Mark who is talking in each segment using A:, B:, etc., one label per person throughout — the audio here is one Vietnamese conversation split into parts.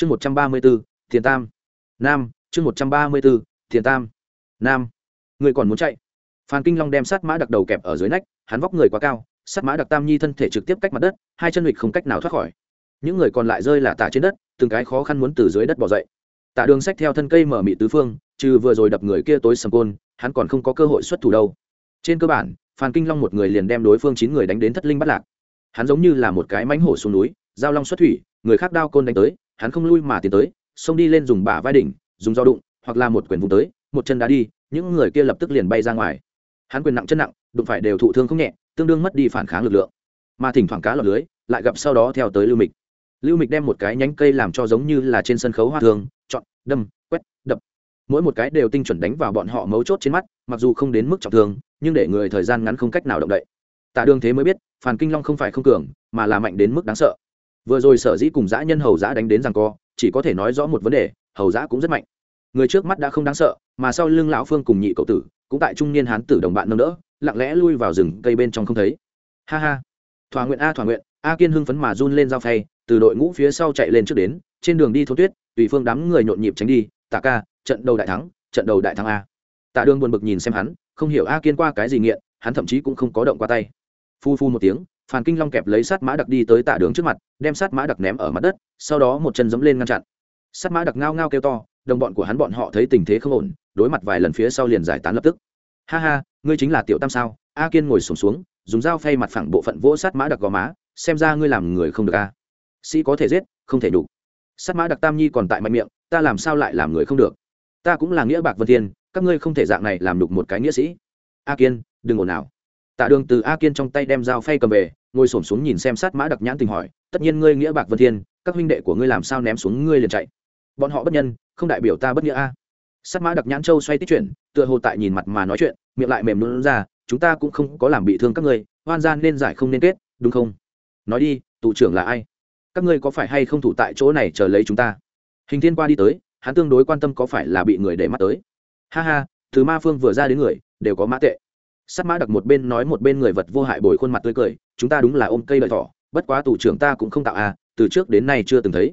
A: chương một trăm ba mươi b ố thiền tam. Nam, chương một trăm ba mươi b ố thiền tam. Nam. Người còn muốn chạy? Phan kinh long đem sát mã đặc đầu kẹp ở dưới nách, hắn vóc người quá cao, sát mã đặc tam nhi thân thể trực tiếp cách mặt đất, hai chân lịch không cách nào thoát khỏi. Những người còn lại rơi là tả trên đất, từng cái khó khăn muốn từ dưới đất bỏ dậy. Tạ đường sách theo thân cây mở mị tứ phương, trừ vừa rồi đập người kia tối sầm côn, hắn còn không có cơ hội xuất thủ đâu. Trên cơ bản, phan kinh long một người liền đem đối phương chín người đánh đến thất linh bắt lạc. Hắn giống như là một cái mánh hổ xuống núi, giao long xuất thủy, người khác đao côn đánh tới hắn không lui mà tiến tới, xông đi lên dùng bả vai đỉnh, dùng do đụng, hoặc là một quyền vùng tới, một chân đá đi, những người kia lập tức liền bay ra ngoài. Hắn quyền nặng chân nặng, đụng phải đều thụ thương không nhẹ, tương đương mất đi phản kháng lực lượng. Mà thỉnh thoảng cá lọt lưới, lại gặp sau đó theo tới lưu mịch. Lưu mịch đem một cái nhánh cây làm cho giống như là trên sân khấu hoa thường, chọn, đâm, quét, đập. Mỗi một cái đều tinh chuẩn đánh vào bọn họ mấu chốt trên mắt, mặc dù không đến mức trọng thương, nhưng để người thời gian ngắn không cách nào động đậy. Tạ đường thế mới biết phản kinh long không phải không cường, mà là mạnh đến mức đáng sợ vừa rồi sở dĩ cùng dã nhân hầu dã đánh đến rằng co, chỉ có thể nói rõ một vấn đề, hầu dã cũng rất mạnh. Người trước mắt đã không đáng sợ, mà sau lưng lão phương cùng nhị cậu tử, cũng tại trung niên hán tử đồng bạn nâng đỡ, lặng lẽ lui vào rừng cây bên trong không thấy. Ha ha. Thỏa nguyện a, thỏa nguyện. A kiên hưng phấn mà run lên dao phay, từ đội ngũ phía sau chạy lên trước đến, trên đường đi thôn tuyết, tùy phương đám người nhộn nhịp tránh đi, tạ ca, trận đầu đại thắng, trận đầu đại thắng a. Tạ đường buồn bực nhìn xem hắn, không hiểu a kiên qua cái gì nghiện, hắn thậm chí cũng không có động qua tay. Phu phu một tiếng phàn kinh long kẹp lấy sát mã đặc đi tới tạ đường trước mặt đem sát mã đặc ném ở mặt đất sau đó một chân giẫm lên ngăn chặn. Sát mã đặc ngao ngao kêu to đồng bọn của hắn bọn họ thấy tình thế không ổn đối mặt vài lần phía sau liền giải tán lập tức. Ha ha ngươi chính là tiểu tam sao? A kiên ngồi sùng xuống, xuống dùng dao phay mặt phẳng bộ phận vỗ sát mã đặc gò má xem ra ngươi làm người không được a. Sĩ có thể giết không thể đủ sát mã đặc tam nhi còn tại mạnh miệng ta làm sao lại làm người không được? Ta cũng là nghĩa bạc vân thiên các ngươi không thể dạng này làm đục một cái nghĩa sĩ. A kiên đừng ồn nào tạ đường từ a kiên trong tay đem dao phay cầm về, ngồi xổm xuống nhìn xem sát mã đặc nhãn tình hỏi, tất nhiên ngươi nghĩa bạc vân thiên, các huynh đệ của ngươi làm sao ném xuống ngươi liền chạy? Bọn họ bất nhân, không đại biểu ta bất nghĩa a. Sát mã đặc nhãn châu xoay tích chuyển, tựa hồ tại nhìn mặt mà nói chuyện, miệng lại mềm luôn ra, chúng ta cũng không có làm bị thương các ngươi hoan gian nên giải không nên kết, đúng không? Nói đi tụ trưởng là ai? Các ngươi có phải hay không thủ tại chỗ này chờ lấy chúng ta? Hình thiên qua đi tới, hắn tương đối quan tâm có phải là bị người để mắt tới. Ha ha, thứ ma phương vừa ra đến người, đều có mã tệ sắt mã đặc một bên nói một bên người vật vô hại bồi khuôn mặt tươi cười, chúng ta đúng là ôm cây lợi thỏ, bất quá tù trưởng ta cũng không tạo à từ trước đến nay chưa từng thấy.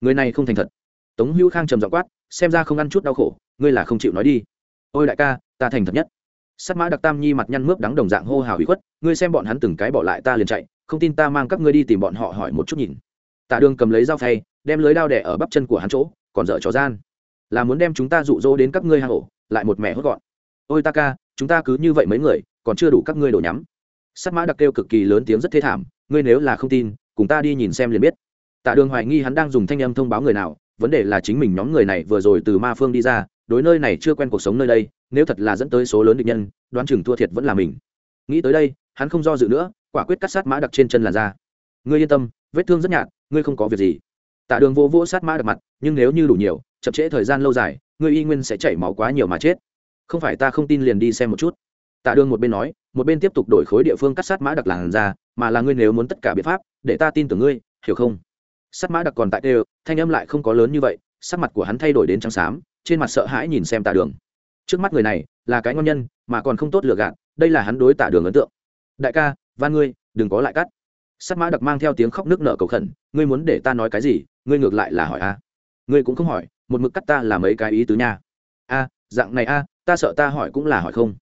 A: Người này không thành thật. Tống hữu khang trầm dọ quát, xem ra không ăn chút đau khổ, ngươi là không chịu nói đi. Ôi đại ca, ta thành thật nhất. Sắt mã đặc tam nhi mặt nhăn mướp đắng đồng dạng hô hào hủy khuất, ngươi xem bọn hắn từng cái bỏ lại ta liền chạy, không tin ta mang các ngươi đi tìm bọn họ hỏi một chút nhìn. Tạ đường cầm lấy dao phay, đem lưới đao đẻ ở bắp chân của hắn chỗ, còn dở trò gian. Là muốn đem chúng ta rụ rỗ đến các ngươi hang ổ, lại một mẹ hốt gọn. Ôi ta ca chúng ta cứ như vậy mấy người, còn chưa đủ các ngươi đổ nhắm. Sắt mã đặc kêu cực kỳ lớn tiếng rất thê thảm, ngươi nếu là không tin, cùng ta đi nhìn xem liền biết. Tạ đường hoài nghi hắn đang dùng thanh âm thông báo người nào, vấn đề là chính mình nhóm người này vừa rồi từ ma phương đi ra, đối nơi này chưa quen cuộc sống nơi đây, nếu thật là dẫn tới số lớn địch nhân, đoán chừng thua thiệt vẫn là mình. Nghĩ tới đây, hắn không do dự nữa, quả quyết cắt sát mã đặc trên chân là ra. Ngươi yên tâm, vết thương rất nhạt, ngươi không có việc gì. Tạ đường vô vỗ sát mã đặc mặt, nhưng nếu như đủ nhiều, chậm trễ thời gian lâu dài, ngươi y nguyên sẽ chảy máu quá nhiều mà chết không phải ta không tin liền đi xem một chút. Tạ đường một bên nói, một bên tiếp tục đổi khối địa phương cắt sát mã đặc làn ra, mà là ngươi nếu muốn tất cả biện pháp, để ta tin tưởng ngươi, hiểu không? Sát mã đặc còn tại đều, thanh âm lại không có lớn như vậy, sắc mặt của hắn thay đổi đến trắng xám, trên mặt sợ hãi nhìn xem tạ đường. Trước mắt người này, là cái ngon nhân, mà còn không tốt lừa gạt, đây là hắn đối tạ đường ấn tượng. Đại ca, van ngươi, đừng có lại cắt. Sát mã đặc mang theo tiếng khóc nước nợ cầu khẩn, ngươi muốn để ta nói cái gì, ngươi ngược lại là hỏi a ngươi cũng không hỏi, một mực cắt ta là mấy cái ý tứ nha. A, dạng này a ta sợ ta hỏi cũng là hỏi không.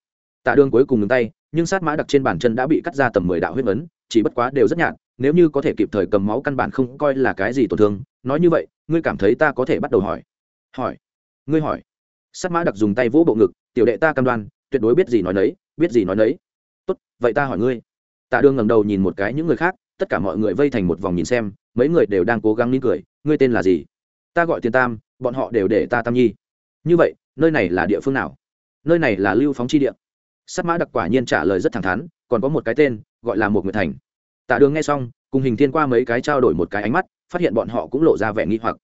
A: Tạ đường cuối cùng ngừng tay, nhưng sát mã đặc trên bàn chân đã bị cắt ra tầm mười đạo huyết ấn, chỉ bất quá đều rất nhạt, nếu như có thể kịp thời cầm máu căn bản không coi là cái gì tổn thương, nói như vậy, ngươi cảm thấy ta có thể bắt đầu hỏi. Hỏi. Ngươi hỏi. Sát mã đặc dùng tay vỗ bộ ngực, tiểu đệ ta cam đoan, tuyệt đối biết gì nói nấy, biết gì nói nấy. Tốt, vậy ta hỏi ngươi. Tạ đường ngẩng đầu nhìn một cái những người khác, tất cả mọi người vây thành một vòng nhìn xem, mấy người đều đang cố gắng nín cười, ngươi tên là gì? Ta gọi tiền tam, bọn họ đều để ta tam nhi. Như vậy, nơi này là địa phương nào? Nơi này là lưu phóng chi địa. Sắt mã đặc quả nhiên trả lời rất thẳng thắn, còn có một cái tên, gọi là một người thành. Tạ đường nghe xong, cùng hình thiên qua mấy cái trao đổi một cái ánh mắt, phát hiện bọn họ cũng lộ ra vẻ nghi hoặc.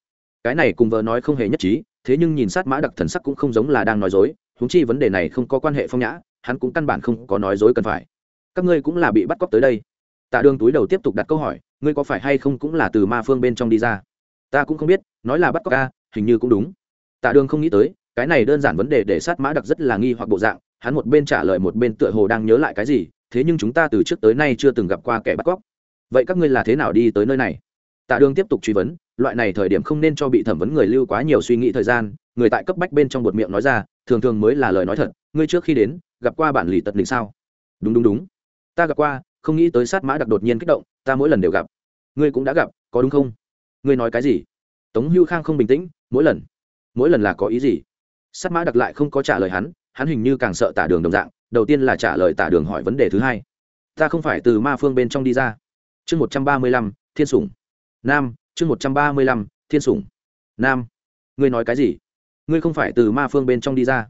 A: Cái này cùng vợ nói không hề nhất trí, thế nhưng nhìn sát mã đặc thần sắc cũng không giống là đang nói dối húng chi vấn đề này không có quan hệ phong nhã, hắn cũng căn bản không có nói dối cần phải. Các ngươi cũng là bị bắt cóc tới đây. Tạ đường túi đầu tiếp tục đặt câu hỏi, ngươi có phải hay không cũng là từ ma phương bên trong đi ra? Ta cũng không biết, nói là bắt cóc ca hình như cũng đúng. Tạ đường không nghĩ tới cái này đơn giản vấn đề để sát mã đặc rất là nghi hoặc bộ dạng, hắn một bên trả lời một bên tựa hồ đang nhớ lại cái gì, thế nhưng chúng ta từ trước tới nay chưa từng gặp qua kẻ bắt cóc. Vậy các ngươi là thế nào đi tới nơi này? Tạ đường tiếp tục truy vấn, loại này thời điểm không nên cho bị thẩm vấn người lưu quá nhiều suy nghĩ thời gian, người tại cấp bách bên trong bột miệng nói ra, thường thường mới là lời nói thật, ngươi trước khi đến, gặp qua bản lì tật định sao? Đúng đúng đúng. Ta gặp qua, không nghĩ tới sát mã đặc đột nhiên kích động, ta mỗi lần đều gặp. Ngươi cũng đã gặp, có đúng không? Ngươi nói cái gì? Tống hưu khang không bình tĩnh, mỗi lần mỗi lần là có ý gì? Sát mã đặc lại không có trả lời hắn hắn hình như càng sợ tả đường đồng dạng, đầu tiên là trả lời tả đường hỏi vấn đề thứ hai. Ta không phải từ ma phương bên trong đi ra. Chương một trăm ba mươi lăm, thiên sủng. Nam, chương một trăm ba mươi lăm, thiên sủng. Nam, ngươi nói cái gì? Ngươi không phải từ ma phương bên trong đi ra.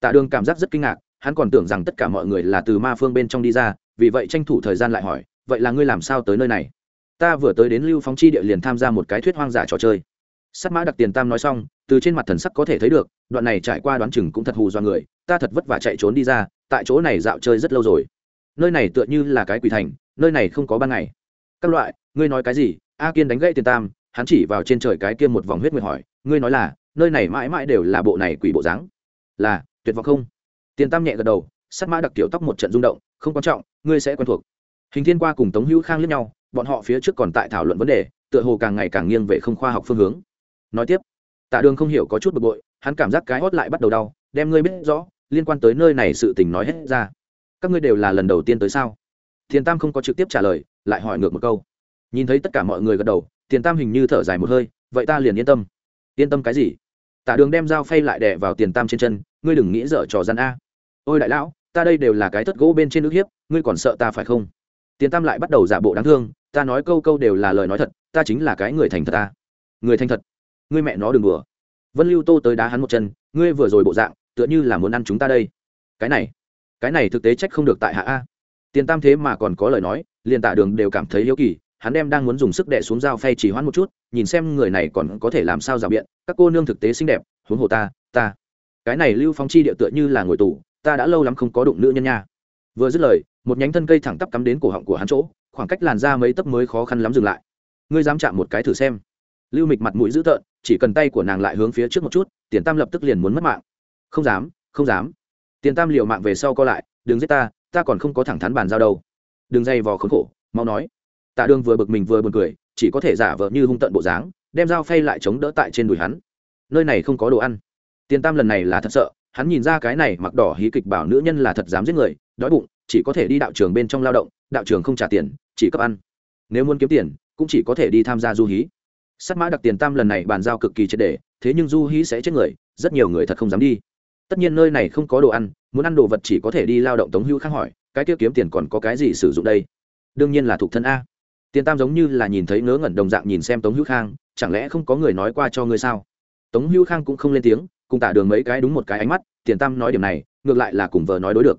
A: Tạ đường cảm giác rất kinh ngạc, hắn còn tưởng rằng tất cả mọi người là từ ma phương bên trong đi ra, vì vậy tranh thủ thời gian lại hỏi, vậy là ngươi làm sao tới nơi này? Ta vừa tới đến lưu phóng chi địa liền tham gia một cái thuyết hoang dã trò chơi. Sắt mã đặc tiền tam nói xong, từ trên mặt thần sắc có thể thấy được đoạn này trải qua đoán chừng cũng thật hù do người, ta thật vất vả chạy trốn đi ra, tại chỗ này dạo chơi rất lâu rồi. Nơi này tựa như là cái quỷ thành, nơi này không có ban ngày. Các loại, ngươi nói cái gì? A kiên đánh gãy tiền tam, hắn chỉ vào trên trời cái kia một vòng huyết nguyệt hỏi, ngươi nói là, nơi này mãi mãi đều là bộ này quỷ bộ dáng. Là, tuyệt vọng không? Tiền tam nhẹ gật đầu, sắt mã đặc kiểu tóc một trận rung động, không quan trọng, ngươi sẽ quen thuộc. Hình thiên qua cùng tống hữu khang lướt nhau, bọn họ phía trước còn tại thảo luận vấn đề, tựa hồ càng ngày càng nghiêng về không khoa học phương hướng. Nói tiếp, tạ đường không hiểu có chút bực bội hắn cảm giác cái hót lại bắt đầu đau, đem ngươi biết rõ, liên quan tới nơi này sự tình nói hết ra. Các ngươi đều là lần đầu tiên tới sao? Thiền tam không có trực tiếp trả lời, lại hỏi ngược một câu. Nhìn thấy tất cả mọi người gật đầu thiền tam hình như thở dài một hơi, vậy ta liền yên tâm. Yên tâm cái gì? Tạ đường đem dao phay lại đẻ vào tiền tam trên chân, ngươi đừng nghĩ dở trò gian a. Ôi đại lão, ta đây đều là cái thất gỗ bên trên nước hiếp, ngươi còn sợ ta phải không? Tiền tam lại bắt đầu giả bộ đáng thương, ta nói câu câu đều là lời nói thật, ta chính là cái người thành thật ta người thành thật. Ngươi mẹ nó đừng đùa vân lưu tô tới đá hắn một chân, ngươi vừa rồi bộ dạng, tựa như là muốn ăn chúng ta đây. Cái này cái này thực tế trách không được tại hạ a. Tiền tam thế mà còn có lời nói, liền tạ đường đều cảm thấy hiếu kỳ, hắn đem đang muốn dùng sức đẻ xuống dao phay chỉ hoãn một chút, nhìn xem người này còn có thể làm sao rào biện, các cô nương thực tế xinh đẹp, huống hồ ta ta. Cái này lưu phong chi địa tựa như là ngồi tù, ta đã lâu lắm không có đụng nữ nhân nha. Vừa dứt lời, một nhánh thân cây thẳng tắp cắm đến cổ họng của hắn chỗ, khoảng cách làn ra mấy tấc mới khó khăn lắm dừng lại. Ngươi dám chạm một cái thử xem lưu mịch mặt mũi dữ tợn, chỉ cần tay của nàng lại hướng phía trước một chút, tiền tam lập tức liền muốn mất mạng. Không dám không dám. Tiền tam liều mạng về sau co lại, đừng giết ta ta còn không có thẳng thắn bàn giao đâu. Đừng dây vò khốn khổ, mau nói. Tạ đường vừa bực mình vừa buồn cười, chỉ có thể giả vờ như hung tận bộ dáng, đem dao phay lại chống đỡ tại trên đùi hắn. Nơi này không có đồ ăn. Tiền tam lần này là thật sợ, hắn nhìn ra cái này mặc đỏ hí kịch bảo nữ nhân là thật dám giết người, đói bụng, chỉ có thể đi đạo trường bên trong lao động, đạo trường không trả tiền, chỉ cấp ăn. Nếu muốn kiếm tiền, cũng chỉ có thể đi tham gia du hí sắt mã đặc tiền tam lần này bàn giao cực kỳ triệt đề thế nhưng du hí sẽ chết người, rất nhiều người thật không dám đi. Tất nhiên nơi này không có đồ ăn, muốn ăn đồ vật chỉ có thể đi lao động tống hữu khang hỏi, cái kia kiếm tiền còn có cái gì sử dụng đây? Đương nhiên là thuộc thân a. Tiền tam giống như là nhìn thấy ngớ ngẩn đồng dạng nhìn xem tống hữu khang, chẳng lẽ không có người nói qua cho ngươi sao? Tống hữu khang cũng không lên tiếng, cùng tả đường mấy cái đúng một cái ánh mắt, tiền tam nói điểm này, ngược lại là cùng vợ nói đối được.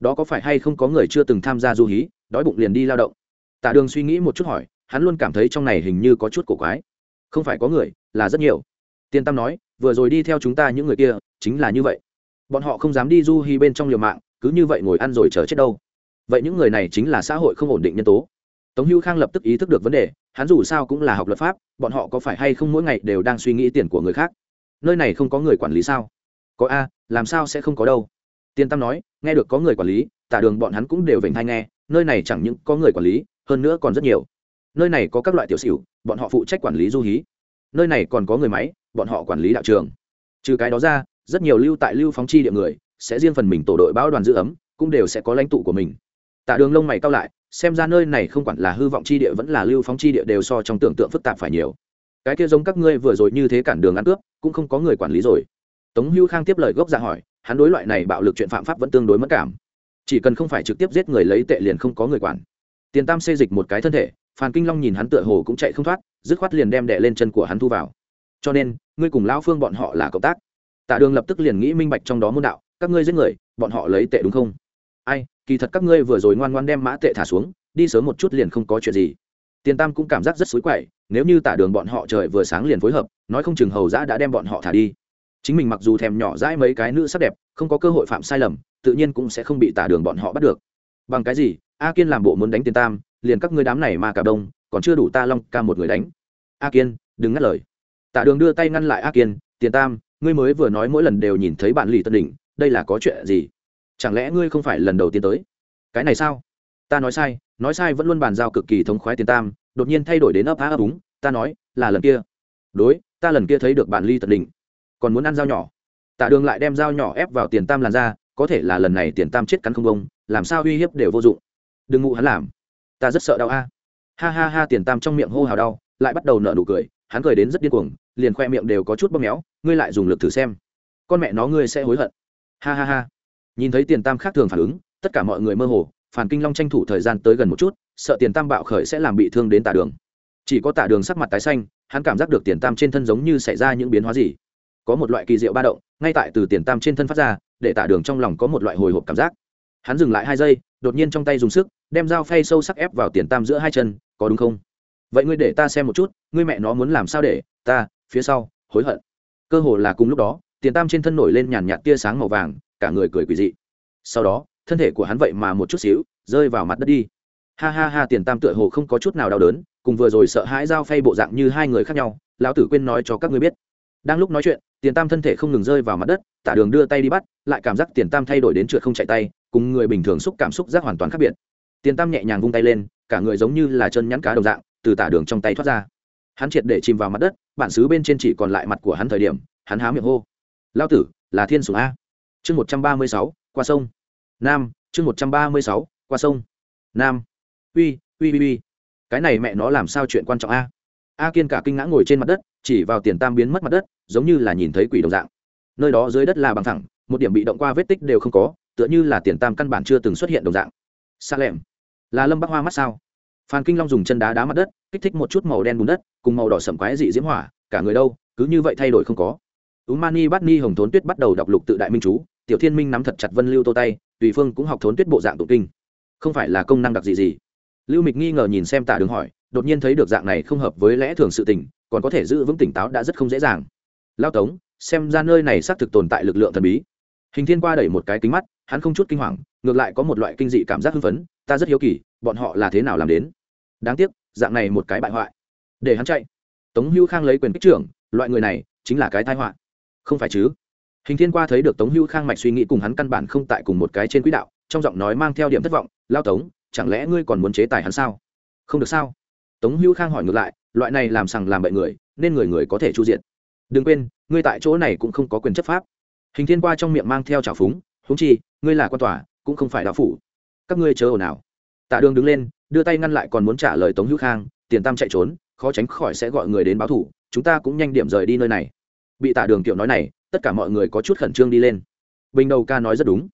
A: Đó có phải hay không có người chưa từng tham gia du hí, đói bụng liền đi lao động? Tả đường suy nghĩ một chút hỏi, hắn luôn cảm thấy trong này hình như có chút cổ quái không phải có người, là rất nhiều. Tiền tam nói, vừa rồi đi theo chúng ta những người kia, chính là như vậy. Bọn họ không dám đi du hi bên trong liều mạng, cứ như vậy ngồi ăn rồi chờ chết đâu. Vậy những người này chính là xã hội không ổn định nhân tố. Tống hữu khang lập tức ý thức được vấn đề, hắn dù sao cũng là học luật pháp, bọn họ có phải hay không mỗi ngày đều đang suy nghĩ tiền của người khác? Nơi này không có người quản lý sao? Có a, làm sao sẽ không có đâu? Tiên tam nói, nghe được có người quản lý, tả đường bọn hắn cũng đều vểnh thai nghe, nơi này chẳng những có người quản lý, hơn nữa còn rất nhiều nơi này có các loại tiểu xỉu, bọn họ phụ trách quản lý du hí. Nơi này còn có người máy, bọn họ quản lý đạo trường. Trừ cái đó ra, rất nhiều lưu tại lưu phóng chi địa người, sẽ riêng phần mình tổ đội bão đoàn giữ ấm, cũng đều sẽ có lãnh tụ của mình. Tạ đường lông mày cao lại, xem ra nơi này không quản là hư vọng chi địa vẫn là lưu phóng chi địa đều so trong tưởng tượng phức tạp phải nhiều. Cái kia giống các ngươi vừa rồi như thế cản đường ăn cướp, cũng không có người quản lý rồi. Tống hưu khang tiếp lời gốc ra hỏi, hắn đối loại này bạo lực chuyện phạm pháp vẫn tương đối mất cảm. Chỉ cần không phải trực tiếp giết người lấy tệ liền không có người quản. Tiền tam xê dịch một cái thân thể phan kinh long nhìn hắn tựa hồ cũng chạy không thoát, dứt khoát liền đem đệ lên chân của hắn thu vào. Cho nên, ngươi cùng lão phương bọn họ là cộng tác. Tạ đường lập tức liền nghĩ minh bạch trong đó môn đạo, các ngươi giết người, bọn họ lấy tệ đúng không? Ai, kỳ thật các ngươi vừa rồi ngoan ngoan đem mã tệ thả xuống, đi sớm một chút liền không có chuyện gì. Tiền tam cũng cảm giác rất xối quậy, nếu như tả đường bọn họ trời vừa sáng liền phối hợp, nói không chừng hầu giã đã đem bọn họ thả đi. Chính mình mặc dù thèm nhỏ dãi mấy cái nữ sắc đẹp, không có cơ hội phạm sai lầm, tự nhiên cũng sẽ không bị tả đường bọn họ bắt được. Bằng cái gì, a kiên làm bộ muốn đánh tiền tam liền các ngươi đám này mà cả đông, còn chưa đủ ta long ca một người đánh. A kiên, đừng ngắt lời. Tạ đường đưa tay ngăn lại a kiên, tiền tam, ngươi mới vừa nói mỗi lần đều nhìn thấy bạn lì tân đỉnh, đây là có chuyện gì? Chẳng lẽ ngươi không phải lần đầu tiên tới? Cái này sao? Ta nói sai nói sai vẫn luôn bàn giao cực kỳ thống khoái tiền tam, đột nhiên thay đổi đến ấp á ấp úng, ta nói, là lần kia. Đối, ta lần kia thấy được bạn ly tận đỉnh. Còn muốn ăn dao nhỏ. Tạ đường lại đem dao nhỏ ép vào tiền tam làn ra có thể là lần này tiền tam chết cắn không bông, làm sao uy hiếp đều vô dụng. Đừng ngụ hắn làm ta rất sợ đau a. Ha ha ha, tiền tam trong miệng hô hào đau, lại bắt đầu nở nụ cười, hắn cười đến rất điên cuồng, liền khoe miệng đều có chút bóp méo, ngươi lại dùng lực thử xem. Con mẹ nó ngươi sẽ hối hận. Ha ha ha. Nhìn thấy tiền tam khác thường phản ứng, tất cả mọi người mơ hồ, phản kinh long tranh thủ thời gian tới gần một chút, sợ tiền tam bạo khởi sẽ làm bị thương đến tả đường. Chỉ có tả đường sắc mặt tái xanh, hắn cảm giác được tiền tam trên thân giống như xảy ra những biến hóa gì. Có một loại kỳ diệu ba động, ngay tại từ tiền tam trên thân phát ra, để tả đường trong lòng có một loại hồi hộp cảm giác hắn dừng lại hai giây, đột nhiên trong tay dùng sức, đem dao phay sâu sắc ép vào tiền tam giữa hai chân, có đúng không? Vậy ngươi để ta xem một chút, ngươi mẹ nó muốn làm sao để ta, phía sau, hối hận. Cơ hồ là cùng lúc đó, tiền tam trên thân nổi lên nhàn nhạt tia sáng màu vàng, cả người cười quỳ dị. Sau đó, thân thể của hắn vậy mà một chút xíu, rơi vào mặt đất đi. Ha ha ha, tiền tam tựa hồ không có chút nào đau đớn, cùng vừa rồi sợ hãi dao phay bộ dạng như hai người khác nhau, lão tử quên nói cho các ngươi biết. Đang lúc nói chuyện, tiền tam thân thể không ngừng rơi vào mặt đất, tả đường đưa tay đi bắt, lại cảm giác tiền tam thay đổi đến trượt không chạy tay cùng người bình thường xúc cảm xúc giác hoàn toàn khác biệt. Tiền tam nhẹ nhàng vung tay lên, cả người giống như là chân nhắn cá đồng dạng, từ tả đường trong tay thoát ra. Hắn triệt để chìm vào mặt đất bản xứ bên trên chỉ còn lại mặt của hắn thời điểm, hắn há miệng hô. Lao tử, là thiên sùng a. Chương một trăm ba mươi sáu, qua sông. Nam, chương một trăm ba mươi sáu, qua sông. Nam. Uy uy uy uy. Cái này mẹ nó làm sao chuyện quan trọng a? A kiên cả kinh ngã ngồi trên mặt đất, chỉ vào tiền tam biến mất mặt đất, giống như là nhìn thấy quỷ đồng dạng. Nơi đó dưới đất là bằng thẳng, một điểm bị động qua vết tích đều không có tựa như là tiền tam căn bản chưa từng xuất hiện đồng dạng. Xa lẹm. Là lâm bắc hoa mắt sao? Phan kinh long dùng chân đá đá mặt đất, kích thích một chút màu đen bùn đất, cùng màu đỏ sầm quái dị diễm hỏa, cả người đâu, cứ như vậy thay đổi không có. Ú mani bát ni hồng thốn tuyết bắt đầu đọc lục tự đại minh chú, tiểu thiên minh nắm thật chặt vân lưu tô tay, tùy phương cũng học thốn tuyết bộ dạng tụ kinh. Không phải là công năng đặc gì gì? Lưu mịch nghi ngờ nhìn xem tả đường hỏi, đột nhiên thấy được dạng này không hợp với lẽ thường sự tình, còn có thể giữ vững tỉnh táo đã rất không dễ dàng. Lao tống, xem ra nơi này xác thực tồn tại lực lượng thần bí. Hình thiên qua đẩy một cái kính mắt hắn không chút kinh hoàng, ngược lại có một loại kinh dị cảm giác hưng phấn, ta rất hiếu kỳ, bọn họ là thế nào làm đến. Đáng tiếc, dạng này một cái bại hoại. Để hắn chạy. Tống hữu khang lấy quyền kích trưởng, loại người này chính là cái tai họa. Không phải chứ? Hình thiên qua thấy được tống hữu khang mạch suy nghĩ cùng hắn căn bản không tại cùng một cái trên quỹ đạo, trong giọng nói mang theo điểm thất vọng, lao tống, chẳng lẽ ngươi còn muốn chế tài hắn sao? Không được sao? Tống hữu khang hỏi ngược lại, loại này làm sằng làm bậy người, nên người người có thể chu diện đừng quên, ngươi tại chỗ này cũng không có quyền chấp pháp. Hình thiên qua trong miệng mang theo trào phúng huống chi, ngươi là quan tòa, cũng không phải đạo phủ. Các ngươi chớ ồn ào. Tạ đường đứng lên, đưa tay ngăn lại còn muốn trả lời tống hữu khang, tiền tam chạy trốn, khó tránh khỏi sẽ gọi người đến báo thủ, chúng ta cũng nhanh điểm rời đi nơi này. Bị tạ đường kiệu nói này, tất cả mọi người có chút khẩn trương đi lên. Bình đầu ca nói rất đúng.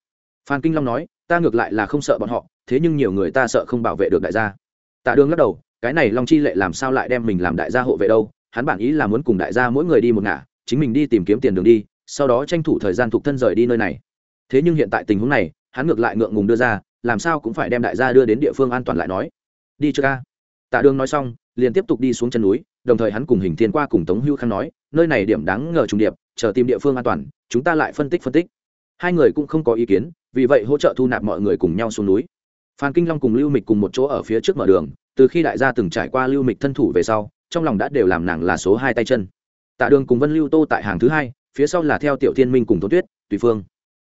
A: Phan kinh long nói, ta ngược lại là không sợ bọn họ, thế nhưng nhiều người ta sợ không bảo vệ được đại gia. Tạ đường lắc đầu, cái này long chi lệ làm sao lại đem mình làm đại gia hộ vệ đâu? Hắn bản ý là muốn cùng đại gia mỗi người đi một ngả, chính mình đi tìm kiếm tiền đường đi, sau đó tranh thủ thời gian thục thân rời đi nơi này thế nhưng hiện tại tình huống này, hắn ngược lại ngượng ngùng đưa ra, làm sao cũng phải đem đại gia đưa đến địa phương an toàn lại nói. Đi chưa ca tạ đường nói xong, liền tiếp tục đi xuống chân núi, đồng thời hắn cùng hình thiên qua cùng tống hưu khang nói, nơi này điểm đáng ngờ trùng điệp, chờ tìm địa phương an toàn, chúng ta lại phân tích phân tích. Hai người cũng không có ý kiến, vì vậy hỗ trợ thu nạp mọi người cùng nhau xuống núi. Phan kinh long cùng lưu mịch cùng một chỗ ở phía trước mở đường, từ khi đại gia từng trải qua lưu mịch thân thủ về sau, trong lòng đã đều làm nàng là số hai tay chân. Tạ đường cùng vân lưu tô tại hàng thứ hai, phía sau là theo tiểu thiên minh cùng tốn tuyết, tùy phương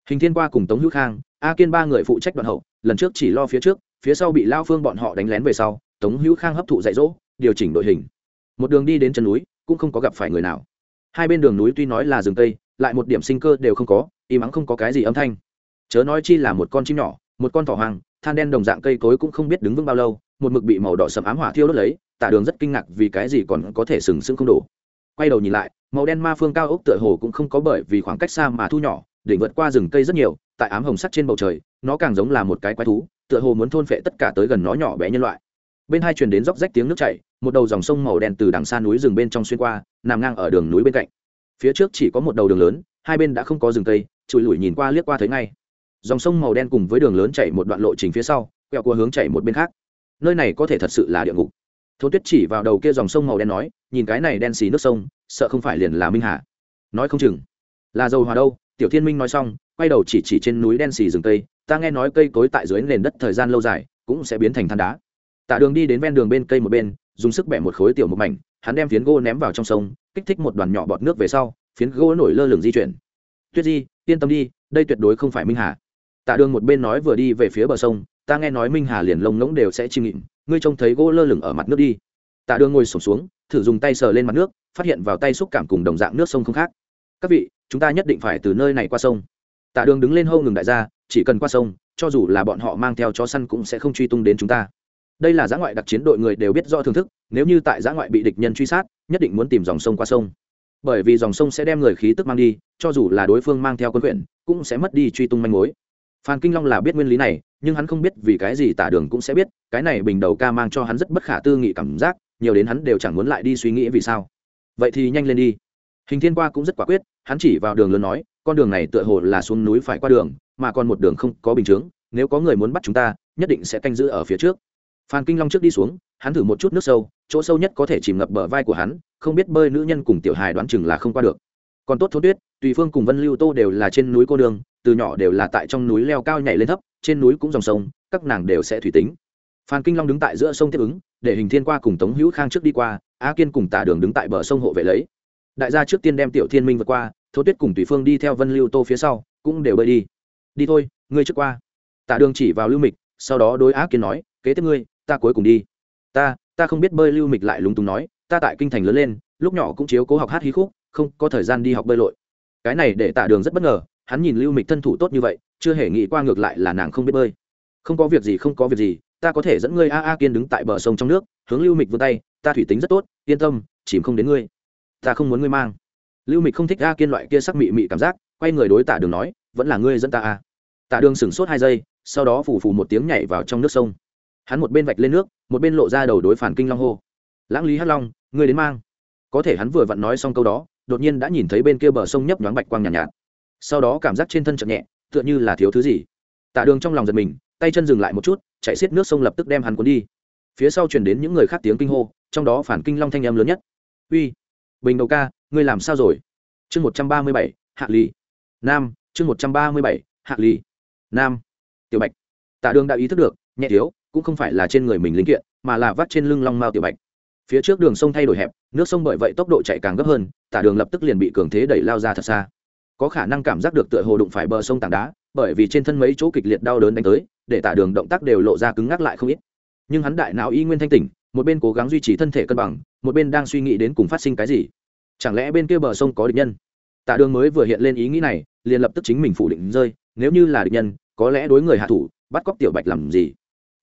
A: hình thiên qua cùng tống hữu khang, a kiên ba người phụ trách đoạn hậu, lần trước chỉ lo phía trước, phía sau bị lao phương bọn họ đánh lén về sau, tống hữu khang hấp thụ dạy dỗ, điều chỉnh đội hình. Một đường đi đến chân núi, cũng không có gặp phải người nào. Hai bên đường núi tuy nói là rừng tây lại một điểm sinh cơ đều không có, im ắng không có cái gì âm thanh. Chớ nói chi là một con chim nhỏ, một con thỏ hoang, than đen đồng dạng cây cối cũng không biết đứng vững bao lâu, một mực bị màu đỏ sầm ám hỏa thiêu đốt lấy tạ đường rất kinh ngạc vì cái gì còn có thể sừng sững không đổ quay đầu nhìn lại, màu đen ma phương cao ốc tựa hồ cũng không có bởi vì khoảng cách xa mà thu nhỏ để vượt qua rừng cây rất nhiều, tại ám hồng sắt trên bầu trời, nó càng giống là một cái quái thú, tựa hồ muốn thôn phệ tất cả tới gần nó nhỏ bé nhân loại. Bên hai truyền đến róc rách tiếng nước chảy, một đầu dòng sông màu đen từ đằng xa núi rừng bên trong xuyên qua, nằm ngang ở đường núi bên cạnh. Phía trước chỉ có một đầu đường lớn, hai bên đã không có rừng cây, chùi lủi nhìn qua liếc qua thấy ngay. Dòng sông màu đen cùng với đường lớn chảy một đoạn lộ trình phía sau, quẹo qua hướng chảy một bên khác. Nơi này có thể thật sự là địa ngục. Thôn tuyết chỉ vào đầu kia dòng sông màu đen nói, nhìn cái này đen xì nước sông, sợ không phải liền là minh hà. Nói không chừng. Là dầu hòa đâu tiểu thiên minh nói xong, quay đầu chỉ chỉ trên núi đen xì rừng cây, ta nghe nói cây cối tại dưới nền đất thời gian lâu dài, cũng sẽ biến thành than đá. Tạ đường đi đến ven đường bên cây một bên, dùng sức bẻ một khối tiểu một mảnh, hắn đem phiến gỗ ném vào trong sông, kích thích một đoàn nhỏ bọt nước về sau, phiến gỗ nổi lơ lửng di chuyển. Tuyết di, yên tâm đi, đây tuyệt đối không phải minh hà. Tạ đường một bên nói vừa đi về phía bờ sông, ta nghe nói minh hà liền lông ngỗng đều sẽ chìm nghịm, ngươi trông thấy gỗ lơ lửng ở mặt nước đi. Tạ đường ngồi sổm xuống, thử dùng tay sờ lên mặt nước, phát hiện vào tay xúc cảm cùng đồng dạng nước sông không khác các vị, chúng ta nhất định phải từ nơi này qua sông. Tạ đường đứng lên hâu ngừng đại gia, chỉ cần qua sông, cho dù là bọn họ mang theo chó săn cũng sẽ không truy tung đến chúng ta. Đây là giã ngoại đặc chiến đội người đều biết rõ thưởng thức, nếu như tại giã ngoại bị địch nhân truy sát, nhất định muốn tìm dòng sông qua sông. Bởi vì dòng sông sẽ đem người khí tức mang đi, cho dù là đối phương mang theo quân quyển cũng sẽ mất đi truy tung manh mối. Phan kinh long là biết nguyên lý này, nhưng hắn không biết vì cái gì tả đường cũng sẽ biết, cái này bình đầu ca mang cho hắn rất bất khả tư nghị cảm giác, nhiều đến hắn đều chẳng muốn lại đi suy nghĩ vì sao. Vậy thì nhanh lên đi hình thiên qua cũng rất quả quyết, hắn chỉ vào đường lớn nói, con đường này tựa hồ là xuống núi phải qua đường, mà còn một đường không có bình chướng, nếu có người muốn bắt chúng ta, nhất định sẽ canh giữ ở phía trước. Phan kinh long trước đi xuống, hắn thử một chút nước sâu, chỗ sâu nhất có thể chìm ngập bờ vai của hắn, không biết bơi nữ nhân cùng tiểu hài đoán chừng là không qua được. Còn tốt thốt tuyết, tùy phương cùng vân lưu tô đều là trên núi cô đường, từ nhỏ đều là tại trong núi leo cao nhảy lên thấp, trên núi cũng dòng sông, các nàng đều sẽ thủy tính. Phan kinh long đứng tại giữa sông tiếp ứng, để hình thiên qua cùng tống hữu khang trước đi qua a kiên cùng tả đường đứng tại bờ sông hộ vệ lấy đại gia trước tiên đem tiểu thiên minh vượt qua Thấu tuyết cùng tùy phương đi theo vân lưu tô phía sau, cũng đều bơi đi. Đi thôi, ngươi trước qua. Tạ đường chỉ vào lưu mịch, sau đó đối á Kiến nói, kế tiếp ngươi, ta cuối cùng đi. Ta ta không biết bơi. Lưu mịch lại lúng túng nói, ta tại kinh thành lớn lên, lúc nhỏ cũng chiếu cố học hát hí khúc, không có thời gian đi học bơi lội. Cái này để tạ đường rất bất ngờ, hắn nhìn lưu mịch thân thủ tốt như vậy, chưa hề nghĩ qua ngược lại là nàng không biết bơi. Không có việc gì, không có việc gì, ta có thể dẫn ngươi a a kiên đứng tại bờ sông trong nước, hướng lưu mịch vươn tay, ta thủy tính rất tốt, yên tâm, chìm không đến ngươi ta không muốn ngươi mang. Lưu mịch không thích a kiên loại kia sắc mị mị cảm giác quay người đối tạ đường nói vẫn là ngươi dẫn ta a. Tạ đường sửng sốt hai giây sau đó phủ phủ một tiếng nhảy vào trong nước sông. Hắn một bên vạch lên nước một bên lộ ra đầu đối phản kinh long hô. Lãng lý hắc long ngươi đến mang. Có thể hắn vừa vặn nói xong câu đó đột nhiên đã nhìn thấy bên kia bờ sông nhấp nhoáng bạch quang nhàn nhạt, nhạt. Sau đó cảm giác trên thân chậm nhẹ tựa như là thiếu thứ gì. Tạ đường trong lòng giật mình tay chân dừng lại một chút chạy xiết nước sông lập tức đem hắn cuốn đi. Phía sau chuyển đến những người khác tiếng kinh hô trong đó phản kinh long thanh âm lớn nhất. Uy bình đầu ca, ngươi làm sao rồi? Chương một trăm ba mươi bảy, hạ ly nam, chương một trăm ba mươi bảy, hạ ly nam. Tiểu bạch. Tạ đường đã ý thức được, nhẹ thiếu, cũng không phải là trên người mình linh kiện, mà là vắt trên lưng long mao tiểu bạch. Phía trước đường sông thay đổi hẹp, nước sông bởi vậy tốc độ chạy càng gấp hơn tả đường lập tức liền bị cường thế đẩy lao ra thật xa. Có khả năng cảm giác được tựa hồ đụng phải bờ sông tảng đá, bởi vì trên thân mấy chỗ kịch liệt đau đớn đánh tới, để tả đường động tác đều lộ ra cứng ngắc lại không ít. Nhưng hắn đại não y nguyên thanh tỉnh một bên cố gắng duy trì thân thể cân bằng, một bên đang suy nghĩ đến cùng phát sinh cái gì. Chẳng lẽ bên kia bờ sông có địch nhân? Tạ đường mới vừa hiện lên ý nghĩ này, liền lập tức chính mình phủ định rơi, nếu như là địch nhân, có lẽ đối người hạ thủ, bắt cóc tiểu bạch làm gì?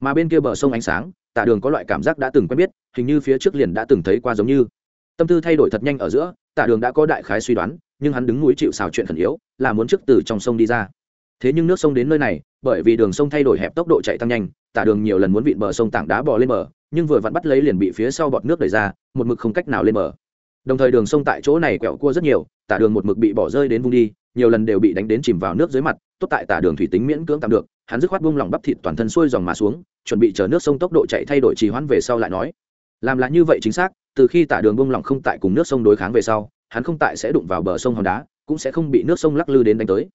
A: Mà bên kia bờ sông ánh sáng, tạ đường có loại cảm giác đã từng quen biết, hình như phía trước liền đã từng thấy qua giống như. Tâm tư thay đổi thật nhanh ở giữa, tạ đường đã có đại khái suy đoán, nhưng hắn đứng núi chịu xào chuyện khẩn yếu, là muốn trước từ trong sông đi ra. Thế nhưng nước sông đến nơi này, bởi vì đường sông thay đổi hẹp tốc độ chạy tăng nhanh, tạ đường nhiều lần muốn vịn bờ sông tảng đá bò lên bờ nhưng vừa vặn bắt lấy liền bị phía sau bọt nước đẩy ra, một mực không cách nào lên bờ. Đồng thời đường sông tại chỗ này quẹo cua rất nhiều, tả đường một mực bị bỏ rơi đến vùng đi, nhiều lần đều bị đánh đến chìm vào nước dưới mặt, tốt tại tả đường thủy tính miễn cưỡng tạm được, hắn dứt khoát buông lỏng bắp thịt toàn thân xuôi dòng mà xuống, chuẩn bị chờ nước sông tốc độ chạy thay đổi trì hoãn về sau lại nói. Làm là như vậy chính xác, từ khi tả đường buông lỏng không tại cùng nước sông đối kháng về sau, hắn không tại sẽ đụng vào bờ sông hòn đá, cũng sẽ không bị nước sông lắc lư đến đánh tới.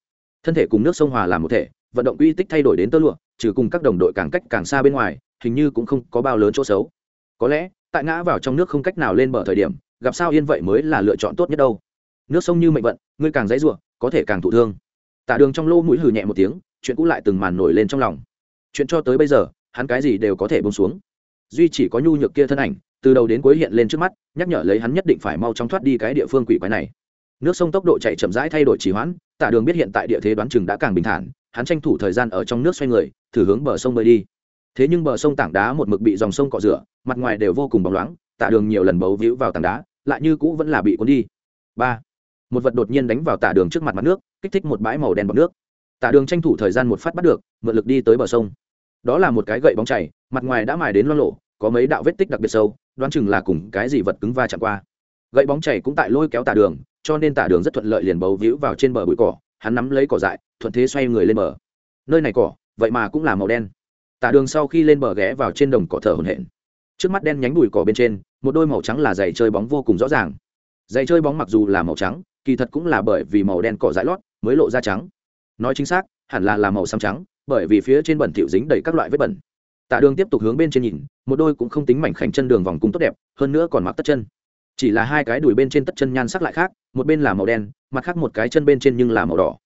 A: Thân thể cùng nước sông hòa làm một thể, vận động uy tích thay đổi đến tơ lụa, trừ cùng các đồng đội càng cách càng xa bên ngoài hình như cũng không có bao lớn chỗ xấu. Có lẽ, tại ngã vào trong nước không cách nào lên bờ thời điểm, gặp sao yên vậy mới là lựa chọn tốt nhất đâu. Nước sông như mệnh vận, ngươi càng dãy ruộng có thể càng thụ thương. Tả đường trong lô mũi hừ nhẹ một tiếng, chuyện cũ lại từng màn nổi lên trong lòng. Chuyện cho tới bây giờ, hắn cái gì đều có thể bông xuống. Duy chỉ có nhu nhược kia thân ảnh, từ đầu đến cuối hiện lên trước mắt, nhắc nhở lấy hắn nhất định phải mau chóng thoát đi cái địa phương quỷ quái này. Nước sông tốc độ chạy chậm rãi thay đổi trì hoãn, tả đường biết hiện tại địa thế đoán chừng đã càng bình thản, hắn tranh thủ thời gian ở trong nước xoay người, thử hướng bờ sông bơi đi thế nhưng bờ sông tảng đá một mực bị dòng sông cọ rửa, mặt ngoài đều vô cùng bóng loáng tả đường nhiều lần bấu víu vào tảng đá, lại như cũ vẫn là bị cuốn đi. Ba, một vật đột nhiên đánh vào tả đường trước mặt mặt nước, kích thích một bãi màu đen bọc nước. Tả đường tranh thủ thời gian một phát bắt được, mượn lực đi tới bờ sông. Đó là một cái gậy bóng chảy mặt ngoài đã mài đến loang lộ có mấy đạo vết tích đặc biệt sâu, đoán chừng là cùng cái gì vật cứng va chạm qua. Gậy bóng chảy cũng tại lôi kéo tả đường, cho nên tả đường rất thuận lợi liền bấu víu vào trên bờ bụi cỏ, hắn nắm lấy cỏ dại, thuận thế xoay người lên bờ. Nơi này cỏ, vậy mà cũng là màu đen tả đường sau khi lên bờ ghé vào trên đồng cỏ thở hổn hển. Trước mắt đen nhánh bụi cỏ bên trên, một đôi màu trắng là giày chơi bóng vô cùng rõ ràng. Giày chơi bóng mặc dù là màu trắng, kỳ thật cũng là bởi vì màu đen cỏ dại lót mới lộ ra trắng. Nói chính xác, hẳn là là màu xám trắng, bởi vì phía trên bẩn thịu dính đầy các loại vết bẩn. Tạ đường tiếp tục hướng bên trên nhìn, một đôi cũng không tính mảnh khảnh chân đường vòng cung tốt đẹp, hơn nữa còn mặc tất chân. Chỉ là hai cái đùi bên trên tất chân nhan sắc lại khác, một bên là màu đen, mặt khác một cái chân bên trên nhưng là màu đỏ.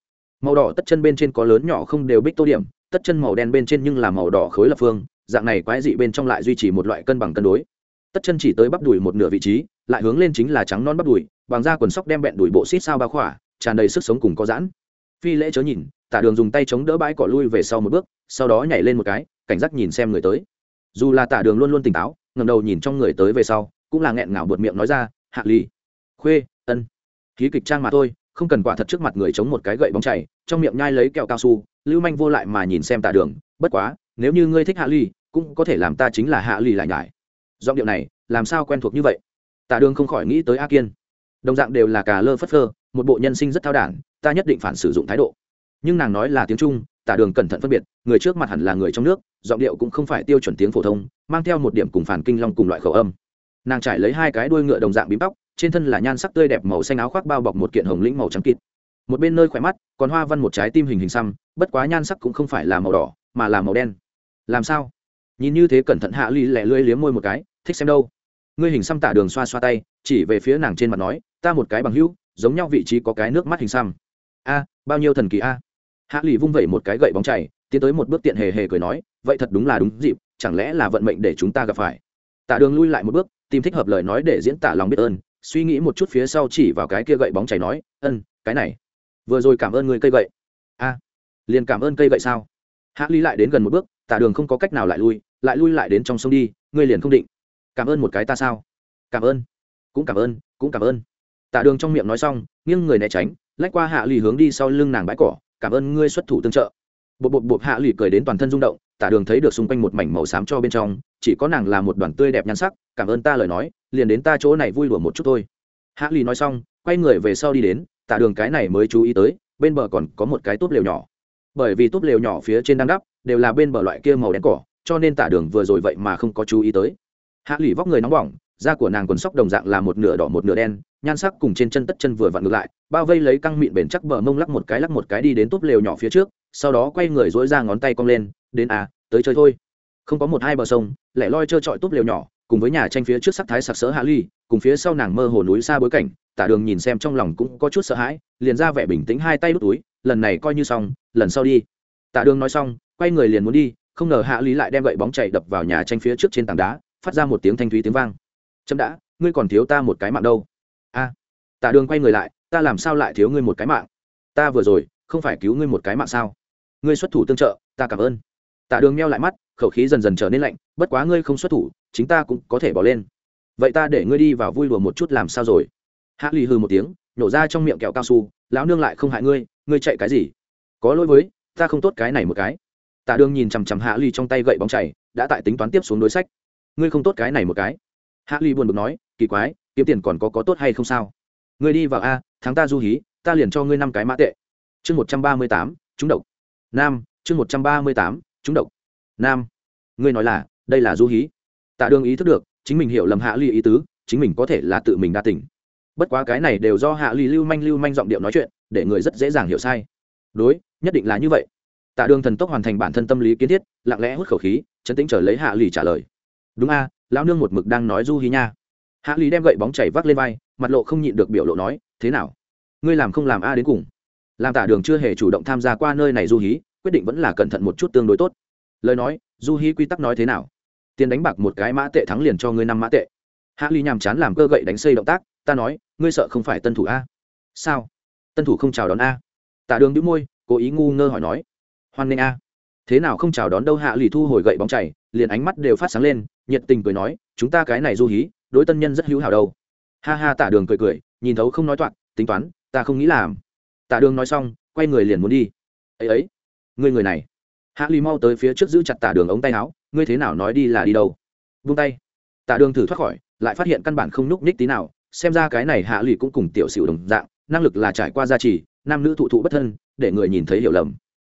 A: Màu đỏ tất chân bên trên có lớn nhỏ không đều bích tô điểm tất chân màu đen bên trên nhưng là màu đỏ khối lập phương, dạng này quái dị bên trong lại duy trì một loại cân bằng cân đối. Tất chân chỉ tới bắp đùi một nửa vị trí, lại hướng lên chính là trắng non bắp đùi, bằng da quần sóc đem bẹn đùi bộ xít sao bao khỏa, tràn đầy sức sống cùng có giãn. Phi lễ chớ nhìn, tả đường dùng tay chống đỡ bãi cỏ lui về sau một bước, sau đó nhảy lên một cái, cảnh giác nhìn xem người tới. Dù là tả đường luôn luôn tỉnh táo ngầm đầu nhìn trong người tới về sau, cũng là nghẹn ngào buột miệng nói ra, hạ ly khuê, ân, khí kịch trang mà thôi không cần quả thật trước mặt người chống một cái gậy bóng chảy trong miệng nhai lấy kẹo cao su, lưu manh vô lại mà nhìn xem tạ đường, bất quá, nếu như ngươi thích hạ ly, cũng có thể làm ta chính là hạ ly lại nhải. Giọng điệu này, làm sao quen thuộc như vậy? Tạ đường không khỏi nghĩ tới a kiên. Đồng dạng đều là cà lơ phất phơ, một bộ nhân sinh rất thao đản, ta nhất định phản sử dụng thái độ. Nhưng nàng nói là tiếng trung tả đường cẩn thận phân biệt, người trước mặt hẳn là người trong nước, giọng điệu cũng không phải tiêu chuẩn tiếng phổ thông, mang theo một điểm cùng phản kinh long cùng loại khẩu âm. Nàng trải lấy hai cái đuôi ngựa đồng dạng bím tóc trên thân là nhan sắc tươi đẹp màu xanh áo khoác bao bọc một kiện hồng lĩnh màu trắng kịt. Một bên nơi khỏe mắt, còn hoa văn một trái tim hình hình xăm, bất quá nhan sắc cũng không phải là màu đỏ, mà là màu đen. Làm sao? Nhìn như thế cẩn thận hạ ly lẻ lưỡi liếm môi một cái, thích xem đâu. Ngươi hình xăm tả đường xoa xoa tay, chỉ về phía nàng trên mặt nói, ta một cái bằng hữu, giống nhau vị trí có cái nước mắt hình xăm. A, bao nhiêu thần kỳ a? Hạ lì vung vẩy một cái gậy bóng chảy tiến tới một bước tiện hề hề cười nói, vậy thật đúng là đúng dịp, chẳng lẽ là vận mệnh để chúng ta gặp phải? Tả đường lui lại một bước, tìm thích hợp lời nói để diễn tả lòng biết ơn suy nghĩ một chút phía sau chỉ vào cái kia gậy bóng chảy nói, ân, cái này, vừa rồi cảm ơn người cây gậy. A, liền cảm ơn cây gậy sao? Hạ ly lại đến gần một bước tạ đường không có cách nào lại lui lại lui lại đến trong sông đi, ngươi liền không định. Cảm ơn một cái ta sao? Cảm ơn, cũng cảm ơn, cũng cảm ơn. Tạ đường trong miệng nói xong, nghiêng người né tránh, lách qua hạ lì hướng đi sau lưng nàng bãi cỏ, cảm ơn ngươi xuất thủ tương trợ. Bộ bộ bộ hạ lì cười đến toàn thân rung động, tả đường thấy được xung quanh một mảnh màu xám cho bên trong chỉ có nàng là một đoàn tươi đẹp nhan sắc, cảm ơn ta lời nói, liền đến ta chỗ này vui đùa một chút thôi. Hạ lì nói xong, quay người về sau đi đến tả đường cái này mới chú ý tới, bên bờ còn có một cái túp lều nhỏ. Bởi vì túp lều nhỏ phía trên đang đắp, đều là bên bờ loại kia màu đen cỏ, cho nên tả đường vừa rồi vậy mà không có chú ý tới. Hạ lì vóc người nóng bỏng, da của nàng quần sóc đồng dạng là một nửa đỏ một nửa đen, nhan sắc cùng trên chân tất chân vừa vặn ngược lại, bao vây lấy căng mịn bền chắc bờ mông lắc một cái lắc một cái đi đến túp lều nhỏ phía trước, sau đó quay người dỗi ra ngón tay cong lên, đến à tới chơi thôi không có một hai bờ sông lẻ loi trơ trọi túp lều nhỏ cùng với nhà tranh phía trước sắc thái sặc sỡ hạ ly cùng phía sau nàng mơ hồ núi xa bối cảnh tả đường nhìn xem trong lòng cũng có chút sợ hãi liền ra vẻ bình tĩnh hai tay đút túi lần này coi như xong lần sau đi. Tả đường nói xong quay người liền muốn đi không ngờ hạ lý lại đem gậy bóng chạy đập vào nhà tranh phía trước trên tảng đá phát ra một tiếng thanh thúy tiếng vang. Chậm đã ngươi còn thiếu ta một cái mạng đâu. A. À, tả đường quay người lại ta làm sao lại thiếu ngươi một cái mạng? Ta vừa rồi không phải cứu ngươi một cái mạng sao? Ngươi xuất thủ tương trợ ta cảm ơn. Tạ đường meo lại mắt, khẩu khí dần dần trở nên lạnh, bất quá ngươi không xuất thủ, chính ta cũng có thể bỏ lên. Vậy ta để ngươi đi vào vui đùa một chút làm sao rồi? Hạ lì hư một tiếng, nhổ ra trong miệng kẹo cao su, lão nương lại không hại ngươi ngươi chạy cái gì? Có lỗi với, ta không tốt cái này một cái. Tạ đường nhìn chằm chằm hạ ly trong tay gậy bóng chảy đã tại tính toán tiếp xuống đối sách. Ngươi không tốt cái này một cái. Hạ ly buồn bực nói, kỳ quái, kiếm tiền còn có có tốt hay không sao? Ngươi đi vào a tháng ta du hí, ta liền cho ngươi năm cái mã tệ. Chương một trăm ba mươi tám, trúng độc. Nam, chương một trăm ba mươi tám trúng độc. Nam. Ngươi nói là, đây là du hí. Tạ đường ý thức được, chính mình hiểu lầm hạ ly ý tứ, chính mình có thể là tự mình đa tỉnh bất quá cái này đều do hạ ly lưu manh lưu manh giọng điệu nói chuyện, để người rất dễ dàng hiểu sai. Đối, nhất định là như vậy. Tạ đường thần tốc hoàn thành bản thân tâm lý kiến thiết, lặng lẽ hút khẩu khí, chấn tĩnh trở lấy hạ Lì trả lời. Đúng a, lão nương một mực đang nói du hí nha. Hạ Lì đem gậy bóng chảy vác lên vai, mặt lộ không nhịn được biểu lộ nói, thế nào? Ngươi làm không làm a đến cùng? Làm tả đường chưa hề chủ động tham gia qua nơi này du hí quyết định vẫn là cẩn thận một chút tương đối tốt. Lời nói, du hi quy tắc nói thế nào? Tiền đánh bạc một cái mã tệ thắng liền cho ngươi năm mã tệ. Hạ ly nhàm chán làm cơ gậy đánh xây động tác, ta nói, ngươi sợ không phải tân thủ a? Sao? Tân thủ không chào đón a? Tả đường đĩu môi, cố ý ngu ngơ hỏi nói. Hoan nghênh a. Thế nào không chào đón đâu hạ lì thu hồi gậy bóng chảy liền ánh mắt đều phát sáng lên, nhiệt tình cười nói, chúng ta cái này du hí, đối tân nhân rất hữu hảo đâu. Ha ha tả đường cười cười, nhìn thấu không nói toạc, tính toán, ta không nghĩ làm. Tả đường nói xong, quay người liền muốn đi. Ấy ấy ngươi người này. Hạ lì mau tới phía trước giữ chặt tả đường ống tay áo, ngươi thế nào nói đi là đi đâu? Vung tay. Tả đường thử thoát khỏi, lại phát hiện căn bản không nhúc nhích tí nào, xem ra cái này hạ lì cũng cùng tiểu xỉu đồng dạng, năng lực là trải qua gia trì, nam nữ thụ thụ bất thân, để người nhìn thấy hiểu lầm.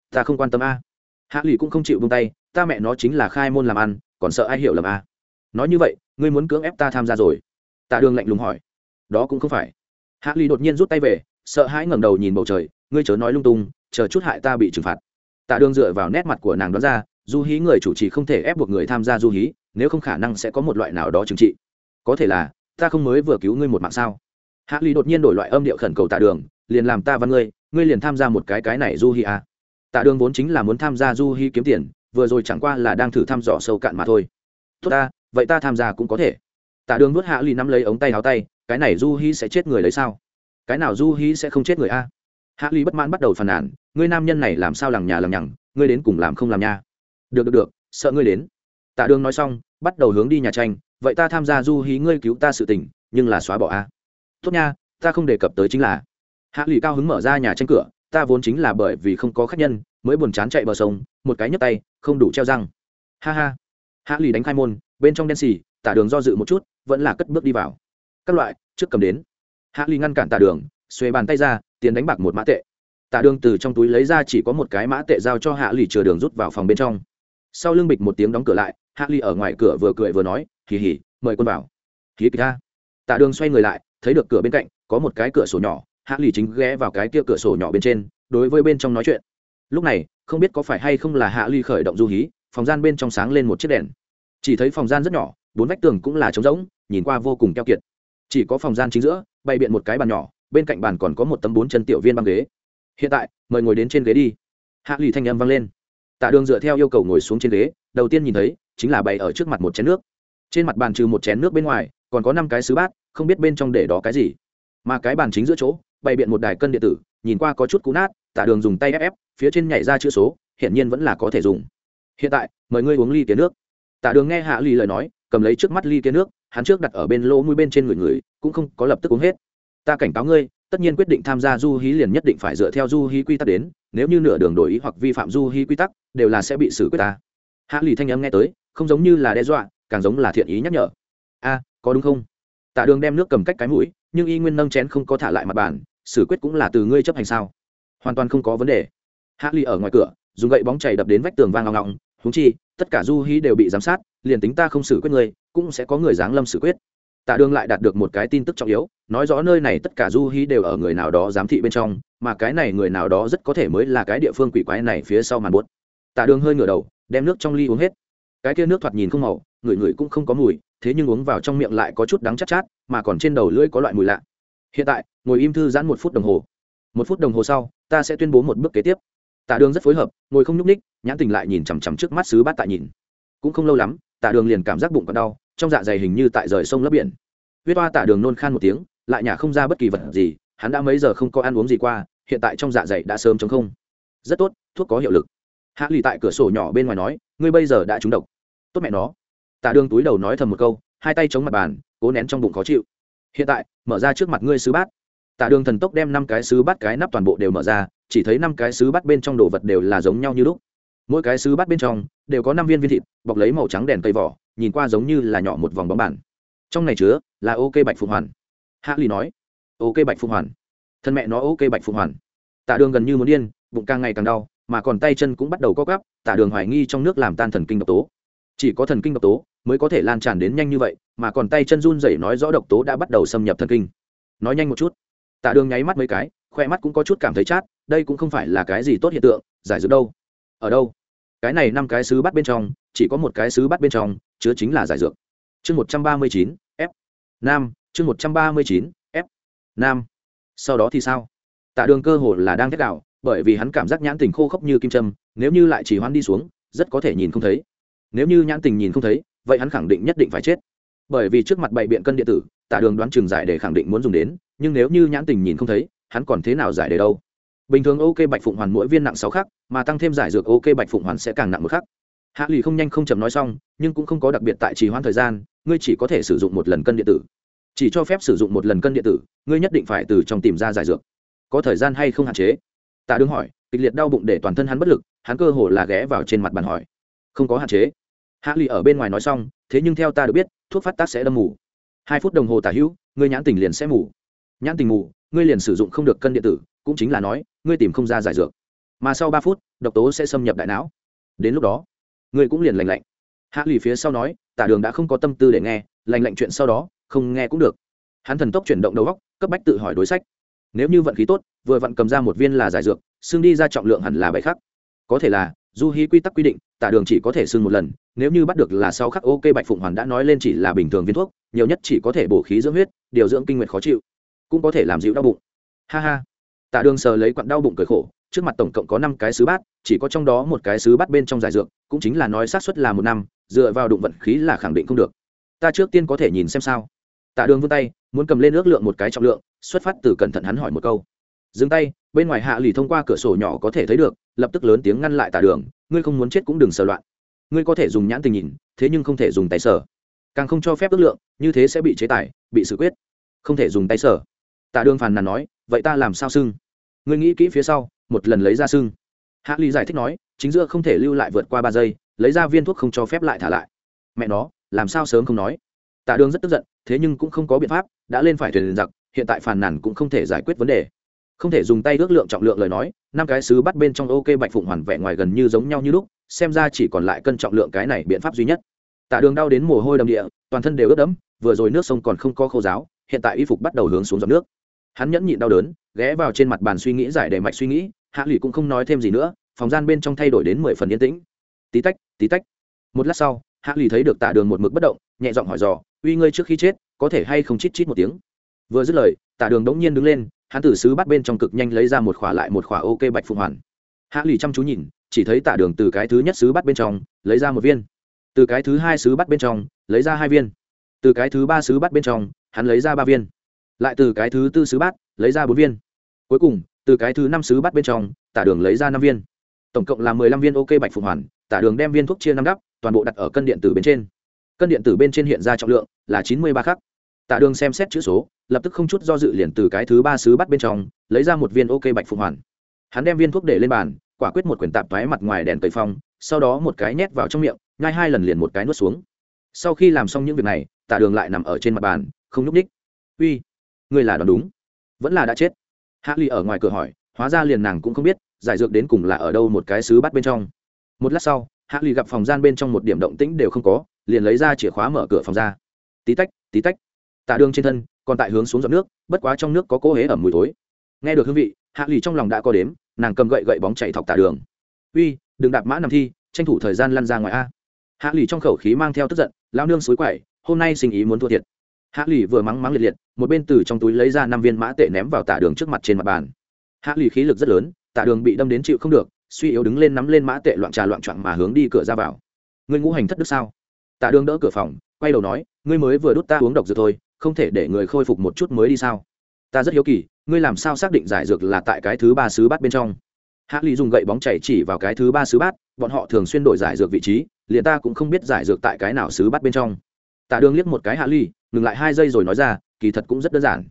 A: Ta không quan tâm a. Hạ lì cũng không chịu vung tay, ta mẹ nó chính là khai môn làm ăn, còn sợ ai hiểu lầm a? Nói như vậy, ngươi muốn cưỡng ép ta tham gia rồi? Tạ đường lạnh lùng hỏi. Đó cũng không phải. Hạ lì đột nhiên rút tay về, sợ hãi ngẩng đầu nhìn bầu trời, ngươi chớ nói lung tung, chờ chút hại ta bị trừng phạt tạ đường dựa vào nét mặt của nàng đó ra, du hí người chủ trì không thể ép buộc người tham gia du hí, nếu không khả năng sẽ có một loại nào đó trừng trị. Có thể là, ta không mới vừa cứu ngươi một mạng sao? Hạ ly đột nhiên đổi loại âm điệu khẩn cầu tạ đường, liền làm ta văn ngươi ngươi liền tham gia một cái cái này du hí à. tạ đường vốn chính là muốn tham gia du hí kiếm tiền, vừa rồi chẳng qua là đang thử thăm dò sâu cạn mà thôi. Tốt ta, vậy ta tham gia cũng có thể. Tạ đường nuốt hạ ly nắm lấy ống tay áo tay, cái này du hí sẽ chết người lấy sao? Cái nào du hí sẽ không chết người a? Hạ ly bất mãn bắt đầu phàn nàn ngươi nam nhân này làm sao lằng nhà lằng nhằng, ngươi đến cùng làm không làm nha? Được được được, sợ ngươi đến. Tạ đường nói xong, bắt đầu hướng đi nhà tranh, vậy ta tham gia du hí ngươi cứu ta sự tình, nhưng là xóa bỏ a. Tốt nha, ta không đề cập tới chính là. Hạ lụy cao hứng mở ra nhà tranh cửa, ta vốn chính là bởi vì không có khách nhân, mới buồn chán chạy bờ sông, một cái nhấp tay, không đủ treo răng. Ha ha. Hạ lụy đánh khai môn, bên trong đen xì tả đường do dự một chút, vẫn là cất bước đi vào. Các loại, trước cầm đến. Hạ lụy ngăn cản tả đường, xuề bàn tay ra, tiền đánh bạc một mã tệ. Tạ đường từ trong túi lấy ra chỉ có một cái mã tệ giao cho hạ lì chừa đường rút vào phòng bên trong. Sau lưng bịch một tiếng đóng cửa lại, hạ lì ở ngoài cửa vừa cười vừa nói, hì hì, mời quân vào. Khí kịch ta tạ đường xoay người lại, thấy được cửa bên cạnh, có một cái cửa sổ nhỏ, hạ lì chính ghé vào cái kia cửa sổ nhỏ bên trên, đối với bên trong nói chuyện. Lúc này, không biết có phải hay không là hạ lì khởi động du hí, phòng gian bên trong sáng lên một chiếc đèn. Chỉ thấy phòng gian rất nhỏ, bốn vách tường cũng là trống rỗng, nhìn qua vô cùng keo kiệt. Chỉ có phòng gian chính giữa, bày biện một cái bàn nhỏ, bên cạnh bàn còn có một tấm bốn chân tiểu viên băng ghế hiện tại, mời ngồi đến trên ghế đi. Hạ lì thanh âm vang lên. Tạ đường dựa theo yêu cầu ngồi xuống trên ghế, đầu tiên nhìn thấy chính là bày ở trước mặt một chén nước. Trên mặt bàn trừ một chén nước bên ngoài, còn có năm cái sứ bát, không biết bên trong để đó cái gì. Mà cái bàn chính giữa chỗ, bày biện một đài cân điện tử, nhìn qua có chút cũ nát, tạ đường dùng tay ép ép, phía trên nhảy ra chữ số, hiển nhiên vẫn là có thể dùng. Hiện tại, mời ngươi uống ly kiến nước. Tạ đường nghe hạ lì lời nói, cầm lấy trước mắt ly kiến nước, hắn trước đặt ở bên lỗ mũi bên trên người người, cũng không có lập tức uống hết. Ta cảnh cáo ngươi tất nhiên quyết định tham gia du hí liền nhất định phải dựa theo du hí quy tắc đến, nếu như nửa đường đổi ý hoặc vi phạm du hí quy tắc, đều là sẽ bị xử quyết ta. Hạ lì thanh âm nghe tới, không giống như là đe dọa, càng giống là thiện ý nhắc nhở. A, có đúng không? Tạ đường đem nước cầm cách cái mũi, nhưng y nguyên nâng chén không có thả lại mặt bàn, xử quyết cũng là từ ngươi chấp hành sao? Hoàn toàn không có vấn đề. Hạ lì ở ngoài cửa, dùng gậy bóng chảy đập đến vách tường vang ngọng ngọng húng chi, tất cả du hí đều bị giám sát, liền tính ta không xử quyết ngươi, cũng sẽ có người giáng lâm xử quyết tạ đường lại đạt được một cái tin tức trọng yếu, nói rõ nơi này tất cả du hí đều ở người nào đó giám thị bên trong, mà cái này người nào đó rất có thể mới là cái địa phương quỷ quái này phía sau màn buốt. Tạ đường hơi ngửa đầu, đem nước trong ly uống hết. Cái kia nước thoạt nhìn không màu, người người cũng không có mùi, thế nhưng uống vào trong miệng lại có chút đắng chát chát, mà còn trên đầu lưỡi có loại mùi lạ. Hiện tại, ngồi im thư giãn một phút đồng hồ. Một phút đồng hồ sau, ta sẽ tuyên bố một bước kế tiếp. Tạ đường rất phối hợp, ngồi không nhúc ních nhãn tình lại nhìn chằm chằm trước mắt sứ bát tại nhìn. Cũng không lâu lắm tạ đường liền cảm giác bụng còn đau trong dạ dày hình như tại rời sông lấp biển. Huyết oa tả đường nôn khan một tiếng, lại nhả không ra bất kỳ vật gì, hắn đã mấy giờ không có ăn uống gì qua, hiện tại trong dạ dày đã sớm chống không. Rất tốt, thuốc có hiệu lực. Hạ lì tại cửa sổ nhỏ bên ngoài nói, ngươi bây giờ đã trúng độc. Tốt mẹ nó. Tả đường túi đầu nói thầm một câu, hai tay chống mặt bàn, cố nén trong bụng khó chịu. Hiện tại, mở ra trước mặt ngươi sứ bát. Tả đường thần tốc đem năm cái sứ bát cái nắp toàn bộ đều mở ra, chỉ thấy năm cái sứ bát bên trong đồ vật đều là giống nhau như lúc mỗi cái sứ bát bên trong đều có năm viên viên thịt, bọc lấy màu trắng đèn cây vỏ, nhìn qua giống như là nhỏ một vòng bóng bàn. Trong này chứa là ok bạch phụng hoàn. Hạ lì nói, ok bạch phụng hoàn. Thân mẹ nó ok bạch phụng hoàn. Tạ đường gần như muốn điên, bụng càng ngày càng đau, mà còn tay chân cũng bắt đầu co gắp tạ đường hoài nghi trong nước làm tan thần kinh độc tố. Chỉ có thần kinh độc tố mới có thể lan tràn đến nhanh như vậy, mà còn tay chân run rẩy nói rõ độc tố đã bắt đầu xâm nhập thần kinh. Nói nhanh một chút. Tạ đường nháy mắt mấy cái, khoe mắt cũng có chút cảm thấy chát, đây cũng không phải là cái gì tốt hiện tượng, giải dược đâu ở đâu? Cái này năm cái sứ bắt bên trong, chỉ có một cái sứ bắt bên trong, chứa chính là giải dược. Chương một trăm ba mươi chín, f. Nam, chương một trăm ba mươi chín, f. Nam. Sau đó thì sao? Tạ đường cơ hồ là đang thét đạo bởi vì hắn cảm giác nhãn tình khô khốc như kim châm, nếu như lại chỉ hoan đi xuống, rất có thể nhìn không thấy. Nếu như nhãn tình nhìn không thấy, vậy hắn khẳng định nhất định phải chết. Bởi vì trước mặt bậy biện cân điện tử, tạ đường đoán trường giải để khẳng định muốn dùng đến, nhưng nếu như nhãn tình nhìn không thấy, hắn còn thế nào giải để đâu? Bình thường ok bạch phụng hoàn mỗi viên nặng sáu khắc, mà tăng thêm giải dược ok bạch phụng hoàn sẽ càng nặng một khắc. Hạ lì không nhanh không chậm nói xong, nhưng cũng không có đặc biệt tại trì hoãn thời gian, ngươi chỉ có thể sử dụng một lần cân điện tử. Chỉ cho phép sử dụng một lần cân điện tử, ngươi nhất định phải từ trong tìm ra giải dược. Có thời gian hay không hạn chế? Tạ đương hỏi, kịch liệt đau bụng để toàn thân hắn bất lực, hắn cơ hồ là ghé vào trên mặt bàn hỏi. Không có hạn chế. Hạ lì ở bên ngoài nói xong, thế nhưng theo ta được biết, thuốc phát tác sẽ đâm mù. Hai phút đồng hồ tả hữu, ngươi nhãn tình liền sẽ mù. Nhãn tình mù, ngươi liền sử dụng không được cân điện tử, cũng chính là nói ngươi tìm không ra giải dược. Mà sau ba phút, độc tố sẽ xâm nhập đại não. Đến lúc đó, ngươi cũng liền lành lạnh. Hạ lì phía sau nói, tả đường đã không có tâm tư để nghe, lành lạnh chuyện sau đó, không nghe cũng được. Hắn thần tốc chuyển động đầu góc cấp bách tự hỏi đối sách. Nếu như vận khí tốt, vừa vặn cầm ra một viên là giải dược xương đi ra trọng lượng hẳn là bảy khắc. Có thể là du hí quy tắc quy định, tả đường chỉ có thể xương một lần, nếu như bắt được là sáu khắc ok bạch phụng hoàn đã nói lên chỉ là bình thường viên thuốc, nhiều nhất chỉ có thể bổ khí dưỡng huyết, điều dưỡng kinh nguyệt khó chịu, cũng có thể làm dịu đau bụng. Ha ha. Tạ đường sờ lấy quặn đau bụng cười khổ, trước mặt tổng cộng có năm cái sứ bát, chỉ có trong đó một cái sứ bát bên trong giải dược, cũng chính là nói xác suất là một năm, dựa vào đụng vận khí là khẳng định không được. Ta trước tiên có thể nhìn xem sao. Tạ đường vươn tay, muốn cầm lên ước lượng một cái trọng lượng, xuất phát từ cẩn thận hắn hỏi một câu. Dừng tay, bên ngoài hạ lì thông qua cửa sổ nhỏ có thể thấy được, lập tức lớn tiếng ngăn lại tạ đường, ngươi không muốn chết cũng đừng sờ loạn. Ngươi có thể dùng nhãn tình nhìn, thế nhưng không thể dùng tay sở càng không cho phép ước lượng, như thế sẽ bị chế tài, bị xử quyết. Không thể dùng tay sở tạ đường phàn nàn nói, vậy ta làm sao sưng ngươi nghĩ kỹ phía sau, một lần lấy ra sưng hạ ly giải thích nói, chính giữa không thể lưu lại vượt qua ba giây, lấy ra viên thuốc không cho phép lại thả lại. Mẹ nó, làm sao sớm không nói? Tạ đường rất tức giận, thế nhưng cũng không có biện pháp, đã lên phải thuyền giặc, hiện tại phàn nàn cũng không thể giải quyết vấn đề. Không thể dùng tay ước lượng trọng lượng lời nói, năm cái xứ bắt bên trong ok bạch phụng hoàn vẹn ngoài gần như giống nhau như lúc, xem ra chỉ còn lại cân trọng lượng cái này biện pháp duy nhất. Tạ đường đau đến mồ hôi đầm địa, toàn thân đều ướt đẫm, vừa rồi nước sông còn không có khô giáo hiện tại y phục bắt đầu hướng xuống dòng nước hắn nhẫn nhịn đau đớn, ghé vào trên mặt bàn suy nghĩ giải đề mạch suy nghĩ, hạ lụy cũng không nói thêm gì nữa, phòng gian bên trong thay đổi đến mười phần yên tĩnh. Tí tách tí tách. Một lát sau, hạ lụy thấy được tạ đường một mực bất động, nhẹ giọng hỏi dò, uy ngươi trước khi chết, có thể hay không chít chít một tiếng? Vừa dứt lời, tạ đường đống nhiên đứng lên, hắn tử sứ bắt bên trong cực nhanh lấy ra một khỏa lại một khỏa ok bạch phụng hoàn. Hạ lụy chăm chú nhìn, chỉ thấy tạ đường từ cái thứ nhất sứ bắt bên trong, lấy ra một viên. Từ cái thứ hai sứ bắt bên trong, lấy ra hai viên. Từ cái thứ ba sứ bắt bên trong, hắn lấy ra ba viên lại từ cái thứ tư sứ bát lấy ra bốn viên. Cuối cùng, từ cái thứ năm sứ bát bên trong, tả đường lấy ra năm viên. Tổng cộng là mười lăm viên ok bạch phụng hoàn, tả đường đem viên thuốc chia năm đắp, toàn bộ đặt ở cân điện tử bên trên. Cân điện tử bên trên hiện ra trọng lượng là chín mươi ba khắc. Tạ đường xem xét chữ số, lập tức không chút do dự liền từ cái thứ ba xứ bắt bên trong, lấy ra một viên ok bạch phụng hoàn. Hắn đem viên thuốc để lên bàn, quả quyết một quyển tạp thoái mặt ngoài đèn tây phong, sau đó một cái nhét vào trong miệng, nhai hai lần liền một cái nuốt xuống. Sau khi làm xong những việc này tạ đường lại nằm ở trên mặt bàn, không nhúc ních uy ngươi là đoán đúng. Vẫn là đã chết. Hạ ly ở ngoài cửa hỏi, hóa ra liền nàng cũng không biết, giải dược đến cùng là ở đâu một cái xứ bắt bên trong. Một lát sau, hạ ly gặp phòng gian bên trong một điểm động tĩnh đều không có, liền lấy ra chìa khóa mở cửa phòng ra. Tí tách tí tách. Tạ đường trên thân còn tại hướng xuống giọt nước, bất quá trong nước có cỗ hế ẩm mùi tối nghe được hương vị, hạ ly trong lòng đã có đếm, nàng cầm gậy gậy bóng chạy thọc tạ đường. Uy, đừng đạp mã nằm thi, tranh thủ thời gian lăn ra ngoài a. Hạ ly trong khẩu khí mang theo tức giận lao nương suối quậy, hôm nay sinh ý muốn thua thiệt hạ lì vừa mắng mắng liệt liệt, một bên từ trong túi lấy ra năm viên mã tệ ném vào tả đường trước mặt trên mặt bàn. Hạ lì khí lực rất lớn, tả đường bị đâm đến chịu không được, suy yếu đứng lên nắm lên mã tệ loạn trà loạn trọn mà hướng đi cửa ra vào. Ngươi ngũ hành thất đức sao? Tả đường đỡ cửa phòng, quay đầu nói, ngươi mới vừa đút ta uống độc dược thôi, không thể để người khôi phục một chút mới đi sao? Ta rất hiếu kỳ, ngươi làm sao xác định giải dược là tại cái thứ ba sứ bát bên trong? Hạ lì dùng gậy bóng chảy chỉ vào cái thứ ba sứ bát, bọn họ thường xuyên đổi giải dược vị trí, liền ta cũng không biết giải dược tại cái nào sứ bát bên trong. Tả đường liếc một cái hạ lì ngừng lại hai giây rồi nói ra, kỳ thật cũng rất đơn giản.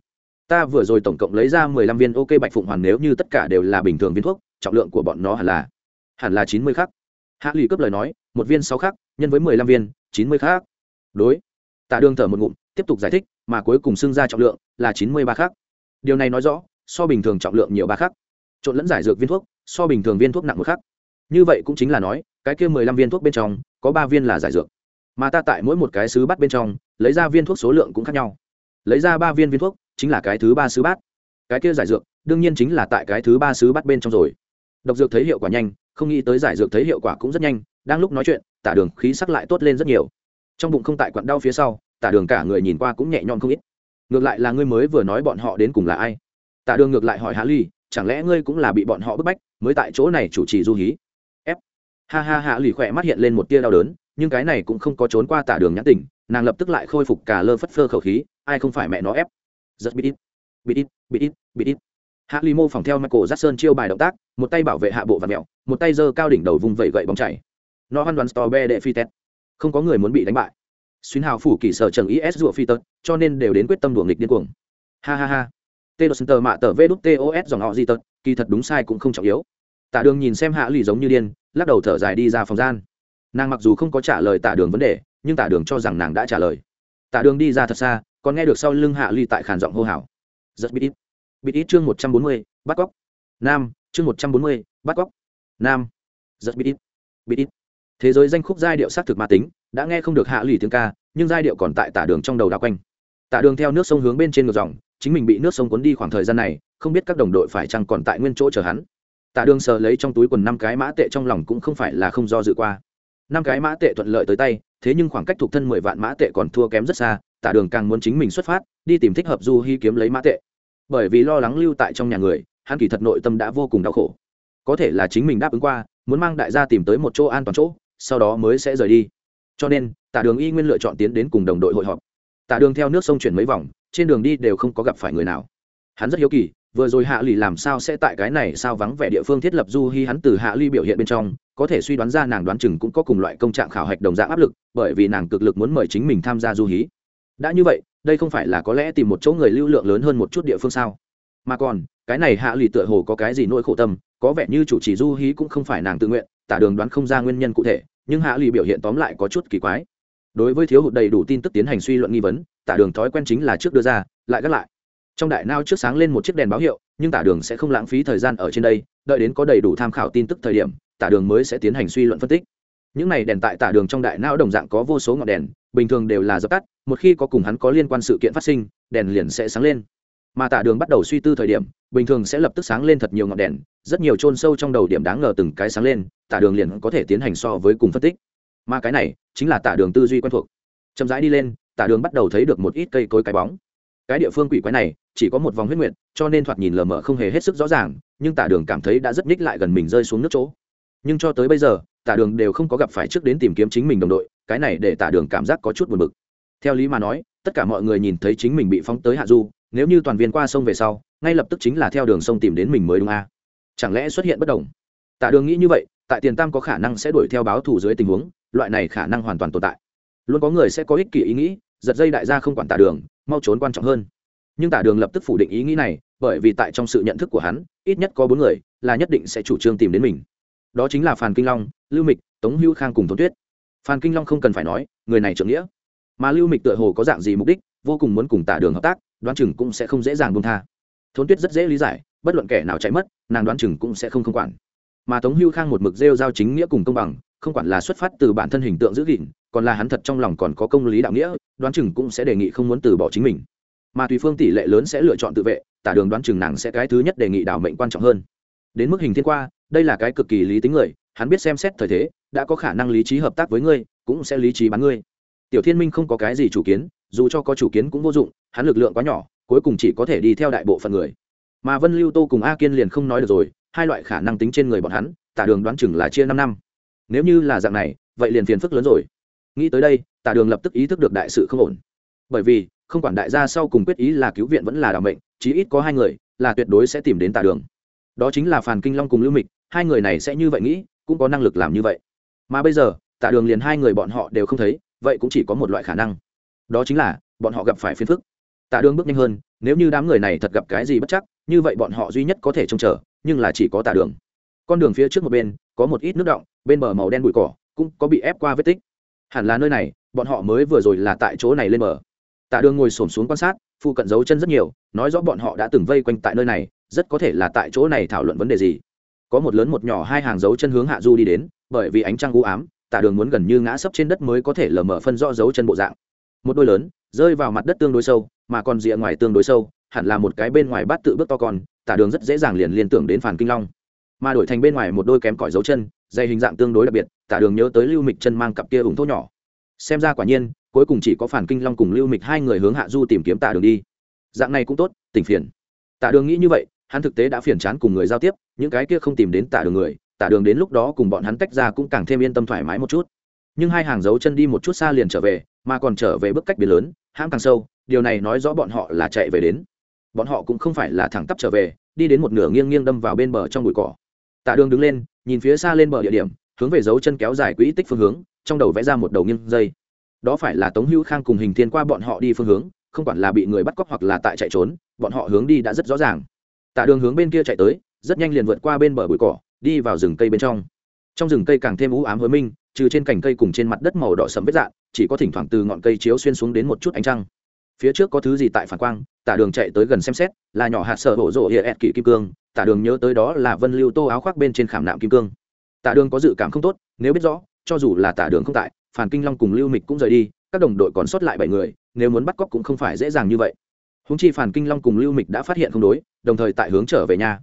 A: Ta vừa rồi tổng cộng lấy ra mười lăm viên ok bạch phụng hoàn nếu như tất cả đều là bình thường viên thuốc, trọng lượng của bọn nó hẳn là hẳn là chín mươi khắc. Hạ lì cướp lời nói, một viên sáu khắc, nhân với mười lăm viên, chín mươi khắc. Đối. Tạ đường thở một ngụm, tiếp tục giải thích, mà cuối cùng xưng ra trọng lượng là chín mươi ba khắc. Điều này nói rõ, so bình thường trọng lượng nhiều ba khắc. Trộn lẫn giải dược viên thuốc, so bình thường viên thuốc nặng một khắc. Như vậy cũng chính là nói, cái kia mười lăm viên thuốc bên trong, có ba viên là giải dược mà ta tại mỗi một cái sứ bát bên trong, lấy ra viên thuốc số lượng cũng khác nhau. Lấy ra ba viên viên thuốc, chính là cái thứ ba sứ bát. Cái kia giải dược, đương nhiên chính là tại cái thứ ba sứ bát bên trong rồi. Độc dược thấy hiệu quả nhanh, không nghĩ tới giải dược thấy hiệu quả cũng rất nhanh, đang lúc nói chuyện, tả đường khí sắc lại tốt lên rất nhiều. Trong bụng không tại quặn đau phía sau, tả đường cả người nhìn qua cũng nhẹ nhõm không ít. Ngược lại là ngươi mới vừa nói bọn họ đến cùng là ai? Tả đường ngược lại hỏi hạ ly chẳng lẽ ngươi cũng là bị bọn họ bức bách, mới tại chỗ này chủ trì du hí? Ép. Ha ha, hạ lì khỏe mắt hiện lên một tia đau đớn nhưng cái này cũng không có trốn qua tả đường nhãn tình, nàng lập tức lại khôi phục cả lơ phất phơ khẩu khí, ai không phải mẹ nó ép. Rất bít ít bít ít bít ít bít ít. Hạ ly mô phỏng theo michael jackson chiêu bài động tác, một tay bảo vệ hạ bộ và mẹo, một tay giơ cao đỉnh đầu vùng vẩy gậy bóng chảy. Nó hoàn toàn store be đệ phi tét. Không có người muốn bị đánh bại. Xuyên hào phủ kỳ sở trần is rụa phi tật, cho nên đều đến quyết tâm đùa nghịch điên cuồng. Ha ha ha. Tê đột tờ mạ tờ vê đút tos dòng họ di tật, kỳ thật đúng sai cũng không trọng yếu. Tả đường nhìn xem hạ lì giống như điên, lắc đầu thở dài đi ra phòng gian nàng mặc dù không có trả lời tả đường vấn đề, nhưng tả đường cho rằng nàng đã trả lời. Tả đường đi ra thật xa, còn nghe được sau lưng hạ ly tại khản giọng hô hào. Rất bít ít. Bít ít chương một trăm bốn mươi, bắt cóc. Nam, chương một trăm bốn mươi, bắt cóc. Nam. Rất bít ít. Bít ít. Thế giới danh khúc giai điệu s á t thực ma tính, đã nghe không được hạ lì tiếng ca, nhưng giai điệu còn tại tả đường trong đầu đào quanh. Tả đường theo nước sông hướng bên trên ngược dòng, chính mình bị nước sông cuốn đi khoảng thời gian này, không biết các đồng đội phải chăng còn tại nguyên chỗ chờ hắn. Tả đường sờ lấy trong túi quần năm cái mã tệ trong lòng cũng không phải là không do dự qua năm cái mã tệ thuận lợi tới tay, thế nhưng khoảng cách thuộc thân mười vạn mã tệ còn thua kém rất xa, tả đường càng muốn chính mình xuất phát, đi tìm thích hợp du hy kiếm lấy mã tệ. Bởi vì lo lắng lưu tại trong nhà người, hắn kỳ thật nội tâm đã vô cùng đau khổ. Có thể là chính mình đáp ứng qua, muốn mang đại gia tìm tới một chỗ an toàn chỗ, sau đó mới sẽ rời đi. Cho nên, tả đường y nguyên lựa chọn tiến đến cùng đồng đội hội họp. Tả đường theo nước sông chuyển mấy vòng, trên đường đi đều không có gặp phải người nào. Hắn rất hiếu kỳ, vừa rồi hạ lì làm sao sẽ tại cái này sao vắng vẻ địa phương thiết lập du hi hắn từ hạ ly biểu hiện bên trong có thể suy đoán ra nàng đoán chừng cũng có cùng loại công trạng khảo hạch đồng dạng áp lực, bởi vì nàng cực lực muốn mời chính mình tham gia du hí. Đã như vậy, đây không phải là có lẽ tìm một chỗ người lưu lượng lớn hơn một chút địa phương sao? Mà còn, cái này hạ lì tựa hồ có cái gì nỗi khổ tâm, có vẻ như chủ trì du hí cũng không phải nàng tự nguyện, tả đường đoán không ra nguyên nhân cụ thể, nhưng hạ lì biểu hiện tóm lại có chút kỳ quái. Đối với thiếu hụt đầy đủ tin tức tiến hành suy luận nghi vấn, tả đường thói quen chính là trước đưa ra, lại gác lại. Trong đại nao trước sáng lên một chiếc đèn báo hiệu, nhưng tả đường sẽ không lãng phí thời gian ở trên đây, đợi đến có đầy đủ tham khảo tin tức thời điểm tả đường mới sẽ tiến hành suy luận phân tích. Những này đèn tại tả đường trong đại não đồng dạng có vô số ngọn đèn, bình thường đều là dập tắt, một khi có cùng hắn có liên quan sự kiện phát sinh, đèn liền sẽ sáng lên. Mà tả đường bắt đầu suy tư thời điểm, bình thường sẽ lập tức sáng lên thật nhiều ngọn đèn, rất nhiều chôn sâu trong đầu điểm đáng ngờ từng cái sáng lên, tả đường liền có thể tiến hành so với cùng phân tích. Mà cái này, chính là tả đường tư duy quen thuộc. Chậm rãi đi lên, tả đường bắt đầu thấy được một ít cây cối cái bóng. Cái địa phương quỷ quái này, chỉ có một vòng huyết nguyệt, cho nên thoạt nhìn lờ mờ không hề hết sức rõ ràng, nhưng tả đường cảm thấy đã rất ních lại gần mình rơi xuống nước chỗ nhưng cho tới bây giờ, tả đường đều không có gặp phải trước đến tìm kiếm chính mình đồng đội, cái này để tả đường cảm giác có chút buồn bực. Theo lý mà nói, tất cả mọi người nhìn thấy chính mình bị phóng tới hạ du, nếu như toàn viên qua sông về sau, ngay lập tức chính là theo đường sông tìm đến mình mới đúng a. À? chẳng lẽ xuất hiện bất đồng? Tả đường nghĩ như vậy, tại tiền tam có khả năng sẽ đuổi theo báo thủ dưới tình huống, loại này khả năng hoàn toàn tồn tại. Luôn có người sẽ có ích kỷ ý nghĩ, giật dây đại gia không quản tả đường, mau trốn quan trọng hơn. Nhưng tả đường lập tức phủ định ý nghĩ này, bởi vì tại trong sự nhận thức của hắn, ít nhất có bốn người là nhất định sẽ chủ trương tìm đến mình đó chính là phan kinh long, lưu mịch, tống hữu khang cùng thốn tuyết. Phan kinh long không cần phải nói, người này trưởng nghĩa. Mà lưu mịch tựa hồ có dạng gì mục đích, vô cùng muốn cùng tả đường hợp tác, đoán chừng cũng sẽ không dễ dàng buông tha. Thốn tuyết rất dễ lý giải, bất luận kẻ nào chạy mất, nàng đoán chừng cũng sẽ không không quản. Mà tống hữu khang một mực rêu giao chính nghĩa cùng công bằng, không quản là xuất phát từ bản thân hình tượng giữ gìn, còn là hắn thật trong lòng còn có công lý đạo nghĩa, đoán chừng cũng sẽ đề nghị không muốn từ bỏ chính mình. Mà tùy phương tỷ lệ lớn sẽ lựa chọn tự vệ, tả đường đoán chừng nàng sẽ cái thứ nhất đề nghị đảo mệnh quan trọng hơn. Đến mức hình thiên qua đây là cái cực kỳ lý tính người, hắn biết xem xét thời thế, đã có khả năng lý trí hợp tác với ngươi, cũng sẽ lý trí bán ngươi. Tiểu thiên minh không có cái gì chủ kiến, dù cho có chủ kiến cũng vô dụng, hắn lực lượng quá nhỏ, cuối cùng chỉ có thể đi theo đại bộ phận người. Mà vân lưu tô cùng a kiên liền không nói được rồi, hai loại khả năng tính trên người bọn hắn, tả đường đoán chừng là chia năm năm. Nếu như là dạng này, vậy liền phiền phức lớn rồi. Nghĩ tới đây, tả đường lập tức ý thức được đại sự không ổn. Bởi vì, không quản đại gia sau cùng quyết ý là cứu viện vẫn là đảm mệnh, chí ít có hai người, là tuyệt đối sẽ tìm đến tả đường. Đó chính là phàn kinh long cùng lưu mịch hai người này sẽ như vậy nghĩ, cũng có năng lực làm như vậy. Mà bây giờ, Tạ đường liền hai người bọn họ đều không thấy, vậy cũng chỉ có một loại khả năng. Đó chính là, bọn họ gặp phải phiền phức. Tạ đường bước nhanh hơn, nếu như đám người này thật gặp cái gì bất chắc, như vậy bọn họ duy nhất có thể trông chờ, nhưng là chỉ có Tạ đường. Con đường phía trước một bên, có một ít nước động, bên bờ màu đen bụi cỏ, cũng có bị ép qua vết tích. Hẳn là nơi này, bọn họ mới vừa rồi là tại chỗ này lên bờ. Tạ đường ngồi xổm xuống quan sát, phụ cận dấu chân rất nhiều, nói rõ bọn họ đã từng vây quanh tại nơi này, rất có thể là tại chỗ này thảo luận vấn đề gì có một lớn một nhỏ hai hàng dấu chân hướng hạ du đi đến, bởi vì ánh trăng u ám tạ đường muốn gần như ngã sấp trên đất mới có thể lờ mờ phân rõ dấu chân bộ dạng. Một đôi lớn, rơi vào mặt đất tương đối sâu, mà còn rìa ngoài tương đối sâu, hẳn là một cái bên ngoài bát tự bước to con tạ đường rất dễ dàng liền liên tưởng đến phản kinh long. Mà đổi thành bên ngoài một đôi kém cỏi dấu chân, dày hình dạng tương đối đặc biệt tạ đường nhớ tới lưu mịch chân mang cặp kia ủng thô nhỏ. Xem ra quả nhiên, cuối cùng chỉ có phản kinh long cùng lưu mịch hai người hướng hạ du tìm kiếm tạ đường đi. Dạng này cũng tốt, tỉnh phiền. Tạ đường nghĩ như vậy hắn thực tế đã phiền chán cùng người giao tiếp, những cái kia không tìm đến tạ đường người tạ đường đến lúc đó cùng bọn hắn tách ra cũng càng thêm yên tâm thoải mái một chút. Nhưng hai hàng dấu chân đi một chút xa liền trở về, mà còn trở về bước cách biển lớn, hãm càng sâu, điều này nói rõ bọn họ là chạy về đến. Bọn họ cũng không phải là thẳng tắp trở về, đi đến một nửa nghiêng nghiêng đâm vào bên bờ trong bụi cỏ. Tạ đường đứng lên, nhìn phía xa lên bờ địa điểm, hướng về dấu chân kéo dài quỹ tích phương hướng, trong đầu vẽ ra một đầu nghiêng dây. Đó phải là tống hữu khang cùng hình thiên qua bọn họ đi phương hướng, không quản là bị người bắt cóc hoặc là tại chạy trốn, bọn họ hướng đi đã rất rõ ràng tạ đường hướng bên kia chạy tới, rất nhanh liền vượt qua bên bờ bụi cỏ, đi vào rừng cây bên trong. Trong rừng cây càng thêm u ám hối minh, trừ trên cành cây cùng trên mặt đất màu đỏ sẫm vết dạn, chỉ có thỉnh thoảng từ ngọn cây chiếu xuyên xuống đến một chút ánh trăng. Phía trước có thứ gì tại phản quang, tả đường chạy tới gần xem xét, là nhỏ hạt sợ bổ rộ hiện ẹt kỷ kim cương, tả đường nhớ tới đó là vân lưu tô áo khoác bên trên khảm nạm kim cương. Tả đường có dự cảm không tốt, nếu biết rõ, cho dù là tả đường không tại phản kinh long cùng lưu mịch cũng rời đi, các đồng đội còn sót lại bảy người, nếu muốn bắt cóc cũng không phải dễ dàng như vậy. Húng chi phản kinh long cùng lưu mịch đã phát hiện không đối đồng thời tại hướng trở về nhà.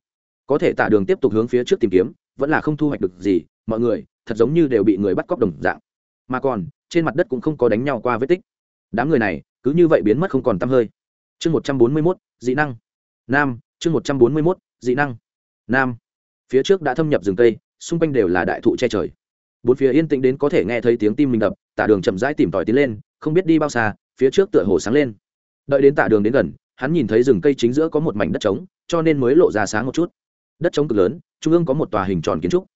A: Có thể Tạ đường tiếp tục hướng phía trước tìm kiếm, vẫn là không thu hoạch được gì, mọi người, thật giống như đều bị người bắt cóc đồng dạng. Mà còn, trên mặt đất cũng không có đánh nhau qua vết tích. Đám người này, cứ như vậy biến mất không còn t hơi. Chương một trăm bốn mươi mốt, dị năng. Nam, chương một trăm bốn mươi mốt, dị năng. Nam. Phía trước đã thâm nhập rừng tây xung quanh đều là đại thụ che trời. Bốn phía yên tĩnh đến có thể nghe thấy tiếng tim mình đập tả đường chậm rãi tìm tòi tiến lên, không biết đi bao xa, phía trước tựa hồ sáng lên. Đợi đến tả đường đến gần hắn nhìn thấy rừng cây chính giữa có một mảnh đất trống, cho nên mới lộ ra sáng một chút. Đất trống cực lớn, trung ương có một tòa hình tròn kiến trúc.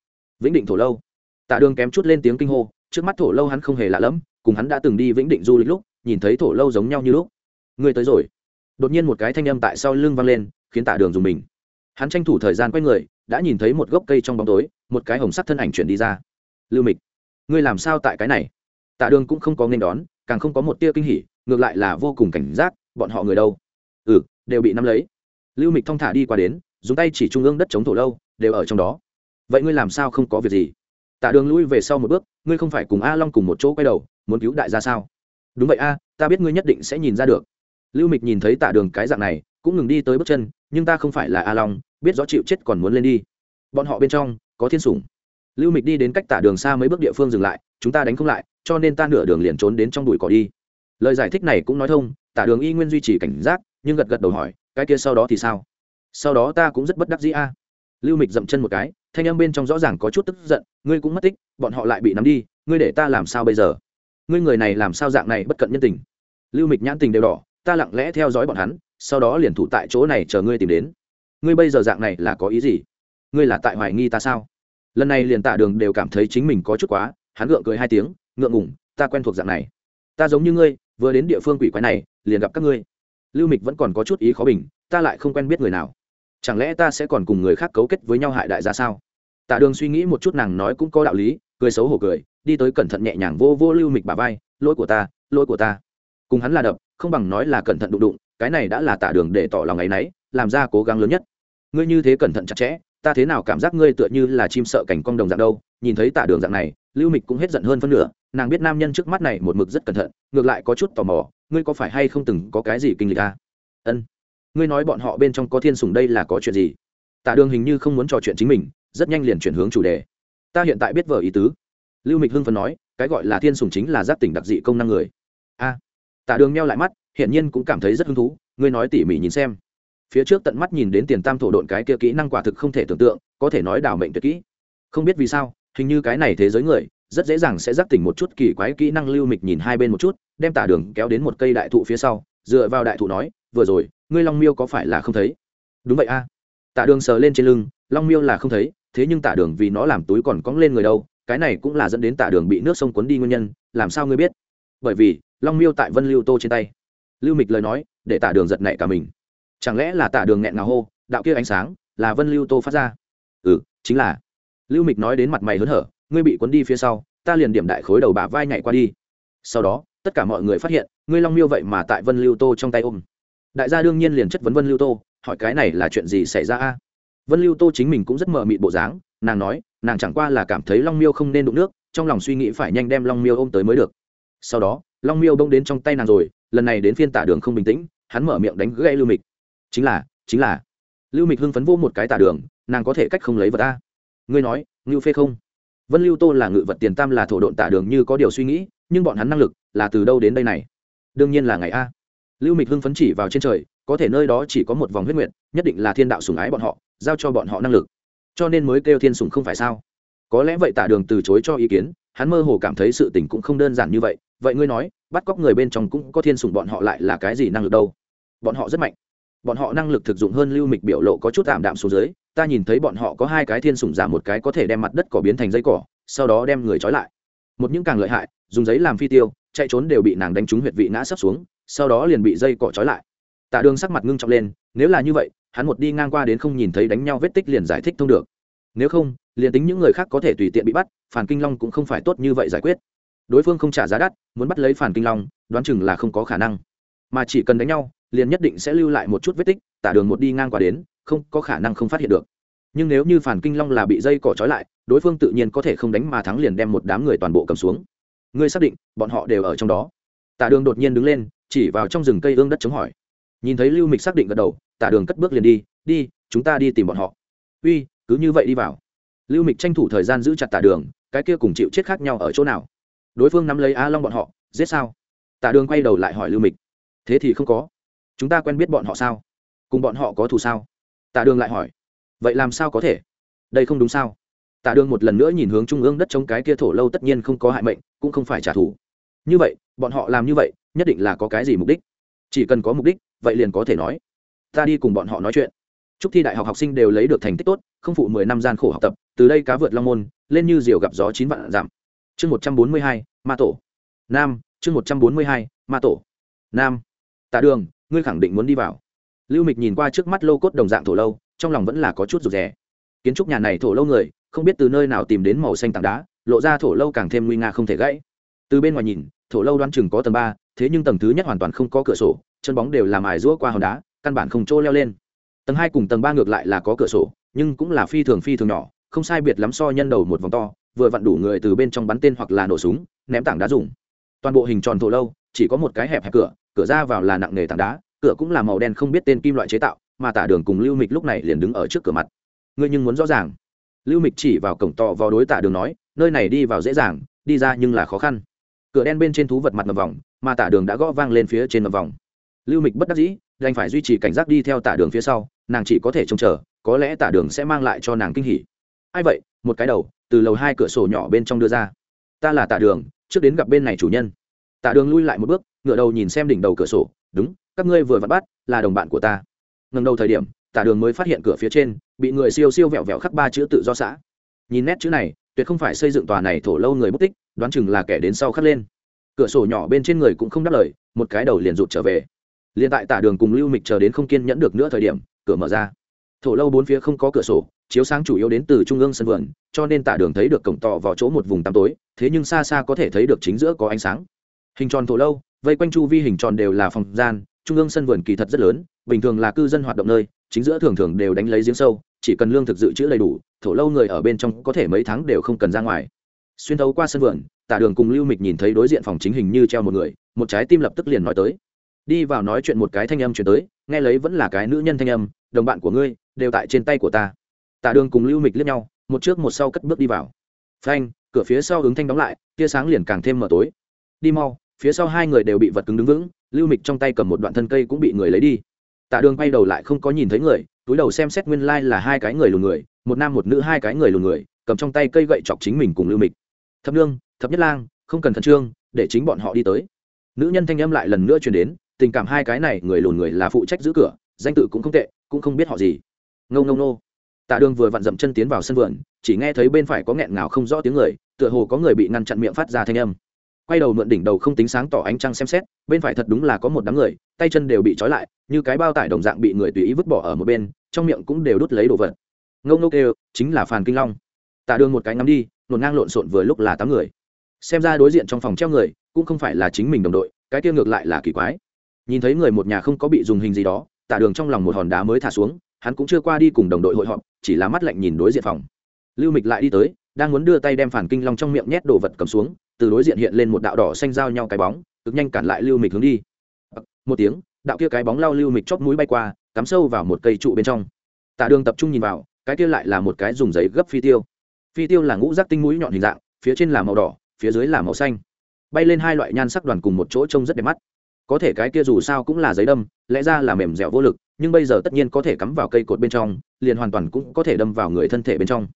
A: Vĩnh định thổ lâu. Tạ đường kém chút lên tiếng kinh hô, trước mắt thổ lâu hắn không hề lạ lẫm, cùng hắn đã từng đi vĩnh định du lịch lúc, nhìn thấy thổ lâu giống nhau như lúc. Người tới rồi. Đột nhiên một cái thanh âm tại sau lưng vang lên, khiến tạ đường dùng mình. Hắn tranh thủ thời gian quay người, đã nhìn thấy một gốc cây trong bóng tối, một cái hồng sắc thân ảnh chuyển đi ra. Lưu mịch, ngươi làm sao tại cái này? Tạ đường cũng không có nên đón, càng không có một tia kinh hỉ, ngược lại là vô cùng cảnh giác, bọn họ người đâu? Ừ đều bị nắm lấy. Lưu mịch thong thả đi qua đến, dùng tay chỉ trung ương đất chống thổ lâu, đều ở trong đó. Vậy ngươi làm sao không có việc gì? Tạ đường lui về sau một bước, ngươi không phải cùng a long cùng một chỗ quay đầu, muốn cứu đại gia sao? Đúng vậy a, ta biết ngươi nhất định sẽ nhìn ra được. Lưu mịch nhìn thấy tạ đường cái dạng này, cũng ngừng đi tới bước chân, nhưng ta không phải là a long, biết rõ chịu chết còn muốn lên đi. Bọn họ bên trong, có thiên sủng. Lưu mịch đi đến cách tạ đường xa mấy bước địa phương dừng lại, chúng ta đánh không lại, cho nên ta nửa đường liền trốn đến trong đùi cỏ đi. Lời giải thích này cũng nói thông, tạ đường y nguyên duy trì cảnh giác nhưng gật gật đầu hỏi, cái kia sau đó thì sao? Sau đó ta cũng rất bất đắc dĩ a. Lưu mịch dậm chân một cái, thanh âm bên trong rõ ràng có chút tức giận, ngươi cũng mất tích, bọn họ lại bị nắm đi, ngươi để ta làm sao bây giờ? Ngươi người này làm sao dạng này bất cận nhân tình? Lưu mịch nhãn tình đều đỏ, ta lặng lẽ theo dõi bọn hắn, sau đó liền thủ tại chỗ này chờ ngươi tìm đến. Ngươi bây giờ dạng này là có ý gì? Ngươi là tại hoài nghi ta sao? Lần này liền tạ đường đều cảm thấy chính mình có chút quá, hắn gượng cười hai tiếng, ngượng ngủng ta quen thuộc dạng này. Ta giống như ngươi, vừa đến địa phương quỷ quái này, liền gặp các ngươi lưu mịch vẫn còn có chút ý khó bình, ta lại không quen biết người nào. Chẳng lẽ ta sẽ còn cùng người khác cấu kết với nhau hại đại gia sao? Tạ đường suy nghĩ một chút nàng nói cũng có đạo lý, cười xấu hổ cười, đi tới cẩn thận nhẹ nhàng vô vô lưu mịch bà vai, lỗi của ta, lỗi của ta. Cùng hắn là đập, không bằng nói là cẩn thận đụng đụng, cái này đã là tạ đường để tỏ lòng ngày nấy, làm ra cố gắng lớn nhất. Ngươi như thế cẩn thận chặt chẽ, ta thế nào cảm giác ngươi tựa như là chim sợ cảnh cong đồng dạng đâu? Nhìn thấy tạ đường dạng này lưu mịch cũng hết giận hơn phân nửa nàng biết nam nhân trước mắt này một mực rất cẩn thận ngược lại có chút tò mò ngươi có phải hay không từng có cái gì kinh lịch à? ân. Ngươi nói bọn họ bên trong có thiên sùng đây là có chuyện gì? Tạ đường hình như không muốn trò chuyện chính mình rất nhanh liền chuyển hướng chủ đề. Ta hiện tại biết vở ý tứ. Lưu mịch hưng phần nói cái gọi là thiên sùng chính là giáp tỉnh đặc dị công năng người. A. À, tạ đường meo lại mắt hiện nhiên cũng cảm thấy rất hứng thú ngươi nói tỉ mỉ nhìn xem. Phía trước tận mắt nhìn đến tiền tam thổ độn cái kia kỹ năng quả thực không thể tưởng tượng có thể nói đảo mệnh tuyệt kỹ. Không biết vì sao hình như cái này thế giới người rất dễ dàng sẽ giác tỉnh một chút kỳ quái kỹ năng lưu mịch nhìn hai bên một chút, đem tả đường kéo đến một cây đại thụ phía sau, dựa vào đại thụ nói, vừa rồi, ngươi long miêu có phải là không thấy? Đúng vậy a. À. tả đường sờ lên trên lưng, long miêu là không thấy, thế nhưng tả đường vì nó làm túi còn cóng lên người đâu, cái này cũng là dẫn đến tả đường bị nước sông cuốn đi nguyên nhân, làm sao ngươi biết? Bởi vì, long miêu tại vân lưu tô trên tay. Lưu mịch lời nói, để tả đường giật nảy cả mình. Chẳng lẽ là tả đường nghẹn ngào hô, đạo kia ánh sáng, là vân lưu tô phát ra? Ừ chính là lưu mịch nói đến mặt mày hớn hở, ngươi bị cuốn đi phía sau, ta liền điểm đại khối đầu bả vai nhảy qua đi. Sau đó, tất cả mọi người phát hiện, ngươi long miêu vậy mà tại vân lưu tô trong tay ôm. Đại gia đương nhiên liền chất vấn vân lưu tô, hỏi cái này là chuyện gì xảy ra a? Vân lưu tô chính mình cũng rất mờ mịt bộ dáng, nàng nói, nàng chẳng qua là cảm thấy long miêu không nên đụng nước, trong lòng suy nghĩ phải nhanh đem long miêu ôm tới mới được. Sau đó, long miêu bông đến trong tay nàng rồi, lần này đến phiên tả đường không bình tĩnh, hắn mở miệng đánh gây lưu mịch. Chính là chính là. Lưu mịch hưng phấn vô một cái tả đường, nàng có thể cách không lấy vật ta? Ngươi nói, ngưu phê không? Vân lưu tô là ngự vật tiền tam là thổ độn tả đường như có điều suy nghĩ, nhưng bọn hắn năng lực là từ đâu đến đây này? Đương nhiên là ngày a. Lưu mịch hưng phấn chỉ vào trên trời, có thể nơi đó chỉ có một vòng huyết nguyện nhất định là thiên đạo sùng ái bọn họ, giao cho bọn họ năng lực. Cho nên mới kêu thiên sùng không phải sao? Có lẽ vậy tả đường từ chối cho ý kiến, hắn mơ hồ cảm thấy sự tình cũng không đơn giản như vậy. Vậy ngươi nói, bắt cóc người bên trong cũng có thiên sùng bọn họ lại là cái gì năng lực đâu? Bọn họ rất mạnh bọn họ năng lực thực dụng hơn lưu mịch biểu lộ có chút tạm đạm xuống dưới, ta nhìn thấy bọn họ có hai cái thiên sủng giả một cái có thể đem mặt đất cỏ biến thành dây cỏ, sau đó đem người trói lại. Một những càng lợi hại, dùng giấy làm phi tiêu, chạy trốn đều bị nàng đánh trúng huyệt vị ngã sấp xuống, sau đó liền bị dây cỏ trói lại. Tạ đường sắc mặt ngưng trọng lên, nếu là như vậy, hắn một đi ngang qua đến không nhìn thấy đánh nhau vết tích liền giải thích thông được. Nếu không, liền tính những người khác có thể tùy tiện bị bắt, phản kinh long cũng không phải tốt như vậy giải quyết. Đối phương không trả giá đắt, muốn bắt lấy phản kinh long, đoán chừng là không có khả năng mà chỉ cần đánh nhau, liền nhất định sẽ lưu lại một chút vết tích, tả đường một đi ngang qua đến, không có khả năng không phát hiện được. Nhưng nếu như phản kinh long là bị dây cỏ trói lại, đối phương tự nhiên có thể không đánh mà thắng liền đem một đám người toàn bộ cầm xuống. Ngươi xác định, bọn họ đều ở trong đó. Tả đường đột nhiên đứng lên, chỉ vào trong rừng cây ương đất chống hỏi. Nhìn thấy lưu mịch xác định gật đầu, tả đường cất bước liền đi đi, chúng ta đi tìm bọn họ. Uy, cứ như vậy đi vào. Lưu mịch tranh thủ thời gian giữ chặt tả đường, cái kia cùng chịu chết khác nhau ở chỗ nào? Đối phương nắm lấy a long bọn họ, giết sao? Tả đường quay đầu lại hỏi lưu mịch thế thì không có. Chúng ta quen biết bọn họ sao? Cùng bọn họ có thù sao? Tạ đường lại hỏi. Vậy làm sao có thể? Đây không đúng sao? Tạ đường một lần nữa nhìn hướng trung ương đất chống cái kia thổ lâu tất nhiên không có hại mệnh, cũng không phải trả thù. Như vậy, bọn họ làm như vậy, nhất định là có cái gì mục đích? Chỉ cần có mục đích, vậy liền có thể nói. Ta đi cùng bọn họ nói chuyện. Chúc thi đại học học sinh đều lấy được thành tích tốt, không phụ mười năm gian khổ học tập, từ đây cá vượt long môn, lên như diều gặp gió chín vạn giảm chương một trăm bốn mươi hai, ma tổ. Nam, chương một trăm bốn mươi hai, ma tổ. Nam tạ đường, ngươi khẳng định muốn đi vào. Lưu mịch nhìn qua trước mắt lô cốt đồng dạng thổ lâu, trong lòng vẫn là có chút rụt rè. Kiến trúc nhà này thổ lâu người, không biết từ nơi nào tìm đến màu xanh tảng đá, lộ ra thổ lâu càng thêm nguy nga không thể gãy. Từ bên ngoài nhìn, thổ lâu đoán chừng có tầng ba, thế nhưng tầng thứ nhất hoàn toàn không có cửa sổ, chân bóng đều làm ải rũa qua hòn đá, căn bản không chỗ leo lên. Tầng hai cùng tầng ba ngược lại là có cửa sổ, nhưng cũng là phi thường phi thường nhỏ, không sai biệt lắm so nhân đầu một vòng to, vừa vặn đủ người từ bên trong bắn tên hoặc là nổ súng, ném tảng đá dùng. Toàn bộ hình tròn thổ lâu, chỉ có một cái hẹp hẹp cửa cửa ra vào là nặng nghề tảng đá, cửa cũng là màu đen không biết tên kim loại chế tạo, mà tả đường cùng lưu mịch lúc này liền đứng ở trước cửa mặt. Ngươi nhưng muốn rõ ràng. Lưu mịch chỉ vào cổng tọ vào đối tả đường nói, nơi này đi vào dễ dàng, đi ra nhưng là khó khăn. Cửa đen bên trên thú vật mặt ngầm vòng, mà tả đường đã gõ vang lên phía trên ngầm vòng. Lưu mịch bất đắc dĩ, đành phải duy trì cảnh giác đi theo tả đường phía sau, nàng chỉ có thể trông chờ, có lẽ tả đường sẽ mang lại cho nàng kinh hỉ. Ai vậy? Một cái đầu, từ lầu hai cửa sổ nhỏ bên trong đưa ra. Ta là tả đường, trước đến gặp bên này chủ nhân. Tả đường lui lại một bước ngựa đầu nhìn xem đỉnh đầu cửa sổ, đúng, các ngươi vừa vặn bắt, là đồng bạn của ta. Ngần đầu thời điểm, tả đường mới phát hiện cửa phía trên, bị người siêu siêu vẹo vẹo khắc ba chữ tự do xã. Nhìn nét chữ này, tuyệt không phải xây dựng tòa này thổ lâu người mất tích, đoán chừng là kẻ đến sau khắc lên. Cửa sổ nhỏ bên trên người cũng không đáp lời, một cái đầu liền rụt trở về. Liền tại tả đường cùng lưu mịch chờ đến không kiên nhẫn được nữa thời điểm, cửa mở ra. Thổ lâu bốn phía không có cửa sổ, chiếu sáng chủ yếu đến từ trung ương sân vườn, cho nên tả đường thấy được cổng tọ vào chỗ một vùng tăm tối, thế nhưng xa xa có thể thấy được chính giữa có ánh sáng. Hình tròn thổ lâu vây quanh chu vi hình tròn đều là phòng gian, trung ương sân vườn kỳ thật rất lớn, bình thường là cư dân hoạt động nơi, chính giữa thường thường đều đánh lấy giếng sâu, chỉ cần lương thực dự trữ đầy đủ, thổ lâu người ở bên trong có thể mấy tháng đều không cần ra ngoài. Xuyên thấu qua sân vườn tả đường cùng lưu mịch nhìn thấy đối diện phòng chính hình như treo một người, một trái tim lập tức liền nói tới. Đi vào nói chuyện một cái thanh âm chuyển tới, nghe lấy vẫn là cái nữ nhân thanh âm, đồng bạn của ngươi, đều tại trên tay của ta. Tả đường cùng lưu mịch liếc nhau, một trước một sau cất bước đi vào. Phanh, cửa phía sau ứng thanh đóng lại, tia sáng liền càng thêm mờ tối. Đi mau phía sau hai người đều bị vật cứng đứng vững, lưu mịch trong tay cầm một đoạn thân cây cũng bị người lấy đi. Tạ đường quay đầu lại không có nhìn thấy người, túi đầu xem xét nguyên lai、like、là hai cái người lùn người, một nam một nữ hai cái người lùn người, cầm trong tay cây gậy chọc chính mình cùng lưu mịch. Thập nương, thập nhất lang, không cần khẩn trương, để chính bọn họ đi tới. Nữ nhân thanh âm lại lần nữa chuyển đến, tình cảm hai cái này người lùn người là phụ trách giữ cửa, danh tự cũng không tệ, cũng không biết họ gì. Ngâu ngâu nô tạ đường vừa vặn dậm chân tiến vào sân vườn, chỉ nghe thấy bên phải có nghẹn ngào không rõ tiếng người, tựa hồ có người bị ngăn chặn miệng phát ra thanh âm quay đầu mượn đỉnh đầu không tính sáng tỏ ánh trăng xem xét, bên phải thật đúng là có một đám người, tay chân đều bị trói lại, như cái bao tải đồng dạng bị người tùy ý vứt bỏ ở một bên, trong miệng cũng đều đút lấy đồ vật. Ngông ngô kêu, chính là phàn kinh long. Tạ đường một cái ngắm đi, nổn ngang lộn xộn vừa lúc là tám người. Xem ra đối diện trong phòng treo người, cũng không phải là chính mình đồng đội, cái kia ngược lại là kỳ quái. Nhìn thấy người một nhà không có bị dùng hình gì đó, tạ đường trong lòng một hòn đá mới thả xuống, hắn cũng chưa qua đi cùng đồng đội hội họp, chỉ là mắt lạnh nhìn đối diện phòng. Lưu mịch lại đi tới, đang muốn đưa tay đem phản kinh long trong miệng nhét đồ vật cầm xuống từ đối diện hiện lên một đạo đỏ xanh giao nhau cái bóng, cực nhanh cản lại lưu mịch hướng đi. Một tiếng, đạo kia cái bóng lao lưu mịch chóp mũi bay qua, cắm sâu vào một cây trụ bên trong. Tạ đường tập trung nhìn vào, cái kia lại là một cái dùng giấy gấp phi tiêu. Phi tiêu là ngũ rác tinh mũi nhọn hình dạng, phía trên là màu đỏ, phía dưới là màu xanh. Bay lên hai loại nhan sắc đoàn cùng một chỗ trông rất đẹp mắt. Có thể cái kia dù sao cũng là giấy đâm, lẽ ra là mềm dẻo vô lực, nhưng bây giờ tất nhiên có thể cắm vào cây cột bên trong, liền hoàn toàn cũng có thể đâm vào người thân thể bên trong.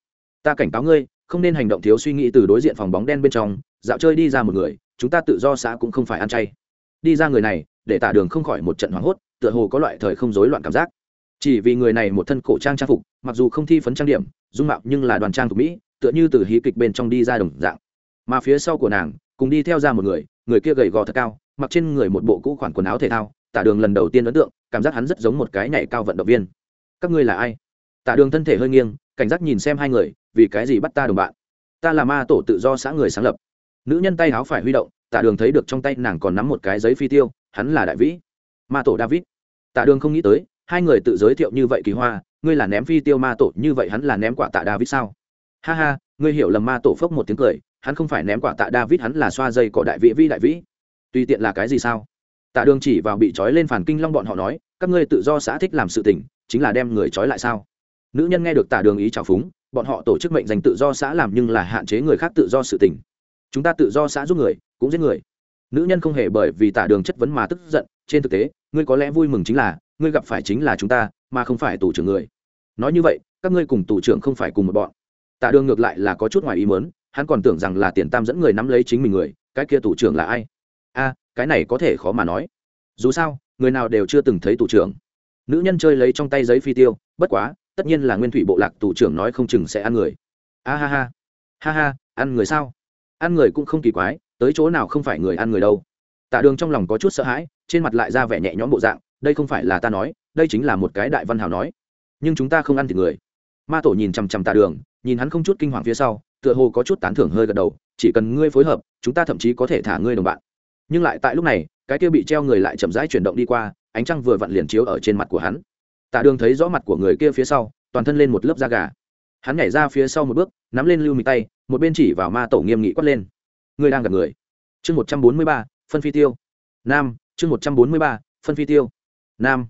A: Ta cảnh cáo ngươi, không nên hành động thiếu suy nghĩ từ đối diện phòng bóng đen bên trong dạo chơi đi ra một người, chúng ta tự do xã cũng không phải ăn chay. Đi ra người này, để tả đường không khỏi một trận hoảng hốt, tựa hồ có loại thời không rối loạn cảm giác. Chỉ vì người này một thân cổ trang trang phục, mặc dù không thi phấn trang điểm, dung mạo nhưng là đoàn trang thuộc mỹ, tựa như từ hí kịch bên trong đi ra đồng dạng. Mà phía sau của nàng, cùng đi theo ra một người người kia gầy gò thật cao, mặc trên người một bộ cũ khoản quần áo thể thao, tả đường lần đầu tiên ấn tượng, cảm giác hắn rất giống một cái nhảy cao vận động viên. Các ngươi là ai? Tả đường thân thể hơi nghiêng, cảnh giác nhìn xem hai người, vì cái gì bắt ta đồng bạn? Ta là ma tổ tự do xã người sáng lập nữ nhân tay háo phải huy động tạ đường thấy được trong tay nàng còn nắm một cái giấy phi tiêu, hắn là đại vĩ. Ma tổ david. Tạ đường không nghĩ tới, hai người tự giới thiệu như vậy kỳ hoa, ngươi là ném phi tiêu ma tổ, như vậy hắn là ném quả tạ david sao? Ha ha, ngươi hiểu lầm ma tổ phốc một tiếng cười, hắn không phải ném quả tạ david, hắn là xoa dây cỏ đại vĩ vĩ đại vĩ. Tùy tiện là cái gì sao? Tạ đường chỉ vào bị trói lên phản kinh long bọn họ nói, các ngươi tự do xã thích làm sự tình, chính là đem người trói lại sao? Nữ nhân nghe được tạ đường ý trào phúng, bọn họ tổ chức mệnh dành tự do xã làm nhưng là hạn chế người khác tự do sự tình chúng ta tự do xã giúp người, cũng giết người. Nữ nhân không hề bởi vì tả đường chất vấn mà tức giận, trên thực tế, ngươi có lẽ vui mừng chính là, ngươi gặp phải chính là chúng ta, mà không phải tù trưởng người. Nói như vậy, các ngươi cùng tù trưởng không phải cùng một bọn. Tạ đường ngược lại là có chút ngoài ý mớn hắn còn tưởng rằng là tiền tam dẫn người nắm lấy chính mình người, cái kia tù trưởng là ai? A, cái này có thể khó mà nói. Dù sao, người nào đều chưa từng thấy tù trưởng. Nữ nhân chơi lấy trong tay giấy phi tiêu, bất quá, tất nhiên là nguyên thủy bộ lạc tù trưởng nói không chừng sẽ ăn người. A ha ha. Ha ha, ăn người sao? Ăn người cũng không kỳ quái, tới chỗ nào không phải người ăn người đâu. Tạ đường trong lòng có chút sợ hãi, trên mặt lại ra vẻ nhẹ nhõm bộ dạng, đây không phải là ta nói, đây chính là một cái đại văn hào nói. Nhưng chúng ta không ăn thịt người. Ma tổ nhìn chằm chằm tạ đường, nhìn hắn không chút kinh hoàng phía sau, tựa hồ có chút tán thưởng hơi gật đầu, chỉ cần ngươi phối hợp, chúng ta thậm chí có thể thả ngươi đồng bạn. Nhưng lại tại lúc này, cái kia bị treo người lại chậm rãi chuyển động đi qua, ánh trăng vừa vặn liền chiếu ở trên mặt của hắn. Tạ đường thấy rõ mặt của người kia phía sau, toàn thân lên một lớp da gà hắn nhảy ra phía sau một bước, nắm lên lưu mịch tay, một bên chỉ vào ma tổ nghiêm nghị quát lên. Ngươi đang gặp người. Chương một trăm bốn mươi ba, phân phi tiêu. Nam, chương một trăm bốn mươi ba, phân phi tiêu. Nam.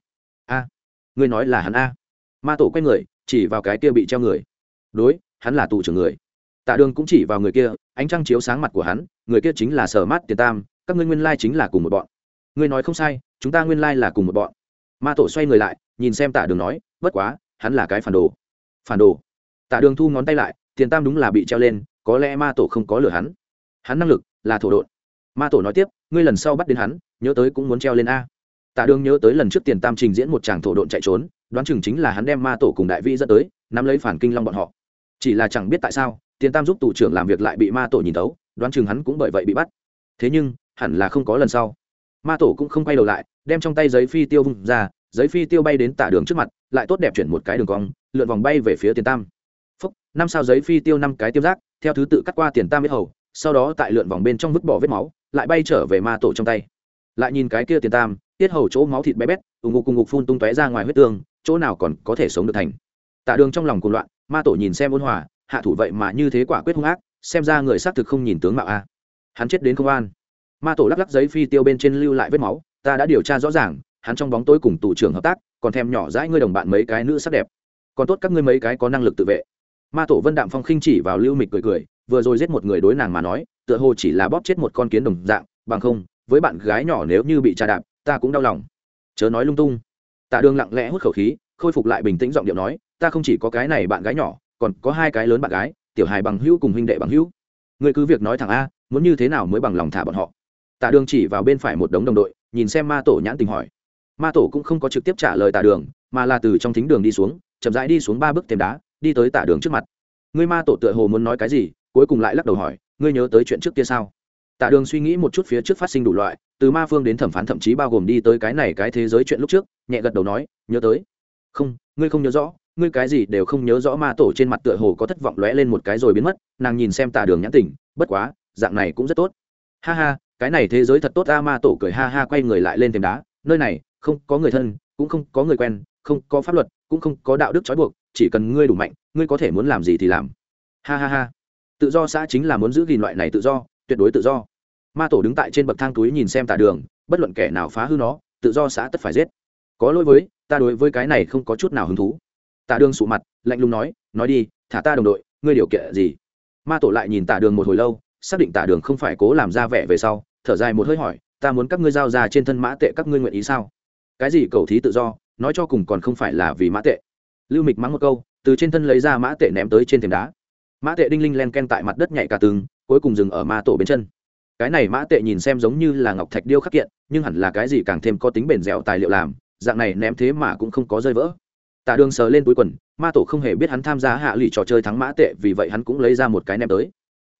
A: A. Ngươi nói là hắn a. Ma tổ quay người, chỉ vào cái kia bị treo người. Đối, hắn là tù trưởng người. Tạ đường cũng chỉ vào người kia, ánh trăng chiếu sáng mặt của hắn, người kia chính là sở mát tiền tam, các ngươi nguyên lai chính là cùng một bọn. Ngươi nói không sai, chúng ta nguyên lai là cùng một bọn. Ma tổ xoay người lại, nhìn xem tạ đường nói, bất quá, hắn là cái phản đồ. Phản đồ? Tạ đường thu ngón tay lại, tiền tam đúng là bị treo lên, có lẽ ma tổ không có lừa hắn. Hắn năng lực là thổ độn. Ma tổ nói tiếp, ngươi lần sau bắt đến hắn, nhớ tới cũng muốn treo lên a. Tạ đường nhớ tới lần trước tiền tam trình diễn một chàng thổ độn chạy trốn, đoán chừng chính là hắn đem ma tổ cùng đại vi dẫn tới, nắm lấy phản kinh long bọn họ. Chỉ là chẳng biết tại sao, tiền tam giúp tù trưởng làm việc lại bị ma tổ nhìn tấu, đoán chừng hắn cũng bởi vậy bị bắt. Thế nhưng, hẳn là không có lần sau. Ma tổ cũng không quay đầu lại, đem trong tay giấy phi tiêu vung ra, giấy phi tiêu bay đến tả đường trước mặt, lại tốt đẹp chuyển một cái đường cong, lượn vòng bay về phía tiền tam phúc, năm sao giấy phi tiêu năm cái tiêu giác theo thứ tự cắt qua tiền tam biết hầu, sau đó tại lượn vòng bên trong vứt bỏ vết máu, lại bay trở về ma tổ trong tay. Lại nhìn cái kia tiền tam, tiết hầu chỗ máu thịt bé bét ủng ngục cùng ngục phun tung tóe ra ngoài huyết tương, chỗ nào còn có thể sống được thành. Tạ đường trong lòng cuồng loạn, ma tổ nhìn xem ôn hòa, hạ thủ vậy mà như thế quả quyết hung ác, xem ra người xác thực không nhìn tướng mạo a. Hắn chết đến công an. Ma tổ lắc lắc giấy phi tiêu bên trên lưu lại vết máu, ta đã điều tra rõ ràng, hắn trong bóng tối cùng tù trưởng hợp tác, còn thèm nhỏ dãi ngươi đồng bạn mấy cái nữ sắc đẹp. Còn tốt các ngươi mấy cái có năng lực tự vệ ma tổ vân đạm phong khinh chỉ vào lưu mịch cười cười, vừa rồi giết một người đối nàng mà nói, tựa hồ chỉ là bóp chết một con kiến đồng dạng, bằng không, với bạn gái nhỏ nếu như bị trà đạp, ta cũng đau lòng. Chớ nói lung tung. Tạ đường lặng lẽ hút khẩu khí, khôi phục lại bình tĩnh giọng điệu nói, ta không chỉ có cái này bạn gái nhỏ, còn có hai cái lớn bạn gái, tiểu hài bằng hữu cùng huynh đệ bằng hữu. Người cứ việc nói thẳng a, muốn như thế nào mới bằng lòng thả bọn họ? Tạ đường chỉ vào bên phải một đống đồng đội, nhìn xem ma tổ nhãn tình hỏi. Ma tổ cũng không có trực tiếp trả lời tạ đường, mà là từ trong thính đường đi xuống, chậm rãi đi xuống ba bước thêm đá đi tới tạ đường trước mặt. Ngươi ma tổ tựa hồ muốn nói cái gì, cuối cùng lại lắc đầu hỏi, ngươi nhớ tới chuyện trước kia sao? Tạ đường suy nghĩ một chút phía trước phát sinh đủ loại, từ ma phương đến thẩm phán thậm chí bao gồm đi tới cái này cái thế giới chuyện lúc trước, nhẹ gật đầu nói, nhớ tới. Không, ngươi không nhớ rõ, ngươi cái gì đều không nhớ rõ ma tổ trên mặt tựa hồ có thất vọng lóe lên một cái rồi biến mất, nàng nhìn xem tạ đường nhãn tỉnh bất quá, dạng này cũng rất tốt. Ha ha, cái này thế giới thật tốt a ma tổ cười ha ha quay người lại lên thềm đá, nơi này, không có người thân, cũng không có người quen không có pháp luật, cũng không có đạo đức trói buộc, chỉ cần ngươi đủ mạnh, ngươi có thể muốn làm gì thì làm. Ha ha ha. Tự do xã chính là muốn giữ gìn loại này tự do, tuyệt đối tự do. Ma tổ đứng tại trên bậc thang túi nhìn xem tạ đường, bất luận kẻ nào phá hư nó, tự do xã tất phải giết. Có lỗi với, ta đối với cái này không có chút nào hứng thú. Tạ đường sụ mặt, lạnh lùng nói nói đi, thả ta đồng đội, ngươi điều kiện gì? Ma tổ lại nhìn tạ đường một hồi lâu, xác định tạ đường không phải cố làm ra vẻ về sau, thở dài một hơi hỏi, ta muốn các ngươi giao ra trên thân mã tệ các ngươi nguyện ý sao? Cái gì cầu thí tự do? Nói cho cùng còn không phải là vì mã tệ. Lưu mịch mắng một câu từ trên thân lấy ra mã tệ ném tới trên thềm đá. Mã tệ đinh linh len ken tại mặt đất nhảy cả tường, cuối cùng dừng ở ma tổ bên chân. Cái này mã tệ nhìn xem giống như là ngọc thạch điêu khắc kiện nhưng hẳn là cái gì càng thêm có tính bền dẻo tài liệu làm dạng này ném thế mà cũng không có rơi vỡ. Tạ đường sờ lên túi quần ma tổ không hề biết hắn tham gia hạ lụy trò chơi thắng mã tệ vì vậy hắn cũng lấy ra một cái ném tới.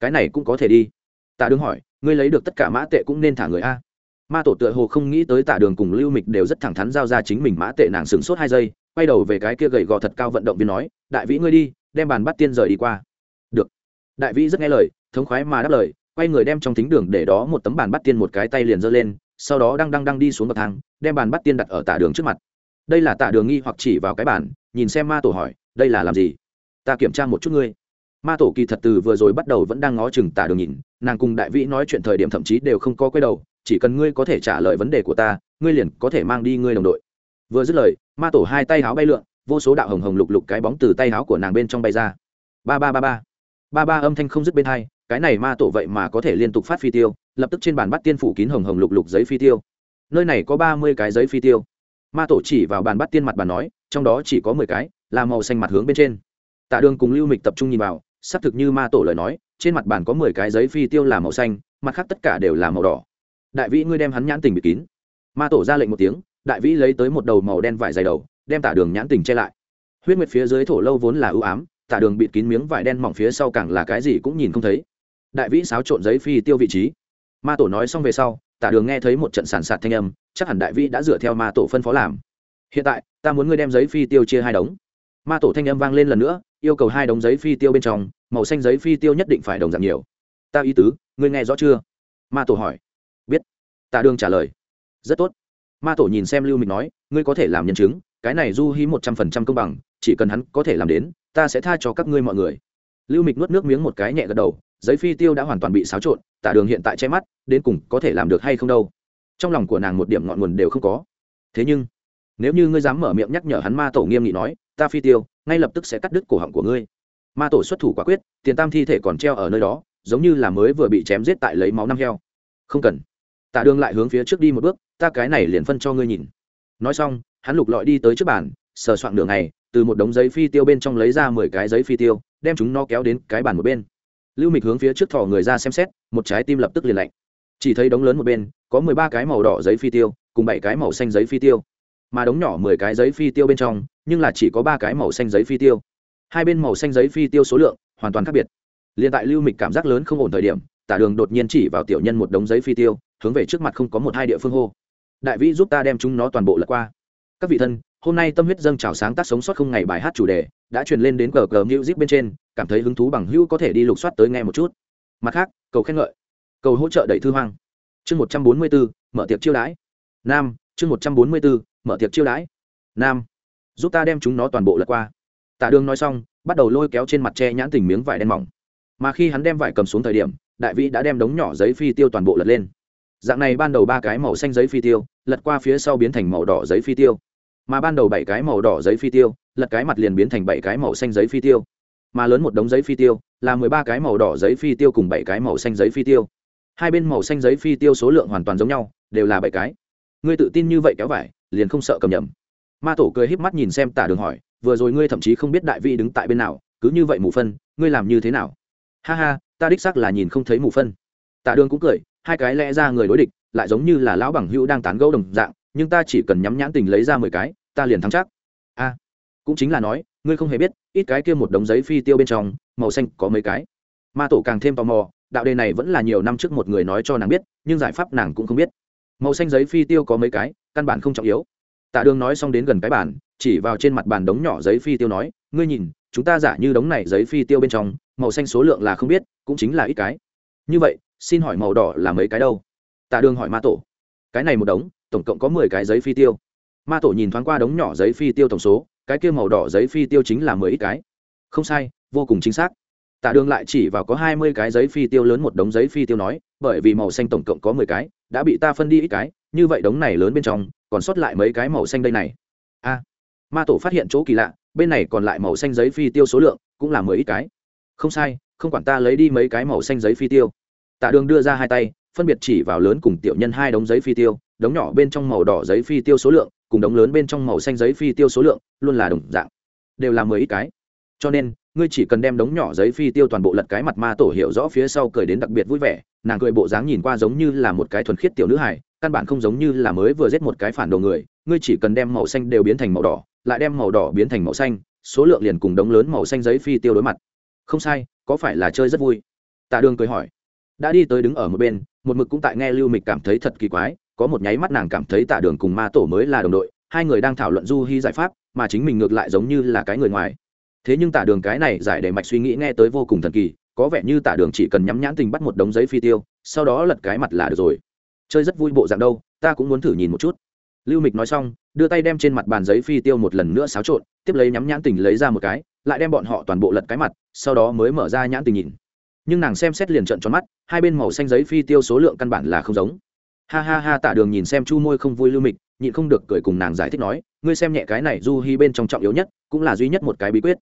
A: Cái này cũng có thể đi. Tạ đường hỏi ngươi lấy được tất cả mã tệ cũng nên thả người a? Ma tổ tựa hồ không nghĩ tới tạ đường cùng lưu mịch đều rất thẳng thắn giao ra chính mình mã tệ nàng sửng sốt hai giây, quay đầu về cái kia gầy gò thật cao vận động viên nói, đại vĩ ngươi đi, đem bàn bắt tiên rời đi qua. Được. Đại vĩ rất nghe lời, thống khoái mà đáp lời, quay người đem trong thính đường để đó một tấm bàn bắt tiên một cái tay liền giơ lên, sau đó đang đang đang đi xuống bậc thang, đem bàn bắt tiên đặt ở tả đường trước mặt. Đây là tả đường nghi hoặc chỉ vào cái bàn, nhìn xem ma tổ hỏi, đây là làm gì? Ta kiểm tra một chút ngươi. Ma tổ kỳ thật từ vừa rồi bắt đầu vẫn đang ngó chừng tả đường nhìn, nàng cùng đại vĩ nói chuyện thời điểm thậm chí đều không có quay đầu chỉ cần ngươi có thể trả lời vấn đề của ta, ngươi liền có thể mang đi ngươi đồng đội. Vừa dứt lời, ma tổ hai tay háo bay lượn, vô số đạo hồng hồng lục lục cái bóng từ tay háo của nàng bên trong bay ra. Ba ba ba ba. Ba ba âm thanh không dứt bên hai, cái này ma tổ vậy mà có thể liên tục phát phi tiêu, lập tức trên bàn bắt tiên phủ kín hồng hồng lục lục giấy phi tiêu. Nơi này có ba mươi cái giấy phi tiêu. Ma tổ chỉ vào bàn bắt tiên mặt bàn nói, trong đó chỉ có mười cái, là màu xanh mặt hướng bên trên. Tạ đường cùng lưu mịch tập trung nhìn vào, xác thực như ma tổ lời nói, trên mặt bàn có mười cái giấy phi tiêu là màu xanh, mặt khác tất cả đều là màu đỏ đại vĩ ngươi đem hắn nhãn tình bịt kín. Ma tổ ra lệnh một tiếng, đại vĩ lấy tới một đầu màu đen vải dày đầu, đem tả đường nhãn tình che lại. Huyết nguyệt phía dưới thổ lâu vốn là ưu ám, tả đường bịt kín miếng vải đen mỏng phía sau càng là cái gì cũng nhìn không thấy. Đại vĩ xáo trộn giấy phi tiêu vị trí. Ma tổ nói xong về sau, tả đường nghe thấy một trận sản sạt thanh âm, chắc hẳn đại vĩ đã dựa theo ma tổ phân phó làm. Hiện tại, ta muốn ngươi đem giấy phi tiêu chia hai đống. Ma tổ thanh âm vang lên lần nữa, yêu cầu hai đống giấy phi tiêu bên trong, màu xanh giấy phi tiêu nhất định phải đồng dạng nhiều. Ta ý tứ, ngươi nghe rõ chưa? Ma tổ hỏi tạ đường trả lời, rất tốt. Ma tổ nhìn xem lưu mịch nói, ngươi có thể làm nhân chứng, cái này du hí một trăm phần trăm công bằng, chỉ cần hắn có thể làm đến, ta sẽ tha cho các ngươi mọi người. Lưu mịch nuốt nước miếng một cái nhẹ gật đầu, giấy phi tiêu đã hoàn toàn bị xáo trộn tả đường hiện tại che mắt, đến cùng có thể làm được hay không đâu. Trong lòng của nàng một điểm ngọn nguồn đều không có. Thế nhưng, nếu như ngươi dám mở miệng nhắc nhở hắn, ma tổ nghiêm nghị nói, ta phi tiêu, ngay lập tức sẽ cắt đứt cổ họng của ngươi. Ma tổ xuất thủ quả quyết, tiền tam thi thể còn treo ở nơi đó, giống như là mới vừa bị chém giết tại lấy máu năm heo. Không cần tạ đường lại hướng phía trước đi một bước, ta cái này liền phân cho ngươi nhìn. Nói xong, hắn lục lọi đi tới trước bàn, sờ soạn đường này từ một đống giấy phi tiêu bên trong lấy ra mười cái giấy phi tiêu, đem chúng nó kéo đến cái bàn một bên. Lưu mịch hướng phía trước thỏ người ra xem xét, một trái tim lập tức liền lạnh. Chỉ thấy đống lớn một bên, có mười ba cái màu đỏ giấy phi tiêu, cùng bảy cái màu xanh giấy phi tiêu. Mà đống nhỏ mười cái giấy phi tiêu bên trong, nhưng là chỉ có ba cái màu xanh giấy phi tiêu. Hai bên màu xanh giấy phi tiêu số lượng hoàn toàn khác biệt. Liền tại lưu mịch cảm giác lớn không ổn thời điểm tả đường đột nhiên chỉ vào tiểu nhân một đống giấy phi tiêu, hướng về trước mặt không có một hai địa phương hô. Đại vĩ giúp ta đem chúng nó toàn bộ lật qua. Các vị thân, hôm nay tâm huyết dâng trào sáng tác sống sót không ngày bài hát chủ đề, đã truyền lên đến cờ cờ music bên trên, cảm thấy hứng thú bằng hữu có thể đi lục soát tới nghe một chút. Mặt khác, cầu khen ngợi. Cầu hỗ trợ đẩy thư hoang. Chương một trăm bốn mươi bốn mở tiệc chiêu đãi. Nam, chương một trăm bốn mươi bốn mở tiệc chiêu đãi. Nam, giúp ta đem chúng nó toàn bộ lật qua. Tạ đường nói xong, bắt đầu lôi kéo trên mặt tre nhãn tình miếng vải đen mỏng. Mà khi hắn đem vải cầm xuống thời điểm đại vĩ đã đem đống nhỏ giấy phi tiêu toàn bộ lật lên. Dạng này ban đầu ba cái màu xanh giấy phi tiêu, lật qua phía sau biến thành màu đỏ giấy phi tiêu. Mà ban đầu bảy cái màu đỏ giấy phi tiêu, lật cái mặt liền biến thành bảy cái màu xanh giấy phi tiêu. Mà lớn một đống giấy phi tiêu, là mười ba cái màu đỏ giấy phi tiêu cùng bảy cái màu xanh giấy phi tiêu. Hai bên màu xanh giấy phi tiêu số lượng hoàn toàn giống nhau, đều là bảy cái. Ngươi tự tin như vậy kéo vải, liền không sợ cầm nhầm. Ma tổ cười híp mắt nhìn xem tả đường hỏi, vừa rồi ngươi thậm chí không biết đại vi đứng tại bên nào, cứ như vậy mù phân, ngươi làm như thế nào? Ha ha ta đích xác là nhìn không thấy mù phân. Tạ đường cũng cười, hai cái lẽ ra người đối địch, lại giống như là lão bằng hữu đang tán gẫu đồng dạng, nhưng ta chỉ cần nhắm nhãn tình lấy ra mười cái, ta liền thắng chắc. A, cũng chính là nói, ngươi không hề biết, ít cái kia một đống giấy phi tiêu bên trong, màu xanh có mấy cái. Ma tổ càng thêm tò mò, đạo đề này vẫn là nhiều năm trước một người nói cho nàng biết, nhưng giải pháp nàng cũng không biết. Màu xanh giấy phi tiêu có mấy cái, căn bản không trọng yếu. Tạ đường nói xong đến gần cái bàn, chỉ vào trên mặt bàn đống nhỏ giấy phi tiêu nói, ngươi nhìn, chúng ta giả như đống này giấy phi tiêu bên trong màu xanh số lượng là không biết, cũng chính là ít cái. Như vậy, xin hỏi màu đỏ là mấy cái đâu? Tạ đường hỏi ma tổ. Cái này một đống, tổng cộng có mười cái giấy phi tiêu. Ma tổ nhìn thoáng qua đống nhỏ giấy phi tiêu tổng số, cái kia màu đỏ giấy phi tiêu chính là mười ít cái. Không sai, vô cùng chính xác. Tạ đường lại chỉ vào có hai mươi cái giấy phi tiêu lớn một đống giấy phi tiêu nói, bởi vì màu xanh tổng cộng có mười cái, đã bị ta phân đi ít cái, như vậy đống này lớn bên trong, còn sót lại mấy cái màu xanh đây này. A. Ma tổ phát hiện chỗ kỳ lạ, bên này còn lại màu xanh giấy phi tiêu số lượng cũng là mười ít cái không sai, không quản ta lấy đi mấy cái màu xanh giấy phi tiêu. Tạ đường đưa ra hai tay, phân biệt chỉ vào lớn cùng tiểu nhân hai đống giấy phi tiêu, đống nhỏ bên trong màu đỏ giấy phi tiêu số lượng, cùng đống lớn bên trong màu xanh giấy phi tiêu số lượng, luôn là đồng dạng, đều là mười ít cái. Cho nên, ngươi chỉ cần đem đống nhỏ giấy phi tiêu toàn bộ lật cái mặt ma tổ hiểu rõ phía sau cười đến đặc biệt vui vẻ, nàng cười bộ dáng nhìn qua giống như là một cái thuần khiết tiểu nữ hải căn bản không giống như là mới vừa giết một cái phản đồ người, ngươi chỉ cần đem màu xanh đều biến thành màu đỏ, lại đem màu đỏ biến thành màu xanh, số lượng liền cùng đống lớn màu xanh giấy phi tiêu đối mặt không sai, có phải là chơi rất vui? Tạ đường cười hỏi. Đã đi tới đứng ở một bên, một mực cũng tại nghe lưu mịch cảm thấy thật kỳ quái, có một nháy mắt nàng cảm thấy tạ đường cùng ma tổ mới là đồng đội, hai người đang thảo luận du hy giải pháp, mà chính mình ngược lại giống như là cái người ngoài. Thế nhưng tạ đường cái này giải để mạch suy nghĩ nghe tới vô cùng thần kỳ, có vẻ như tạ đường chỉ cần nhắm nhãn tình bắt một đống giấy phi tiêu, sau đó lật cái mặt là được rồi. Chơi rất vui bộ dạng đâu, ta cũng muốn thử nhìn một chút. Lưu mịch nói xong, đưa tay đem trên mặt bàn giấy phi tiêu một lần nữa xáo trộn, tiếp lấy nhắm nhãn tình lấy ra một cái lại đem bọn họ toàn bộ lật cái mặt, sau đó mới mở ra nhãn tình nhìn. Nhưng nàng xem xét liền trận tròn mắt, hai bên màu xanh giấy phi tiêu số lượng căn bản là không giống. Ha ha ha, tạ đường nhìn xem chu môi không vui lưu mịch, nhịn không được cười cùng nàng giải thích nói, ngươi xem nhẹ cái này du hi bên trong trọng yếu nhất, cũng là duy nhất một cái bí quyết.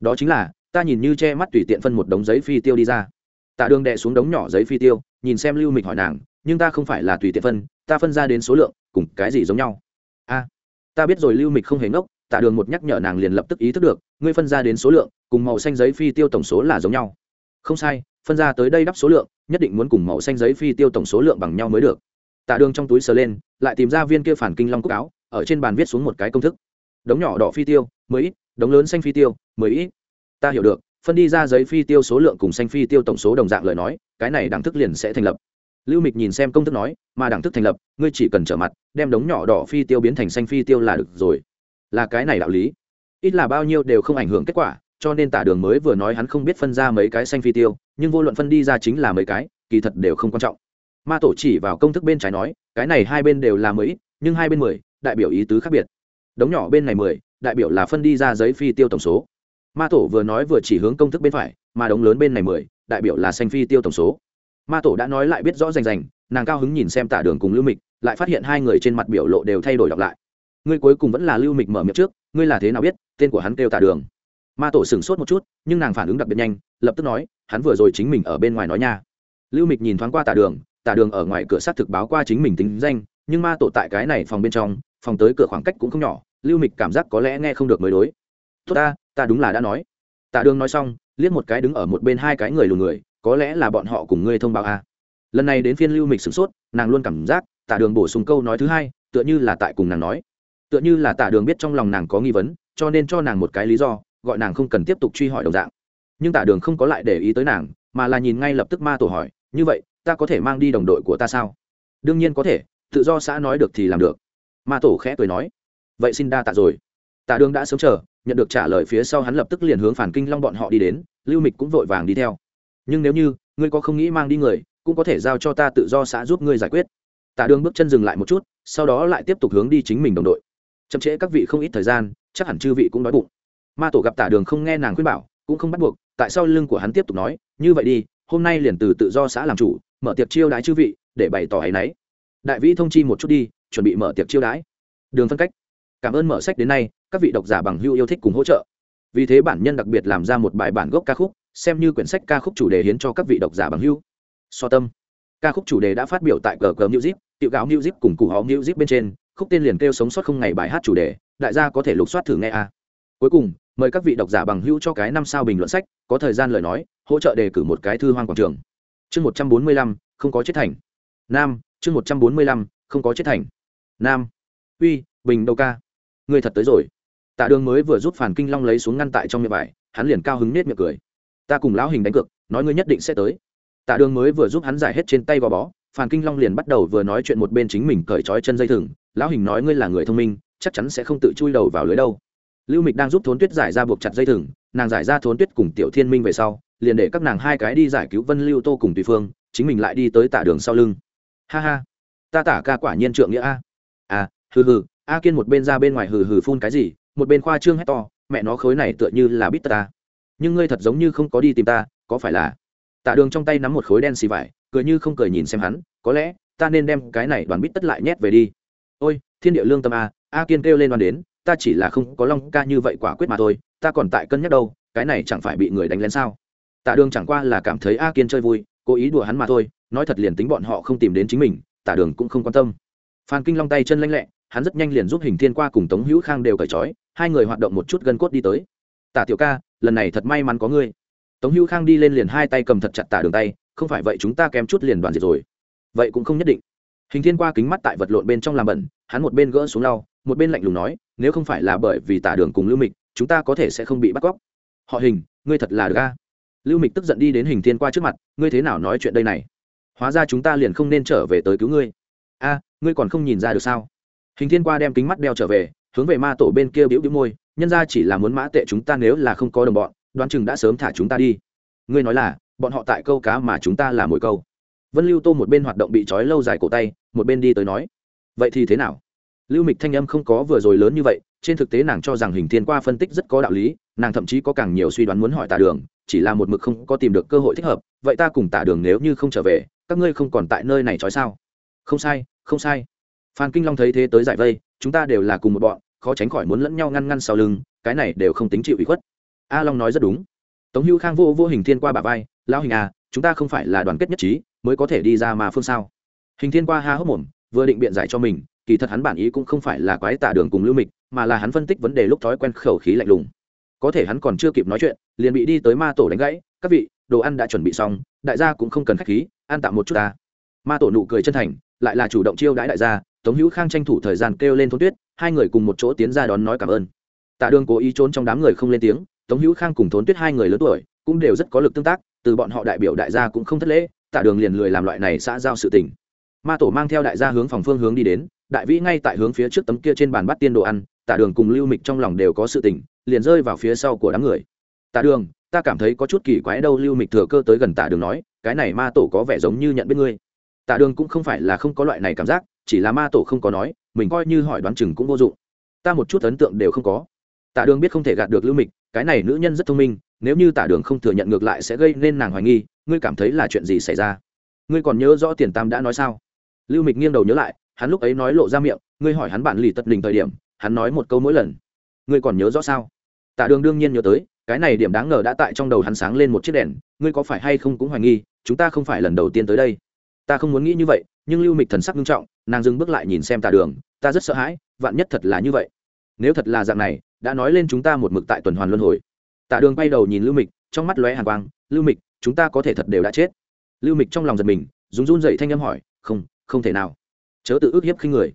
A: Đó chính là, ta nhìn như che mắt tùy tiện phân một đống giấy phi tiêu đi ra. Tạ đường đệ xuống đống nhỏ giấy phi tiêu, nhìn xem lưu mịch hỏi nàng, nhưng ta không phải là tùy tiện phân, ta phân ra đến số lượng, cùng cái gì giống nhau? A, ta biết rồi, lưu mịch không hề ngốc tạ đường một nhắc nhở nàng liền lập tức ý thức được, ngươi phân ra đến số lượng, cùng màu xanh giấy phi tiêu tổng số là giống nhau. Không sai, phân ra tới đây đắp số lượng, nhất định muốn cùng màu xanh giấy phi tiêu tổng số lượng bằng nhau mới được. Tạ đường trong túi sờ lên, lại tìm ra viên kia phản kinh long cúc áo, ở trên bàn viết xuống một cái công thức. Đống nhỏ đỏ phi tiêu mới ít, đống lớn xanh phi tiêu mới ít. Ta hiểu được, phân đi ra giấy phi tiêu số lượng cùng xanh phi tiêu tổng số đồng dạng lời nói, cái này đẳng thức liền sẽ thành lập. Lưu mịch nhìn xem công thức nói, mà đẳng thức thành lập, ngươi chỉ cần trở mặt, đem đống nhỏ đỏ phi tiêu biến thành xanh phi tiêu là được rồi là cái này đạo lý. Ít là bao nhiêu đều không ảnh hưởng kết quả, cho nên tả đường mới vừa nói hắn không biết phân ra mấy cái xanh phi tiêu, nhưng vô luận phân đi ra chính là mấy cái, kỳ thật đều không quan trọng. Ma tổ chỉ vào công thức bên trái nói, cái này hai bên đều là mấy nhưng hai bên mười, đại biểu ý tứ khác biệt. Đống nhỏ bên này mười, đại biểu là phân đi ra giấy phi tiêu tổng số. Ma tổ vừa nói vừa chỉ hướng công thức bên phải, mà đống lớn bên này mười, đại biểu là xanh phi tiêu tổng số. Ma tổ đã nói lại biết rõ rành rành, nàng cao hứng nhìn xem tả đường cùng lưu mịch, lại phát hiện hai người trên mặt biểu lộ đều thay đổi đọc lại ngươi cuối cùng vẫn là lưu mịch mở miệng trước, ngươi là thế nào biết, tên của hắn kêu tả đường. Ma tổ sửng sốt một chút, nhưng nàng phản ứng đặc biệt nhanh, lập tức nói, hắn vừa rồi chính mình ở bên ngoài nói nha. Lưu mịch nhìn thoáng qua tả đường tả đường ở ngoài cửa s thực báo qua chính mình tính danh, nhưng ma tổ tại cái này phòng bên trong, phòng tới cửa khoảng cách cũng không nhỏ, lưu mịch cảm giác có lẽ nghe không được mới đối. Tốt ta ta đúng là đã nói. Tả đường nói xong, liếc một cái đứng ở một bên hai cái người lùn người, có lẽ là bọn họ cùng ngươi thông báo a à. lần này đến phiên lưu mịch sửng sốt, nàng luôn cảm giác tả đường bổ sung câu nói thứ hai, tựa như là tại cùng nàng nói tựa như là tả đường biết trong lòng nàng có nghi vấn, cho nên cho nàng một cái lý do, gọi nàng không cần tiếp tục truy hỏi đồng dạng. Nhưng tả đường không có lại để ý tới nàng, mà là nhìn ngay lập tức ma tổ hỏi, như vậy, ta có thể mang đi đồng đội của ta sao? Đương nhiên có thể, tự do xã nói được thì làm được. Ma tổ khẽ cười nói, vậy xin đa tạ rồi. Tả đường đã sớm chờ, nhận được trả lời phía sau hắn lập tức liền hướng phản kinh long bọn họ đi đến, lưu mịch cũng vội vàng đi theo. Nhưng nếu như ngươi có không nghĩ mang đi người, cũng có thể giao cho ta tự do xã giúp ngươi giải quyết. Tả đường bước chân dừng lại một chút, sau đó lại tiếp tục hướng đi chính mình đồng đội chậm trễ các vị không ít thời gian, chắc hẳn chư vị cũng đói bụng. Ma tổ gặp tả đường không nghe nàng khuyên bảo, cũng không bắt buộc, tại sao lưng của hắn tiếp tục nói, như vậy đi, hôm nay liền từ tự do xã làm chủ, mở tiệc chiêu đái chư vị, để bày tỏ ấy nấy đại vĩ thông chi một chút đi, chuẩn bị mở tiệc chiêu đái đường phân cách. Cảm ơn mở sách đến nay, các vị độc giả bằng hưu yêu thích cùng hỗ trợ. Vì thế bản nhân đặc biệt làm ra một bài bản gốc ca khúc, xem như quyển sách ca khúc chủ đề hiến cho các vị độc giả bằng hưu so tâm. Ca khúc chủ đề đã phát biểu tại gg music tiểu gạo music cùng cụ họ music bên trên khúc tên liền kêu sống sót không ngày bài hát chủ đề, đại gia có thể lục soát thử nghe a. Cuối cùng, mời các vị độc giả bằng hữu cho cái năm sao bình luận sách, có thời gian lời nói, hỗ trợ đề cử một cái thư hoang quảng trường. Chương một trăm bốn mươi lăm, không có chết thành. Nam, chương một trăm bốn mươi lăm, không có chết thành. Nam, uy, bình đâu ca? Người thật tới rồi. Tạ đường mới vừa giúp phản kinh long lấy xuống ngăn tại trong miệng bài, hắn liền cao hứng nết miệng cười. Ta cùng lão hình đánh cược, nói ngươi nhất định sẽ tới. Tạ đường mới vừa giúp hắn giải hết trên tay gò bó phản kinh long liền bắt đầu vừa nói chuyện một bên chính mình cởi trói chân dây thừng lão hình nói ngươi là người thông minh, chắc chắn sẽ không tự chui đầu vào lưới đâu. Lưu mịch đang giúp thốn tuyết giải ra buộc chặt dây thừng, nàng giải ra thốn tuyết cùng tiểu thiên minh về sau, liền để các nàng hai cái đi giải cứu vân lưu tô cùng tùy phương, chính mình lại đi tới tả đường sau lưng. Ha ha, ta tả ca quả nhiên trượng nghĩa a. À hừ hừ, a kiên một bên ra bên ngoài hừ hừ phun cái gì, một bên khoa trương hét to, mẹ nó khối này tựa như là bít ta. Nhưng ngươi thật giống như không có đi tìm ta, có phải là? Tạ đường trong tay nắm một khối đen xì vải, cười như không cười nhìn xem hắn, có lẽ, ta nên đem cái này đoàn bít tất lại nhét về đi ôi, thiên địa lương tâm a a kiên kêu lên đoan đến, ta chỉ là không có long ca như vậy quả quyết mà thôi, ta còn tại cân nhắc đâu, cái này chẳng phải bị người đánh lén sao? Tạ đường chẳng qua là cảm thấy a kiên chơi vui, cố ý đùa hắn mà thôi, nói thật liền tính bọn họ không tìm đến chính mình, tạ đường cũng không quan tâm. Phan kinh long tay chân lanh lẹ, hắn rất nhanh liền giúp hình thiên qua cùng tống hữu khang đều cởi trói, hai người hoạt động một chút gân cốt đi tới. Tả tiểu ca, lần này thật may mắn có ngươi. Tống hữu khang đi lên liền hai tay cầm thật chặt tả đường tay, không phải vậy chúng ta kém chút liền đoàn diệt rồi. Vậy cũng không nhất định hình thiên qua kính mắt tại vật lộn bên trong làm bẩn, hắn một bên gỡ xuống lau, một bên lạnh lùng nói, nếu không phải là bởi vì tả đường cùng lưu mịch, chúng ta có thể sẽ không bị bắt cóc. Họ hình, ngươi thật là ga! lưu mịch tức giận đi đến hình thiên qua trước mặt, ngươi thế nào nói chuyện đây này? Hóa ra chúng ta liền không nên trở về tới cứu ngươi. A, ngươi còn không nhìn ra được sao? Hình thiên qua đem kính mắt đeo trở về, hướng về ma tổ bên kia biểu biểu môi, nhân ra chỉ là muốn mã tệ chúng ta nếu là không có đồng bọn, đoán chừng đã sớm thả chúng ta đi. Ngươi nói là, bọn họ tại câu cá mà chúng ta là mỗi câu vân lưu tô một bên hoạt động bị trói lâu dài cổ tay, một bên đi tới nói, vậy thì thế nào? Lưu mịch thanh âm không có vừa rồi lớn như vậy, trên thực tế nàng cho rằng hình thiên qua phân tích rất có đạo lý, nàng thậm chí có càng nhiều suy đoán muốn hỏi tả đường, chỉ là một mực không có tìm được cơ hội thích hợp, vậy ta cùng tả đường nếu như không trở về, các ngươi không còn tại nơi này trói sao? Không sai không sai. Phan kinh long thấy thế tới giải vây, chúng ta đều là cùng một bọn, khó tránh khỏi muốn lẫn nhau ngăn ngăn sau lưng, cái này đều không tính chịu ủy khuất. A long nói rất đúng. Tống hữu khang vô vô hình thiên qua bà vai lao hình à chúng ta không phải là đoàn kết nhất trí, mới có thể đi ra mà phương sao? Hình thiên qua ha hốc mồm, vừa định biện giải cho mình, kỳ thật hắn bản ý cũng không phải là quái tả đường cùng lưu mịch, mà là hắn phân tích vấn đề lúc thói quen khẩu khí lạnh lùng. Có thể hắn còn chưa kịp nói chuyện, liền bị đi tới ma tổ đánh gãy, các vị, đồ ăn đã chuẩn bị xong, đại gia cũng không cần khách khí, ăn tạm một chút ta. Ma tổ nụ cười chân thành, lại là chủ động chiêu đãi đại gia, tống hữu khang tranh thủ thời gian kêu lên thôn tuyết, hai người cùng một chỗ tiến ra đón nói cảm ơn. Tạ đường cố ý trốn trong đám người không lên tiếng, tống hữu khang cùng thốn tuyết hai người lớn tuổi, cũng đều rất có lực tương tác từ bọn họ đại biểu đại gia cũng không thất lễ tạ đường liền lười làm loại này xã giao sự tình. Ma tổ mang theo đại gia hướng phòng phương hướng đi đến, đại vĩ ngay tại hướng phía trước tấm kia trên bàn bắt tiên đồ ăn tạ đường cùng lưu mịch trong lòng đều có sự tình, liền rơi vào phía sau của đám người. Tạ đường, ta cảm thấy có chút kỳ quái đâu, lưu mịch thừa cơ tới gần tạ đường nói, cái này ma tổ có vẻ giống như nhận biết ngươi. Tạ đường cũng không phải là không có loại này cảm giác, chỉ là ma tổ không có nói, mình coi như hỏi đoán chừng cũng vô dụng. Ta một chút ấn tượng đều không có. Tạ đường biết không thể gạt được lưu mịch, cái này nữ nhân rất thông minh nếu như Tả đường không thừa nhận ngược lại sẽ gây nên nàng hoài nghi, ngươi cảm thấy là chuyện gì xảy ra? Ngươi còn nhớ rõ tiền tam đã nói sao? Lưu mịch nghiêng đầu nhớ lại, hắn lúc ấy nói lộ ra miệng, ngươi hỏi hắn bạn lì tật đình thời điểm, hắn nói một câu mỗi lần. Ngươi còn nhớ rõ sao? Tả đường đương nhiên nhớ tới, cái này điểm đáng ngờ đã tại trong đầu hắn sáng lên một chiếc đèn, ngươi có phải hay không cũng hoài nghi, chúng ta không phải lần đầu tiên tới đây. Ta không muốn nghĩ như vậy, nhưng lưu mịch thần sắc nghiêm trọng, nàng dừng bước lại nhìn xem tà đường, ta rất sợ hãi, vạn nhất thật là như vậy. Nếu thật là dạng này, đã nói lên chúng ta một mực tại tuần hoàn luân hồi tạ đường bay đầu nhìn lưu mịch, trong mắt lóe hàn quang, lưu mịch, chúng ta có thể thật đều đã chết. Lưu mịch trong lòng giật mình dùng run dậy thanh âm hỏi, không không thể nào. Chớ tự ước hiếp khi người.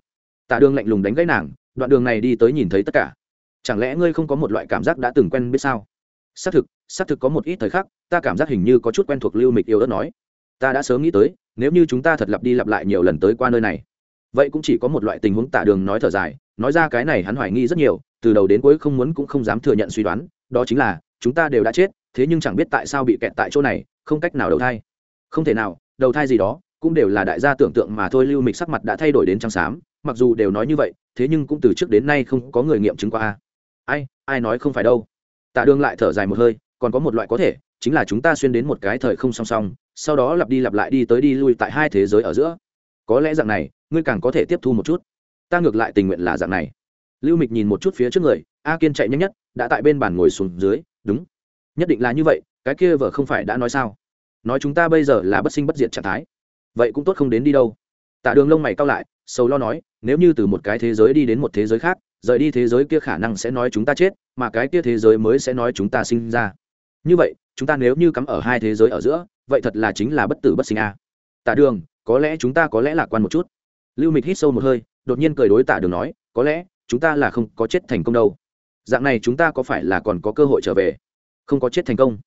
A: Tạ đường lạnh lùng đánh gãy nàng, đoạn đường này đi tới nhìn thấy tất cả. Chẳng lẽ ngươi không có một loại cảm giác đã từng quen biết sao? Xác thực xác thực có một ít thời khắc, ta cảm giác hình như có chút quen thuộc, lưu mịch yêu ớt nói. Ta đã sớm nghĩ tới, nếu như chúng ta thật lặp đi lặp lại nhiều lần tới qua nơi này. Vậy cũng chỉ có một loại tình huống tạ đường nói thở dài, nói ra cái này hắn hoài nghi rất nhiều, từ đầu đến cuối không muốn cũng không dám thừa nhận suy đoán đó chính là, chúng ta đều đã chết, thế nhưng chẳng biết tại sao bị kẹt tại chỗ này, không cách nào đầu thai. Không thể nào, đầu thai gì đó, cũng đều là đại gia tưởng tượng mà thôi, lưu mịch sắc mặt đã thay đổi đến trắng xám, mặc dù đều nói như vậy, thế nhưng cũng từ trước đến nay không có người nghiệm chứng qua. Ai ai nói không phải đâu. Tạ đương lại thở dài một hơi, còn có một loại có thể, chính là chúng ta xuyên đến một cái thời không song song, sau đó lặp đi lặp lại đi tới đi lui tại hai thế giới ở giữa. Có lẽ dạng này, ngươi càng có thể tiếp thu một chút. Ta ngược lại tình nguyện là dạng này. Lưu mịch nhìn một chút phía trước người, a kiên chạy nhanh nhất đã tại bên bàn ngồi xuống dưới, đúng, nhất định là như vậy, cái kia vợ không phải đã nói sao? Nói chúng ta bây giờ là bất sinh bất diệt trạng thái, vậy cũng tốt không đến đi đâu. Tạ đường lông mày cao lại, sầu lo nói, nếu như từ một cái thế giới đi đến một thế giới khác, rời đi thế giới kia khả năng sẽ nói chúng ta chết, mà cái kia thế giới mới sẽ nói chúng ta sinh ra. Như vậy, chúng ta nếu như cắm ở hai thế giới ở giữa, vậy thật là chính là bất tử bất sinh a. À. tạ đường, có lẽ chúng ta có lẽ lạc quan một chút. Lưu mịch hít sâu một hơi, đột nhiên cười đối tạ đường nói, có lẽ chúng ta là không có chết thành công đâu dạng này chúng ta có phải là còn có cơ hội trở về? Không có chết thành công.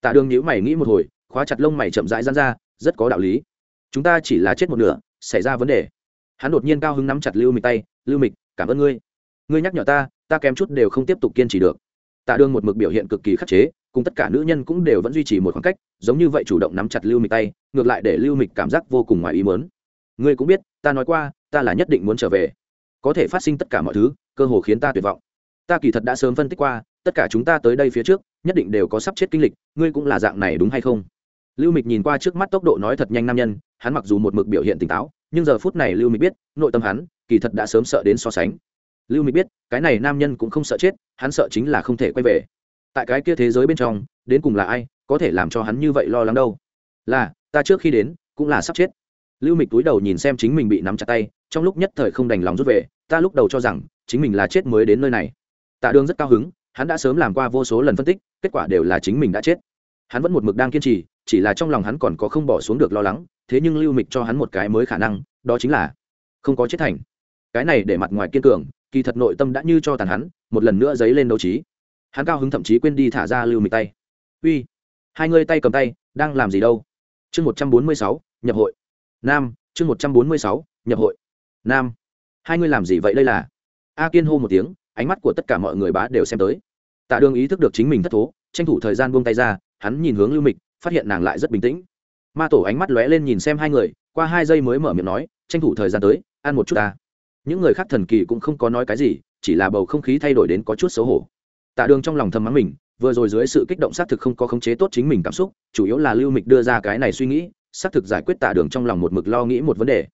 A: Tạ đường nhữ mày nghĩ một hồi, khóa chặt lông mày chậm rãi gian ra, rất có đạo lý. Chúng ta chỉ là chết một nửa, xảy ra vấn đề. Hắn đột nhiên cao hứng nắm chặt lưu mịch tay, lưu mịch, cảm ơn ngươi. Ngươi nhắc nhở ta ta kém chút đều không tiếp tục kiên trì được. Tạ đường một mực biểu hiện cực kỳ khắc chế, cùng tất cả nữ nhân cũng đều vẫn duy trì một khoảng cách, giống như vậy chủ động nắm chặt lưu mịch tay, ngược lại để lưu mịch cảm giác vô cùng ngoài ý mớn ngươi cũng biết, ta nói qua, ta là nhất định muốn trở về. Có thể phát sinh tất cả mọi thứ, cơ hồ khiến ta tuyệt vọng ta kỳ thật đã sớm phân tích qua, tất cả chúng ta tới đây phía trước, nhất định đều có sắp chết kinh lịch, ngươi cũng là dạng này đúng hay không? Lưu mịch nhìn qua trước mắt tốc độ nói thật nhanh nam nhân, hắn mặc dù một mực biểu hiện tỉnh táo, nhưng giờ phút này lưu mịch biết, nội tâm hắn, kỳ thật đã sớm sợ đến so sánh. Lưu mịch biết, cái này nam nhân cũng không sợ chết, hắn sợ chính là không thể quay về. Tại cái kia thế giới bên trong, đến cùng là ai, có thể làm cho hắn như vậy lo lắng đâu? Là, ta trước khi đến, cũng là sắp chết. Lưu mịch túi đầu nhìn xem chính mình bị nắm chặt tay, trong lúc nhất thời không đành lòng rút về, ta lúc đầu cho rằng, chính mình là chết mới đến nơi này tạ đường rất cao hứng, hắn đã sớm làm qua vô số lần phân tích, kết quả đều là chính mình đã chết. Hắn vẫn một mực đang kiên trì, chỉ là trong lòng hắn còn có không bỏ xuống được lo lắng, thế nhưng lưu mịch cho hắn một cái mới khả năng, đó chính là không có chết thành. Cái này để mặt ngoài kiên cường, kỳ thật nội tâm đã như cho tàn hắn, một lần nữa dấy lên đấu trí. Hắn cao hứng thậm chí quên đi thả ra lưu mịch tay. Uy, hai ngươi tay cầm tay, đang làm gì đâu? Chương một trăm bốn mươi sáu, nhập hội. Nam, chương một trăm bốn mươi sáu, nhập hội. Nam, hai ngươi làm gì vậy đây là? A kiên hô một tiếng ánh mắt của tất cả mọi người bá đều xem tới. Tạ đường ý thức được chính mình thất thố, tranh thủ thời gian buông tay ra, hắn nhìn hướng lưu mịch, phát hiện nàng lại rất bình tĩnh. Ma tổ ánh mắt lóe lên nhìn xem hai người, qua hai giây mới mở miệng nói, tranh thủ thời gian tới, ăn một chút ta. Những người khác thần kỳ cũng không có nói cái gì, chỉ là bầu không khí thay đổi đến có chút xấu hổ. Tạ đường trong lòng thầm mắng mình, vừa rồi dưới sự kích động xác thực không có khống chế tốt chính mình cảm xúc, chủ yếu là lưu mịch đưa ra cái này suy nghĩ, xác thực giải quyết tạ đường trong lòng một mực lo nghĩ một vấn đề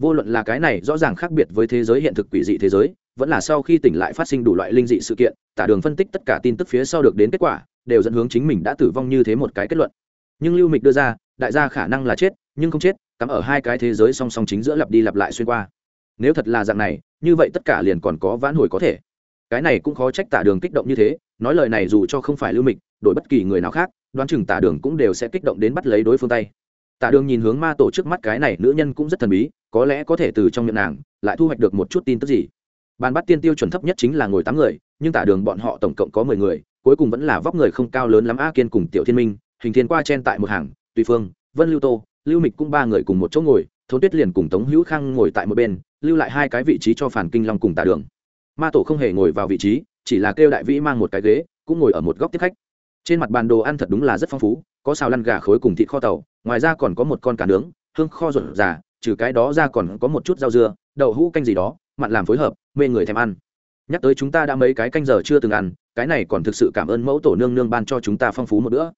A: vô luận là cái này rõ ràng khác biệt với thế giới hiện thực quỷ dị thế giới, vẫn là sau khi tỉnh lại phát sinh đủ loại linh dị sự kiện, Tả đường phân tích tất cả tin tức phía sau được đến kết quả, đều dẫn hướng chính mình đã tử vong như thế một cái kết luận. Nhưng lưu mịch đưa ra, đại gia khả năng là chết, nhưng không chết, cắm ở hai cái thế giới song song chính giữa lặp đi lặp lại xuyên qua. Nếu thật là dạng này, như vậy tất cả liền còn có vãn hồi có thể. Cái này cũng khó trách tả đường kích động như thế, nói lời này dù cho không phải lưu mịch, đổi bất kỳ người nào khác, đoán chừng tả đường cũng đều sẽ kích động đến bắt lấy đối phương tay. Tạ đường nhìn hướng ma tổ trước mắt cái này nữ nhân cũng rất thần bí, có lẽ có thể từ trong miệng nàng lại thu hoạch được một chút tin tức gì. Bàn bắt tiên tiêu chuẩn thấp nhất chính là ngồi tám người, nhưng tả đường bọn họ tổng cộng có mười người, cuối cùng vẫn là vóc người không cao lớn lắm a kiên cùng tiểu thiên minh, hình thiên qua chen tại một hàng, tùy phương, vân lưu tô, lưu mịch cũng ba người cùng một chỗ ngồi, thốn tuyết liền cùng tống hữu khang ngồi tại một bên, lưu lại hai cái vị trí cho phản kinh long cùng tả đường. Ma tổ không hề ngồi vào vị trí, chỉ là kêu đại vĩ mang một cái ghế, cũng ngồi ở một góc tiếp khách. Trên mặt bàn đồ ăn thật đúng là rất phong phú có xào lăn gà khối cùng thịt kho tàu, ngoài ra còn có một con cá nướng, hương kho ruột già, trừ cái đó ra còn có một chút rau dưa, đậu hũ canh gì đó, mặn làm phối hợp, mê người thèm ăn. Nhắc tới chúng ta đã mấy cái canh giờ chưa từng ăn, cái này còn thực sự cảm ơn mẫu tổ nương nương ban cho chúng ta phong phú một bữa.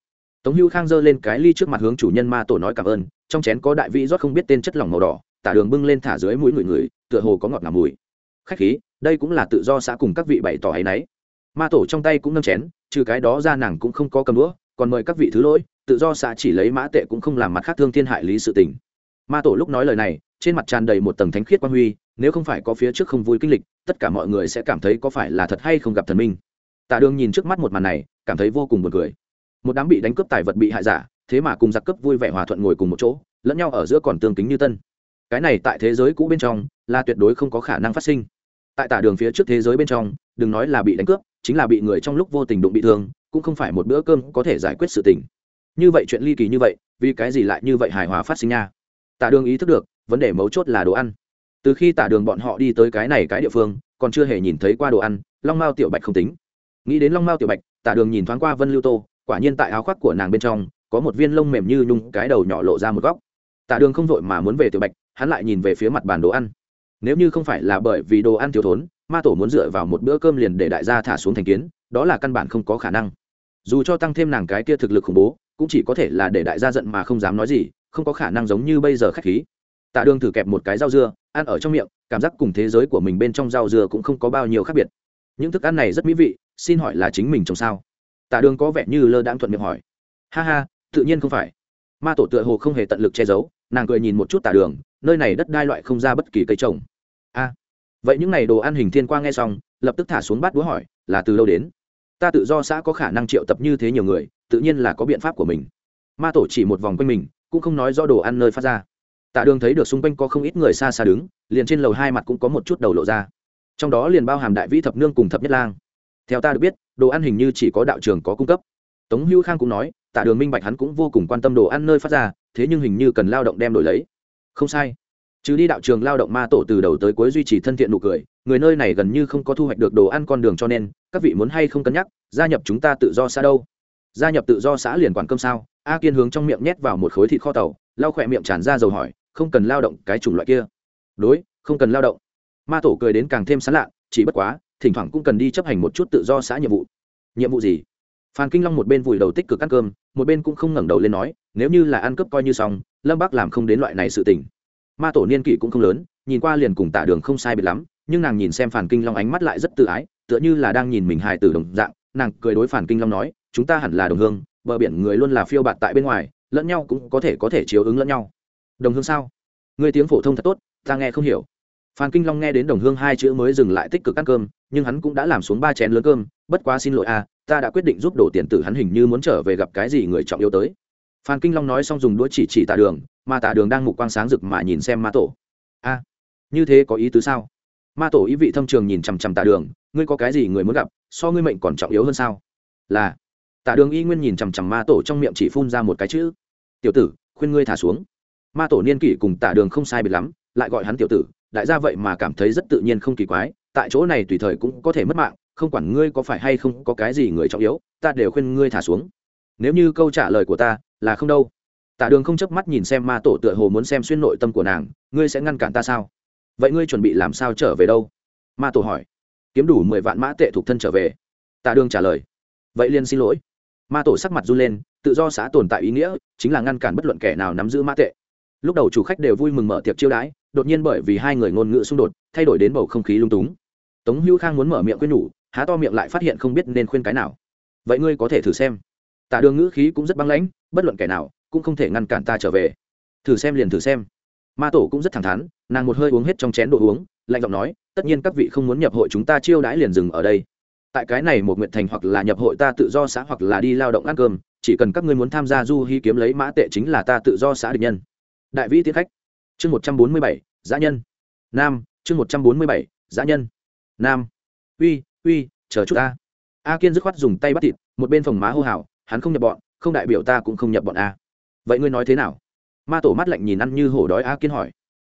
A: Tống hưu khang giơ lên cái ly trước mặt hướng chủ nhân ma tổ nói cảm ơn, trong chén có đại vị rót không biết tên chất lỏng màu đỏ, tả đường bưng lên thả dưới mũi người người, tựa hồ có ngọt ngào mùi. Khách khí, đây cũng là tự do xã cùng các vị bày tỏ hay nấy ma tổ trong tay cũng nâng chén, trừ cái đó ra nàng cũng không có cầm đũa, còn mời các vị thứ lỗi tự do xã chỉ lấy mã tệ cũng không làm mặt khác thương thiên hại lý sự tình. Ma tổ lúc nói lời này, trên mặt tràn đầy một tầng thánh khiết quan huy, nếu không phải có phía trước không vui kinh lịch, tất cả mọi người sẽ cảm thấy có phải là thật hay không gặp thần minh. Tạ đường nhìn trước mắt một màn này, cảm thấy vô cùng buồn cười. Một đám bị đánh cướp tài vật bị hại giả, thế mà cùng giặc cướp vui vẻ hòa thuận ngồi cùng một chỗ, lẫn nhau ở giữa còn tương kính như tân. Cái này tại thế giới cũ bên trong, là tuyệt đối không có khả năng phát sinh. Tại tả đường phía trước thế giới bên trong, đừng nói là bị đánh cướp, chính là bị người trong lúc vô tình đụng bị thương, cũng không phải một bữa cơm có thể giải quyết sự tình như vậy chuyện ly kỳ như vậy, vì cái gì lại như vậy hài hòa phát sinh nha? Tả đường ý thức được, vấn đề mấu chốt là đồ ăn. Từ khi tả đường bọn họ đi tới cái này cái địa phương, còn chưa hề nhìn thấy qua đồ ăn, long mao tiểu bạch không tính. Nghĩ đến long mao tiểu bạch, tả đường nhìn thoáng qua vân lưu tô, quả nhiên tại áo khoác của nàng bên trong, có một viên lông mềm như nhung cái đầu nhỏ lộ ra một góc. Tả đường không vội mà muốn về tiểu bạch, hắn lại nhìn về phía mặt bàn đồ ăn. Nếu như không phải là bởi vì đồ ăn thiếu thốn, ma tổ muốn dựa vào một bữa cơm liền để đại gia thả xuống thành kiến, đó là căn bản không có khả năng. Dù cho tăng thêm nàng cái kia thực lực khủng bố cũng chỉ có thể là để đại gia giận mà không dám nói gì, không có khả năng giống như bây giờ khách khí. Tạ đường thử kẹp một cái rau dưa, ăn ở trong miệng, cảm giác cùng thế giới của mình bên trong rau dưa cũng không có bao nhiêu khác biệt. Những thức ăn này rất mỹ vị, xin hỏi là chính mình trồng sao? Tạ đường có vẻ như lơ đãng thuận miệng hỏi. Ha ha, tự nhiên không phải. Ma tổ tựa hồ không hề tận lực che giấu, nàng cười nhìn một chút tạ đường, nơi này đất đai loại không ra bất kỳ cây trồng. A, vậy những n à y đồ ăn hình thiên quang nghe xong, lập tức thả xuống bát đũa hỏi, là từ đâu đến? Ta tự do xã có khả năng triệu tập như thế nhiều người tự nhiên là có biện pháp của mình. Ma tổ chỉ một vòng quanh mình, cũng không nói do đồ ăn nơi phát ra. Tạ đường thấy được xung quanh có không ít người xa xa đứng, liền trên lầu hai mặt cũng có một chút đầu lộ ra. Trong đó liền bao hàm đại vĩ thập nương cùng thập nhất lang. Theo ta được biết, đồ ăn hình như chỉ có đạo trường có cung cấp. Tống hữu khang cũng nói, tạ đường minh bạch hắn cũng vô cùng quan tâm đồ ăn nơi phát ra, thế nhưng hình như cần lao động đem đổi lấy. Không sai. Chứ đi đạo trường lao động ma tổ từ đầu tới cuối duy trì thân thiện nụ cười, người nơi này gần như không có thu hoạch được đồ ăn con đường cho nên, các vị muốn hay không cân nhắc, gia nhập chúng ta tự do xa đâu gia nhập tự do xã liền quản cơm sao? A kiên hướng trong miệng nhét vào một khối thịt kho tàu, lau khỏe miệng tràn ra dầu hỏi, không cần lao động cái chủng loại kia. Đối, không cần lao động. Ma tổ cười đến càng thêm sán lạ, chỉ bất quá, thỉnh thoảng cũng cần đi chấp hành một chút tự do xã nhiệm vụ. Nhiệm vụ gì? Phan kinh long một bên vùi đầu tích cực ăn cơm, một bên cũng không ngẩng đầu lên nói, nếu như là ăn cướp coi như xong, lâm bác làm không đến loại này sự tình. Ma tổ niên kỷ cũng không lớn, nhìn qua liền cùng tả đường không sai biệt lắm, nhưng nàng nhìn xem phản kinh long ánh mắt lại rất tự ái, tựa như là đang nhìn mình hài tử đồng dạng, nàng cười đối phản kinh long nói chúng ta hẳn là đồng hương, bờ biển người luôn là phiêu bạt tại bên ngoài, lẫn nhau cũng có thể có thể chiếu ứng lẫn nhau. Đồng hương sao? Người tiếng phổ thông thật tốt, ta nghe không hiểu. Phan kinh long nghe đến đồng hương hai chữ mới dừng lại tích cực ăn cơm, nhưng hắn cũng đã làm xuống ba chén lớn cơm, bất quá xin lỗi a ta đã quyết định giúp đổ tiền tử hắn hình như muốn trở về gặp cái gì người trọng yếu tới. Phan kinh long nói xong dùng đũa chỉ chỉ tạ đường, mà tạ đường đang mục quang sáng rực mà nhìn xem ma tổ. A như thế có ý tứ sao? Ma tổ ý vị thâm trường nhìn chằm chằm tạ đường, ngươi có cái gì người muốn gặp, so ngươi mệnh còn trọng yếu hơn sao? Là tạ đường y nguyên nhìn chằm chằm ma tổ trong miệng chỉ phun ra một cái chữ. Tiểu tử, khuyên ngươi thả xuống. Ma tổ niên kỷ cùng tạ đường không sai biệt lắm, lại gọi hắn tiểu tử. Đại gia vậy mà cảm thấy rất tự nhiên không kỳ quái, tại chỗ này tùy thời cũng có thể mất mạng, không quản ngươi có phải hay không có cái gì người trọng yếu, ta đều khuyên ngươi thả xuống. Nếu như câu trả lời của ta là không đâu. Tạ đường không chớp mắt nhìn xem ma tổ tựa hồ muốn xem xuyên nội tâm của nàng, ngươi sẽ ngăn cản ta sao? Vậy ngươi chuẩn bị làm sao trở về đâu? Ma tổ hỏi. Kiếm đủ mười vạn mã tệ thuộc thân trở về. Tạ đường trả lời. Vậy liền xin lỗi ma tổ sắc mặt run lên, tự do xã tồn tại ý nghĩa, chính là ngăn cản bất luận kẻ nào nắm giữ mã tệ. Lúc đầu chủ khách đều vui mừng mở tiệc chiêu đãi, đột nhiên bởi vì hai người ngôn ngữ xung đột, thay đổi đến bầu không khí lung túng. Tống hữu khang muốn mở miệng khuyên nhủ, há to miệng lại phát hiện không biết nên khuyên cái nào. Vậy ngươi có thể thử xem. Tạ đường ngữ khí cũng rất băng lãnh, bất luận kẻ nào cũng không thể ngăn cản ta trở về. Thử xem liền thử xem. Ma tổ cũng rất thẳng thắn, nàng một hơi uống hết trong chén đồ uống, lạnh giọng nói, tất nhiên các vị không muốn nhập hội chúng ta chiêu đãi liền dừng ở đây tại cái này một nguyện thành hoặc là nhập hội ta tự do xã hoặc là đi lao động ăn cơm, chỉ cần các ngươi muốn tham gia du hy kiếm lấy mã tệ chính là ta tự do xã địch nhân. Đại vĩ tiến khách. Chương một trăm bốn mươi bảy giã nhân. Nam, chương một trăm bốn mươi bảy giã nhân. Nam. Uy uy, chờ chút ta. a kiên dứt khoát dùng tay bắt thịt, một bên phòng má hô hào, hắn không nhập bọn, không đại biểu ta cũng không nhập bọn a. Vậy ngươi nói thế nào? Ma tổ mắt lạnh nhìn ăn như hổ đói a kiên hỏi.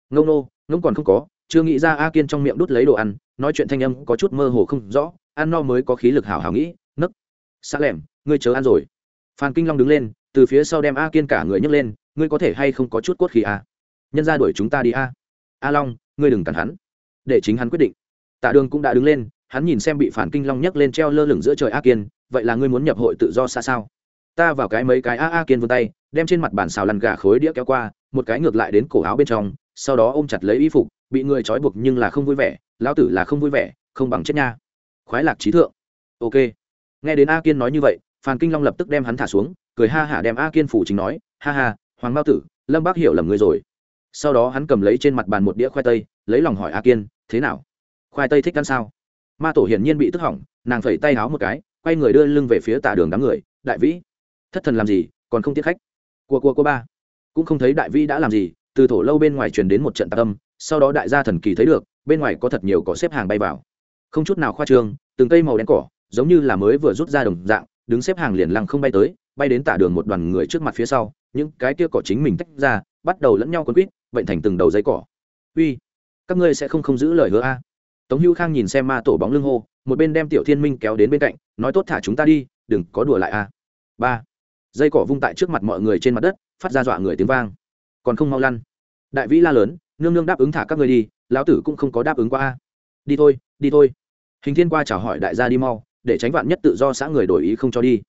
A: Ngông nô, ngông còn không có, chưa nghĩ ra a kiên trong miệng đút lấy đồ ăn, nói chuyện thanh âm có chút mơ hồ không rõ ăn no mới có khí lực hảo hảo nghĩ, nấc xa lẻm ngươi chớ ăn rồi. Phan kinh long đứng lên, từ phía sau đem a kiên cả người nhấc lên, ngươi có thể hay không có chút cốt khí a nhân ra đuổi chúng ta đi a. A long, ngươi đừng cản hắn. Để chính hắn quyết định. Tạ đường cũng đã đứng lên, hắn nhìn xem bị phản kinh long nhấc lên treo lơ lửng giữa trời a kiên, vậy là ngươi muốn nhập hội tự do xa sao? Ta vào cái mấy cái a a kiên vươn tay, đem trên mặt bàn xào lăn gà khối đĩa kéo qua, một cái ngược lại đến cổ áo bên trong, sau đó ôm chặt lấy y phục, bị người trói buộc nhưng là không vui vẻ, lão tử là không vui vẻ, không bằng chết nha khoái lạc trí thượng. Ok. Nghe đến a kiên nói như vậy phan kinh long lập tức đem hắn thả xuống, cười ha hả đem a kiên phủ chính nói, ha ha, hoàng bao tử, lâm bác hiểu lầm ngươi rồi. Sau đó hắn cầm lấy trên mặt bàn một đĩa khoai tây, lấy lòng hỏi a kiên, thế nào? Khoai tây thích ăn sao? Ma tổ hiển nhiên bị tức hỏng, nàng phẩy tay háo một cái, quay người đưa lưng về phía tả đường đám người, đại vĩ, thất thần làm gì, còn không tiếc khách? Cua cua cua ba. Cũng không thấy đại vĩ đã làm gì, từ thổ lâu bên ngoài truyền đến một trận tạc âm, sau đó đại gia thần kỳ thấy được, bên ngoài có thật nhiều có xếp hàng bay vào. Không chút nào khoa trương từng cây màu đen cỏ, giống như là mới vừa rút ra đồng dạng, đứng xếp hàng liền lăng không bay tới, bay đến tả đường một đoàn người trước mặt phía sau, những cái kia cỏ chính mình tách ra, bắt đầu lẫn nhau quấn quýt bệnh thành từng đầu dây cỏ. Uy, các ngươi sẽ không không giữ lời hứa a? Tống hữu khang nhìn xem ma tổ bóng lưng hô, một bên đem tiểu thiên minh kéo đến bên cạnh, nói tốt thả chúng ta đi, đừng có đùa lại a. Ba, dây cỏ vung tại trước mặt mọi người trên mặt đất, phát ra dọa người tiếng vang. Còn không mau lăn. Đại vĩ la lớn, nương nương đáp ứng thả các người đi, lão tử cũng không có đáp ứng qua a. Đi thôi đi thôi hình thiên qua chào hỏi đại gia đi mau, để tránh vạn nhất tự do xã người đổi ý không cho đi.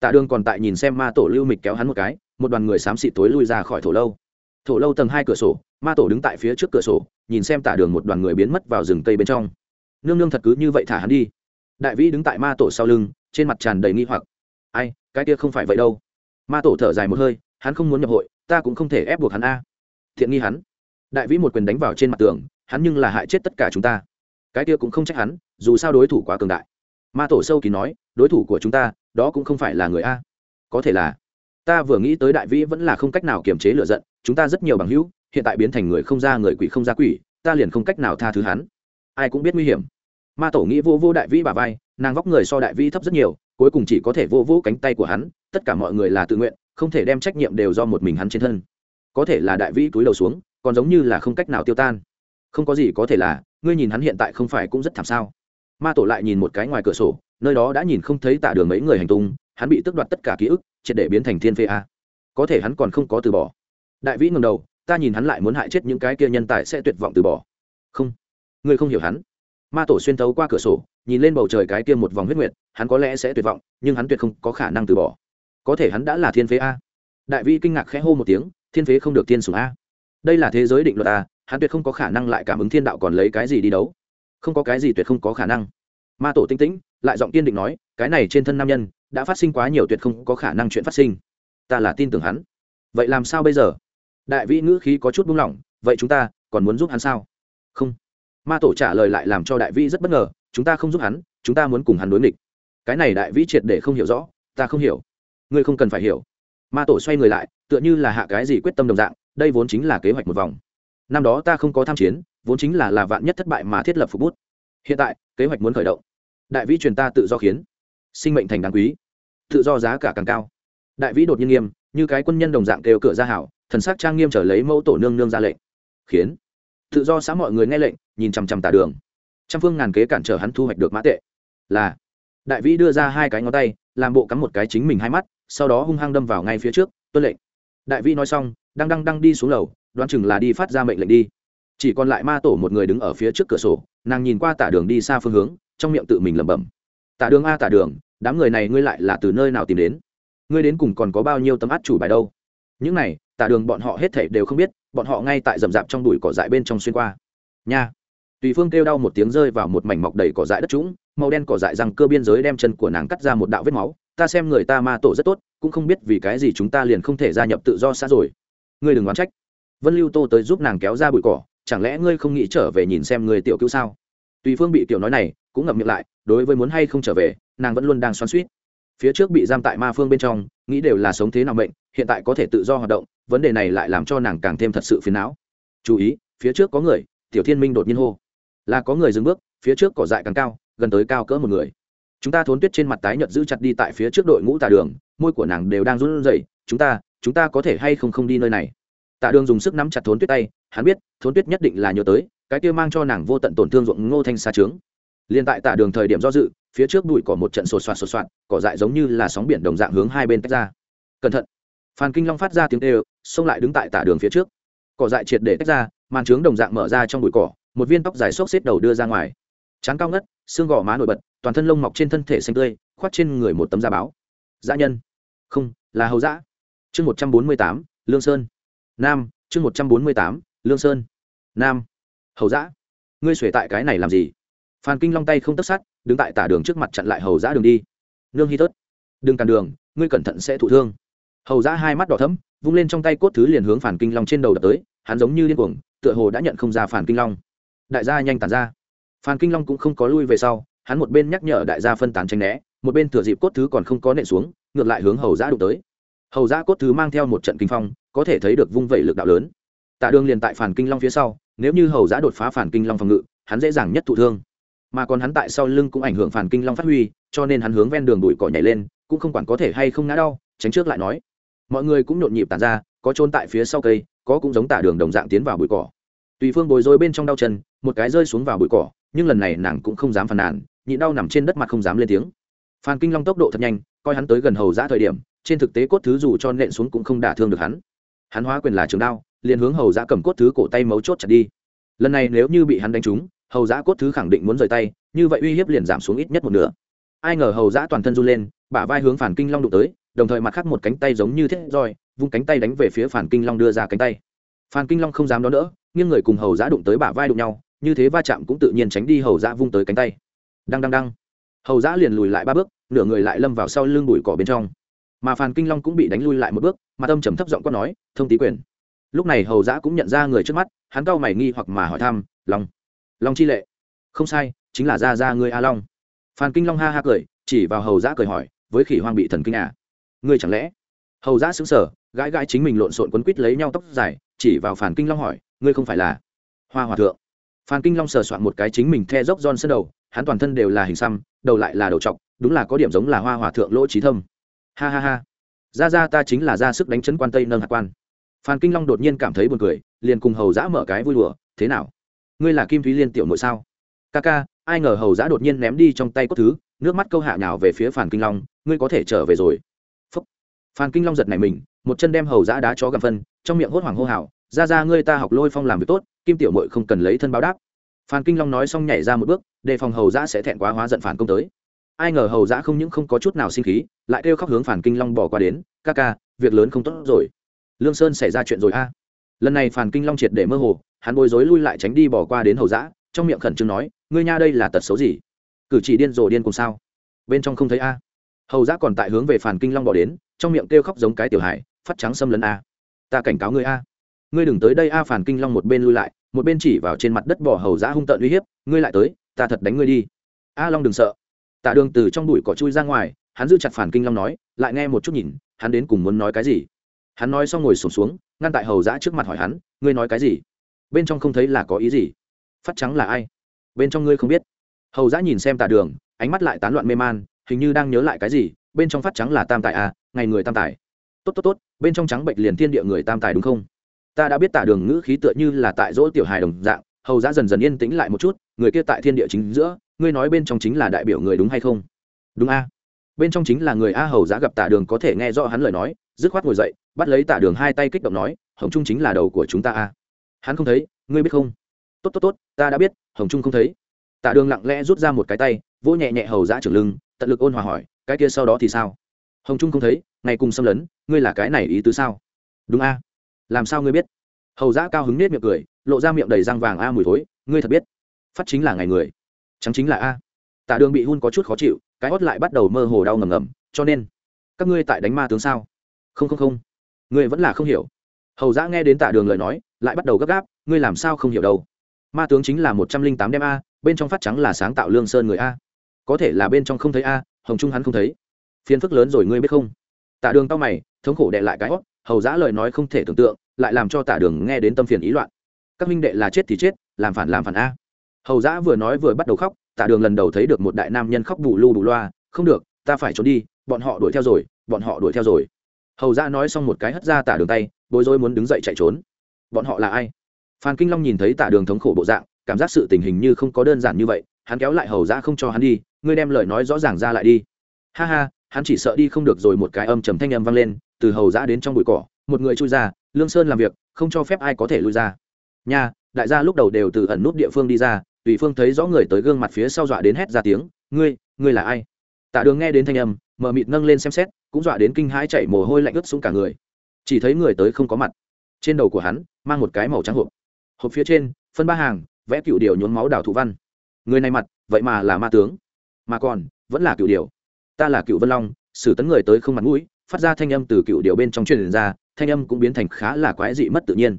A: Tạ đường còn tại nhìn xem ma tổ lưu mịch kéo hắn một cái, một đoàn người xám xịt tối lui ra khỏi thổ lâu. Thổ lâu tầng hai cửa sổ, ma tổ đứng tại phía trước cửa sổ, nhìn xem tạ đường một đoàn người biến mất vào rừng cây bên trong. Nương nương thật cứ như vậy thả hắn đi. Đại vĩ đứng tại ma tổ sau lưng, trên mặt tràn đầy nghi hoặc. Ai, cái kia không phải vậy đâu. Ma tổ thở dài một hơi, hắn không muốn nhập hội, ta cũng không thể ép buộc hắn a. Thiện nghi hắn. Đại vĩ một quyền đánh vào trên mặt tường, hắn nhưng là hại chết tất cả chúng ta. Cái kia cũng không trách hắn dù sao đối thủ quá cường đại. Ma tổ sâu kỳ nói, đối thủ của chúng ta, đó cũng không phải là người a. Có thể là, ta vừa nghĩ tới đại vĩ vẫn là không cách nào kiềm chế lựa giận, chúng ta rất nhiều bằng hữu, hiện tại biến thành người không ra người quỷ không ra quỷ, ta liền không cách nào tha thứ hắn. Ai cũng biết nguy hiểm. Ma tổ nghĩ vô vô đại vĩ bà vai, nàng vóc người so đại vĩ thấp rất nhiều, cuối cùng chỉ có thể vô vô cánh tay của hắn, tất cả mọi người là tự nguyện, không thể đem trách nhiệm đều do một mình hắn trên thân. Có thể là đại vĩ túi đầu xuống, còn giống như là không cách nào tiêu tan. Không có gì có thể là, ngươi nhìn hắn hiện tại không phải cũng rất thảm sao? Ma tổ lại nhìn một cái ngoài cửa sổ, nơi đó đã nhìn không thấy tạ đường mấy người hành tung, hắn bị tước đoạt tất cả ký ức, triệt để biến thành thiên phê a. Có thể hắn còn không có từ bỏ. Đại vĩ ngầm đầu, ta nhìn hắn lại muốn hại chết những cái kia nhân tài sẽ tuyệt vọng từ bỏ. Không. Ngươi không hiểu hắn. Ma tổ xuyên thấu qua cửa sổ, nhìn lên bầu trời cái kia một vòng huyết nguyệt, hắn có lẽ sẽ tuyệt vọng, nhưng hắn tuyệt không có khả năng từ bỏ. Có thể hắn đã là thiên phế a. Đại vĩ kinh ngạc khẽ hô một tiếng, thiên phế không được Thiên Sùng a. Đây là thế giới định luật a, hắn tuyệt không có khả năng lại cảm ứng thiên đạo còn lấy cái gì đi đấu không có cái gì tuyệt không có khả năng. Ma tổ tinh tĩnh, lại giọng kiên định nói, cái này trên thân nam nhân, đã phát sinh quá nhiều tuyệt không có khả năng chuyện phát sinh. Ta là tin tưởng hắn. Vậy làm sao bây giờ? Đại vĩ ngữ khí có chút buông lỏng, vậy chúng ta còn muốn giúp hắn sao? Không. Ma tổ trả lời lại làm cho đại vĩ rất bất ngờ, chúng ta không giúp hắn, chúng ta muốn cùng hắn đối nghịch. Cái này đại vĩ triệt để không hiểu rõ, ta không hiểu. Ngươi không cần phải hiểu. Ma tổ xoay người lại, tựa như là hạ cái gì quyết tâm đồng dạng, đây vốn chính là kế hoạch một vòng. Năm đó ta không có tham chiến vốn chính là là vạn nhất thất bại mà thiết lập phục bút. Hiện tại, kế hoạch muốn khởi động. Đại vĩ truyền ta tự do khiến. Sinh mệnh thành đáng quý. Tự do giá cả càng cao. Đại vĩ đột nhiên nghiêm, như cái quân nhân đồng dạng kêu cửa ra hảo, thần sắc trang nghiêm trở lấy mẫu tổ nương nương ra lệnh. Khiến. Tự do xã mọi người nghe lệnh, nhìn chằm chằm tà đường. Trăm phương ngàn kế cản trở hắn thu hoạch được mã tệ. Là. Đại vĩ đưa ra hai cái ngón tay, làm bộ cắm một cái chính mình hai mắt, sau đó hung hăng đâm vào ngay phía trước, tuân lệnh. Đại vĩ nói xong, đang đang đang đi xuống lầu, đoán chừng là đi phát ra mệnh lệnh đi chỉ còn lại ma tổ một người đứng ở phía trước cửa sổ, nàng nhìn qua tả đường đi xa phương hướng, trong miệng tự mình lẩm bẩm. Tả đường a tả đường, đám người này ngươi lại là từ nơi nào tìm đến? Ngươi đến cùng còn có bao nhiêu tấm át chủ bài đâu? Những này, tả đường bọn họ hết thảy đều không biết, bọn họ ngay tại rậm rạp trong đùi cỏ dại bên trong xuyên qua. Nha! Tùy phương kêu đau một tiếng rơi vào một mảnh mọc đầy cỏ dại đất trũng, màu đen cỏ dại răng cơ biên giới đem chân của nàng cắt ra một đạo vết máu. Ta xem người ta ma tổ rất tốt, cũng không biết vì cái gì chúng ta liền không thể gia nhập tự do xã rồi. Ngươi đừng oán trách. Vân lưu tô tới giúp nàng kéo ra bụi cỏ chẳng lẽ ngươi không nghĩ trở về nhìn xem người tiểu cứu sao? Tùy phương bị tiểu nói này, cũng ngậm miệng lại, đối với muốn hay không trở về, nàng vẫn luôn đang xoắn suýt phía trước bị giam tại ma phương bên trong, nghĩ đều là sống thế nào mệnh, hiện tại có thể tự do hoạt động, vấn đề này lại làm cho nàng càng thêm thật sự phiền não. Chú ý, phía trước có người, tiểu thiên minh đột nhiên hô. Là có người dừng bước, phía trước cỏ dại càng cao, gần tới cao cỡ một người. Chúng ta thốn tuyết trên mặt tái nhợt giữ chặt đi tại phía trước đội ngũ tà đường, môi của nàng đều đang run rẩy, chúng ta chúng ta có thể hay không không đi nơi này? Tạ đường dùng sức nắm chặt thốn tuyết tay, hắn biết, thốn tuyết nhất định là nhớ tới, cái kia mang cho nàng vô tận tổn thương ruộng ngô thanh xa trướng. Liền tại tạ đường thời điểm do dự, phía trước bụi cỏ một trận sột soạt sột soạt, cỏ dại giống như là sóng biển đồng dạng hướng hai bên tách ra. Cẩn thận! Phan kinh long phát ra tiếng kêu, xông lại đứng tại tạ đường phía trước. Cỏ dại triệt để tách ra, màn trướng đồng dạng mở ra trong bụi cỏ, một viên tóc dài xốc xếp đầu đưa ra ngoài. Trán cao ngất, xương gò má nổi bật, toàn thân lông mọc trên thân thể xanh tươi khoát trên người một tấm da báo. Dã nhân! Không, là hầu dã. Chương một trăm bốn mươi tám, lương sơn nam, chương một trăm bốn mươi tám, lương sơn. Nam. Hầu giã ngươi xuể tại cái này làm gì? Phan kinh long tay không tất sát, đứng tại tả đường trước mặt chặn lại hầu giã đường đi. Nương hy tớt đừng cản đường, ngươi cẩn thận sẽ thụ thương. Hầu giã hai mắt đỏ thấm vung lên trong tay cốt thứ liền hướng phản kinh long trên đầu đập tới, hắn giống như điên cuồng, tựa hồ đã nhận không ra phản kinh long. Đại gia nhanh tàn ra. Phan kinh long cũng không có lui về sau, hắn một bên nhắc nhở đại gia phân tán tranh né, một bên thừa dịp cốt thứ còn không có nện xuống, ngược lại hướng hầu giã đụng tới. Hầu giã cốt thứ mang theo một trận kinh phong có thể thấy được vung vẩy lực đạo lớn. Tạ đường liền tại phản kinh long phía sau, nếu như hầu giã đột phá phản kinh long phòng ngự, hắn dễ dàng nhất thụ thương. Mà còn hắn tại sau lưng cũng ảnh hưởng phản kinh long phát huy, cho nên hắn hướng ven đường đùi cỏ nhảy lên, cũng không quản có thể hay không ngã đau, tránh trước lại nói. Mọi người cũng nhộn nhịp tàn ra, có trốn tại phía sau cây, có cũng giống tả đường đồng dạng tiến vào bụi cỏ. Tùy phương bồi dối bên trong đau chân, một cái rơi xuống vào bụi cỏ, nhưng lần này nàng cũng không dám phàn nàn nhị đau nằm trên đất mặt không dám lên tiếng. Phan kinh long tốc độ thật nhanh, coi hắn tới gần hầu giã thời điểm, trên thực tế cốt thứ dù cho nện xuống cũng không đả thương được hắn hắn hóa quyền là trường đao, liền hướng hầu giã cầm cốt thứ cổ tay mấu chốt chặt đi. Lần này nếu như bị hắn đánh trúng, hầu giã cốt thứ khẳng định muốn rời tay, như vậy uy hiếp liền giảm xuống ít nhất một nửa. Ai ngờ hầu giã toàn thân run lên, bả vai hướng phản kinh long đụng tới, đồng thời mặt khác một cánh tay giống như thiết roi, vung cánh tay đánh về phía phản kinh long đưa ra cánh tay. Phản kinh long không dám đón đỡ nhưng người cùng hầu giã đụng tới bả vai đụng nhau, như thế va chạm cũng tự nhiên tránh đi hầu giã vung tới cánh tay. Đăng đăng đăng. Hầu giã liền lùi lại ba bước, nửa người lại lâm vào sau lưng bụi cỏ bên trong mà phan kinh long cũng bị đánh lui lại một bước, mà tâm trầm thấp giọng quát nói, thông tý quyền. Lúc này hầu giã cũng nhận ra người trước mắt, hắn cau mày nghi hoặc mà hỏi thăm, long long chi lệ? Không sai, chính là ra ra ngươi a long. Phan kinh long ha ha cười, chỉ vào hầu giã cười hỏi, với khỉ hoang bị thần kinh à? Ngươi chẳng lẽ? Hầu giã xứng sở gãi gãi chính mình lộn xộn quấn quít lấy nhau tóc dài, chỉ vào Phàn kinh long hỏi, ngươi không phải là hoa hòa thượng? Phan kinh long sờ soạn một cái chính mình the dốc giòn sân đầu, hắn toàn thân đều là hình xăm, đầu lại là đầu t đúng là có điểm giống là hoa hòa thượng lỗ trí thâm ha ha ha. Ra ra ta chính là ra sức đánh chấn quan tây nâng hạt quan. Phan kinh long đột nhiên cảm thấy buồn cười, liền cùng hầu giã mở cái vui đùa, thế nào? Ngươi là kim thúy liên tiểu nội sao? Ca ca, ai ngờ hầu giã đột nhiên ném đi trong tay cốt thứ, nước mắt câu hạ nhào về phía phan kinh long, ngươi có thể trở về rồi. Phúc. phan kinh long giật này mình, một chân đem hầu giã đá chó gầm phân, trong miệng hốt hoảng hô hào ra ra ngươi ta học lôi phong làm việc tốt, kim tiểu mội không cần lấy thân báo đáp. Phan kinh long nói xong nhảy ra một bước, đề phòng hầu giã sẽ thẹn quá hóa giận phản công tới ai ngờ hầu giã không những không có chút nào sinh khí, lại kêu khóc hướng phản kinh long bỏ qua đến, ca ca, việc lớn không tốt rồi. Lương sơn xảy ra chuyện rồi a. À. Lần này phản kinh long triệt để mơ hồ, hắn bối rối lui lại tránh đi bỏ qua đến hầu giã trong miệng khẩn trương nói, ngươi nha đây là tật xấu gì? Cử chỉ điên rồ điên cùng sao? Bên trong không thấy a. Hầu giã còn tại hướng về phản kinh long bỏ đến, trong miệng kêu khóc giống cái tiểu hải phát trắng xâm lấn a. Ta cảnh cáo ngươi a. Ngươi đừng tới đây a. Phản kinh long một bên lui lại, một bên chỉ vào trên mặt đất bỏ hầu giã hung tợn uy hiếp, ngươi lại tới, ta thật đánh ngươi đi. A long đừng sợ tạ đường từ trong bụi cỏ chui ra ngoài hắn giữ chặt phản kinh long nói lại nghe một chút nhìn hắn đến cùng muốn nói cái gì? Hắn nói xong ngồi sụp xuống, xuống ngăn tại hầu giã trước mặt hỏi hắn ngươi nói cái gì? Bên trong không thấy là có ý gì? Phát trắng là ai? Bên trong ngươi không biết. Hầu giã nhìn xem tạ đường ánh mắt lại tán loạn mê man hình như đang nhớ lại cái gì bên trong phát trắng là tam tài à ngày người tam tài. Tốt tốt tốt bên trong trắng bệnh liền thiên địa người tam tài đúng không? Ta đã biết tả đường ngữ khí tựa như là tại dỗ tiểu hài đồng dạng. Hầu giã dần dần yên tĩnh lại một chút người kia tại thiên địa chính giữa ngươi nói bên trong chính là đại biểu người đúng hay không? Đúng a. Bên trong chính là người a hầu giá gặp tả đường có thể nghe rõ hắn lời nói, dứt khoát ngồi dậy, bắt lấy tả đường hai tay kích động nói, hồng trung chính là đầu của chúng ta a. Hắn không thấy, ngươi biết không? Tốt tốt tốt, ta đã biết, hồng trung không thấy. Tả đường lặng lẽ rút ra một cái tay, vỗ nhẹ nhẹ hầu giá trưởng lưng, tận lực ôn hòa hỏi, cái kia sau đó thì sao? Hồng trung không thấy, ngày cùng xâm lấn, ngươi là cái này ý tứ sao? Đúng a. Làm sao ngươi biết? Hầu giã cao hứng nết miệng cười, lộ ra miệng đầy răng vàng a mùi thối, ngươi thật biết, phát chính là ngày người trắng chính là a. Tạ đường bị hun có chút khó chịu, cái hót lại bắt đầu mơ hồ đau ngầm ngầm, cho nên, các ngươi tại đánh ma tướng sao? Không không không. Ngươi vẫn là không hiểu. Hầu giã nghe đến tạ đường lời nói, lại bắt đầu gấp gáp, ngươi làm sao không hiểu đâu? Ma tướng chính là một trăm linh tám đem a, bên trong phát trắng là sáng tạo lương sơn người a. Có thể là bên trong không thấy a, hồng trung hắn không thấy. Phiền phức lớn rồi ngươi biết không? Tạ đường tao mày, thống khổ đệ lại cái hót hầu giã lời nói không thể tưởng tượng, lại làm cho tạ đường nghe đến tâm phiền ý loạn. Các minh đệ là chết thì chết, làm phản làm phản a hầu giã vừa nói vừa bắt đầu khóc, tạ đường lần đầu thấy được một đại nam nhân khóc bù lu bù loa, không được, ta phải trốn đi, bọn họ đuổi theo rồi, bọn họ đuổi theo rồi. Hầu giã nói xong một cái hất ra tạ đường tay, bối rối muốn đứng dậy chạy trốn. Bọn họ là ai? Phan kinh long nhìn thấy tạ đường thống khổ bộ dạng, cảm giác sự tình hình như không có đơn giản như vậy, hắn kéo lại hầu giã không cho hắn đi, ngươi đem lời nói rõ ràng ra lại đi. Ha ha, hắn chỉ sợ đi không được rồi một cái âm trầm thanh âm vang lên, từ hầu giã đến trong bụi cỏ, một người chui ra, lương sơn làm việc, không cho phép ai có thể lui ra. Nha, đại gia lúc đầu đều từ ẩn nút địa phương đi ra tùy phương thấy rõ người tới gương mặt phía sau dọa đến hét ra tiếng, ngươi ngươi là ai? Tạ đường nghe đến thanh âm, mờ mịt nâng lên xem xét, cũng dọa đến kinh hãi chạy mồ hôi lạnh ướt xuống cả người. Chỉ thấy người tới không có mặt. Trên đầu của hắn mang một cái màu trắng hộp. Hộp phía trên, phân ba hàng, vẽ cựu điều nhốn máu đào thủ văn. Người này mặt, vậy mà là ma tướng. Mà còn, vẫn là cựu điều. Ta là cựu vân long, xử tấn người tới không mặt mũi, phát ra thanh âm từ cựu điều bên trong truyền ra, thanh âm cũng biến thành khá là quái dị mất tự nhiên.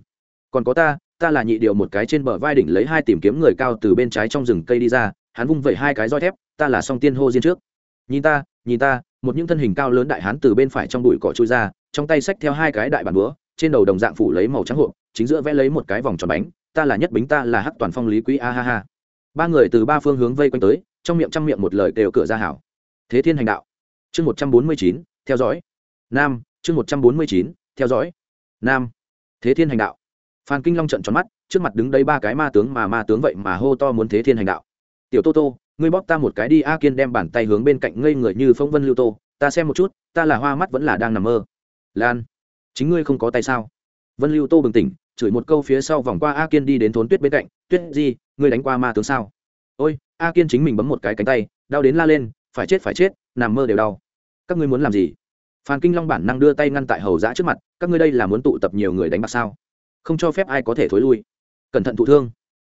A: Còn có ta ta là nhị điều một cái trên bờ vai đỉnh lấy hai tìm kiếm người cao từ bên trái trong rừng cây đi ra, hắn vung vẩy hai cái roi thép, ta là song tiên hô diên trước. Nhìn ta nhìn ta, một những thân hình cao lớn đại hán từ bên phải trong bụi cỏ trôi ra, trong tay xách theo hai cái đại bản búa, trên đầu đồng dạng phủ lấy màu trắng hộp, chính giữa vẽ lấy một cái vòng tròn bánh, ta là nhất bính, ta là hắc toàn phong lý quý, a ha ha. Ba người từ ba phương hướng vây quanh tới, trong miệng trăm miệng một lời đều cửa ra hảo. Thế thiên hành đạo. Chương một trăm bốn mươi chín, theo dõi. Nam, chương một trăm bốn mươi chín, theo dõi. Nam, thế thiên hành đạo phan kinh long trận tròn mắt, trước mặt đứng đây ba cái ma tướng mà ma tướng vậy mà hô to muốn thế thiên hành đạo. Tiểu tô tô, ngươi bóp ta một cái đi, a kiên đem bàn tay hướng bên cạnh ngây người như phong vân lưu tô, ta xem một chút, ta là hoa mắt vẫn là đang nằm mơ. Lan, chính ngươi không có tay sao? Vân lưu tô bừng tỉnh, chửi một câu phía sau vòng qua a kiên đi đến thốn tuyết bên cạnh, tuyết gì? ngươi đánh qua ma tướng sao? Ôi, a kiên chính mình bấm một cái cánh tay, đau đến la lên, phải chết phải chết, nằm mơ đều đau. Các ngươi muốn làm gì? Phan kinh long bản năng đưa tay ngăn tại hầu giã trước mặt, các ngươi đây là muốn tụ tập nhiều người đánh bạc sao? Không cho phép ai có thể thối lui. Cẩn thận thụ thương.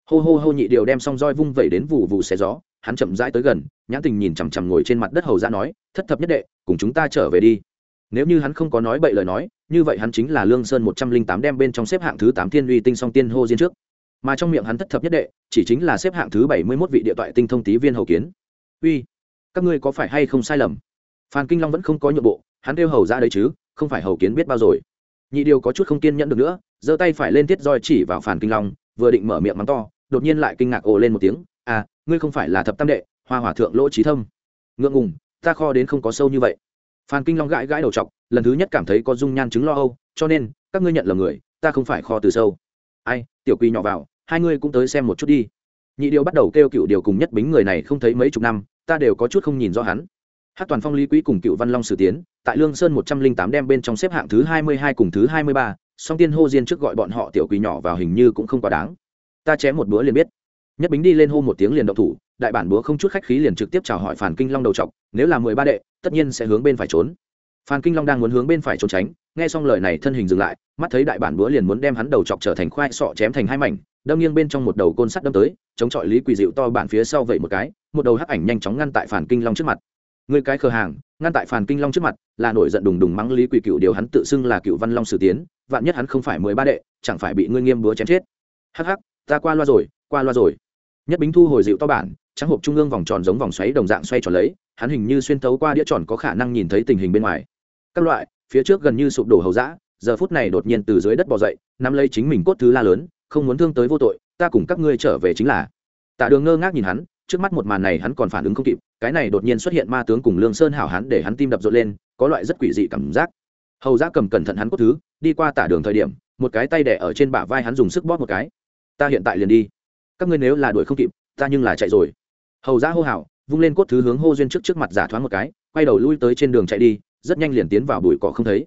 A: Hô hô hô nhị điều đem xong roi vung vẩy đến vụ vụ xé gió, hắn chậm rãi tới gần, nhãn tình nhìn chằm chằm ngồi trên mặt đất hầu ra nói, thất thập nhất đệ, cùng chúng ta trở về đi. Nếu như hắn không có nói bậy lời nói, như vậy hắn chính là lương sơn một trăm linh tám đem bên trong xếp hạng thứ tám thiên uy tinh song tiên hô diên trước. Mà trong miệng hắn thất thập nhất đệ, chỉ chính là xếp hạng thứ bảy mươi mốt vị địa toại tinh thông tý viên hầu kiến. Uy, các ngươi có phải hay không sai lầm? Phan kinh long vẫn không có nhượng bộ, hắn kêu hầu ra đấy chứ, không phải hầu kiến biết bao rồi. Nhị điều có chút không kiên nhẫn được nữa giơ tay phải lên tiết roi chỉ vào phản kinh long, vừa định mở miệng mắng to, đột nhiên lại kinh ngạc ồ lên một tiếng à ngươi không phải là thập tam đệ, hoa hỏa thượng lỗ trí thâm. Ngượng ngùng, ta kho đến không có sâu như vậy. Phan kinh long gãi gãi đầu t lần thứ nhất cảm thấy có dung nhan chứng lo âu, cho nên, các ngươi nhận là người, ta không phải kho từ sâu. Ai, tiểu quỳ nhỏ vào, hai ngươi cũng tới xem một chút đi. Nhị điều bắt đầu kêu cựu điều cùng nhất bính người này không thấy mấy chục năm, ta đều có chút không nhìn rõ hắn. Hát toàn phong lý quý cùng cựu văn long sử tiến, tại lương sơn một trăm linh tám đem bên trong xếp hạng thứ hai mươi hai cùng thứ hai mươi ba song tiên hô diên trước gọi bọn họ tiểu quỷ nhỏ vào hình như cũng không quá đáng. Ta chém một bữa liền biết. Nhất bính đi lên hô một tiếng liền động thủ, đại bản búa không chút khách khí liền trực tiếp chào hỏi phản kinh long đầu chọc, nếu là mười ba đệ, tất nhiên sẽ hướng bên phải trốn. Phan kinh long đang muốn hướng bên phải trốn tránh, nghe xong lời này thân hình dừng lại, mắt thấy đại bản búa liền muốn đem hắn đầu chọc trở thành khoai sọ chém thành hai mảnh, đâm nghiêng bên trong một đầu côn sắt đâm tới, chống chọi lý quỳ dịu to bản phía sau vậy một cái, một đầu hắc ảnh nhanh chóng ngăn tại phản kinh long trước mặt. Người cái khờ hàng, ngăn tại phản kinh long trước mặt, là nổi giận đùng đùng mắng lý quỳ cựu, điều hắn tự xưng là cựu văn long sử tiến vạn nhất hắn không phải mười ba đệ, chẳng phải bị ngươi nghiêm búa chém chết. Hắc hắc, ta qua loa rồi, qua loa rồi. Nhất bính thu hồi dịu to bản, trắng hộp trung ương vòng tròn giống vòng xoáy đồng dạng xoay tròn lấy, hắn hình như xuyên thấu qua đĩa tròn có khả năng nhìn thấy tình hình bên ngoài. Các loại, phía trước gần như sụp đổ hầu dã, giờ phút này đột nhiên từ dưới đất bò dậy, nắm lấy chính mình cốt thứ la lớn, không muốn thương tới vô tội, ta cùng các ngươi trở về chính là. Tạ đường ngơ ngác nhìn hắn, trước mắt một màn này hắn còn phản ứng không kịp, cái này đột nhiên xuất hiện ma tướng cùng lương sơn hảo hắn để hắn tim đập rộn lên, có loại rất quỷ dị cảm giác hầu giã cầm cẩn thận hắn cốt thứ, đi qua tả đường thời điểm, một cái tay đẻ ở trên bả vai hắn dùng sức bóp một cái. Ta hiện tại liền đi. Các ngươi nếu là đuổi không kịp, ta nhưng là chạy rồi. Hầu giã hô hào, vung lên cốt thứ hướng hô duyên trước trước mặt giả thoáng một cái, quay đầu lui tới trên đường chạy đi, rất nhanh liền tiến vào bụi cỏ không thấy.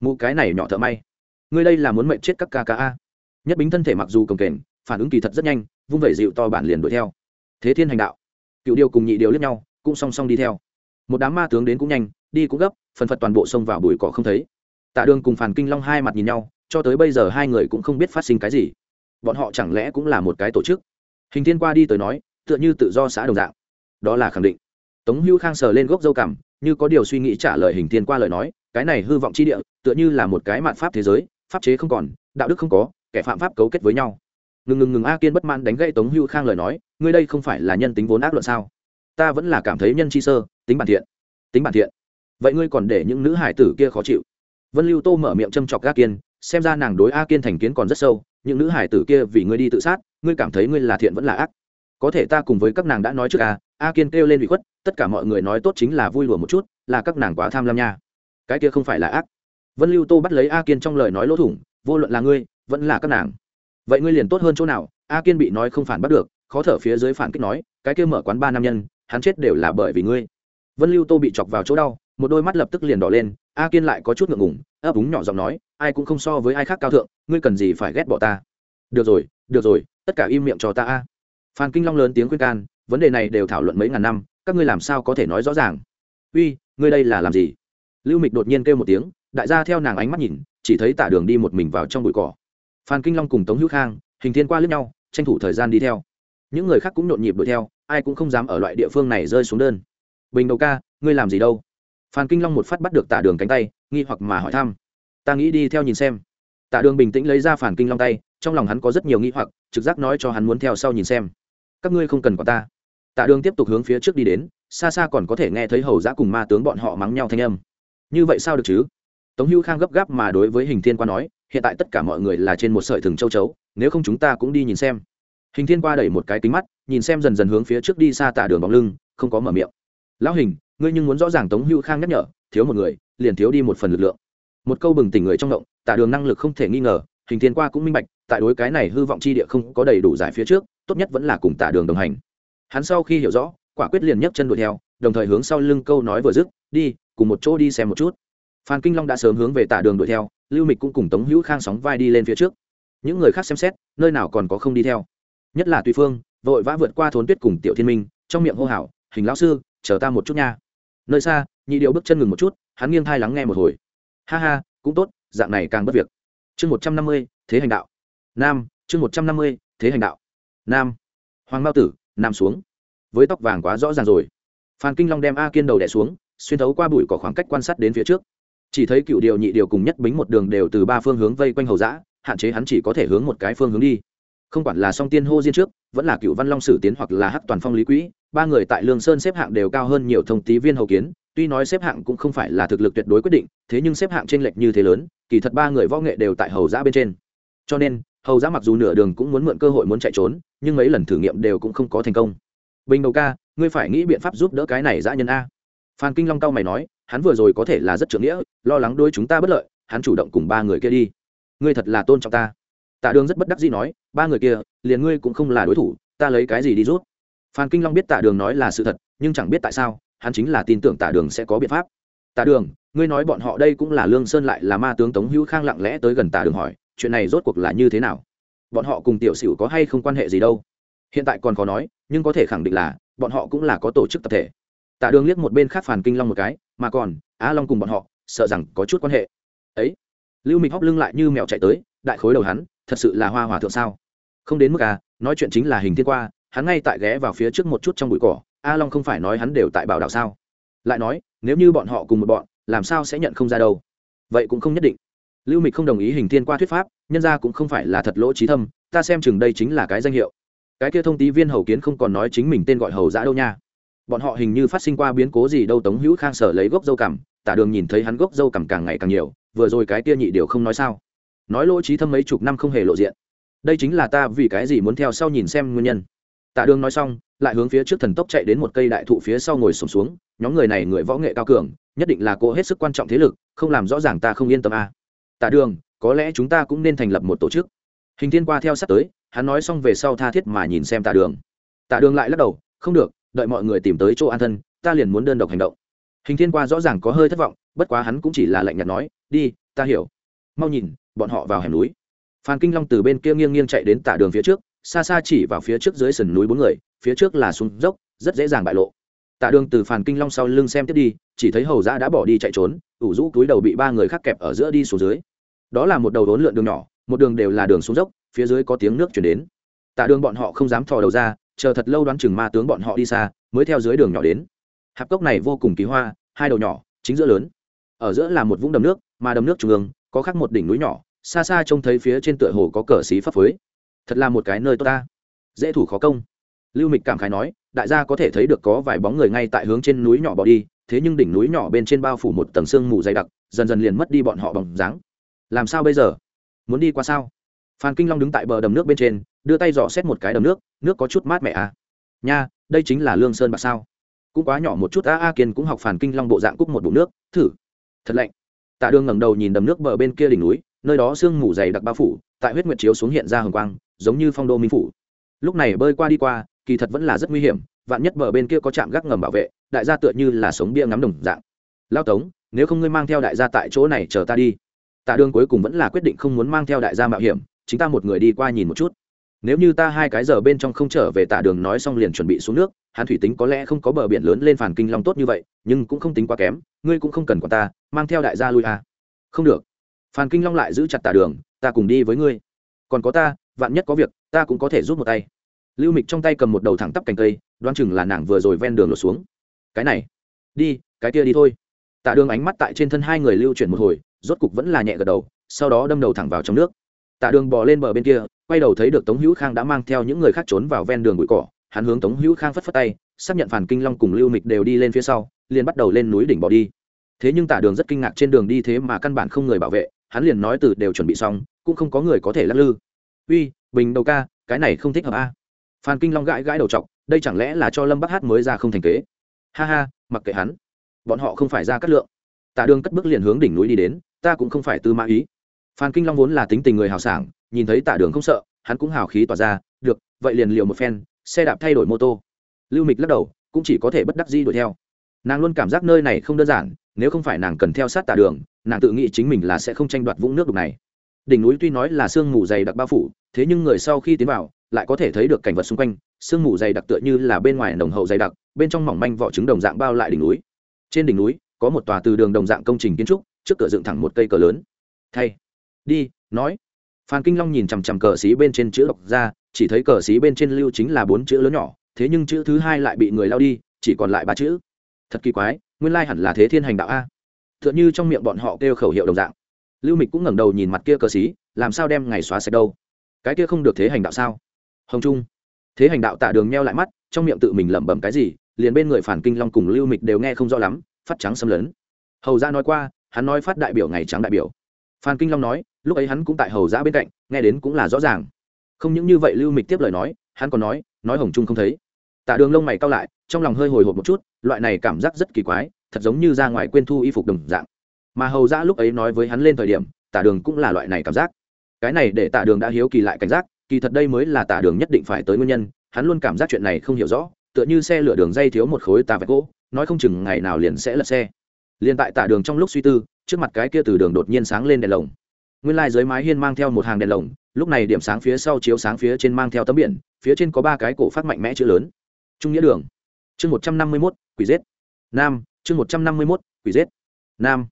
A: Mụ cái này nhỏ thợ may. Ngươi đây là muốn mệnh chết các ca ca a. Nhất bính thân thể mặc dù cồng kềnh, phản ứng kỳ thật rất nhanh, vung vẩy dịu to bản liền đuổi theo. Thế thiên hành đạo. Cựu điều cùng nhị điều lướt nhau, cũng song song đi theo. Một đám ma tướng đến cũng nhanh, đi cũng gấp, phần phật toàn bộ xông vào bụi cỏ không thấy tạ đường cùng phản kinh long hai mặt nhìn nhau, cho tới bây giờ hai người cũng không biết phát sinh cái gì. Bọn họ chẳng lẽ cũng là một cái tổ chức? Hình thiên qua đi tới nói, tựa như tự do xã đồng dạng. Đó là khẳng định. Tống hữu khang sờ lên gốc dâu cảm như có điều suy nghĩ trả lời hình thiên qua lời nói, cái này hư vọng chi địa, tựa như là một cái mạn pháp thế giới, pháp chế không còn, đạo đức không có, kẻ phạm pháp cấu kết với nhau. Ngừng ngừng ngừng a kiên bất mãn đánh gậy tống hữu khang lời nói, ngươi đây không phải là nhân tính vốn ác luận sao? Ta vẫn là cảm thấy nhân chi sơ, tính bản thiện. Tính bản thiện. Vậy ngươi còn để những nữ hải tử kia khó chịu vân lưu tô mở miệng châm chọc a kiên, xem ra nàng đối a kiên thành kiến còn rất sâu, những nữ hải tử kia vì ngươi đi tự sát, ngươi cảm thấy ngươi là thiện vẫn là ác. Có thể ta cùng với các nàng đã nói trước a a kiên kêu lên bị khuất, tất cả mọi người nói tốt chính là vui lùa một chút, là các nàng quá tham lam nha. Cái kia không phải là ác. Vân lưu tô bắt lấy a kiên trong lời nói lỗ thủng, vô luận là ngươi, vẫn là các nàng. Vậy ngươi liền tốt hơn chỗ nào? A kiên bị nói không phản bắt được, khó thở phía dưới phản kích nói, cái kia mở quán ba nam nhân, hắn chết đều là bởi vì ngươi. Vân lưu tô bị chọc vào chỗ đau, một đôi mắt lập tức liền đỏ lên a kiên lại có chút ngượng ngùng, ấp úng nhỏ giọng nói, ai cũng không so với ai khác cao thượng, ngươi cần gì phải ghét bỏ ta? Được rồi được rồi, tất cả im miệng cho ta a. Phan kinh long lớn tiếng khuyên can, vấn đề này đều thảo luận mấy ngàn năm, các ngươi làm sao có thể nói rõ ràng? Uy, ngươi đây là làm gì? Lưu mịch đột nhiên kêu một tiếng, đại gia theo nàng ánh mắt nhìn, chỉ thấy tả đường đi một mình vào trong bụi cỏ. Phan kinh long cùng tống hữu khang, hình thiên qua lướt nhau, tranh thủ thời gian đi theo. Những người khác cũng nhộn nhịp đuổi theo, ai cũng không dám ở loại địa phương này rơi xuống đơn. Bình đầu ca, ngươi làm gì đâu? Phan kinh long một phát bắt được tả đường cánh tay, nghi hoặc mà hỏi thăm. Ta nghĩ đi theo nhìn xem. Tả đường bình tĩnh lấy ra phản kinh long tay, trong lòng hắn có rất nhiều nghi hoặc, trực giác nói cho hắn muốn theo sau nhìn xem. Các ngươi không cần có ta. Tạ đường tiếp tục hướng phía trước đi đến, xa xa còn có thể nghe thấy hầu giã cùng ma tướng bọn họ mắng nhau thanh âm. Như vậy sao được chứ? Tống hữu khang gấp gáp mà đối với hình thiên qua nói, hiện tại tất cả mọi người là trên một sợi thừng châu chấu, nếu không chúng ta cũng đi nhìn xem. Hình thiên qua đẩy một cái kính mắt, nhìn xem dần dần hướng phía trước đi xa tạ đường bóng lưng, không có mở miệng. Lão hình ngươi nhưng muốn rõ ràng tống hữu khang nhắc nhở, thiếu một người, liền thiếu đi một phần lực lượng. Một câu bừng tỉnh người trong động tạ đường năng lực không thể nghi ngờ, hình thiên qua cũng minh bạch, tại đối cái này hư vọng chi địa không có đầy đủ giải phía trước, tốt nhất vẫn là cùng tạ đường đồng hành. Hắn sau khi hiểu rõ, quả quyết liền nhấc chân đuổi theo, đồng thời hướng sau lưng câu nói vừa dứt, đi, cùng một chỗ đi xem một chút. Phan kinh long đã sớm hướng về tạ đường đuổi theo, lưu mịch cũng cùng tống hữu khang sóng vai đi lên phía trước. Những người khác xem xét, nơi nào còn có không đi theo. Nhất là tùy phương, vội vã vượt qua thốn tuyết cùng tiểu thiên minh, trong miệng hô hào, hình lão sư, chờ ta một chút nha nơi xa, nhị điệu bước chân ngừng một chút, hắn nghiêng thai lắng nghe một hồi. Ha ha, cũng tốt, dạng này càng bất việc. Chương một trăm năm mươi, thế hành đạo. Nam, chương một trăm năm mươi, thế hành đạo. Nam. Hoàng mao tử, nằm xuống. Với tóc vàng quá rõ ràng rồi. Phan kinh long đem a kiên đầu đẻ xuống, xuyên thấu qua bụi cỏ khoảng cách quan sát đến phía trước. Chỉ thấy cựu điều nhị điều cùng nhất bính một đường đều từ ba phương hướng vây quanh hầu giã hạn chế hắn chỉ có thể hướng một cái phương hướng đi. Không quản là song tiên hô diên trước vẫn là cựu văn long sử tiến hoặc là hắc toàn phong lý quỹ, ba người tại lương sơn xếp hạng đều cao hơn nhiều thông tí viên hầu kiến, tuy nói xếp hạng cũng không phải là thực lực tuyệt đối quyết định, thế nhưng xếp hạng t r ê n lệch như thế lớn, kỳ thật ba người võ nghệ đều tại hầu giã bên trên. Cho nên, hầu giã mặc dù nửa đường cũng muốn mượn cơ hội muốn chạy trốn, nhưng mấy lần thử nghiệm đều cũng không có thành công. Bình đầu ca, ngươi phải nghĩ biện pháp giúp đỡ cái này giã nhân a. Phan kinh long cao mày nói, hắn vừa rồi có thể là rất trưởng nghĩa, lo lắng đôi chúng ta bất lợi, hắn chủ động cùng ba người kia đi. Ngươi thật là tôn trọng ta tạ đường rất bất đắc dĩ nói, ba người kia, liền ngươi cũng không là đối thủ, ta lấy cái gì đi rút? Phan kinh long biết tạ đường nói là sự thật, nhưng chẳng biết tại sao, hắn chính là tin tưởng tạ đường sẽ có biện pháp. Tạ đường, ngươi nói bọn họ đây cũng là lương sơn lại là ma tướng tống hữu khang lặng lẽ tới gần tạ đường hỏi, chuyện này rốt cuộc là như thế nào? Bọn họ cùng tiểu sửu có hay không quan hệ gì đâu? Hiện tại còn khó nói, nhưng có thể khẳng định là, bọn họ cũng là có tổ chức tập thể. Tạ đường liếc một bên khác phản kinh long một cái, mà còn, á long cùng bọn họ, sợ rằng có chút quan hệ. Ấy? Lưu mịch hóc lưng lại như mèo chạy tới, đại khối đầu hắn thật sự là hoa hòa thượng sao? Không đến mức à nói chuyện chính là hình thiên qua, hắn ngay tại ghé vào phía trước một chút trong bụi cỏ, a long không phải nói hắn đều tại bảo đảo sao? Lại nói, nếu như bọn họ cùng một bọn, làm sao sẽ nhận không ra đâu? Vậy cũng không nhất định. Lưu mịch không đồng ý hình thiên qua thuyết pháp, nhân ra cũng không phải là thật lỗ trí thâm, ta xem chừng đây chính là cái danh hiệu. Cái kia thông tí viên hầu kiến không còn nói chính mình tên gọi hầu giã đâu nha. Bọn họ hình như phát sinh qua biến cố gì đâu, tống hữu khang sở lấy gốc dâu cảm tả đường nhìn thấy hắn gốc dâu cảm càng ngày càng nhiều, vừa rồi cái kia nhị điều không nói sao? Nói lỗ trí thâm mấy chục năm không hề lộ diện. Đây chính là ta vì cái gì muốn theo sau nhìn xem nguyên nhân. Tạ đường nói xong lại hướng phía trước thần tốc chạy đến một cây đại thụ phía sau ngồi sổm xuống, xuống nhóm người này người võ nghệ cao cường nhất định là cô hết sức quan trọng thế lực không làm rõ ràng ta không yên tâm a à. tạ đường có lẽ chúng ta cũng nên thành lập một tổ chức. Hình thiên qua theo sát tới hắn nói xong về sau tha thiết mà nhìn xem tạ đường. Tạ đường lại lắc đầu không được đợi mọi người tìm tới chỗ an thân ta liền muốn đơn độc hành động. Hình thiên qua rõ ràng có hơi thất vọng bất quá hắn cũng chỉ là lạnh nhạt nói đi ta hiểu mau nhìn, bọn họ vào hẻm núi. Phan kinh long từ bên kia nghiêng nghiêng chạy đến tả đường phía trước, xa xa chỉ vào phía trước dưới sườn núi bốn người, phía trước là xuống dốc, rất dễ dàng bại lộ. Tạ đường từ phàn kinh long sau lưng xem tiếp đi, chỉ thấy hầu ra đã bỏ đi chạy trốn, ủ rũ túi đầu bị ba người khác kẹp ở giữa đi xuống dưới. Đó là một đầu đốn lượn đường nhỏ, một đường đều là đường xuống dốc, phía dưới có tiếng nước chuyển đến. Tạ đường bọn họ không dám thò đầu ra, chờ thật lâu đoán chừng ma tướng bọn họ đi xa, mới theo dưới đường nhỏ đến. Hạp cốc này vô cùng kỳ hoa, hai đầu nhỏ, chính giữa lớn. Ở giữa là một vũng đầm nước, mà đầm nước trung ương có khác một đỉnh núi nhỏ, xa xa trông thấy phía trên tựa hồ có cờ xí phấp phới thật là một cái nơi tốt ta. Dễ thủ khó công. Lưu mịch cảm khái nói, đại gia có thể thấy được có vài bóng người ngay tại hướng trên núi nhỏ bỏ đi, thế nhưng đỉnh núi nhỏ bên trên bao phủ một tầng sương mù dày đặc, dần dần liền mất đi bọn họ bằng dáng. Làm sao bây giờ? Muốn đi qua sao? Phan kinh long đứng tại bờ đầm nước bên trên, đưa tay dò xét một cái đầm nước nước có chút mát mẻ à? Nha, đây chính là lương sơn bạc sao? Cũng quá nhỏ một chút, a a, kiên cũng học phản kinh long bộ dạng cúc một bụng nước, thử. Thật lạnh tạ đường ngẩng đầu nhìn đầm nước bờ bên kia đỉnh núi, nơi đó sương mù dày đặc bao phủ, tại huyết nguyệt chiếu xuống hiện ra hồng quang, giống như phong đô minh phủ. Lúc này bơi qua đi qua, kỳ thật vẫn là rất nguy hiểm, vạn nhất bờ bên kia có trạm gác ngầm bảo vệ, đại gia tựa như là sống bia ngắm đồng dạng. Lao tống, nếu không ngươi mang theo đại gia tại chỗ này chờ ta đi. Tạ đường cuối cùng vẫn là quyết định không muốn mang theo đại gia mạo hiểm, chính ta một người đi qua nhìn một chút nếu như ta hai cái giờ bên trong không trở về tạ đường nói xong liền chuẩn bị xuống nước, hắn thủy tính có lẽ không có bờ biển lớn lên phản kinh long tốt như vậy, nhưng cũng không tính quá kém, ngươi cũng không cần quản ta, mang theo đại gia lui à. không được. Phản kinh long lại giữ chặt tạ đường, ta cùng đi với ngươi. Còn có ta, vạn nhất có việc, ta cũng có thể giúp một tay. Lưu mịch trong tay cầm một đầu thẳng tắp cành cây, đoán chừng là nàng vừa rồi ven đường lột xuống. Cái này. Đi, cái kia đi thôi. Tạ đường ánh mắt tại trên thân hai người lưu chuyển một hồi, rốt cục vẫn là nhẹ gật đầu, sau đó đâm đầu thẳng vào trong nước tạ đường bò lên bờ bên kia, quay đầu thấy được tống hữu khang đã mang theo những người khác trốn vào ven đường bụi cỏ. Hắn hướng tống hữu khang phất phất tay, xác nhận phản kinh long cùng lưu mịch đều đi lên phía sau, liền bắt đầu lên núi đỉnh bỏ đi. Thế nhưng tả đường rất kinh ngạc trên đường đi thế mà căn bản không người bảo vệ, hắn liền nói từ đều chuẩn bị xong, cũng không có người có thể lắc lư. Uy, bình đầu ca, cái này không thích hợp a. Phan kinh long gãi gãi đầu t đây chẳng lẽ là cho lâm bắc hát mới ra không thành kế? Ha ha, mặc kệ hắn, bọn họ không phải ra cắt lượng. Tả đường cất bước liền hướng đỉnh núi đi đến, ta cũng không phải tư mã ý phan kinh long vốn là tính tình người hào sảng, nhìn thấy tả đường không sợ, hắn cũng hào khí tỏa ra, được, vậy liền liều một phen, xe đạp thay đổi mô tô. Lưu mịch lắc đầu, cũng chỉ có thể bất đắc di đuổi theo. Nàng luôn cảm giác nơi này không đơn giản, nếu không phải nàng cần theo sát tà đường, nàng tự nghĩ chính mình là sẽ không tranh đoạt vũng nước đục này. Đỉnh núi tuy nói là sương mù dày đặc bao phủ, thế nhưng người sau khi tiến vào, lại có thể thấy được cảnh vật xung quanh, sương mù dày đặc tựa như là bên ngoài nồng hậu dày đặc, bên trong mỏng manh vỏ trứng đồng dạng bao lại đỉnh núi. Trên đỉnh núi, có một tòa từ đường đồng dạng công trình kiến trúc, trước cửa dựng thẳng một cây cờ lớn. Thay đi, nói. Phan kinh long nhìn chằm chằm cờ xí bên trên chữ đọc ra, chỉ thấy cờ xí bên trên lưu chính là bốn chữ lớn nhỏ, thế nhưng chữ thứ hai lại bị người lao đi, chỉ còn lại ba chữ. Thật kỳ quái, nguyên lai hẳn là thế thiên hành đạo a. T h ư ợ n như trong miệng bọn họ kêu khẩu hiệu đồng dạng. Lưu mịch cũng ngẩng đầu nhìn mặt kia cờ xí, làm sao đem ngày xóa sạch đâu? Cái kia không được thế hành đạo sao? Hồng trung. Thế hành đạo tạ đường meo lại mắt, trong miệng tự mình lẩm bẩm cái gì, liền bên người phản kinh long cùng lưu mịch đều nghe không rõ lắm, phát trắng xâm lấn. Hầu ra nói qua, hắn nói phát đại biểu ngày trắng đại biểu phan kinh long nói, lúc ấy hắn cũng tại hầu giã bên cạnh, nghe đến cũng là rõ ràng. Không những như vậy lưu mịch tiếp lời nói, hắn còn nói nói hồng trung không thấy. Tạ đường lông mày cao lại, trong lòng hơi hồi hộp một chút, loại này cảm giác rất kỳ quái, thật giống như ra ngoài quên thu y phục đồng dạng. Mà hầu giã lúc ấy nói với hắn lên thời điểm, tạ đường cũng là loại này cảm giác. Cái này để tạ đường đã hiếu kỳ lại cảnh giác, kỳ thật đây mới là tạ đường nhất định phải tới nguyên nhân, hắn luôn cảm giác chuyện này không hiểu rõ, tựa như xe lửa đường dây thiếu một khối tà vẹt gỗ, nói không chừng ngày nào liền sẽ lật xe. Liền tại tạ đường trong lúc suy tư trước mặt cái kia từ đường đột nhiên sáng lên đèn lồng. Nguyên lai dưới mái hiên mang theo một hàng đèn lồng, lúc này điểm sáng phía sau chiếu sáng phía trên mang theo tấm biển, phía trên có ba cái cổ phát mạnh mẽ chữ lớn. Trung nghĩa đường. Chương một trăm năm mươi mốt, quỷ giết. Nam. Chương một trăm năm mươi mốt, quỷ giết. Nam.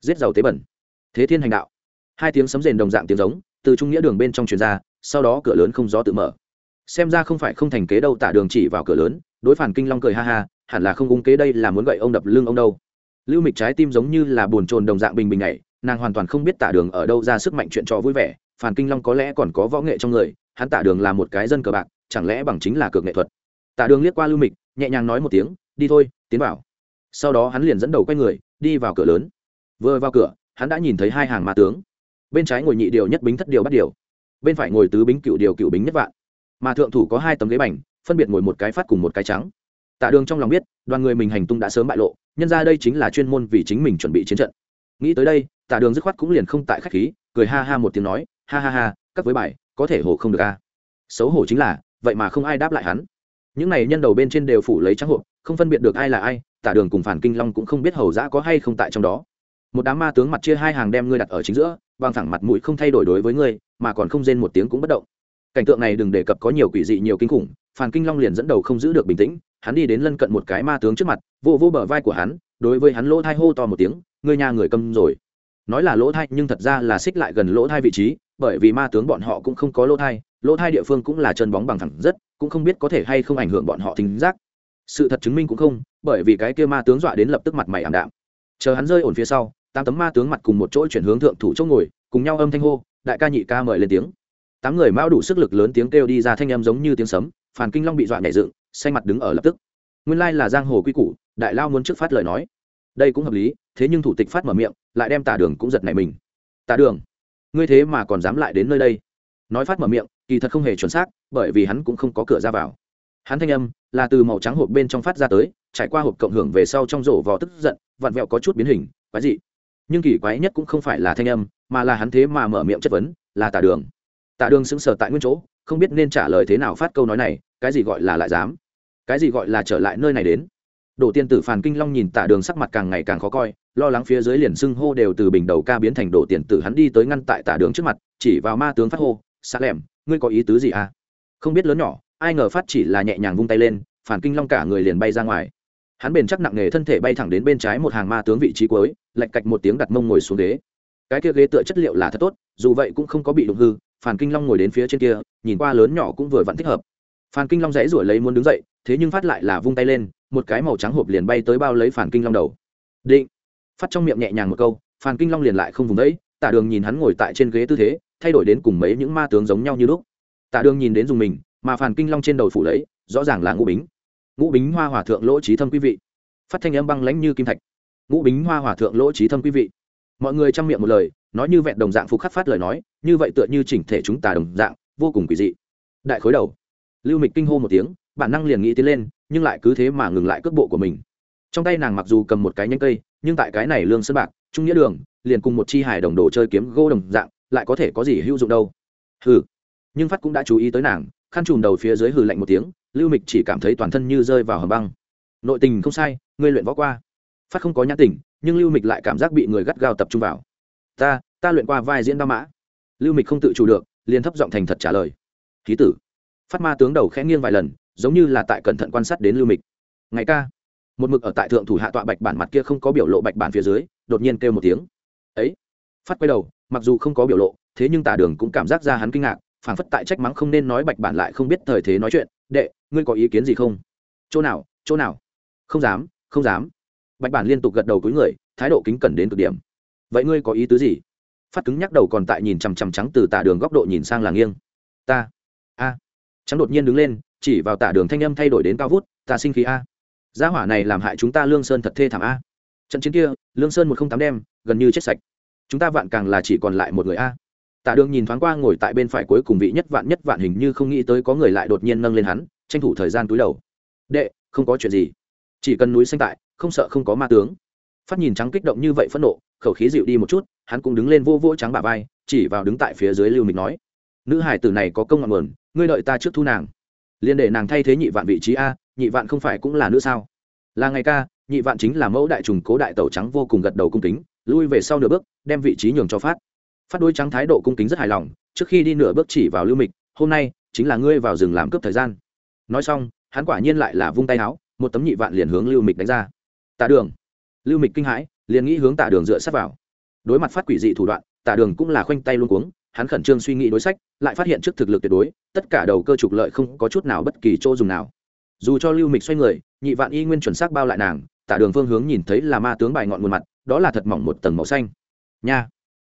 A: Giết giàu tế bẩn. Thế thiên hành đạo. Hai tiếng sấm rền đồng dạng tiếng giống, từ trung nghĩa đường bên trong truyền ra, sau đó cửa lớn không gió tự mở. Xem ra không phải không thành kế đâu, tả đường chỉ vào cửa lớn, đối phản kinh long cười ha ha, hẳn là không ung kế đây là muốn gậy ông đập lưng ông đâu lưu mịch trái tim giống như là buồn trồn đồng dạng bình bình này nàng hoàn toàn không biết tả đường ở đâu ra sức mạnh chuyện trò vui vẻ phản kinh long có lẽ còn có võ nghệ trong người, hắn tả đường là một cái dân cờ bạc, chẳng lẽ bằng chính là cược nghệ thuật? Tả đường liếc qua lưu mịch, nhẹ nhàng nói một tiếng, đi thôi, tiến vào. Sau đó hắn liền dẫn đầu quay người, đi vào cửa lớn. Vừa vào cửa, hắn đã nhìn thấy hai hàng ma tướng. Bên trái ngồi nhị điều nhất bính thất điều bắt điều, bên phải ngồi tứ bính cựu điều cựu bính nhất vạn. Mà thượng thủ có hai tấm ghế bành, phân biệt ngồi một cái phát cùng một cái trắng. Tạ đường trong lòng biết, đoàn người mình hành tung đã sớm bại lộ nhân ra đây chính là chuyên môn vì chính mình chuẩn bị chiến trận. Nghĩ tới đây tạ đường dứt khoát cũng liền không tại khách khí, cười ha ha một tiếng nói, ha ha ha, các với bài, có thể hổ không được a xấu hổ chính là, vậy mà không ai đáp lại hắn. Những này nhân đầu bên trên đều phủ lấy trắng hộp, không phân biệt được ai là ai, tả đường cùng phản kinh long cũng không biết hầu giã có hay không tại trong đó. Một đám ma tướng mặt chia hai hàng đem ngươi đặt ở chính giữa, bằng thẳng mặt mũi không thay đổi đối với ngươi, mà còn không rên một tiếng cũng bất động. Cảnh tượng này đừng đề cập có nhiều quỷ dị nhiều kinh khủng, phản kinh long liền dẫn đầu không giữ được bình tĩnh hắn đi đến lân cận một cái ma tướng trước mặt, vô vô bờ vai của hắn, đối với hắn lỗ thai hô to một tiếng, ngươi nhà người câm rồi. Nói là lỗ thai, nhưng thật ra là xích lại gần lỗ thai vị trí, bởi vì ma tướng bọn họ cũng không có lỗ thai lỗ thai địa phương cũng là chân bóng bằng thẳng rất, cũng không biết có thể hay không ảnh hưởng bọn họ thính giác. Sự thật chứng minh cũng không, bởi vì cái kia ma tướng dọa đến lập tức mặt mày ảm đạm. Chờ hắn rơi ổn phía sau, tám tấm ma tướng mặt cùng một chỗ chuyển hướng thượng thủ chỗ ngồi, cùng nhau âm thanh hô, đại ca nhị ca mời lên tiếng. Tám người mao đủ sức lực lớn tiếng kêu đi ra thanh âm giống như tiếng sấm, phản kinh long bị dọa nhảy dựng xanh mặt đứng ở lập tức. Nguyên lai là giang hồ quy củ, đại lao muốn trước phát lời nói. Đây cũng hợp lý, thế nhưng thủ tịch phát mở miệng, lại đem tà đường cũng giật nảy mình. Tà đường, ngươi thế mà còn dám lại đến nơi đây? Nói phát mở miệng, kỳ thật không hề chuẩn xác, bởi vì hắn cũng không có cửa ra vào. Hắn thanh âm là từ màu trắng hộp bên trong phát ra tới, trải qua hộp cộng hưởng về sau trong rổ vò tức giận, vặn vẹo có chút biến hình, quái dị. Nhưng kỳ quái nhất cũng không phải là thanh âm, mà là hắn thế mà mở miệng chất vấn, là tà đường. Tà đường sững sờ tại nguyên chỗ, không biết nên trả lời thế nào phát câu nói này, cái gì gọi là lại dám? Cái gì gọi là trở lại nơi này đến? Đổ tiên tử phàn kinh long nhìn tả đường sắc mặt càng ngày càng khó coi, lo lắng phía dưới liền xưng hô đều từ bình đầu ca biến thành đổ tiền tử hắn đi tới ngăn tại tả đường trước mặt, chỉ vào ma tướng phát hô xa lẻm, ngươi có ý tứ gì à? Không biết lớn nhỏ, ai ngờ phát chỉ là nhẹ nhàng vung tay lên phản kinh long cả người liền bay ra ngoài. Hắn bền chắc nặng nề thân thể bay thẳng đến bên trái một hàng ma tướng vị trí cuối lạch cạch một tiếng đặt mông ngồi xuống ghế. Cái kia ghế tựa chất liệu là thật tốt, dù vậy cũng không có bị đụng hư phản kinh long ngồi đến phía trên kia, nhìn qua lớn nhỏ cũng vừa vặn thích hợp. Phàn kinh long dãy rủi lấy muốn đứng dậy thế nhưng phát lại là vung tay lên, một cái màu trắng hộp liền bay tới bao lấy phản kinh long đầu. Định. Phát trong miệng nhẹ nhàng một câu phản kinh long liền lại không vùng đấy, tả đường nhìn hắn ngồi tại trên ghế tư thế, thay đổi đến cùng mấy những ma tướng giống nhau như lúc. Tả đường nhìn đến dùng mình, mà phản kinh long trên đầu phủ lấy, rõ ràng là ngũ bính. Ngũ bính hoa hòa thượng lỗ trí thâm quý vị. Phát thanh âm băng lãnh như kim thạch. Ngũ bính hoa hòa thượng lỗ trí thâm quý vị. Mọi người chăm miệng một lời, nói như vẹn đồng dạng phục khắc phát lời nói, như vậy tựa như chỉnh thể chúng ta đồng dạng, vô cùng quỷ dị. Đại khối đầu. Lưu mịch kinh hô một tiếng bản năng liền nghĩ tiến lên, nhưng lại cứ thế mà ngừng lại cước bộ của mình. Trong tay nàng mặc dù cầm một cái nhánh cây, nhưng tại cái này lương sơn bạc, trung nghĩa đường, liền cùng một chi hải đồng đồ chơi kiếm gỗ đồng dạng, lại có thể có gì hữu dụng đâu. Hừ. Nhưng phát cũng đã chú ý tới nàng, khăn trùm đầu phía dưới hừ lạnh một tiếng, lưu mịch chỉ cảm thấy toàn thân như rơi vào hầm băng. Nội tình không sai, ngươi luyện võ qua. Phát không có nhãn tình, nhưng lưu mịch lại cảm giác bị người gắt gao tập trung vào. Ta ta luyện qua vai diễn đao mã. Lưu mịch không tự chủ được, liền thấp giọng thành thật trả lời. Ký tử. Phát ma tướng đầu khẽ nghiêng vài lần giống như là tại cẩn thận quan sát đến lưu mịch. Ngày ca, một mực ở tại thượng thủ hạ tọa bạch bản mặt kia không có biểu lộ bạch bản phía dưới, đột nhiên kêu một tiếng. Ấy, phát quay đầu, mặc dù không có biểu lộ, thế nhưng tả đường cũng cảm giác ra hắn kinh ngạc, phảng phất tại trách mắng không nên nói bạch bản lại không biết thời thế nói chuyện. Đệ, ngươi có ý kiến gì không? Chỗ nào chỗ nào? Không dám không dám. Bạch bản liên tục gật đầu túi người, thái độ kính cẩn đến cực điểm. Vậy ngươi có ý tứ gì? Phát cứng nhắc đầu còn tại nhìn chằm chằm trắng từ tả đường góc độ nhìn sang là nghiêng. Ta, a. Trắng đột nhiên đứng lên chỉ vào tả đường thanh âm thay đổi đến cao vút, ta sinh khí a. Gia hỏa này làm hại chúng ta lương sơn thật thê thảm a. Trận chiến kia, lương sơn một không tám đem, gần như chết sạch. Chúng ta vạn càng là chỉ còn lại một người a. Tạ đường nhìn thoáng qua ngồi tại bên phải cuối cùng vị nhất vạn nhất vạn hình như không nghĩ tới có người lại đột nhiên nâng lên hắn, tranh thủ thời gian túi đầu. Đệ, không có chuyện gì. Chỉ cần núi xanh tại, không sợ không có ma tướng. Phát nhìn trắng kích động như vậy phẫn nộ, khẩu khí dịu đi một chút, hắn cũng đứng lên vô vô trắng bà vai, chỉ vào đứng tại phía dưới lưu mình nói, nữ hải tử này có công ngọn nguồn, ngươi đợi ta trước thu nàng liền để nàng thay thế nhị vạn vị trí a, nhị vạn không phải cũng là nữ sao? Là ngày ca, nhị vạn chính là mẫu đại trùng cố đại tẩu trắng vô cùng gật đầu cung kính, lui về sau nửa bước, đem vị trí nhường cho phát. Phát đôi trắng thái độ cung kính rất hài lòng, trước khi đi nửa bước chỉ vào lưu mịch, hôm nay, chính là ngươi vào rừng làm cướp thời gian. Nói xong, hắn quả nhiên lại là vung tay áo, một tấm nhị vạn liền hướng lưu mịch đánh ra. Tạ đường. Lưu mịch kinh hãi, liền nghĩ hướng tạ đường dựa sát vào. Đối mặt phát quỷ dị thủ đoạn, tạ đường cũng là khoanh tay luôn cuống hắn khẩn trương suy nghĩ đối sách, lại phát hiện trước thực lực tuyệt đối, tất cả đầu cơ trục lợi không có chút nào bất kỳ chỗ dùng nào. Dù cho lưu mịch xoay người, nhị vạn y nguyên chuẩn xác bao lại nàng, tả đường phương hướng nhìn thấy là ma tướng bài ngọn nguồn mặt, đó là thật mỏng một tầng màu xanh. Nha!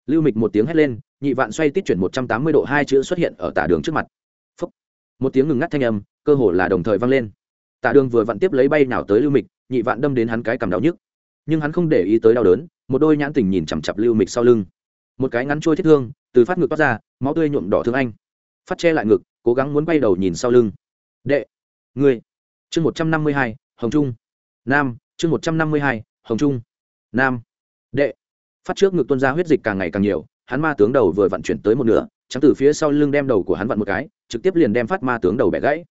A: Lưu mịch một tiếng hét lên, nhị vạn xoay tít chuyển một trăm tám mươi độ hai chữ xuất hiện ở tả đường trước mặt. Phúc. một tiếng ngừng ngắt thanh âm, cơ hồ là đồng thời vang lên. Tả đường vừa vặn tiếp lấy bay nào tới lưu mịch, nhị vạn đâm đến hắn cái cầm đau nhức. Nhưng hắn không để ý tới đau đớn, một đôi nhãn tình nhìn chằm chặp lưu mịch sau lưng một cái ngắn trôi thiết thương, từ phát ngực toát ra, máu tươi nhuộm đỏ thương anh. Phát che lại ngực, cố gắng muốn bay đầu nhìn sau lưng. Đệ, ngươi. Chương một trăm năm mươi hai, hồng trung. Nam, chương một trăm năm mươi hai, hồng trung. Nam. Đệ. Phát trước ngực tuân ra huyết dịch càng ngày càng nhiều, hắn ma tướng đầu vừa vận chuyển tới một nửa, trắng từ phía sau lưng đem đầu của hắn vặn một cái, trực tiếp liền đem phát ma tướng đầu bẻ gãy.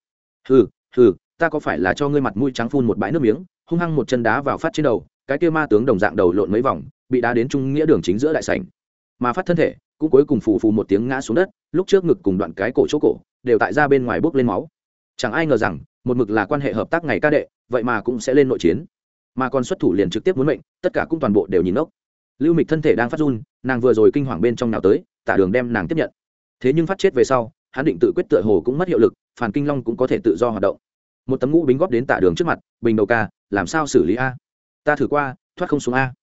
A: Hừ hừ, ta có phải là cho ngươi mặt mũi trắng phun một bãi nước miếng, hung hăng một chân đá vào phát trên đầu, cái kia ma tướng đồng dạng đầu lộn mấy vòng, bị đá đến trung nghĩa đường chính giữa đại sảnh mà phát thân thể, cũng cuối cùng phù phù một tiếng ngã xuống đất, lúc trước ngực cùng đoạn cái cổ chỗ cổ, đều tại ra bên ngoài bốc lên máu. Chẳng ai ngờ rằng, một mực là quan hệ hợp tác ngày ca đệ, vậy mà cũng sẽ lên nội chiến. Mà còn xuất thủ liền trực tiếp muốn mệnh, tất cả cũng toàn bộ đều nhìn ốc lưu mịch thân thể đang phát run, nàng vừa rồi kinh hoàng bên trong nào tới, tả đường đem nàng tiếp nhận. Thế nhưng phát chết về sau, hắn định tự quyết tựa hồ cũng mất hiệu lực, phản kinh long cũng có thể tự do hoạt động. Một tấm ngũ bính góp đến tả đường trước mặt, bình đầu ca, làm sao xử lý a? Ta thử qua, thoát không xuống a.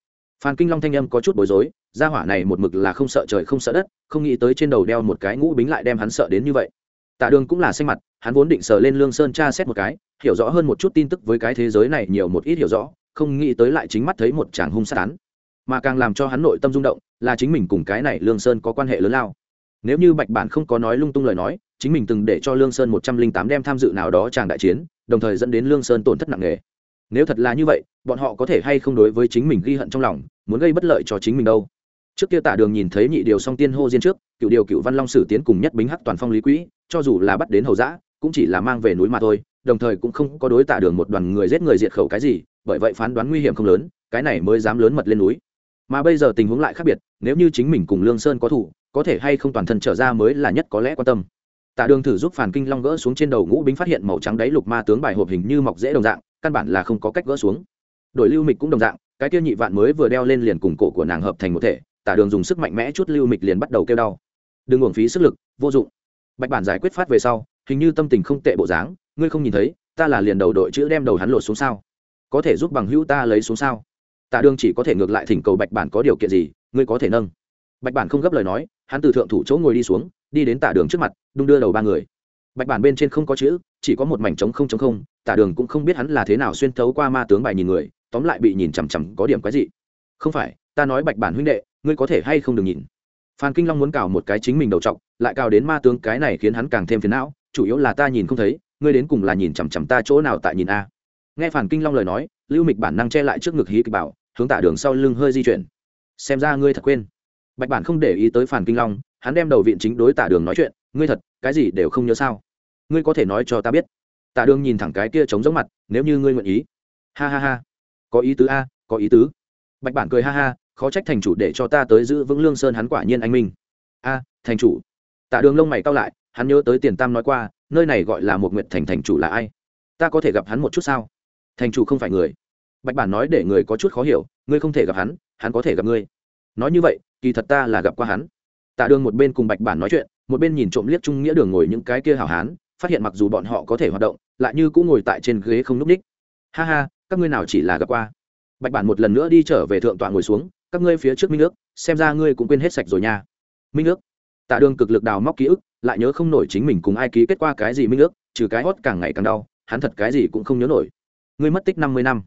A: Phan kinh long thanh âm có chút bối rối gia hỏa này một mực là không sợ trời không sợ đất, không nghĩ tới trên đầu đeo một cái ngũ bính lại đem hắn sợ đến như vậy. Tạ đường cũng là xanh mặt, hắn vốn định sờ lên lương sơn tra xét một cái, hiểu rõ hơn một chút tin tức với cái thế giới này nhiều một ít hiểu rõ, không nghĩ tới lại chính mắt thấy một chàng hung sát án. Mà càng làm cho hắn nội tâm rung động, là chính mình cùng cái này lương sơn có quan hệ lớn lao. Nếu như bạch bản không có nói lung tung lời nói, chính mình từng để cho lương sơn một trăm linh tám đem tham dự nào đó chàng đại chiến, đồng thời dẫn đến lương sơn tổn thất nặng nề. Nếu thật là như vậy, bọn họ có thể hay không đối với chính mình ghi hận trong lòng, muốn gây bất lợi cho chính mình đâu? Trước kia tạ đường nhìn thấy nhị điều song tiên hô diên trước, cựu điều cựu văn long sử tiến cùng nhất bính hắc toàn phong lý quỹ, cho dù là bắt đến hầu giã cũng chỉ là mang về núi mà thôi, đồng thời cũng không có đối tạ đường một đoàn người giết người diệt khẩu cái gì, bởi vậy phán đoán nguy hiểm không lớn, cái này mới dám lớn mật lên núi. Mà bây giờ tình huống lại khác biệt, nếu như chính mình cùng lương sơn có thủ, có thể hay không toàn thân trở ra mới là nhất có lẽ quan tâm. Tạ đường thử giúp phản kinh long gỡ xuống trên đầu ngũ bính phát hiện màu trắng đáy lục ma tướng bài hộp hình như mọc dễ đồng dạng, căn bản là không có cách gỡ xuống. Đổi lưu mịch cũng đồng dạng, cái kia nhị vạn mới vừa đeo lên liền cùng cổ của nàng hợp thành một thể tả đường dùng sức mạnh mẽ chút lưu mịch liền bắt đầu kêu đau. Đừng uổng phí sức lực, vô dụng. Bạch bản giải quyết phát về sau, hình như tâm tình không tệ bộ dáng, ngươi không nhìn thấy, ta là liền đầu đội chữ đem đầu hắn lột xuống sao? Có thể giúp bằng hữu ta lấy xuống sao? Tạ đường chỉ có thể ngược lại thỉnh cầu bạch bản có điều kiện gì, ngươi có thể nâng. Bạch bản không gấp lời nói, hắn từ thượng thủ chỗ ngồi đi xuống, đi đến tạ đường trước mặt, đung đưa đầu ba người. Bạch bản bên trên không có chữ, chỉ có một mảnh trống không trống không tạ đường cũng không biết hắn là thế nào xuyên thấu qua ma tướng bài nhìn người, tóm lại bị nhìn chằm chằm có điểm cái gì không phải ta nói bạch bản huynh đệ, ngươi có thể hay không đừng nhìn. Phan kinh long muốn cào một cái chính mình đầu t lại cào đến ma tướng cái này khiến hắn càng thêm phiền não, chủ yếu là ta nhìn không thấy, ngươi đến cùng là nhìn chằm chằm ta chỗ nào tại nhìn a? Nghe phản kinh long lời nói, lưu mịch bản năng che lại trước ngực hí kịch bảo, hướng tả đường sau lưng hơi di chuyển. Xem ra ngươi thật quên. Bạch bản không để ý tới phản kinh long, hắn đem đầu viện chính đối tả đường nói chuyện, ngươi thật, cái gì đều không nhớ sao? Ngươi có thể nói cho ta biết. Tả đường nhìn thẳng cái kia trống giống mặt, nếu như ngươi nguyện ý. Ha ha ha. Có ý tứ a, có ý tứ. Bạch bản cười ha ha khó trách thành chủ để cho ta tới giữ vững lương sơn hắn quả nhiên anh minh. A, thành chủ. Tạ đường lông mày cao lại, hắn nhớ tới tiền tam nói qua, nơi này gọi là một nguyện thành thành chủ là ai? Ta có thể gặp hắn một chút sao? Thành chủ không phải người. Bạch bản nói để người có chút khó hiểu, ngươi không thể gặp hắn hắn có thể gặp ngươi. Nói như vậy, kỳ thật ta là gặp qua hắn. Tạ đường một bên cùng bạch bản nói chuyện, một bên nhìn trộm liếc trung nghĩa đường ngồi những cái kia hảo hán, phát hiện mặc dù bọn họ có thể hoạt động, lại như cũng ngồi tại trên ghế không n ú c ních. Ha ha, các ngươi nào chỉ là gặp qua? Bạch bản một lần nữa đi trở về thượng tọa ngồi xuống các ngươi phía trước minh ước, xem ra ngươi cũng quên hết sạch rồi nha. Minh ước? Tạ đường cực lực đào móc ký ức, lại nhớ không nổi chính mình cùng ai ký kết qua cái gì minh ước, trừ cái hót càng ngày càng đau, hắn thật cái gì cũng không nhớ nổi. Ngươi mất tích năm mươi năm.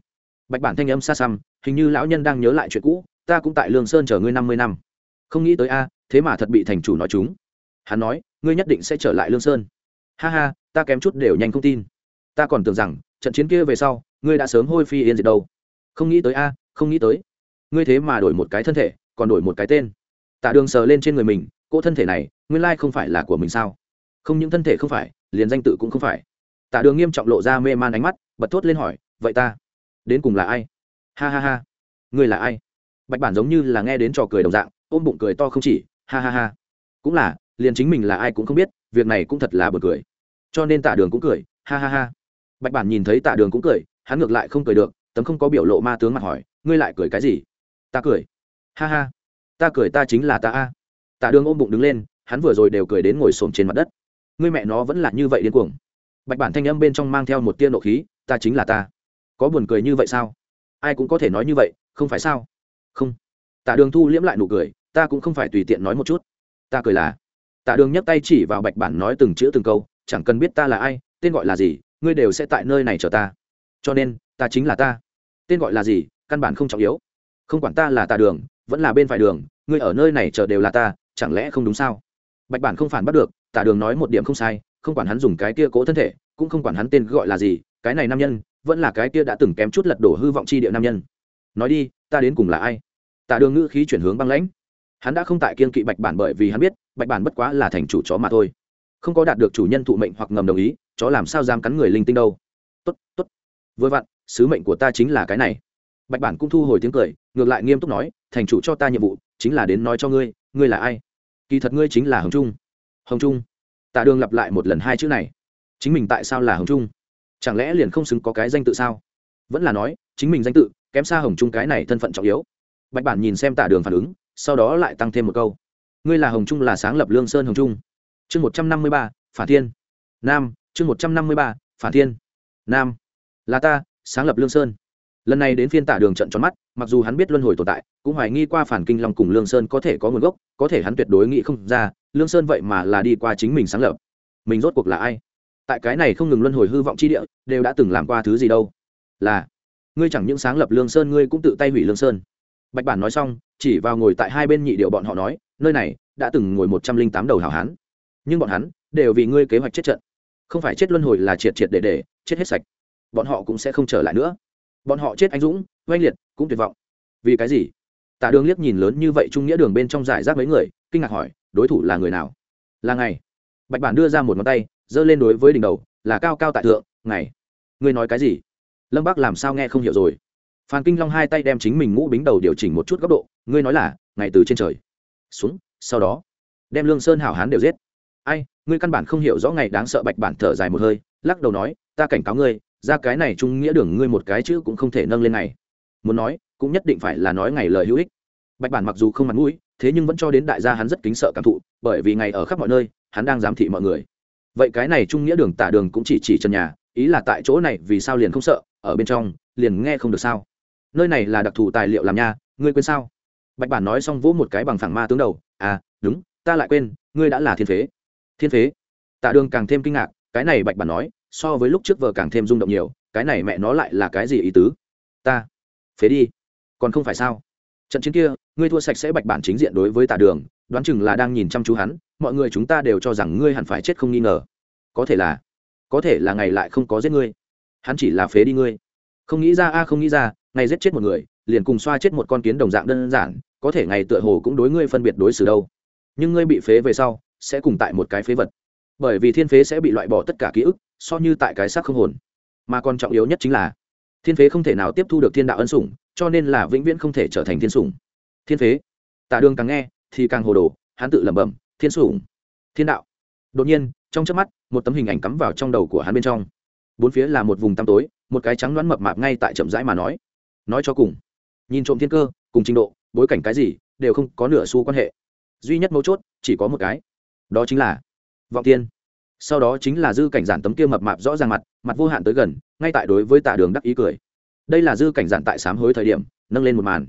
A: Bạch bản thanh âm xa xăm, hình như lão nhân đang nhớ lại chuyện cũ, ta cũng tại lương sơn chờ ngươi năm mươi năm. Không nghĩ tới a, thế mà thật bị thành chủ nói chúng. Hắn nói, ngươi nhất định sẽ trở lại lương sơn. Ha ha, ta kém chút đều nhanh không tin. Ta còn tưởng rằng, trận chiến kia về sau, ngươi đã sớm hôi phi yên diệt đâu. Không nghĩ tới a, không nghĩ tới ngươi thế mà đổi một cái thân thể, còn đổi một cái tên. Tạ đường sờ lên trên người mình, cỗ thân thể này, nguyên lai không phải là của mình sao? Không những thân thể không phải, liền danh tự cũng không phải. Tạ đường nghiêm trọng lộ ra mê man ánh mắt, bật thốt lên hỏi, vậy ta đến cùng là ai? Ha ha ha, ngươi là ai? Bạch bản giống như là nghe đến trò cười đồng dạng, ôm bụng cười to không chỉ, ha ha ha. Cũng là, liền chính mình là ai cũng không biết, việc này cũng thật là bật cười. Cho nên tạ đường cũng cười, ha ha ha. Bạch bản nhìn thấy tạ đường cũng cười, hắn ngược lại không cười được, tấm không có biểu lộ ma tướng mặt hỏi, ngươi lại cười cái gì? Ta cười. Ha ha. Ta cười ta chính là ta a. Tạ đường ôm bụng đứng lên, hắn vừa rồi đều cười đến ngồi xổm trên mặt đất. Ngươi mẹ nó vẫn là như vậy điên cuồng. Bạch bản thanh âm bên trong mang theo một tia nộ khí, ta chính là ta. Có buồn cười như vậy sao? Ai cũng có thể nói như vậy, không phải sao? Không. Tạ đường thu liễm lại nụ cười, ta cũng không phải tùy tiện nói một chút. Ta cười là. Tạ đường nhấc tay chỉ vào bạch bản nói từng chữ từng câu, chẳng cần biết ta là ai, tên gọi là gì, ngươi đều sẽ tại nơi này chờ ta. Cho nên, ta chính là ta. Tên gọi là gì, căn bản không trọng yếu không quản ta là tà đường, vẫn là bên phải đường, ngươi ở nơi này chờ đều là ta, chẳng lẽ không đúng sao? Bạch bản không phản bắt được, tà đường nói một điểm không sai, không quản hắn dùng cái kia cố thân thể, cũng không quản hắn tên gọi là gì, cái này nam nhân, vẫn là cái kia đã từng kém chút lật đổ hư vọng chi địa nam nhân. Nói đi, ta đến cùng là ai? Tà đường ngữ khí chuyển hướng băng lãnh. Hắn đã không tại kiên kỵ bạch bản bởi vì hắn biết, bạch bản bất quá là thành chủ chó mà thôi. Không có đạt được chủ nhân thụ mệnh hoặc ngầm đồng ý, chó làm sao dám cắn người linh tinh đâu. Tốt tốt. Vừa vặn, sứ mệnh của ta chính là cái này bạch bản cũng thu hồi tiếng cười, ngược lại nghiêm túc nói, thành chủ cho ta nhiệm vụ chính là đến nói cho ngươi ngươi là ai? Kỳ thật ngươi chính là hồng trung. Hồng trung? Tạ đường lặp lại một lần hai chữ này. Chính mình tại sao là hồng trung? Chẳng lẽ liền không xứng có cái danh tự sao? Vẫn là nói, chính mình danh tự, kém xa hồng trung cái này thân phận trọng yếu. Bạch bản nhìn xem tạ đường phản ứng, sau đó lại tăng thêm một câu. Ngươi là hồng trung là sáng lập lương sơn hồng trung. Chương một trăm năm mươi ba, phản thiên. Nam, chương một trăm năm mươi ba, phản thiên. Nam, là ta, sáng lập lương sơn lần này đến phiên tả đường trận tròn mắt, mặc dù hắn biết luân hồi tồn tại, cũng hoài nghi qua phản kinh long cùng lương sơn có thể có nguồn gốc, có thể hắn tuyệt đối nghĩ không ra, lương sơn vậy mà là đi qua chính mình sáng lập. Mình rốt cuộc là ai? Tại cái này không ngừng luân hồi hư vọng chi địa, đều đã từng làm qua thứ gì đâu? Là, ngươi chẳng những sáng lập lương sơn, ngươi cũng tự tay hủy lương sơn. Bạch bản nói xong, chỉ vào ngồi tại hai bên nhị điệu bọn họ nói, nơi này đã từng ngồi một trăm linh tám đầu hảo hán. Nhưng bọn hắn đều vì ngươi kế hoạch chết trận. Không phải chết luân hồi là triệt triệt để để, chết hết sạch. Bọn họ cũng sẽ không trở lại nữa bọn họ chết anh dũng, oanh liệt, cũng tuyệt vọng. Vì cái gì? Tạ đường liếc nhìn lớn như vậy trung nghĩa đường bên trong giải rác mấy người, kinh ngạc hỏi, đối thủ là người nào? Là ngày bạch bản đưa ra một ngón tay, giơ lên đối với đỉnh đầu, là cao cao tại thượng ngày ngươi nói cái gì? Lâm bác làm sao nghe không hiểu rồi? Phan kinh long hai tay đem chính mình ngũ bính đầu điều chỉnh một chút góc độ, ngươi nói là ngày từ trên trời. Xuống, sau đó. Đem lương sơn hảo hán đều giết. Ai, ngươi căn bản không hiểu rõ ngày đáng sợ bạch bản thở dài một hơi, lắc đầu nói, ta cảnh cáo ngươi ra cái này trung nghĩa đường ngươi một cái chữ cũng không thể nâng lên này. Muốn nói, cũng nhất định phải là nói ngày lời hữu ích. Bạch bản mặc dù không mặt mũi, thế nhưng vẫn cho đến đại gia hắn rất kính sợ cảm thụ, bởi vì ngày ở khắp mọi nơi, hắn đang giám thị mọi người. Vậy cái này trung nghĩa đường tả đường cũng chỉ chỉ chân nhà, ý là tại chỗ này vì sao liền không sợ, ở bên trong, liền nghe không được sao? Nơi này là đặc thù tài liệu làm nha, ngươi quên sao? Bạch bản nói xong vỗ một cái bằng phẳng ma tướng đầu à đúng, ta lại quên, ngươi đã là thiên phế. Thiên phế? Tạ đường càng thêm kinh ngạc, cái này bạch bản nói so với lúc trước vợ càng thêm rung động nhiều, cái này mẹ nó lại là cái gì ý tứ? Ta, phế đi. Còn không phải sao? Trận chiến kia, ngươi thua sạch sẽ bạch bản chính diện đối với tà đường, đoán chừng là đang nhìn chăm chú hắn, mọi người chúng ta đều cho rằng ngươi hẳn phải chết không nghi ngờ. Có thể là, có thể là ngày lại không có giết ngươi. Hắn chỉ là phế đi ngươi. Không nghĩ ra a, không nghĩ ra, ngày giết chết một người, liền cùng xoa chết một con kiến đồng dạng đơn giản, có thể ngày tựa hồ cũng đối ngươi phân biệt đối xử đâu. Nhưng ngươi bị phế về sau, sẽ cùng tại một cái phế vật. Bởi vì thiên phế sẽ bị loại bỏ tất cả ký ức so như tại cái xác không hồn. Mà còn trọng yếu nhất chính là, thiên phế không thể nào tiếp thu được thiên đạo ân sủng, cho nên là vĩnh viễn không thể trở thành thiên sủng. Thiên phế tạ đường càng nghe, thì càng hồ đồ, hắn tự lẩm bẩm, thiên sủng, thiên đạo. Đột nhiên, trong chớp mắt, một tấm hình ảnh cắm vào trong đầu của hắn bên trong. Bốn phía là một vùng tăm tối, một cái trắng đoán mập mạp ngay tại chậm rãi mà nói. Nói cho cùng, nhìn trộm thiên cơ, cùng trình độ, bối cảnh cái gì, đều không có nửa xu quan hệ. Duy nhất mấu chốt, chỉ có một cái. Đó chính là, vọng tiên sau đó chính là dư cảnh giản tấm kia mập mạp rõ ràng mặt mặt vô hạn tới gần ngay tại đối với tạ đường đắc ý cười. Đây là dư cảnh giản tại sám hối thời điểm nâng lên một màn.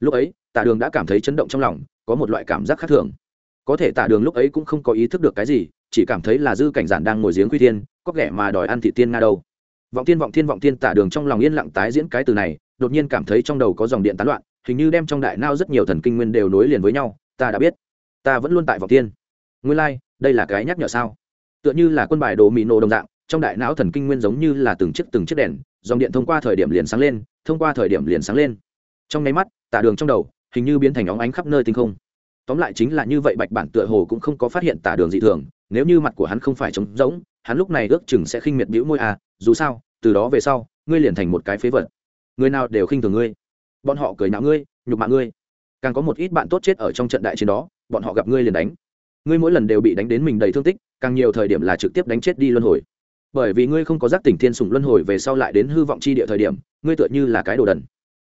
A: Lúc ấy tạ đường đã cảm thấy chấn động trong lòng có một loại cảm giác khác thường. Có thể tạ đường lúc ấy cũng không có ý thức được cái gì chỉ cảm thấy là dư cảnh giản đang ngồi giếng quy thiên có kẻ mà đòi ăn thị tiên nga đâu. Vọng tiên vọng thiên vọng thiên tạ đường trong lòng yên lặng tái diễn cái từ này đột nhiên cảm thấy trong đầu có dòng điện tán loạn hình như đem trong đại nao rất nhiều thần kinh nguyên đều nối liền với nhau ta đã biết. Ta vẫn luôn tại vọng tiên nguyên lai、like, đây là cái nhắc nhở sao? Tựa như là quân bài đồ mì nổ đồng dạng, trong đại não thần kinh nguyên giống như là từng chiếc từng chiếc đèn, dòng điện thông qua thời điểm liền sáng lên, thông qua thời điểm liền sáng lên. Trong nháy mắt, tả đường trong đầu, hình như biến thành óng ánh khắp nơi tinh không. Tóm lại chính là như vậy bạch bản tựa hồ cũng không có phát hiện tả đường dị thường, nếu như mặt của hắn không phải trống rỗng, hắn lúc này ước chừng sẽ khinh miệt bĩu môi à dù sao, từ đó về sau, ngươi liền thành một cái phế vật. Người nào đều khinh thường ngươi. Bọn họ cười nhạo ngươi, nhục mạ ngươi. Càng có một ít bạn tốt chết ở trong trận đại chiến đó, bọn họ gặp ngươi liền đánh. Ngươi mỗi lần đều bị đánh đến mình đầy thương tích càng nhiều thời điểm là trực tiếp đánh chết đi luân hồi. Bởi vì ngươi không có giác tỉnh thiên sủng luân hồi về sau lại đến hư vọng chi địa thời điểm, ngươi tựa như là cái đồ đần.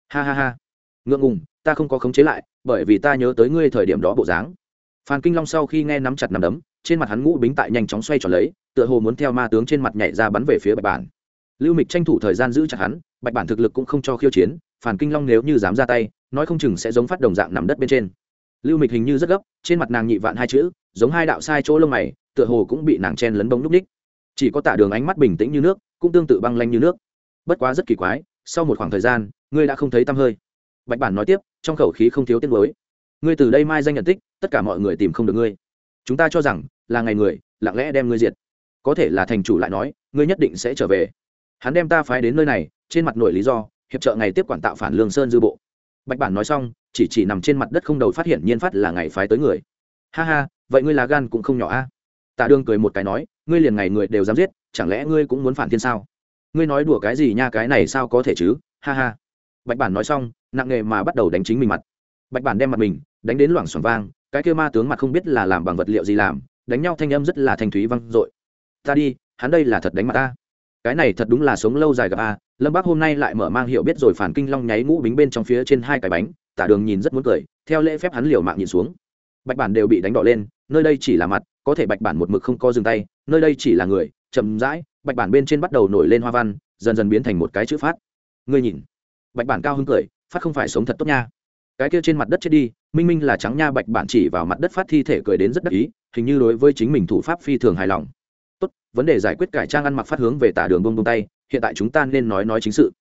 A: Ha ha ha. Ngượng ngùng, ta không có khống chế lại, bởi vì ta nhớ tới ngươi thời điểm đó bộ dáng. Phan kinh long sau khi nghe nắm chặt nằm đấm, trên mặt hắn ngũ bính tại nhanh chóng xoay tròn lấy, tựa hồ muốn theo ma tướng trên mặt nhảy ra bắn về phía bạch bản. Lưu mịch tranh thủ thời gian giữ chặt hắn, bạch bản thực lực cũng không cho khiêu chiến phản kinh long nếu như dám ra tay, nói không chừng sẽ giống phát đồng dạng nằm đất bên trên. Lưu mịch hình như rất gấp, trên mặt nàng nhị vạn hai chữ, giống hai đạo sai chỗ lông mày tựa hồ cũng bị nàng chen lấn bóng lúc ních. Chỉ có tả đường ánh mắt bình tĩnh như nước, cũng tương tự băng lanh như nước. Bất quá rất kỳ quái, sau một khoảng thời gian, ngươi đã không thấy tăm hơi. Bạch bản nói tiếp, trong khẩu khí không thiếu tiết mới ngươi từ đây mai danh nhận tích, tất cả mọi người tìm không được ngươi. Chúng ta cho rằng là ngày người, lặng lẽ đem ngươi diệt. Có thể là thành chủ lại nói, ngươi nhất định sẽ trở về. Hắn đem ta phái đến nơi này, trên mặt nội lý do, hiệp trợ ngày tiếp quản tạo phản lương sơn dư bộ. Bạch bản nói xong, chỉ chỉ nằm trên mặt đất không đầu phát hiện nhiên phát là ngày phái tới người. Ha ha, vậy ngươi là gan cũng không nhỏ a tạ đương cười một cái nói, ngươi liền ngày người đều dám giết, chẳng lẽ ngươi cũng muốn phản thiên sao? Ngươi nói đùa cái gì nha, cái này sao có thể chứ? Ha ha. Bạch bản nói xong, nặng nghề mà bắt đầu đánh chính mình mặt. Bạch bản đem mặt mình đánh đến loảng xoảng vang, cái kêu ma tướng mặt không biết là làm bằng vật liệu gì làm, đánh nhau thanh âm rất là thanh thúy vang dội. Ta đi, hắn đây là thật đánh mặt ta. Cái này thật đúng là sống lâu dài gặp a, lâm bác hôm nay lại mở mang hiệu biết rồi phản kinh long nháy ngũ bính bên trong phía trên hai cái bánh tả đường nhìn rất muốn cười, theo lễ phép hắn liều mạng nhìn xuống bạch bản đều bị đánh đỏ lên, nơi đây chỉ là mặt, có thể bạch bản một mực không co dừng tay, nơi đây chỉ là người, chậm rãi, bạch bản bên trên bắt đầu nổi lên hoa văn, dần dần biến thành một cái chữ phát. Ngươi nhìn. Bạch bản cao hứng cười, phát không phải sống thật tốt nha. Cái kia trên mặt đất chết đi, minh minh là trắng nha, bạch bản chỉ vào mặt đất phát thi thể cười đến rất đắc ý, hình như đối với chính mình thủ pháp phi thường hài lòng. Tốt, vấn đề giải quyết cải trang ăn mặc phát hướng về tả đường bông bông tay, hiện tại chúng ta nên nói nói chính sự.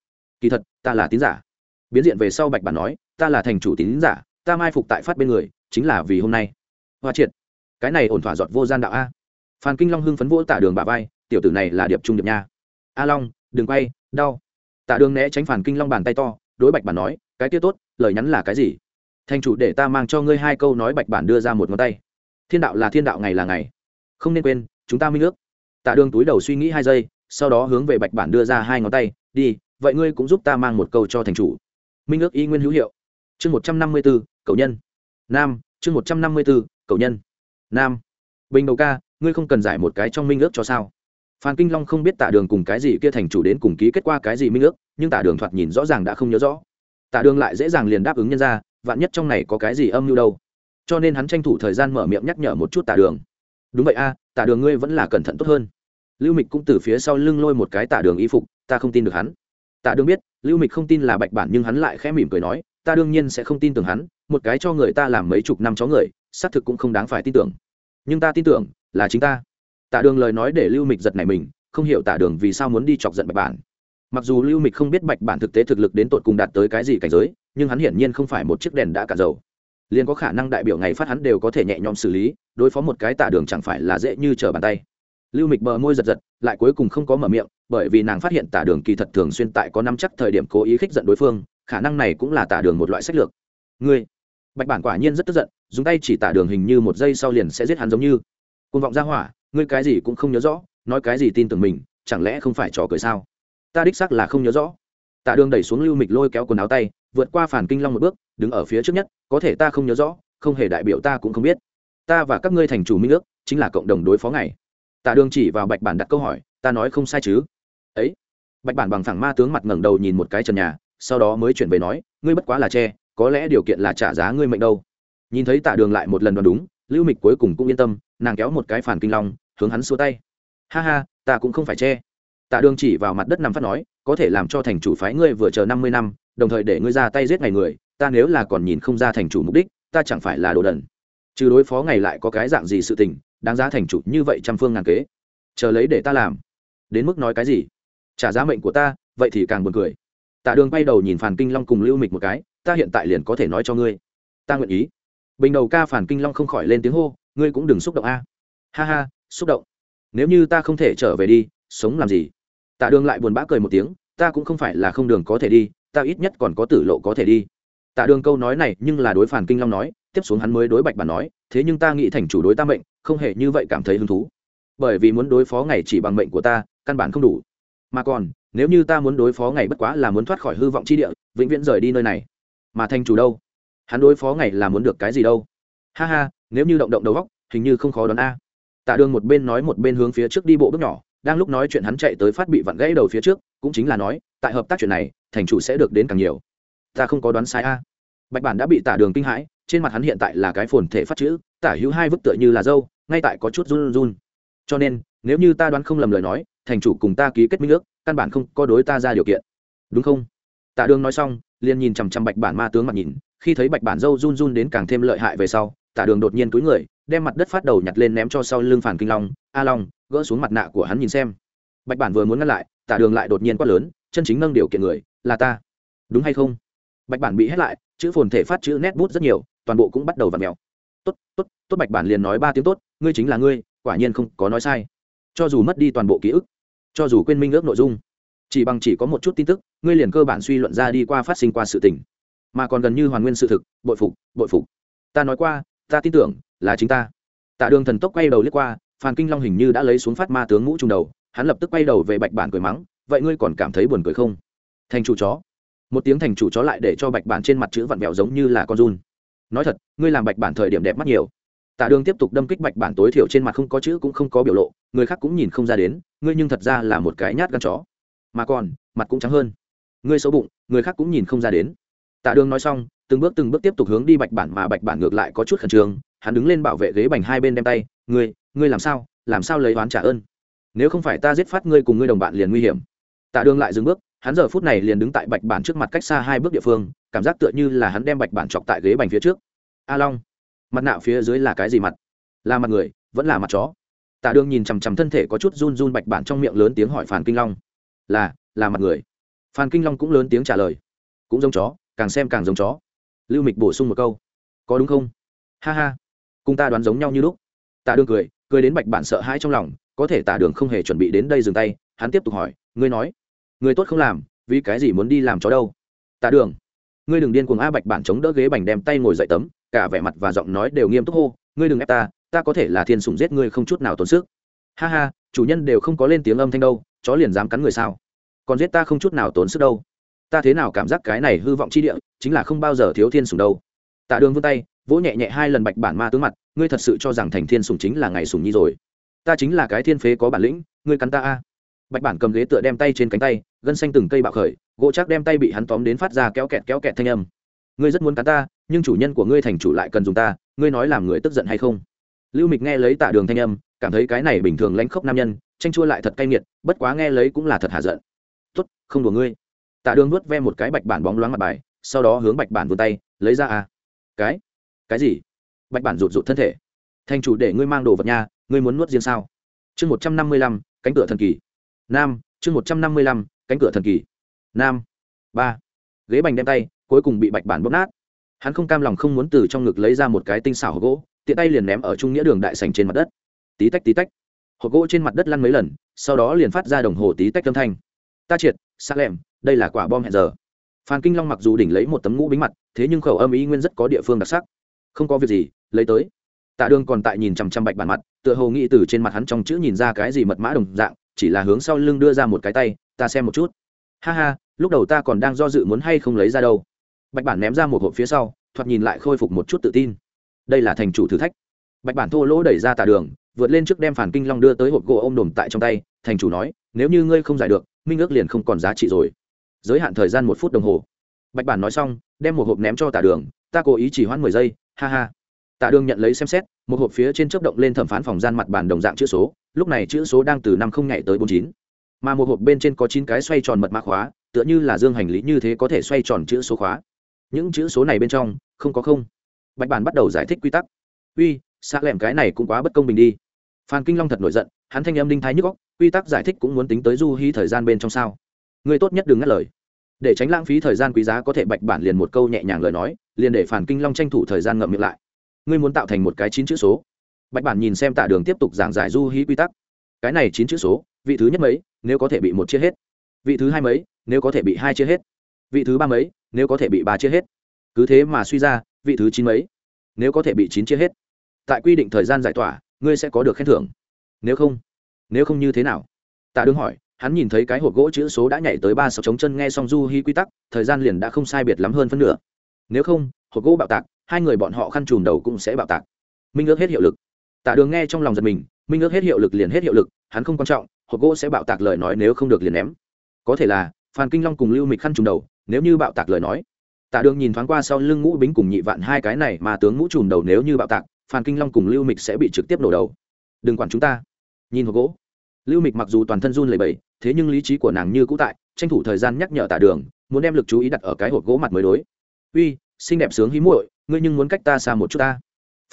A: Kỳ thật, ta là tín giả. Biến diện về sau bạch bản nói, ta là thành chủ tín giả, ta mai phục tại phát bên người chính là vì hôm nay. Hoa triệt, cái này ổn thỏa giọt vô gian đạo a. Phan kinh long hưng phấn vỗ tả đường bà vai, tiểu tử này là điệp trung điệp nha. A long, đừng quay, đau. Tạ đường né tránh phản kinh long bàn tay to, đối bạch bản nói, cái kia tốt, lời nhắn là cái gì? Thành chủ để ta mang cho ngươi hai câu nói bạch bản đưa ra một ngón tay. Thiên đạo là thiên đạo ngày là ngày. Không nên quên, chúng ta minh ước. Tạ đường túi đầu suy nghĩ hai giây, sau đó hướng về bạch bản đưa ra hai ngón tay, đi, vậy ngươi cũng giúp ta mang một câu cho thành chủ. Minh ước y nguyên hữu hiệu. Chương một trăm năm mươi bốn cậu nhân nam chương một trăm năm mươi b ố cậu nhân. Nam. Bình đầu ca ngươi không cần giải một cái trong minh ước cho sao? Phan kinh long không biết tạ đường cùng cái gì kia thành chủ đến cùng ký kết qua cái gì minh ước nhưng tạ đường thoạt nhìn rõ ràng đã không nhớ rõ. Tạ đường lại dễ dàng liền đáp ứng nhân ra vạn nhất trong này có cái gì âm mưu đâu. Cho nên hắn tranh thủ thời gian mở miệng nhắc nhở một chút tạ đường. Đúng vậy a à, tạ đường ngươi vẫn là cẩn thận tốt hơn. Lưu mịch cũng từ phía sau lưng lôi một cái tạ đường y phục ta không tin được hắn. Tạ đường biết lưu mịch không tin là bạch bản nhưng hắn lại khẽ mỉm cười nói ta đương nhiên sẽ không tin tưởng hắn một cái cho người ta làm mấy chục năm chó người, xác thực cũng không đáng phải tin tưởng. Nhưng ta tin tưởng là chính ta. Tạ đường lời nói để lưu mịch giật này mình, không hiểu tạ đường vì sao muốn đi chọc giận bạch bản. Mặc dù lưu mịch không biết bạch bản thực tế thực lực đến tột cùng đạt tới cái gì cảnh giới, nhưng hắn hiển nhiên không phải một chiếc đèn đã cạn dầu. Liền có khả năng đại biểu ngày phát hắn đều có thể nhẹ nhõm xử lý, đối phó một cái tạ đường chẳng phải là dễ như trở bàn tay. Lưu mịch bờ môi giật giật, lại cuối cùng không có mở miệng, bởi vì nàng phát hiện tả đường kỳ thật thường xuyên tại có năm chắc thời điểm cố ý khích giận đối phương, khả năng này cũng là tả đường một loại sách lược. Ngươi bạch bản quả nhiên rất tức giận, dùng tay chỉ tả đường hình như một giây sau liền sẽ giết hắn giống như. Côn vọng ra hỏa, ngươi cái gì cũng không nhớ rõ, nói cái gì tin tưởng mình, chẳng lẽ không phải trò cười sao? Ta đích xác là không nhớ rõ. Tạ đường đẩy xuống lưu mịch lôi kéo quần áo tay, vượt qua phản kinh long một bước, đứng ở phía trước nhất, có thể ta không nhớ rõ, không hề đại biểu ta cũng không biết. Ta và các ngươi thành chủ minh ước, chính là cộng đồng đối phó này tạ đường chỉ vào bạch bản đặt câu hỏi, ta nói không sai chứ? Ấy. Bạch bản bằng phẳng ma tướng mặt ngẩng đầu nhìn một cái trần nhà, sau đó mới chuyển về nói, ngươi bất quá là che có lẽ điều kiện là trả giá ngươi mệnh đâu. Nhìn thấy tạ đường lại một lần đoán đúng, lưu mịch cuối cùng cũng yên tâm, nàng kéo một cái phản kinh long, hướng hắn xua tay. Ha ha, ta cũng không phải che. Tạ đường chỉ vào mặt đất nằm phát nói, có thể làm cho thành chủ phái ngươi vừa chờ năm mươi năm, đồng thời để ngươi ra tay giết ngày người, ta nếu là còn nhìn không ra thành chủ mục đích, ta chẳng phải là đồ đần. Trừ đối phó ngày lại có cái dạng gì sự tình, đáng giá thành chủ như vậy trăm phương ngàn kế. Chờ lấy để ta làm. Đến mức nói cái gì? Trả giá mệnh của ta, vậy thì càng buồn cười. Tạ đường bay đầu nhìn phàn kinh long cùng lưu mịch một cái ta hiện tại liền có thể nói cho ngươi. Ta nguyện ý. Bình đầu ca phản kinh long không khỏi lên tiếng hô, ngươi cũng đừng xúc động a. Ha ha, xúc động. Nếu như ta không thể trở về đi, sống làm gì? Tạ đường lại buồn bã cười một tiếng, ta cũng không phải là không đường có thể đi, ta ít nhất còn có tử lộ có thể đi. Tạ đường câu nói này nhưng là đối phản kinh long nói, tiếp xuống hắn mới đối bạch bản nói, thế nhưng ta nghĩ thành chủ đối ta mệnh, không hề như vậy cảm thấy hứng thú. Bởi vì muốn đối phó ngày chỉ bằng mệnh của ta, căn bản không đủ. Mà còn, nếu như ta muốn đối phó ngày bất quá là muốn thoát khỏi hư vọng chi địa, vĩnh viễn rời đi nơi này mà thành chủ đâu? Hắn đối phó ngày là muốn được cái gì đâu? Ha ha, nếu như động động đầu góc hình như không khó đoán a. Tạ đường một bên nói một bên hướng phía trước đi bộ bước nhỏ, đang lúc nói chuyện hắn chạy tới phát bị vặn gãy đầu phía trước, cũng chính là nói, tại hợp tác chuyện này, thành chủ sẽ được đến càng nhiều. Ta không có đoán sai a. Bạch bản đã bị tả đường kinh hãi, trên mặt hắn hiện tại là cái phồn thể phát chữ, tả hữu hai vức tựa như là dâu, ngay tại có chút run run. Cho nên, nếu như ta đoán không lầm lời nói, thành chủ cùng ta ký kết minh ước, căn bản không có đối ta ra điều kiện. Đúng không? Tạ đường nói xong liền nhìn chằm chằm bạch bản ma tướng mặt nhìn, khi thấy bạch bản dâu run run đến càng thêm lợi hại về sau tạ đường đột nhiên túi người, đem mặt đất phát đầu nhặt lên ném cho sau lưng phản kinh long, a long, gỡ xuống mặt nạ của hắn nhìn xem. Bạch bản vừa muốn ngăn lại tạ đường lại đột nhiên quát lớn, chân chính nâng điều kiện người, là ta. Đúng hay không? Bạch bản bị hét lại, chữ phồn thể phát chữ nét bút rất nhiều, toàn bộ cũng bắt đầu v ặ mèo. Tốt tốt tốt bạch bản liền nói ba tiếng tốt, ngươi chính là ngươi, quả nhiên không có nói sai. Cho dù mất đi toàn bộ ký ức, cho dù quên minh ước nội dung chỉ bằng chỉ có một chút tin tức, ngươi liền cơ bản suy luận ra đi qua phát sinh qua sự tình. Mà còn gần như hoàn nguyên sự thực, bội phục bội phục. Ta nói qua, ta tin tưởng là chính ta. Tạ đường thần tốc quay đầu liếc qua phan kinh long hình như đã lấy xuống phát ma tướng ngũ trung đầu, hắn lập tức quay đầu về bạch bản cười mắng, vậy ngươi còn cảm thấy buồn cười không? Thành chủ chó. Một tiếng thành chủ chó lại để cho bạch bản trên mặt chữ vặn vẹo giống như là con run. Nói thật, ngươi làm bạch bản thời điểm đẹp mắt nhiều. Tạ đường tiếp tục đâm kích bạch bản tối thiểu trên mặt không có chữ cũng không có biểu lộ, người khác cũng nhìn không ra đến, ngươi nhưng thật ra là một cái nhát gan chó mà còn, mặt cũng trắng hơn. Ngươi xấu bụng, người khác cũng nhìn không ra đến. Tạ đường nói xong, từng bước từng bước tiếp tục hướng đi bạch bản mà bạch bản ngược lại có chút khẩn trương, hắn đứng lên bảo vệ ghế bành hai bên đem tay. Ngươi ngươi làm sao? Làm sao lấy oán trả ơn? Nếu không phải ta giết phát ngươi cùng ngươi đồng bạn liền nguy hiểm. Tạ đường lại dừng bước, hắn giờ phút này liền đứng tại bạch bản trước mặt cách xa hai bước địa phương, cảm giác tựa như là hắn đem bạch bản chọc tại ghế bành phía trước. A long, mặt nạ phía dưới là cái gì mặt? Là mặt người, vẫn là mặt chó? Tạ đường nhìn chằm chằm thân thể có chút run run bạch bản trong miệng lớn tiếng hỏi phản kinh long là là mặt người. Phan kinh long cũng lớn tiếng trả lời. Cũng giống chó, càng xem càng giống chó. Lưu mịch bổ sung một câu. Có đúng không? Ha ha. Cùng ta đoán giống nhau như lúc. Tạ đường cười cười đến bạch bản sợ hãi trong lòng, có thể tạ đường không hề chuẩn bị đến đây dừng tay, hắn tiếp tục hỏi, ngươi nói, người tốt không làm, vì cái gì muốn đi làm chó đâu? Tạ đường, ngươi đừng điên cuồng a, bạch bản chống đỡ ghế bành đem tay ngồi dậy tấm, cả vẻ mặt và giọng nói đều nghiêm túc hô, ngươi đừng ép ta ta có thể là thiên sủng giết ngươi không chút nào tốn sức. Ha ha, chủ nhân đều không có lên tiếng âm thanh đâu chó liền dám cắn người sao? Còn giết ta không chút nào tốn sức đâu. Ta thế nào cảm giác cái này hư vọng chi địa chính là không bao giờ thiếu thiên sủng đâu. Tạ đường vươn tay, vỗ nhẹ nhẹ hai lần bạch bản ma tướng mặt, ngươi thật sự cho rằng thành thiên sủng chính là ngày sủng nhi rồi. Ta chính là cái thiên phế có bản lĩnh, ngươi cắn ta a. Bạch bản cầm ghế tựa đem tay trên cánh tay, gân xanh từng cây bạo khởi, gỗ chắc đem tay bị hắn tóm đến phát ra kéo kẹt kéo kẹt thanh âm. Ngươi rất muốn cắn ta, nhưng chủ nhân của ngươi thành chủ lại cần dùng ta, ngươi nói làm người tức giận hay không? Lưu mịch nghe lấy tạ đường thanh âm cảm thấy cái này bình thường lãnh khốc nam nhân, tranh chua lại thật cay nghiệt, bất quá nghe lấy cũng là thật hạ giận. Tốt, không đùa ngươi. Tạ đường nuốt ve một cái bạch bản bóng loáng mặt bài, sau đó hướng bạch bản vươn tay, lấy ra à. Cái? Cái gì? Bạch bản rụt rụt thân thể. Thành chủ để ngươi mang đồ vật nha, ngươi muốn nuốt riêng sao? Chương một trăm năm mươi lăm, cánh cửa thần kỳ. Nam, chương một trăm năm mươi lăm, cánh cửa thần kỳ. Nam. Ba. Ghế bành đem tay, cuối cùng bị bạch bản bóp nát. Hắn không cam lòng không muốn từ trong ngực lấy ra một cái tinh xảo gỗ, tiện tay liền ném ở trung nghĩa đường đại sành trên mặt đất tí tách tí tách. Hộp gỗ trên mặt đất lăn mấy lần, sau đó liền phát ra đồng hồ tí tách âm thanh. Ta triệt xa lẹm đây là quả bom hẹn giờ. Phan kinh long mặc dù đỉnh lấy một tấm ngũ bính mặt, thế nhưng khẩu âm ý nguyên rất có địa phương đặc sắc. Không có việc gì, lấy tới. Tạ đường còn tại nhìn chằm chằm bạch bản mặt, tựa hồ nghĩ từ trên mặt hắn trong chữ nhìn ra cái gì mật mã đồng dạng, chỉ là hướng sau lưng đưa ra một cái tay, ta xem một chút. Ha ha, lúc đầu ta còn đang do dự muốn hay không lấy ra đâu. Bạch bản ném ra một hộp phía sau, thoạt nhìn lại khôi phục một chút tự tin. Đây là thành chủ thử thách. Bạch bản thô lỗ đẩy ra tà đường vượt lên trước đem phản kinh long đưa tới hộp gỗ ô m đồm tại trong tay, thành chủ nói, nếu như ngươi không giải được, minh ước liền không còn giá trị rồi. Giới hạn thời gian một phút đồng hồ. Bạch bản nói xong, đem một hộp ném cho tả đường, ta cố ý chỉ hoãn mười giây, ha ha. Tạ đường nhận lấy xem xét, một hộp phía trên chớp động lên thẩm phán phòng gian mặt bản đồng dạng chữ số, lúc này chữ số đang từ năm không nhảy tới bốn chín. Mà một hộp bên trên có chín cái xoay tròn mật mã khóa, tựa như là dương hành lý như thế có thể xoay tròn chữ số khóa. Những chữ số này bên trong, không có không. Bạch bản bắt đầu giải thích quy tắc. Uy xa lẻm cái này cũng quá bất công bình đi phan kinh long thật nổi giận, hắn thanh âm đinh thái nhức góc quy tắc giải thích cũng muốn tính tới du hí thời gian bên trong sao. Người tốt nhất đừng ngắt lời. Để tránh lãng phí thời gian quý giá có thể bạch bản liền một câu nhẹ nhàng lời nói, liền để phản kinh long tranh thủ thời gian ngậm miệng lại. Ngươi muốn tạo thành một cái chín chữ số. Bạch bản nhìn xem tạ đường tiếp tục giảng giải du hí quy tắc. Cái này chín chữ số, vị thứ nhất mấy, nếu có thể bị một chia hết. Vị thứ hai mấy, nếu có thể bị hai chia hết. Vị thứ ba mấy, nếu có thể bị ba chia hết. Cứ thế mà suy ra, vị thứ chín mấy, nếu có thể bị chín chia hết. Tại quy định thời gian giải tỏa ngươi sẽ có được khen thưởng. Nếu không nếu không như thế nào? Tạ Đường hỏi, hắn nhìn thấy cái hộp gỗ chữ số đã nhảy tới ba sáu chống chân nghe xong du hi quy tắc, thời gian liền đã không sai biệt lắm hơn phân nửa. Nếu không, hộp gỗ bạo tạc, hai người bọn họ khăn trùm đầu cũng sẽ bạo tạc. Minh ước hết hiệu lực. Tạ đường nghe trong lòng giật mình, minh ước hết hiệu lực liền hết hiệu lực, hắn không quan trọng, hộp gỗ sẽ bạo tạc lời nói nếu không được liền ném. Có thể là, phan kinh long cùng lưu mịch khăn trùm đầu, nếu như bạo tạc lời nói. Tạ đường nhìn thoáng qua sau lưng ngũ bính cùng nhị vạn hai cái này mà tướng ngũ trùm đầu nếu như bạo tạc phan kinh long cùng lưu mịch sẽ bị trực tiếp nổ đầu. Đừng quản chúng ta. Nhìn hộp gỗ. Lưu mịch mặc dù toàn thân run lẩy bẩy, thế nhưng lý trí của nàng như cũ tại, tranh thủ thời gian nhắc nhở tả đường, muốn đem lực chú ý đặt ở cái hộp gỗ mặt mới đối. Uy, xinh đẹp sướng hí muội, ngươi nhưng muốn cách ta xa một chút ta.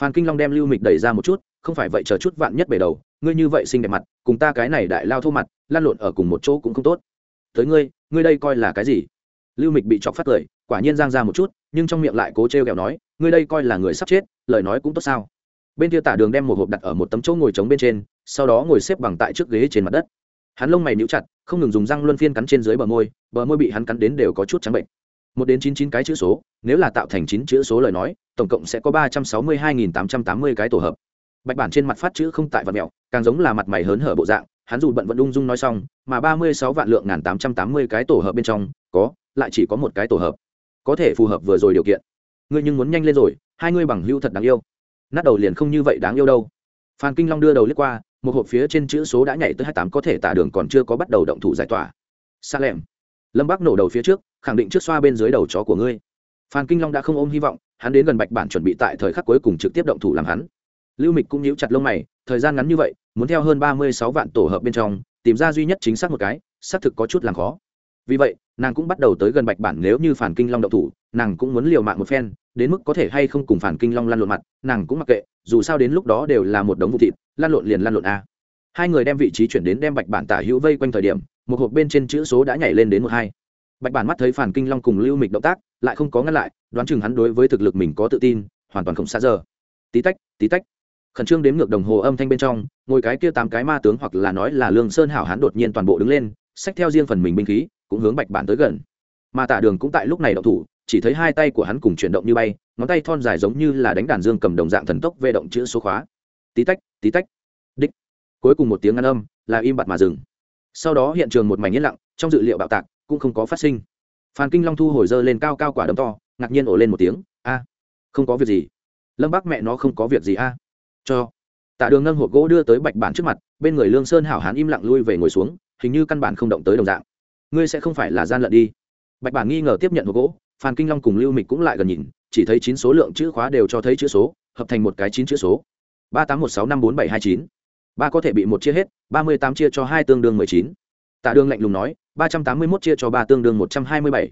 A: Phan kinh long đem lưu mịch đẩy ra một chút, không phải vậy chờ chút vạn nhất bể đầu, ngươi như vậy xinh đẹp mặt, cùng ta cái này đại lao thô mặt lan lộn ở cùng một chỗ cũng không tốt. Tới ngươi ngươi đây coi là cái gì? Lưu mịch bị chọc phát cười, quả nhiên giang ra một chút, nhưng trong miệng lại cố t r kẹo nói ngươi đây coi là người sắp chết, lời nói cũng tốt sao? Bên kia tả đường đem một hộp đặt ở một tấm chỗ ngồi trống bên trên, sau đó ngồi xếp bằng tại trước ghế trên mặt đất. Hắn lông mày níu chặt, không ngừng dùng răng luân phiên cắn trên dưới bờ môi bờ môi bị hắn cắn đến đều có chút trắng bệnh. Một đến chín chín cái chữ số, nếu là tạo thành chín chữ số lời nói, tổng cộng sẽ có ba trăm sáu mươi hai nghìn tám trăm tám mươi cái tổ hợp. Bạch bản trên mặt phát chữ không tại vật mẹo, càng giống là mặt mày hớn hở bộ dạng, hắn dù bận vẫn ung dung nói xong, mà ba mươi sáu vạn lượng ngàn tám trăm tám mươi cái tổ hợp bên trong, có, lại chỉ có một cái tổ hợp. Có thể phù hợp vừa rồi điều kiện ngươi nhưng muốn nhanh lên rồi, hai ngươi bằng hưu thật đáng yêu. Nát đầu liền không như vậy đáng yêu đâu. Phan kinh long đưa đầu lướt qua, một hộp phía trên chữ số đã nhảy tới hai tám có thể tả đường còn chưa có bắt đầu động thủ giải tỏa. Sa lẻm. Lâm bác nổ đầu phía trước, khẳng định trước xoa bên dưới đầu chó của ngươi. Phan kinh long đã không ôm hy vọng, hắn đến gần bạch bản chuẩn bị tại thời khắc cuối cùng trực tiếp động thủ làm hắn. Lưu mịch cũng nhíu chặt lông mày, thời gian ngắn như vậy, muốn theo hơn ba mươi sáu vạn tổ hợp bên trong, tìm ra duy nhất chính xác một cái, xác thực có chút làm khó. Vì vậy, nàng cũng bắt đầu tới gần bạch bản nếu như phản kinh long động thủ, nàng cũng muốn liều mạng một phen đến mức có thể hay không cùng phản kinh long lăn lộn mặt, nàng cũng mặc kệ, dù sao đến lúc đó đều là một đống vụ thịt, lăn lộn liền lăn lộn a. Hai người đem vị trí chuyển đến đem bạch bản tả hữu vây quanh thời điểm, một hộp bên trên chữ số đã nhảy lên đến một hai. Bạch bản mắt thấy phản kinh long cùng lưu mịch động tác, lại không có ngăn lại, đoán chừng hắn đối với thực lực mình có tự tin, hoàn toàn không xa giờ. Tí tách tí tách. Khẩn trương đếm ngược đồng hồ âm thanh bên trong, ngồi cái kia tám cái ma tướng hoặc là nói là lương sơn hảo hán đột nhiên toàn bộ đứng lên, xách theo riêng phần mình binh khí, cũng hướng bạch bản tới gần. Mà tả đường cũng tại lúc này động thủ chỉ thấy hai tay của hắn cùng chuyển động như bay, ngón tay thon dài giống như là đánh đàn dương cầm đồng dạng thần tốc về động chữ số khóa. Tí tách tí tách. Đích. Cuối cùng một tiếng ngăn âm, là im bặt mà dừng. Sau đó hiện trường một mảnh yên lặng, trong dự liệu bạo tạc cũng không có phát sinh. Phan kinh long thu hồi dơ lên cao cao quả đấm to, ngạc nhiên ổ lên một tiếng, a, không có việc gì. Lâm bác mẹ nó không có việc gì a. Cho. Tạ đường nâng hộp gỗ đưa tới bạch bản trước mặt, bên người lương sơn hảo hán im lặng lui về ngồi xuống, hình như căn bản không động tới đồng dạng. Ngươi sẽ không phải là gian lận đi. Bạch bản nghi ngờ tiếp nhận hộp gỗ phan kinh long cùng lưu mịch cũng lại gần nhìn, chỉ thấy chín số lượng chữ khóa đều cho thấy chữ số, hợp thành một cái chín chữ số. Ba tám một sáu năm bốn bảy hai chín. Ba có thể bị một chia hết, ba mươi tám chia cho hai tương đương mười chín. Tạ đường lạnh lùng nói, ba trăm tám mươi mốt chia cho ba tương đương một trăm hai mươi bảy.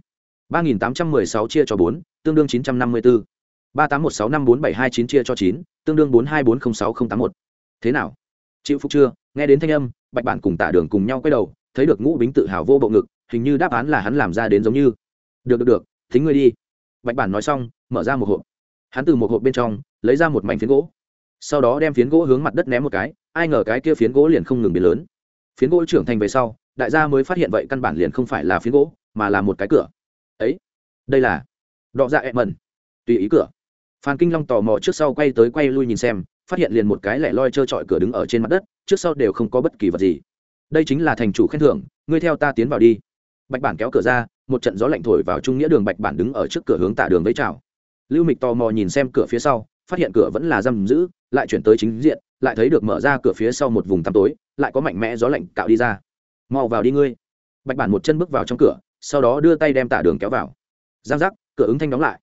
A: Ba nghìn tám trăm mười sáu chia cho bốn, tương đương chín trăm năm mươi bốn. Ba tám một sáu năm bốn bảy hai chín chia cho chín, tương đương bốn hai bốn không sáu không tám một. Thế nào? Chịu Phúc chưa? Nghe đến thanh âm, bạch bản cùng tả đường cùng nhau quay đầu, thấy được ngũ bính tự hào vô bộ ngực, hình như đáp án là hắn làm ra đến giống như. Được được được thính ngươi đi. Bạch bản nói xong, mở ra một hộp. Hắn từ một hộp bên trong, lấy ra một mảnh phiến gỗ. Sau đó đem phiến gỗ hướng mặt đất ném một cái, ai ngờ cái kia phiến gỗ liền không ngừng biến lớn. Phiến gỗ trưởng thành về sau, đại gia mới phát hiện vậy căn bản liền không phải là phiến gỗ, mà là một cái cửa. Ấy, đây là đọ dạ ẹ mần tùy ý cửa. Phan kinh long tò mò trước sau quay tới quay lui nhìn xem, phát hiện liền một cái lẻ loi trơ trọi cửa đứng ở trên mặt đất, trước sau đều không có bất kỳ vật gì. Đây chính là thành chủ khen thưởng, ngươi theo ta tiến vào đi bạch bản kéo cửa ra, một trận gió lạnh thổi vào trung nghĩa đường bạch bản đứng ở trước cửa hướng tả đường với chào. Lưu mịch tò mò nhìn xem cửa phía sau, phát hiện cửa vẫn là giam giữ, lại chuyển tới chính diện, lại thấy được mở ra cửa phía sau một vùng tăm tối, lại có mạnh mẽ gió lạnh cạo đi ra. Mau vào đi ngươi. Bạch bản một chân bước vào trong cửa, sau đó đưa tay đem tả đường kéo vào. Giang giác, cửa ứng thanh đóng lại.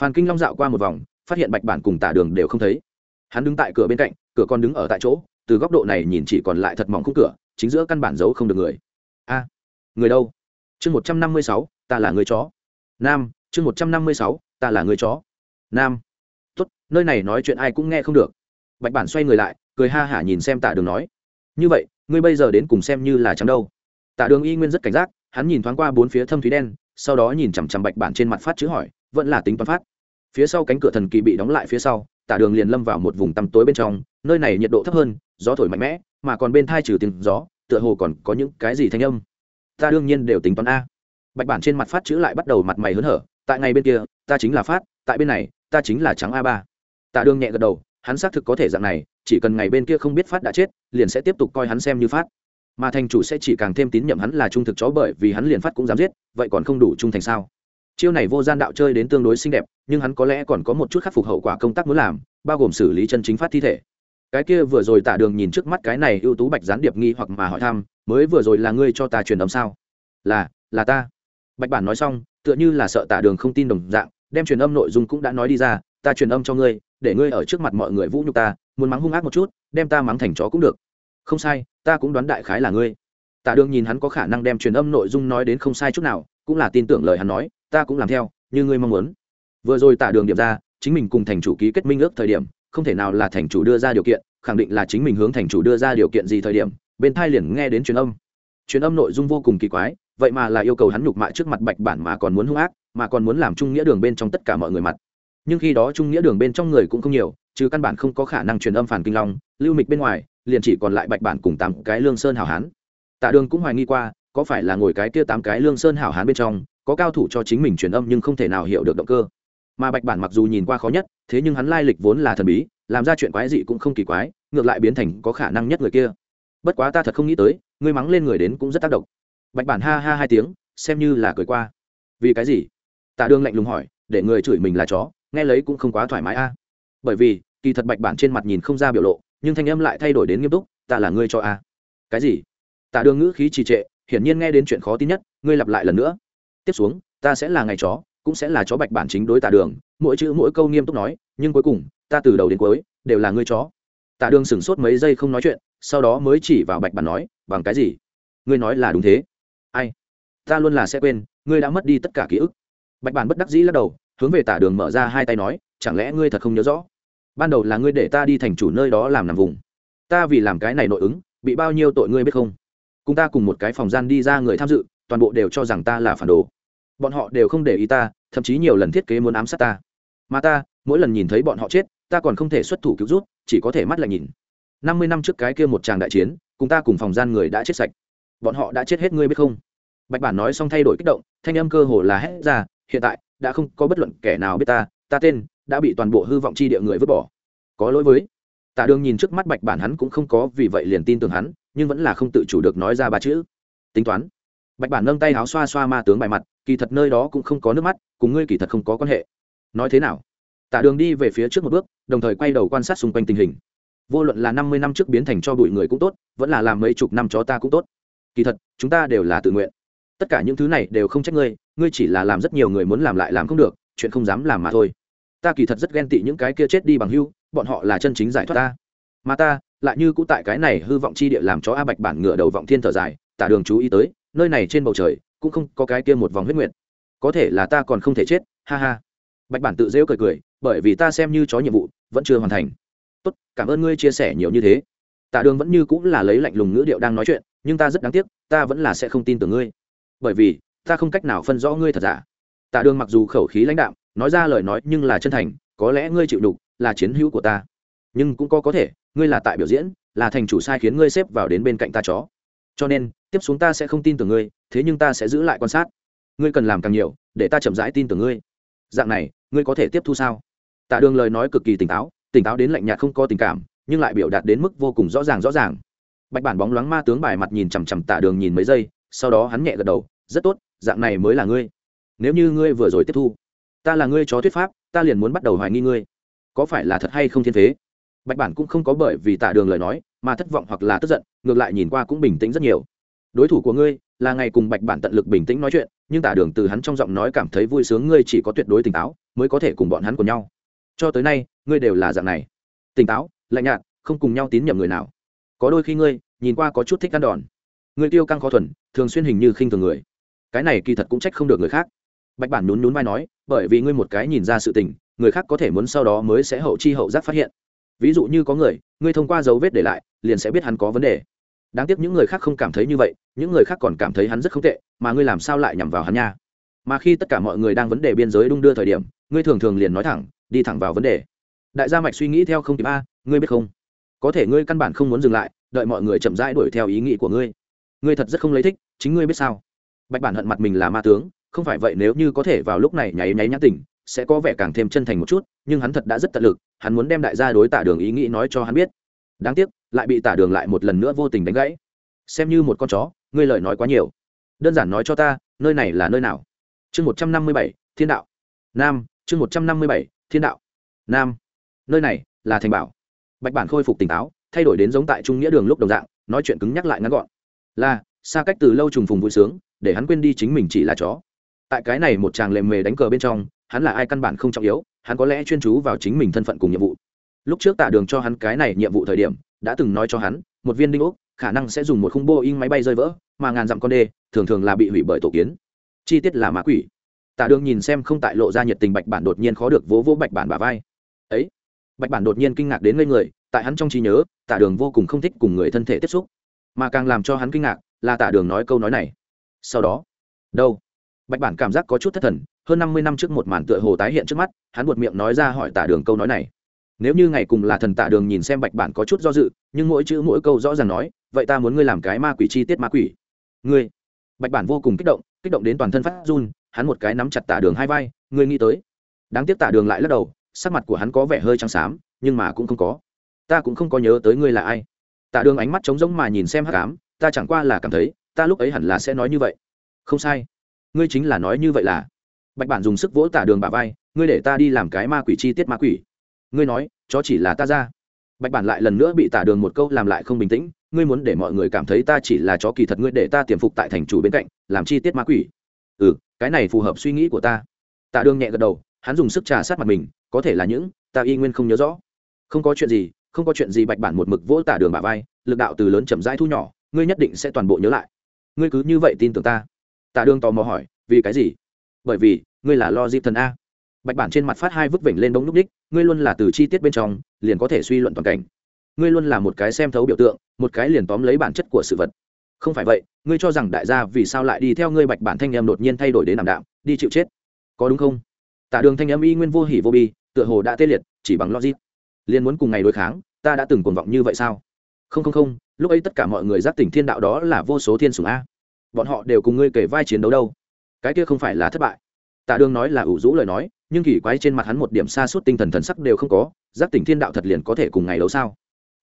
A: Phan kinh long dạo qua một vòng, phát hiện bạch bản cùng tả đường đều không thấy. Hắn đứng tại cửa bên cạnh, cửa còn đứng ở tại chỗ, từ góc độ này nhìn chỉ còn lại thật mỏng khung cửa, chính giữa căn bản giấu không được người. A, người đâu? Chương một trăm năm mươi sáu, ta là người chó. Nam, chương một trăm năm mươi sáu, ta là người chó. Nam. Tốt, nơi này nói chuyện ai cũng nghe không được. Bạch bản xoay người lại, cười ha hả nhìn xem tạ đường nói. Như vậy, ngươi bây giờ đến cùng xem như là chẳng đâu. Tạ đường y nguyên rất cảnh giác, hắn nhìn thoáng qua bốn phía thâm thúy đen, sau đó nhìn chằm chằm bạch bản trên mặt phát chữ hỏi, vẫn là tính toán phát. Phía sau cánh cửa thần kỳ bị đóng lại phía sau tả đường liền lâm vào một vùng tăm tối bên trong, nơi này nhiệt độ thấp hơn, gió thổi mạnh mẽ, mà còn bên thai trừ tiếng gió, tựa hồ còn có những cái gì thanh âm ta đương nhiên đều tính toán a. Bạch bản trên mặt phát chữ lại bắt đầu mặt mày hớn hở, tại ngay bên kia, ta chính là phát, tại bên này, ta chính là trắng a ba. Tạ đương nhẹ gật đầu, hắn xác thực có thể dạng này, chỉ cần ngày bên kia không biết phát đã chết, liền sẽ tiếp tục coi hắn xem như phát. Mà thành chủ sẽ chỉ càng thêm tín nhiệm hắn là trung thực chó bởi vì hắn liền phát cũng dám giết, vậy còn không đủ trung thành sao? Chiêu này vô gian đạo chơi đến tương đối xinh đẹp, nhưng hắn có lẽ còn có một chút khắc phục hậu quả công tác muốn làm, bao gồm xử lý chân chính phát thi thể. Cái kia vừa rồi tạ đường nhìn trước mắt cái này ưu tú bạch gián điệp nghi hoặc mà hỏi thăm mới vừa rồi là ngươi cho ta truyền âm sao? Là là ta. Bạch bản nói xong, tựa như là sợ tạ đường không tin đồng dạng, đem truyền âm nội dung cũng đã nói đi ra, ta truyền âm cho ngươi, để ngươi ở trước mặt mọi người vũ nhục ta, muốn mắng hung ác một chút, đem ta mắng thành chó cũng được. Không sai, ta cũng đoán đại khái là ngươi. Tạ đường nhìn hắn có khả năng đem truyền âm nội dung nói đến không sai chút nào, cũng là tin tưởng lời hắn nói, ta cũng làm theo, như ngươi mong muốn. Vừa rồi tạ đường điểm ra, chính mình cùng thành chủ ký kết minh ước thời điểm, không thể nào là thành chủ đưa ra điều kiện, khẳng định là chính mình hướng thành chủ đưa ra điều kiện gì thời điểm bên thai liền nghe đến truyền âm. Truyền âm nội dung vô cùng kỳ quái, vậy mà là yêu cầu hắn nhục mạ trước mặt bạch bản mà còn muốn hung ác, mà còn muốn làm trung nghĩa đường bên trong tất cả mọi người mặt. Nhưng khi đó trung nghĩa đường bên trong người cũng không nhiều chứ căn bản không có khả năng truyền âm phản kinh long, lưu mịch bên ngoài, liền chỉ còn lại bạch bản cùng tám cái lương sơn hảo hán. Tạ đường cũng hoài nghi qua, có phải là ngồi cái kia tám cái lương sơn hảo hán bên trong, có cao thủ cho chính mình truyền âm nhưng không thể nào hiểu được động cơ. Mà bạch bản mặc dù nhìn qua khó nhất, thế nhưng hắn lai lịch vốn là thần bí, làm ra chuyện quái dị cũng không kỳ quái, ngược lại biến thành có khả năng nhất người kia bất quá ta thật không nghĩ tới, ngươi mắng lên người đến cũng rất tác động. Bạch bản ha ha hai tiếng, xem như là cười qua. Vì cái gì? Tạ đương lạnh lùng hỏi, để người chửi mình là chó, nghe lấy cũng không quá thoải mái a. Bởi vì, kỳ thật bạch bản trên mặt nhìn không ra biểu lộ, nhưng thanh âm lại thay đổi đến nghiêm túc, ta là ngươi cho a. Cái gì? Tạ đương ngữ khí trì trệ, hiển nhiên nghe đến chuyện khó tin nhất, ngươi lặp lại lần nữa. Tiếp xuống, ta sẽ là ngày chó, cũng sẽ là chó bạch bản chính đối tạ đường, mỗi chữ mỗi câu nghiêm túc nói, nhưng cuối cùng, ta từ đầu đến cuối, đều là ngươi chó. Tạ đường sửng sốt mấy giây không nói chuyện sau đó mới chỉ vào bạch bản nói, bằng cái gì? Ngươi nói là đúng thế. Ai? Ta luôn là sẽ quên, ngươi đã mất đi tất cả ký ức. Bạch bản bất đắc dĩ lắc đầu, hướng về tả đường mở ra hai tay nói, chẳng lẽ ngươi thật không nhớ rõ? Ban đầu là ngươi để ta đi thành chủ nơi đó làm nằm vùng. Ta vì làm cái này nội ứng, bị bao nhiêu tội ngươi biết không? Cùng ta cùng một cái phòng gian đi ra người tham dự, toàn bộ đều cho rằng ta là phản đồ. Bọn họ đều không để ý ta, thậm chí nhiều lần thiết kế muốn ám sát ta. Mà ta, mỗi lần nhìn thấy bọn họ chết, ta còn không thể xuất thủ cứu rút, chỉ có thể mắt lại nhìn năm mươi năm trước cái kia một tràng đại chiến, cùng ta cùng phòng gian người đã chết sạch. Bọn họ đã chết hết ngươi biết không? Bạch bản nói xong thay đổi kích động, thanh âm cơ hồ là hét ra, hiện tại, đã không có bất luận kẻ nào biết ta ta tên, đã bị toàn bộ hư vọng chi địa người vứt bỏ. Có lỗi với. Tạ đường nhìn trước mắt bạch bản hắn cũng không có vì vậy liền tin tưởng hắn, nhưng vẫn là không tự chủ được nói ra ba chữ. Tính toán. Bạch bản nâng tay áo xoa xoa ma tướng bài mặt, kỳ thật nơi đó cũng không có nước mắt, cùng ngươi kỳ thật không có quan hệ. Nói thế nào? Tạ đường đi về phía trước một bước, đồng thời quay đầu quan sát xung quanh tình hình vô luận là năm mươi năm trước biến thành cho bụi người cũng tốt, vẫn là làm mấy chục năm cho ta cũng tốt. Kỳ thật, chúng ta đều là tự nguyện. Tất cả những thứ này đều không trách ngươi ngươi chỉ là làm rất nhiều người muốn làm lại làm không được, chuyện không dám làm mà thôi. Ta kỳ thật rất ghen tị những cái kia chết đi bằng hưu, bọn họ là chân chính giải thoát ta. Mà ta, lại như cũ tại cái này hư vọng chi địa làm cho a bạch bản ngựa đầu vọng thiên thở dài, tả đường chú ý tới, nơi này trên bầu trời, cũng không có cái kia một vòng huyết nguyện có thể là ta còn không thể chết, ha ha. Bạch bản tự rêu cười cười, bởi vì ta xem như chó nhiệm vụ, vẫn chưa hoàn thành tốt, cảm ơn ngươi chia sẻ nhiều như thế. Tạ đường vẫn như cũng là lấy lạnh lùng ngữ điệu đang nói chuyện, nhưng ta rất đáng tiếc, ta vẫn là sẽ không tin tưởng ngươi. Bởi vì, ta không cách nào phân rõ ngươi thật giả. Tạ đường mặc dù khẩu khí lãnh đạm, nói ra lời nói nhưng là chân thành, có lẽ ngươi chịu đục là chiến hữu của ta. Nhưng cũng có có thể, ngươi là tại biểu diễn, là thành chủ sai khiến ngươi xếp vào đến bên cạnh ta chó. Cho nên, tiếp xuống ta sẽ không tin tưởng ngươi, thế nhưng ta sẽ giữ lại quan sát. Ngươi cần làm càng nhiều, để ta chậm rãi tin tưởng ngươi. Dạng này, ngươi có thể tiếp thu sao? Tạ đường lời nói cực kỳ tỉnh táo tỉnh táo đến lạnh nhạt không có tình cảm, nhưng lại biểu đạt đến mức vô cùng rõ ràng rõ ràng. Bạch bản bóng loáng ma tướng bài mặt nhìn chằm chằm tạ đường nhìn mấy giây, sau đó hắn nhẹ gật đầu, rất tốt, dạng này mới là ngươi. Nếu như ngươi vừa rồi tiếp thu, ta là ngươi chó thuyết pháp, ta liền muốn bắt đầu hoài nghi ngươi. Có phải là thật hay không thiên thế bạch bản cũng không có bởi vì tạ đường lời nói mà thất vọng hoặc là tức giận, ngược lại nhìn qua cũng bình tĩnh rất nhiều. Đối thủ của ngươi là ngày cùng bạch bản tận lực bình tĩnh nói chuyện, nhưng tạ đường từ hắn trong giọng nói cảm thấy vui sướng ngươi chỉ có tuyệt đối tỉnh táo, mới có thể cùng bọn hắn cùng nhau cho tới nay, ngươi đều là dạng này. Tỉnh táo, lạnh nhạt, không cùng nhau tín nhiệm người nào. Có đôi khi ngươi, nhìn qua có chút thích ăn đòn. Ngươi tiêu căng khó thuần, thường xuyên hình như khinh thường người. Cái này kỳ thật cũng trách không được người khác. Bạch bản nhún nhún vai nói, bởi vì ngươi một cái nhìn ra sự tình, người khác có thể muốn sau đó mới sẽ hậu chi hậu giác phát hiện. Ví dụ như có người, ngươi thông qua dấu vết để lại, liền sẽ biết hắn có vấn đề. Đáng tiếc những người khác không cảm thấy như vậy, những người khác còn cảm thấy hắn rất không tệ, mà ngươi làm sao lại nhằm vào hắn nha? Mà khi tất cả mọi người đang vấn đề biên giới đung đưa thời điểm, ngươi thường thường liền nói thẳng đi thẳng vào vấn đề. Đại gia mạch suy nghĩ theo không kịp. A, ngươi biết không? Có thể ngươi căn bản không muốn dừng lại, đợi mọi người chậm rãi đuổi theo ý nghĩ của ngươi. Ngươi thật rất không lấy thích, chính ngươi biết sao? Bạch bản hận mặt mình là ma tướng, không phải vậy nếu như có thể vào lúc này nháy nháy nhãn tỉnh, sẽ có vẻ càng thêm chân thành một chút, nhưng hắn thật đã rất tận lực, hắn muốn đem đại gia đối tả đường ý nghĩ nói cho hắn biết. Đáng tiếc, lại bị tả đường lại một lần nữa vô tình đánh gãy. Xem như một con chó, ngươi lời nói quá nhiều. Đơn giản nói cho ta, nơi này là nơi nào? Chương một trăm năm mươi bảy, thiên đạo. Nam, chương một trăm năm mươi bảy thiên đạo, nam, nơi này là thành bảo. Bạch bản khôi phục tỉnh táo, thay đổi đến giống tại trung nghĩa đường lúc đồng dạng, nói chuyện cứng nhắc lại ngắn gọn. Là, xa cách từ lâu trùng phùng vui sướng, để hắn quên đi chính mình chỉ là chó. Tại cái này một chàng lệ mề đánh cờ bên trong, hắn là ai căn bản không trọng yếu, hắn có lẽ chuyên chú vào chính mình thân phận cùng nhiệm vụ. Lúc trước tạ đường cho hắn cái này nhiệm vụ thời điểm, đã từng nói cho hắn, một viên đinh ốc khả năng sẽ dùng một khung bô in máy bay rơi vỡ, mà ngàn dặm con đê, thường thường là bị hủy bởi tổ kiến. Chi tiết là mã quỷ tạ đường nhìn xem không tại lộ ra nhiệt tình bạch bản đột nhiên khó được vỗ vỗ bạch bản bà vai. Ấy? Bạch bản đột nhiên kinh ngạc đến ngây người, tại hắn trong trí nhớ tạ đường vô cùng không thích cùng người thân thể tiếp xúc, mà càng làm cho hắn kinh ngạc là tạ đường nói câu nói này. Sau đó, đâu? Bạch bản cảm giác có chút thất thần, hơn năm mươi năm trước một màn tựa hồ tái hiện trước mắt, hắn buột miệng nói ra hỏi tạ đường câu nói này. Nếu như ngày cùng là thần tạ đường nhìn xem bạch bản có chút do dự, nhưng mỗi chữ mỗi câu rõ ràng nói, vậy ta muốn ngươi làm cái ma quỷ chi tiết ma quỷ. Ngươi? Bạch bản vô cùng kích động kích động đến toàn thân phát run hắn một cái nắm chặt tạ đường hai vai, ngươi nghĩ tới. Đáng tiếc tạ đường lại lắc đầu, sắc mặt của hắn có vẻ hơi trắng xám, nhưng mà cũng không có. Ta cũng không có nhớ tới ngươi là ai. Tạ đường ánh mắt trống rỗng mà nhìn xem hắc ám, ta chẳng qua là cảm thấy, ta lúc ấy hẳn là sẽ nói như vậy. Không sai. Ngươi chính là nói như vậy là? Bạch bản dùng sức vỗ tả đường bà vai, ngươi để ta đi làm cái ma quỷ chi tiết ma quỷ. Ngươi nói, chó chỉ là ta ra. Bạch bản lại lần nữa bị tả đường một câu làm lại không bình tĩnh, ngươi muốn để mọi người cảm thấy ta chỉ là chó kỳ thật, ngươi để ta tiềm phục tại thành chủ bên cạnh, làm chi tiết ma quỷ? Ừ cái này phù hợp suy nghĩ của ta. Tạ đường nhẹ gật đầu, hắn dùng sức trà sát mặt mình, có thể là những, ta y nguyên không nhớ rõ. Không có chuyện gì, không có chuyện gì, bạch bản một mực vỗ tả đường bà vai, lực đạo từ lớn chậm rãi thu nhỏ, ngươi nhất định sẽ toàn bộ nhớ lại. Ngươi cứ như vậy tin tưởng ta. Tạ đường tò mò hỏi, vì cái gì? Bởi vì, ngươi là lo dịp thần a. Bạch bản trên mặt phát hai vứt vểnh lên đống núc đích ngươi luôn là từ chi tiết bên trong, liền có thể suy luận toàn cảnh. Ngươi luôn là một cái xem thấu biểu tượng, một cái liền tóm lấy bản chất của sự vật không phải vậy, ngươi cho rằng đại gia vì sao lại đi theo ngươi bạch bản thanh em đột nhiên thay đổi đến làm đạm, đi chịu chết? Có đúng không? Tạ đường thanh em y nguyên vô hỉ vô bi, tựa hồ đã tê liệt, chỉ bằng logic. Liền muốn cùng ngày đối kháng, ta đã từng cuồng vọng như vậy sao? Không không không, lúc ấy tất cả mọi người giác tỉnh thiên đạo đó là vô số thiên sủng a. Bọn họ đều cùng ngươi kể vai chiến đấu đâu. Cái kia không phải là thất bại. Tạ đường nói là ủ rũ lời nói, nhưng kỳ quái trên mặt hắn một điểm xa suốt tinh thần thần sắc đều không có, giác tỉnh thiên đạo thật liền có thể cùng ngày đấu sao?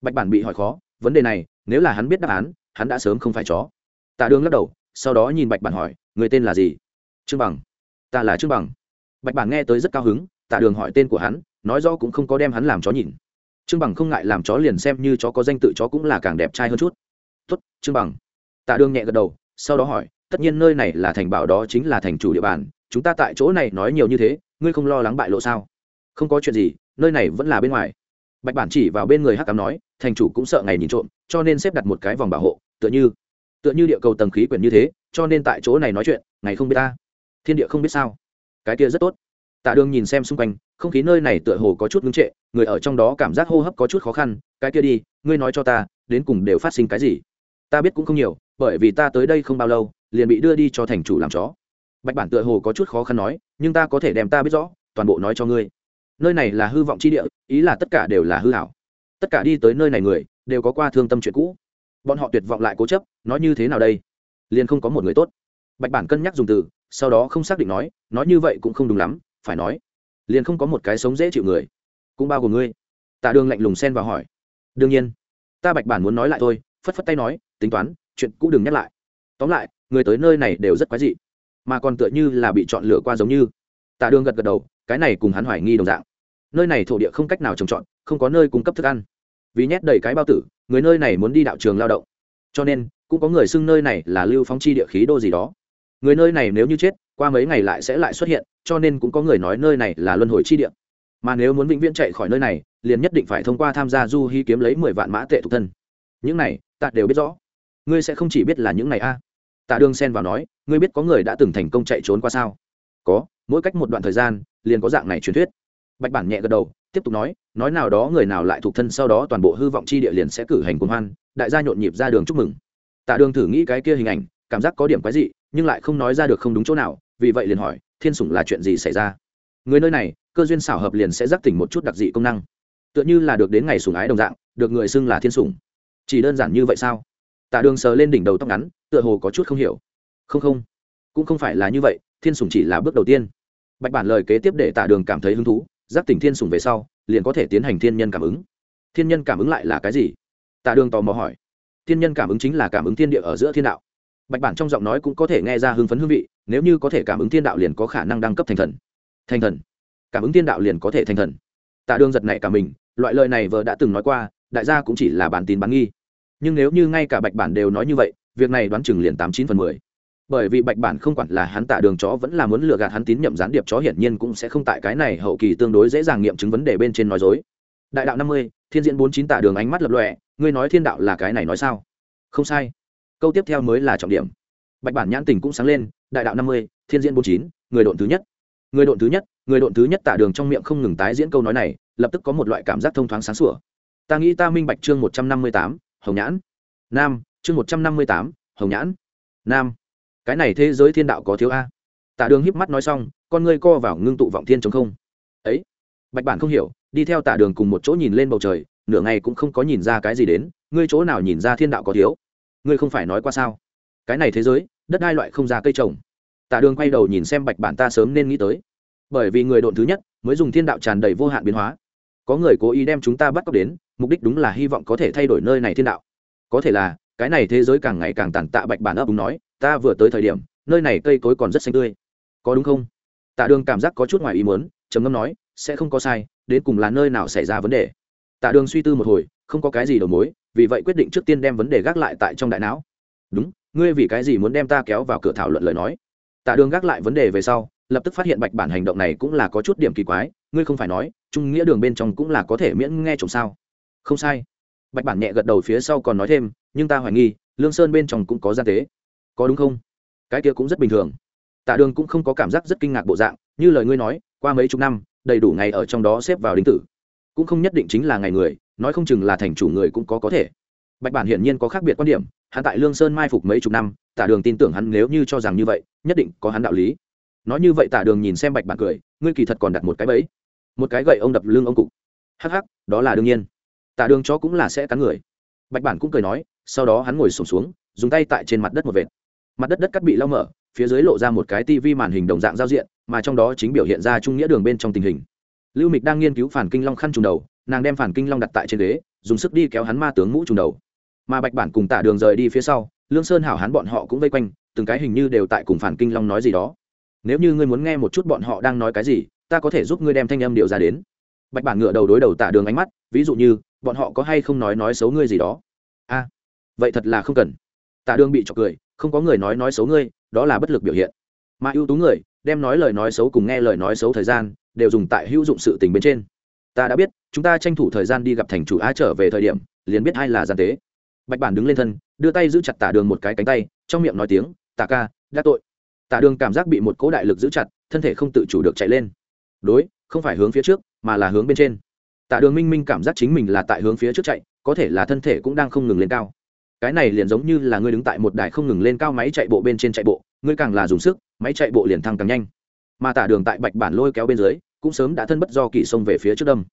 A: Bạch bản bị hỏi khó, vấn đề này, nếu là hắn biết đáp án hắn đã sớm không phải chó. Tạ đường lắc đầu, sau đó nhìn bạch bản hỏi, người tên là gì? Trương bằng. Ta là trương bằng. Bạch bản nghe tới rất cao hứng, tạ đường hỏi tên của hắn, nói rõ cũng không có đem hắn làm chó nhìn. Trương bằng không ngại làm chó liền xem như chó có danh tự chó cũng là càng đẹp trai hơn chút. Tốt, trương bằng. Tạ đường nhẹ gật đầu, sau đó hỏi, tất nhiên nơi này là thành bảo đó chính là thành chủ địa bàn, chúng ta tại chỗ này nói nhiều như thế, ngươi không lo lắng bại lộ sao? Không có chuyện gì, nơi này vẫn là bên ngoài. Bạch bản chỉ vào bên người hắc cám nói, thành chủ cũng sợ ngày nhìn trộm, cho nên xếp đặt một cái vòng bảo hộ tựa như tựa như địa cầu tầng khí quyển như thế, cho nên tại chỗ này nói chuyện, ngày không biết ta. Thiên địa không biết sao. Cái kia rất tốt. Tạ đường nhìn xem xung quanh, không khí nơi này tựa hồ có chút ngưng trệ, người ở trong đó cảm giác hô hấp có chút khó khăn, cái kia đi, ngươi nói cho ta, đến cùng đều phát sinh cái gì? Ta biết cũng không nhiều, bởi vì ta tới đây không bao lâu, liền bị đưa đi cho thành chủ làm chó. Bạch bản tựa hồ có chút khó khăn nói, nhưng ta có thể đem ta biết rõ, toàn bộ nói cho ngươi. Nơi này là hư vọng chi địa, ý là tất cả đều là hư hảo tất cả đi tới nơi này người, đều có qua thương tâm chuyện cũ bọn họ tuyệt vọng lại cố chấp, nói như thế nào đây? Liền không có một người tốt. Bạch bản cân nhắc dùng từ, sau đó không xác định nói nói như vậy cũng không đúng lắm, phải nói, liền không có một cái sống dễ chịu người. Cũng bao gồm ngươi. Tạ đường lạnh lùng xen vào hỏi. Đương nhiên, ta bạch bản muốn nói lại thôi, phất phất tay nói, tính toán, chuyện cũ đừng nhắc lại. Tóm lại, người tới nơi này đều rất quái dị, mà còn tựa như là bị chọn lựa qua giống như. Tạ đường gật gật đầu, cái này cùng hắn hoài nghi đồng dạng. Nơi này thổ địa không cách nào trồng trọt, không có nơi cung cấp thức ăn vì nhét đầy cái bao tử, người nơi này muốn đi đạo trường lao động. Cho nên, cũng có người xưng nơi này là lưu phóng chi địa khí đô gì đó. Người nơi này nếu như chết, qua mấy ngày lại sẽ lại xuất hiện, cho nên cũng có người nói nơi này là luân hồi chi địa. Mà nếu muốn vĩnh viễn chạy khỏi nơi này, liền nhất định phải thông qua tham gia du hy kiếm lấy mười vạn mã tệ thuộc thân. Những này, ta đều biết rõ. Ngươi sẽ không chỉ biết là những này a. À. tạ đương xen vào nói, ngươi biết có người đã từng thành công chạy trốn qua sao? Có, mỗi cách một đoạn thời gian, liền có dạng này truyền thuyết. Bạch bản nhẹ gật đầu tiếp tục nói nói nào đó người nào lại thuộc thân sau đó toàn bộ hư vọng chi địa liền sẽ cử hành cuồng hoan, đại gia nhộn nhịp ra đường chúc mừng. Tạ đường thử nghĩ cái kia hình ảnh, cảm giác có điểm quái dị, nhưng lại không nói ra được không đúng chỗ nào, vì vậy liền hỏi, thiên sủng là chuyện gì xảy ra? Người nơi này, cơ duyên xảo hợp liền sẽ giác tỉnh một chút đặc dị công năng. Tựa như là được đến ngày sủng ái đồng dạng, được người xưng là thiên sủng. Chỉ đơn giản như vậy sao? Tạ đường sờ lên đỉnh đầu tóc ngắn, tựa hồ có chút không hiểu. Không không, cũng không phải là như vậy, thiên sủng chỉ là bước đầu tiên. Bạch bản lời kế tiếp để tạ đường cảm thấy hứng thú giác tỉnh thiên sủng về sau, liền có thể tiến hành thiên nhân cảm ứng. Thiên nhân cảm ứng lại là cái gì? Tạ đường tò mò hỏi. Thiên nhân cảm ứng chính là cảm ứng thiên địa ở giữa thiên đạo. Bạch bản trong giọng nói cũng có thể nghe ra hưng phấn hương vị, nếu như có thể cảm ứng thiên đạo liền có khả năng đăng cấp thành thần. Thành thần? Cảm ứng thiên đạo liền có thể thành thần. Tạ đường giật này cả mình, loại lời này vợ đã từng nói qua, đại gia cũng chỉ là bản tin bán nghi. Nhưng nếu như ngay cả bạch bản đều nói như vậy, việc này đoán chừng liền tám chín phần mười bởi vì bạch bản không quản là hắn tạ đường chó vẫn là muốn lừa gạt hắn tín nhiệm gián điệp chó hiển nhiên cũng sẽ không tại cái này hậu kỳ tương đối dễ dàng nghiệm chứng vấn đề bên trên nói dối. Đại đạo năm mươi, thiên diễn bốn chín tạ đường ánh mắt lập lọe ngươi nói thiên đạo là cái này nói sao? Không sai. Câu tiếp theo mới là trọng điểm. Bạch bản nhãn tình cũng sáng lên, đại đạo năm mươi, thiên diễn bốn chín, người độn thứ nhất. Người độn thứ nhất, người độn thứ nhất tạ đường trong miệng không ngừng tái diễn câu nói này, lập tức có một loại cảm giác thông thoáng sáng sủa. Ta nghĩ ta minh bạch chương một trăm năm mươi tám, hồng nhãn. Nam, chương một trăm năm mươi tám, hồng nhãn. Nam cái này thế giới thiên đạo có thiếu a? Tạ đường híp mắt nói xong, con ngươi co vào ngưng tụ vọng thiên chống không. Ấy, bạch bản không hiểu, đi theo tạ đường cùng một chỗ nhìn lên bầu trời, nửa ngày cũng không có nhìn ra cái gì đến, ngươi chỗ nào nhìn ra thiên đạo có thiếu? Ngươi không phải nói qua sao? Cái này thế giới, đất đai loại không ra cây trồng. Tạ đường quay đầu nhìn xem bạch bản ta sớm nên nghĩ tới. Bởi vì người độn thứ nhất, mới dùng thiên đạo tràn đầy vô hạn biến hóa. Có người cố ý đem chúng ta bắt cóc đến, mục đích đúng là hy vọng có thể thay đổi nơi này thiên đạo. Có thể là, cái này thế giới càng ngày càng tàn tạ bạch bản ấp đúng nói ta vừa tới thời điểm, nơi này cây cối còn rất xanh tươi. Có đúng không? Tạ đường cảm giác có chút ngoài ý muốn, trầm ngâm nói, sẽ không có sai, đến cùng là nơi nào xảy ra vấn đề. Tạ đường suy tư một hồi, không có cái gì đầu mối, vì vậy quyết định trước tiên đem vấn đề gác lại tại trong đại não. Đúng, ngươi vì cái gì muốn đem ta kéo vào cửa thảo luận lời nói? Tạ đường gác lại vấn đề về sau, lập tức phát hiện bạch bản hành động này cũng là có chút điểm kỳ quái, ngươi không phải nói, trung nghĩa đường bên trong cũng là có thể miễn nghe trộm sao? Không sai. Bạch bản nhẹ gật đầu phía sau còn nói thêm, nhưng ta hoài nghi, lương sơn bên trong cũng có gian tế có đúng không? Cái kia cũng rất bình thường. Tạ đường cũng không có cảm giác rất kinh ngạc bộ dạng như lời ngươi nói qua mấy chục năm đầy đủ ngày ở trong đó xếp vào đính tử. Cũng không nhất định chính là ngày người nói không chừng là thành chủ người cũng có có thể. Bạch bản hiển nhiên có khác biệt quan điểm hắn tại lương sơn mai phục mấy chục năm tạ đường tin tưởng hắn nếu như cho rằng như vậy nhất định có hắn đạo lý. Nói như vậy tạ đường nhìn xem bạch bản cười ngươi kỳ thật còn đặt một cái bẫy. Một cái gậy ông đập lưng ông cụ. Hắc hắc đó là đương nhiên. Tạ đường cho cũng là sẽ cắn người. Bạch bản cũng cười nói sau đó hắn ngồi sổm xuống, xuống dùng tay tại trên mặt đất một vệt mặt đất đất cắt bị lau mở, phía dưới lộ ra một cái tivi màn hình đồng dạng giao diện, mà trong đó chính biểu hiện ra trung nghĩa đường bên trong tình hình. Lưu mịch đang nghiên cứu phản kinh long khăn trùng đầu, nàng đem phản kinh long đặt tại trên ghế, dùng sức đi kéo hắn ma tướng mũ trùng đầu. Mà bạch bản cùng tả đường rời đi phía sau, lương sơn hảo hắn bọn họ cũng vây quanh, từng cái hình như đều tại cùng phản kinh long nói gì đó. Nếu như ngươi muốn nghe một chút bọn họ đang nói cái gì, ta có thể giúp ngươi đem thanh âm điệu ra đến. Bạch bản ngựa đầu đối đầu tả đường ánh mắt, ví dụ như, bọn họ có hay không nói nói xấu ngươi gì đó? A, vậy thật là không cần. Tạ đường bị chọc cười, không có người nói nói xấu ngươi, đó là bất lực biểu hiện. Mà ưu tú người, đem nói lời nói xấu cùng nghe lời nói xấu thời gian, đều dùng tại hữu dụng sự tình bên trên. Ta đã biết, chúng ta tranh thủ thời gian đi gặp thành chủ á trở về thời điểm, liền biết ai là gian tế. Bạch bản đứng lên thân, đưa tay giữ chặt tả đường một cái cánh tay, trong miệng nói tiếng, tả ca, đã tội. Tả đường cảm giác bị một cỗ đại lực giữ chặt, thân thể không tự chủ được chạy lên. Đối, không phải hướng phía trước, mà là hướng bên trên. Tả đường minh minh cảm giác chính mình là tại hướng phía trước chạy, có thể là thân thể cũng đang không ngừng lên cao cái này liền giống như là ngươi đứng tại một đài không ngừng lên cao máy chạy bộ bên trên chạy bộ, ngươi càng là dùng sức, máy chạy bộ liền thăng càng nhanh. Mà tả đường tại bạch bản lôi kéo bên dưới, cũng sớm đã thân bất do kỳ xông về phía trước đâm.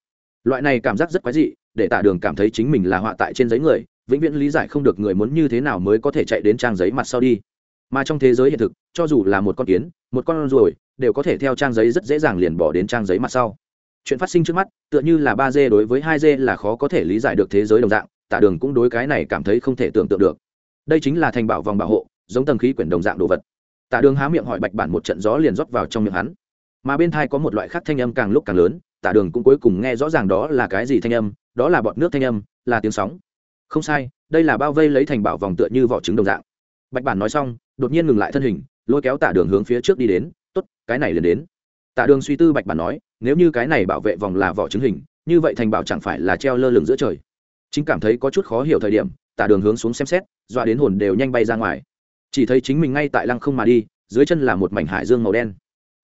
A: Loại này cảm giác rất quái dị, để tả đường cảm thấy chính mình là họa tại trên giấy người, vĩnh viễn lý giải không được người muốn như thế nào mới có thể chạy đến trang giấy mặt sau đi. Mà trong thế giới hiện thực, cho dù là một con kiến, một con ruồi, đều có thể theo trang giấy rất dễ dàng liền bỏ đến trang giấy mặt sau. Chuyện phát sinh trước mắt, tựa như là ba d đối với hai d là khó có thể lý giải được thế giới đồng dạng tả đường cũng đối cái này cảm thấy không thể tưởng tượng được. Đây chính là thành bảo vòng bảo hộ, giống tầng khí quyển đồng dạng đồ vật. Tả đường há miệng hỏi bạch bản một trận gió liền rót vào trong miệng hắn. Mà bên thai có một loại khác thanh âm càng lúc càng lớn, tả đường cũng cuối cùng nghe rõ ràng đó là cái gì thanh âm, đó là bọt nước thanh âm, là tiếng sóng. Không sai, đây là bao vây lấy thành bảo vòng tựa như vỏ trứng đồng dạng. Bạch bản nói xong, đột nhiên ngừng lại thân hình, lôi kéo tả đường hướng phía trước đi đến, tốt, cái này liền đến. Tả đường suy tư bạch bản nói, nếu như cái này bảo vệ vòng là vỏ trứng hình, như vậy thành bảo chẳng phải là treo lơ lửng giữa trời chính cảm thấy có chút khó hiểu thời điểm, tả đường hướng xuống xem xét, dọa đến hồn đều nhanh bay ra ngoài. Chỉ thấy chính mình ngay tại lăng không mà đi, dưới chân là một mảnh hải dương màu đen.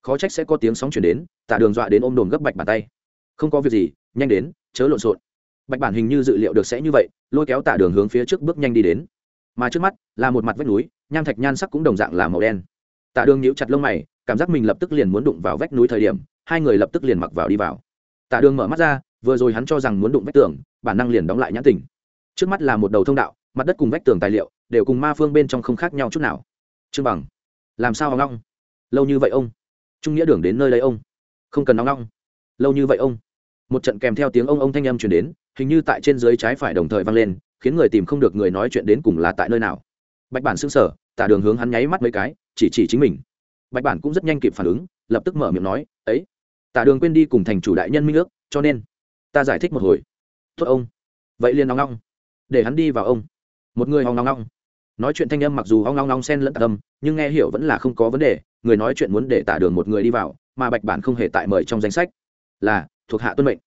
A: Khó trách sẽ có tiếng sóng chuyển đến, tả đường dọa đến ôm đồn gấp bạch bàn tay. Không có việc gì, nhanh đến, chớ lộn xộn. Bạch bản hình như dự liệu được sẽ như vậy, lôi kéo tả đường hướng phía trước bước nhanh đi đến. Mà trước mắt, là một mặt vách núi, nham thạch nhan sắc cũng đồng dạng là màu đen. Tả đường nhíu chặt lông mày, cảm giác mình lập tức liền muốn đụng vào vách núi thời điểm, hai người lập tức liền mặc vào đi vào. Tả đường mở mắt ra vừa rồi hắn cho rằng muốn đụng vách tường, bản năng liền đóng lại nhãn tình. Trước mắt là một đầu thông đạo, mặt đất cùng vách tường tài liệu đều cùng ma phương bên trong không khác nhau chút nào. Trương bằng, làm sao ông long lâu như vậy ông. Trung nghĩa đường đến nơi đây ông. Không cần nóng long lâu như vậy ông. Một trận kèm theo tiếng ông ông thanh âm chuyển đến, hình như tại trên dưới trái phải đồng thời vang lên, khiến người tìm không được người nói chuyện đến cùng là tại nơi nào. Bạch bản xưng sở tả đường hướng hắn nháy mắt mấy cái, chỉ chỉ chính mình. Bạch bản cũng rất nhanh kịp phản ứng, lập tức mở miệng nói, ấy. Tả đường quên đi cùng thành chủ đại nhân minh ước, cho nên ta giải thích một hồi. Tốt ông. Vậy liền nóng nóng để hắn đi vào ông. Một người hòng nóng nóng nói chuyện thanh âm mặc dù hoang nóng nóng sen lẫn tạc âm nhưng nghe hiểu vẫn là không có vấn đề. Người nói chuyện muốn để tả đường một người đi vào, mà bạch bản không hề tại mời trong danh sách. Là, thuộc hạ tuân mệnh.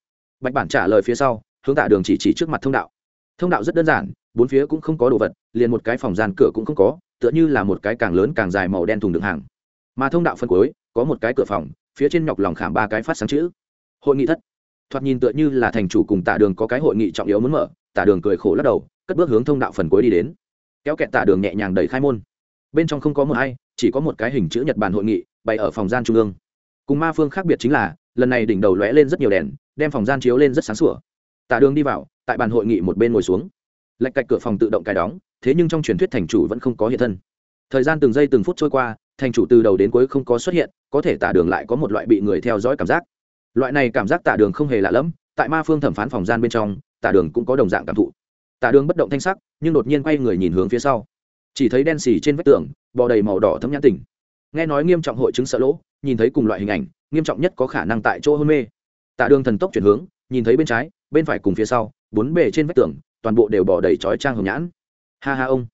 A: Bạch bản trả lời phía sau, hướng tả đường chỉ chỉ trước mặt thông đạo. Thông đạo rất đơn giản, bốn phía cũng không có đồ vật, liền một cái phòng gian cửa cũng không có, tựa như là một cái càng lớn càng dài màu đen thùng đựng hàng. Mà thông đạo phân cuối, có một cái cửa phòng, phía trên nhọc lòng khảm ba cái phát sáng chữ. Hội nghị thất thoạt nhìn tựa như là thành chủ cùng tả đường có cái hội nghị trọng yếu muốn mở, tả đường cười khổ lắc đầu, cất bước hướng thông đạo phần cuối đi đến. Kéo kẹt tả đường nhẹ nhàng đẩy khai môn. Bên trong không có một hay chỉ có một cái hình chữ nhật bản hội nghị, bày ở phòng gian trung ương. Cùng ma phương khác biệt chính là, lần này đỉnh đầu lóe lên rất nhiều đèn, đem phòng gian chiếu lên rất sáng sủa. Tả đường đi vào, tại bàn hội nghị một bên ngồi xuống. Lạch cạch cửa phòng tự động cài đóng, thế nhưng trong truyền thuyết thành chủ vẫn không có hiện thân. Thời gian từng giây từng phút trôi qua, thành chủ từ đầu đến cuối không có xuất hiện, có thể tả đường lại có một loại bị người theo dõi cảm giác loại này cảm giác tả đường không hề lạ lẫm, tại ma phương thẩm phán phòng gian bên trong, tả đường cũng có đồng dạng cảm thụ. Tả đường bất động thanh sắc, nhưng đột nhiên quay người nhìn hướng phía sau. Chỉ thấy đen xì trên vách tường, bò đầy màu đỏ thấm nhãn tỉnh nghe nói nghiêm trọng hội chứng sợ lỗ, nhìn thấy cùng loại hình ảnh, nghiêm trọng nhất có khả năng tại chỗ hôn mê. Tả đường thần tốc chuyển hướng, nhìn thấy bên trái, bên phải cùng phía sau, bốn bề trên vách tường, toàn bộ đều bỏ đầy trói trang hồng nhãn. Ha ha ông.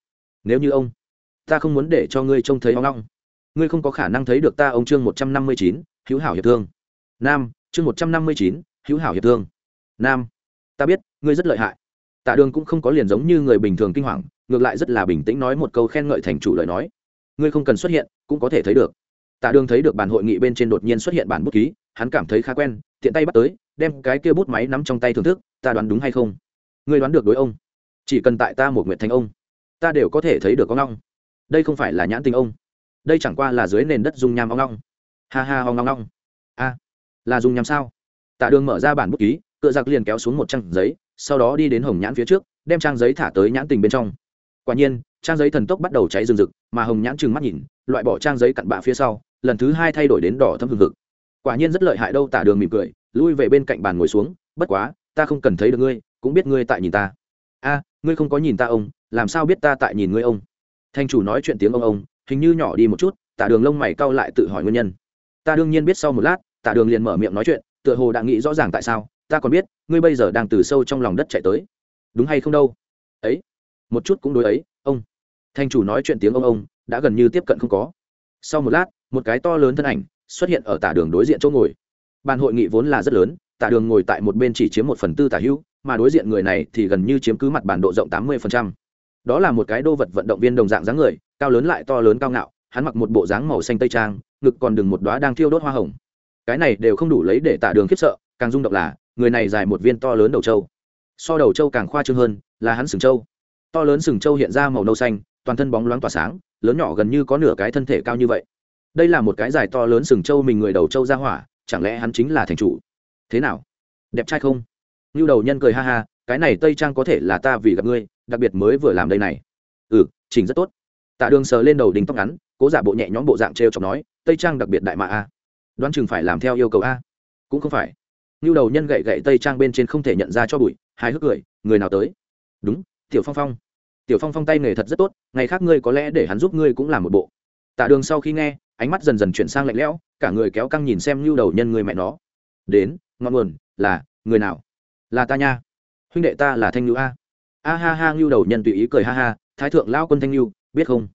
A: Nếu như ông, ta không muốn để cho ngươi trông thấy hoang long ngươi không có khả năng thấy được ta ông chương một trăm năm mươi chín, hữu hảo hiệp thương. Nam chương một trăm năm mươi chín, hữu hảo hiệp thương. Nam, ta biết, ngươi rất lợi hại. Tạ đường cũng không có liền giống như người bình thường kinh hoàng, ngược lại rất là bình tĩnh nói một câu khen ngợi thành chủ lời nói. Ngươi không cần xuất hiện, cũng có thể thấy được. Tạ đường thấy được bản hội nghị bên trên đột nhiên xuất hiện bản bút ký, hắn cảm thấy khá quen, tiện tay bắt tới, đem cái kia bút máy nắm trong tay thưởng thức, ta đoán đúng hay không? Ngươi đoán được đối ông. Chỉ cần tại ta một nguyện thành ông, ta đều có thể thấy được có ngong đây không phải là nhãn tình ông. Đây chẳng qua là dưới nền đất dung nham ong ngong ha ha ong ngong ngong a là dung nhằm sao? Tạ đường mở ra bản bút ký cựa giặc liền kéo xuống một trang giấy, sau đó đi đến hồng nhãn phía trước, đem trang giấy thả tới nhãn tình bên trong. Quả nhiên, trang giấy thần tốc bắt đầu cháy rừng rực, mà hồng nhãn trừng mắt nhìn, loại bỏ trang giấy cặn bạ phía sau, lần thứ hai thay đổi đến đỏ thâm hừng hực. Quả nhiên rất lợi hại đâu tả đường mỉm cười, lui về bên cạnh bàn ngồi xuống, bất quá, ta không cần thấy được ngươi, cũng biết ngươi tại nhìn ta. A, ngươi không có nhìn ta ông, làm sao biết ta tại nhìn ngươi ông? Thanh chủ nói chuyện tiếng ông ông, hình như nhỏ đi một chút tả đường lông mày cau lại tự hỏi nguyên nhân. Ta đương nhiên biết sau một lát Tạ đường liền mở miệng nói chuyện, tựa hồ đã nghĩ rõ ràng tại sao, ta còn biết, ngươi bây giờ đang từ sâu trong lòng đất chạy tới. Đúng hay không đâu? Ấy. Một chút cũng đối ấy, ông. Thanh chủ nói chuyện tiếng ông ông, đã gần như tiếp cận không có. Sau một lát, một cái to lớn thân ảnh xuất hiện ở tả đường đối diện chỗ ngồi. Bàn hội nghị vốn là rất lớn, tả đường ngồi tại một bên chỉ chiếm một phần tư tả hữu, mà đối diện người này thì gần như chiếm cứ mặt bản độ rộng tám mươi đó là một cái đô vật vận động viên đồng dạng dáng người, cao lớn lại to lớn cao ngạo, hắn mặc một bộ dáng màu xanh tây trang, ngực còn đừng một đoá đang thiêu đốt hoa hồng cái này đều không đủ lấy để tạ đường khiếp sợ, càng rung động là, người này dài một viên to lớn đầu trâu. So đầu trâu càng khoa trương hơn, là hắn sừng trâu. To lớn sừng trâu hiện ra màu nâu xanh, toàn thân bóng loáng tỏa sáng, lớn nhỏ gần như có nửa cái thân thể cao như vậy. Đây là một cái dài to lớn sừng trâu mình người đầu trâu ra hỏa, chẳng lẽ hắn chính là thành chủ? Thế nào? Đẹp trai không? Như đầu nhân cười ha ha, cái này tây trang có thể là ta vì gặp ngươi, đặc biệt mới vừa làm đây này. Ừ chỉnh rất tốt. Tạ đường sờ lên đầu đình tóc ngắn, cố giả bộ nhẹ nhõm bộ dạng t r e o chọc nói, tây trang đặc biệt đại mạ a đoán chừng phải làm theo yêu cầu a. Cũng không phải. Như đầu nhân gậy gậy tây trang bên trên không thể nhận ra cho bụi hai hức cười, người nào tới? Đúng, tiểu phong phong. Tiểu phong phong tay nghề thật rất tốt, ngày khác ngươi có lẽ để hắn giúp ngươi cũng làm một bộ. Tạ đường sau khi nghe, ánh mắt dần dần chuyển sang lạnh lẽo, cả người kéo căng nhìn xem lưu đầu nhân người mẹ nó. Đến, ngọn nguồn, là, người nào? Là ta nha. Huynh đệ ta là thanh lưu a. A ha ha lưu đầu nhân tùy ý cười ha ha, thái thượng lao quân thanh lưu biết không?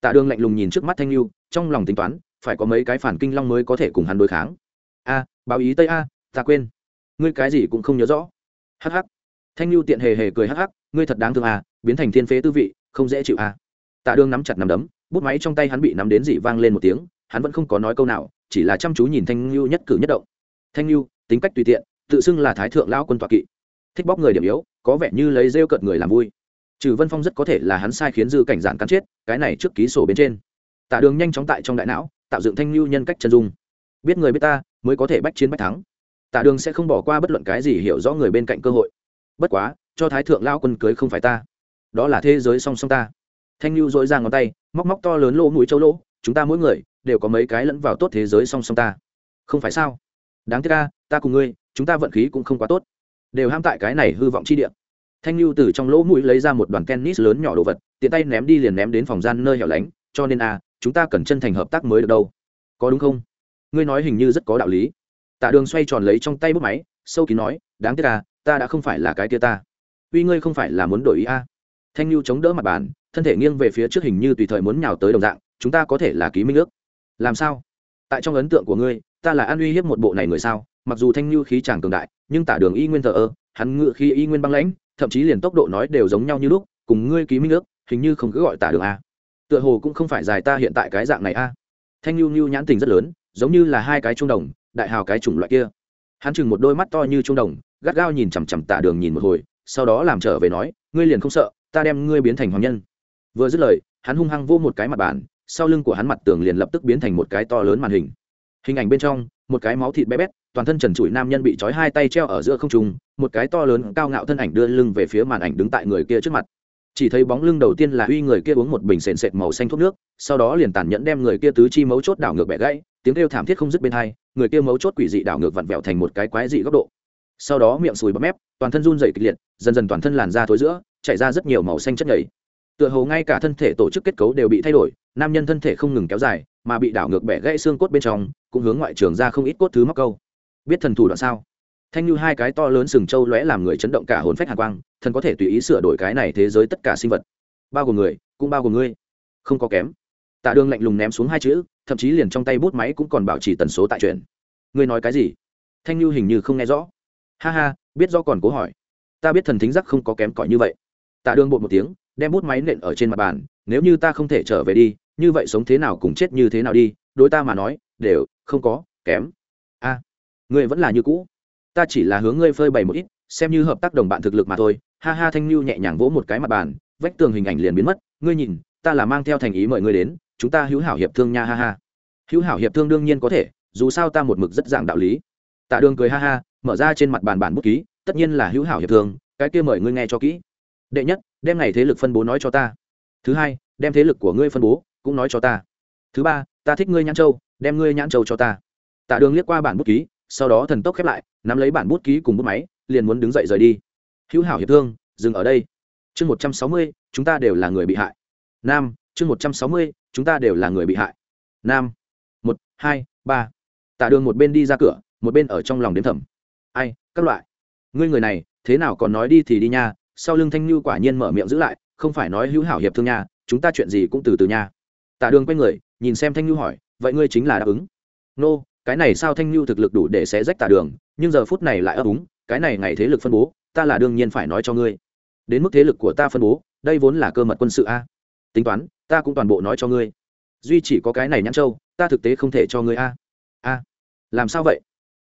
A: Tạ đường lạnh lùng nhìn trước mắt thanh lưu trong lòng tính toán phải có mấy cái phản kinh long mới có thể cùng hắn đối kháng. A, báo ý tây a, ta quên. Ngươi cái gì cũng không nhớ rõ. Hh thanh lưu tiện hề hề cười hh ngươi thật đáng thương à biến thành thiên phế tư vị, không dễ chịu à tạ đương nắm chặt nắm đấm, bút máy trong tay hắn bị nắm đến dị vang lên một tiếng, hắn vẫn không có nói câu nào, chỉ là chăm chú nhìn thanh lưu nhất cử nhất động. Thanh lưu tính cách tùy tiện, tự xưng là thái thượng lão quân tọa kỵ. Thích bóc người điểm yếu, có vẻ như lấy rêu cợt người làm vui. Trừ vân phong rất có thể là hắn sai khiến dư cảnh giản cắn chết, cái này trước ký sổ bên trên. Tạ đường nhanh chóng tại trong đại não tạo dựng thanh lưu nhân cách chân dung. Biết người biết ta, mới có thể bách chiến bách thắng. Tạ đường sẽ không bỏ qua bất luận cái gì hiểu rõ người bên cạnh cơ hội. Bất quá, cho thái thượng lao quân cưới không phải ta. Đó là thế giới song song ta. Thanh lưu dội ra ngón tay, móc móc to lớn lỗ mũi châu lỗ, chúng ta mỗi người đều có mấy cái lẫn vào tốt thế giới song song ta. Không phải sao? Đáng tiếc ta ta cùng ngươi, chúng ta vận khí cũng không quá tốt. Đều ham tại cái này hư vọng chi địa. Thanh lưu từ trong lỗ mũi lấy ra một đoàn tennis lớn nhỏ đồ vật, tiện tay ném đi liền ném đến phòng gian nơi hẻo lánh, cho nên a chúng ta cần chân thành hợp tác mới được đâu. Có đúng không? Ngươi nói hình như rất có đạo lý. Tạ đường xoay tròn lấy trong tay bút máy, sâu kín nói, đáng tiếc à ta đã không phải là cái kia ta. Uy ngươi không phải là muốn đổi ý a à. thanh lưu chống đỡ mặt bàn, thân thể nghiêng về phía trước hình như tùy thời muốn nhào tới đồng dạng, chúng ta có thể là ký minh ước. Làm sao? Tại trong ấn tượng của ngươi, ta là an uy hiếp một bộ này người sao? Mặc dù thanh lưu khí chàng cường đại, nhưng tả đường y nguyên thờ ơ, hắn ngự khi y nguyên băng lãnh, thậm chí liền tốc độ nói đều giống nhau như lúc, cùng ngươi ký minh ước, hình như không cứ gọi tả đường a tựa hồ cũng không phải dài ta hiện tại cái dạng này a. Thanh lưu lưu nhãn tình rất lớn, giống như là hai cái trung đồng, đại hào cái chủng loại kia. Hắn chừng một đôi mắt to như trung đồng, gắt gao nhìn chằm chằm tả đường nhìn một hồi, sau đó làm trở về nói, ngươi liền không sợ, ta đem ngươi biến thành hoàng nhân. Vừa dứt lời, hắn hung hăng vô một cái mặt bàn, sau lưng của hắn mặt tường liền lập tức biến thành một cái to lớn màn hình. Hình ảnh bên trong, một cái máu thịt bé bét, toàn thân trần trụi nam nhân bị trói hai tay treo ở giữa không trung, một cái to lớn cao ngạo thân ảnh đưa lưng về phía màn ảnh đứng tại người kia trước mặt chỉ thấy bóng lưng đầu tiên là uy người kia uống một bình sền sệt màu xanh thuốc nước, sau đó liền tàn nhẫn đem người kia tứ chi mấu chốt đảo ngược bẻ gãy, tiếng kêu thảm thiết không dứt bên hai, người kia mấu chốt quỷ dị đảo ngược vặn vẹo thành một cái quái dị góc độ. Sau đó miệng sùi bắp mép, toàn thân run dày kịch liệt, dần dần toàn thân làn da thối giữa, chảy ra rất nhiều màu xanh chất nhảy tựa hồ ngay cả thân thể tổ chức kết cấu đều bị thay đổi, nam nhân thân thể không ngừng kéo dài, mà bị đảo ngược bẻ gãy xương cốt bên trong, cũng hướng ngoại trường ra không ít cốt thứ móc câu. Biết thần thủ đoạn sao? Thanh như hai cái to lớn sừng trâu lóe làm người chấn động cả hồn phách hàn quang thần có thể tùy ý sửa đổi cái này thế giới tất cả sinh vật. Bao gồm người, cũng bao gồm ngươi. Không có kém. Tạ đường lạnh lùng ném xuống hai chữ, thậm chí liền trong tay bút máy cũng còn bảo trì tần số tại truyền ngươi nói cái gì? Thanh lưu hình như không nghe rõ. Ha ha, biết do còn cố hỏi. Ta biết thần thính giác không có kém cỏi như vậy. Tạ đường bột một tiếng, đem bút máy nện ở trên mặt bàn, nếu như ta không thể trở về đi, như vậy sống thế nào cùng chết như thế nào đi, đối ta mà nói, đều không có kém. A, ngươi vẫn là như cũ. Ta chỉ là hướng ngươi phơi bày một ít, xem như hợp tác đồng bạn thực lực mà thôi ha ha, thanh lưu nhẹ nhàng vỗ một cái mặt bàn, vách tường hình ảnh liền biến mất. Ngươi nhìn, ta là mang theo thành ý mời ngươi đến, chúng ta hữu hảo hiệp thương nha, ha ha. Hữu hảo hiệp thương đương nhiên có thể, dù sao ta một mực rất dạng đạo lý. Tạ đường cười ha ha, mở ra trên mặt bàn bản bút ký, tất nhiên là hữu hảo hiệp thương, cái kia mời ngươi nghe cho kỹ. Đệ nhất, đem ngày thế lực phân bố nói cho ta. Thứ hai, đem thế lực của ngươi phân bố cũng nói cho ta. Thứ ba, ta thích ngươi nhãn châu, đem ngươi nhãn châu cho ta. Tạ đường liếc qua bản bút ký, sau đó thần tốc khép lại, nắm lấy bản bút ký cùng bút máy, liền muốn đứng dậy rời đi hữu hảo hiệp thương dừng ở đây. Chương một trăm sáu mươi chúng ta đều là người bị hại. Nam chương một trăm sáu mươi chúng ta đều là người bị hại. Nam một hai ba. Tạ đường một bên đi ra cửa một bên ở trong lòng đếm thầm. Ai các loại. Ngươi người này thế nào còn nói đi thì đi nha sau lưng thanh như quả nhiên mở miệng giữ lại không phải nói hữu hảo hiệp thương nha chúng ta chuyện gì cũng từ từ nha. Tạ đường quay người nhìn xem thanh như hỏi vậy ngươi chính là đáp ứng? Nô、no, cái này sao thanh như thực lực đủ để xé rách tạ đường nhưng giờ phút này lại ấp úng cái này ngày thế lực phân bố ta là đương nhiên phải nói cho ngươi. Đến mức thế lực của ta phân bố, đây vốn là cơ mật quân sự a. Tính toán, ta cũng toàn bộ nói cho ngươi. Duy chỉ có cái này nhãn châu, ta thực tế không thể cho ngươi a. A, làm sao vậy?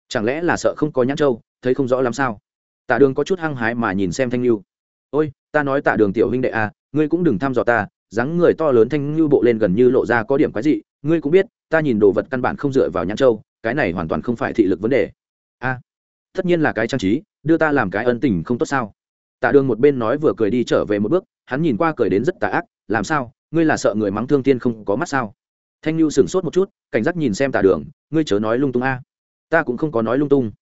A: Chẳng lẽ là sợ không có nhãn châu, thấy không rõ làm sao? Tạ đường có chút hăng hái mà nhìn xem thanh lưu ôi, ta nói tạ đường tiểu huynh đệ a, ngươi cũng đừng thăm dò ta, dáng người to lớn thanh lưu bộ lên gần như lộ ra có điểm quái dị, ngươi cũng biết, ta nhìn đồ vật căn bản không dựa vào nhãn châu, cái này hoàn toàn không phải thị lực vấn đề. A, tất nhiên là cái trang trí đưa ta làm cái ân tình không tốt sao? Tạ đường một bên nói vừa cười đi trở về một bước, hắn nhìn qua cười đến rất tà ác, làm sao? Ngươi là sợ người mắng thương tiên không có mắt sao? Thanh lưu sửng sốt một chút, cảnh giác nhìn xem tạ đường, ngươi chớ nói lung tung a. Ta cũng không có nói lung tung.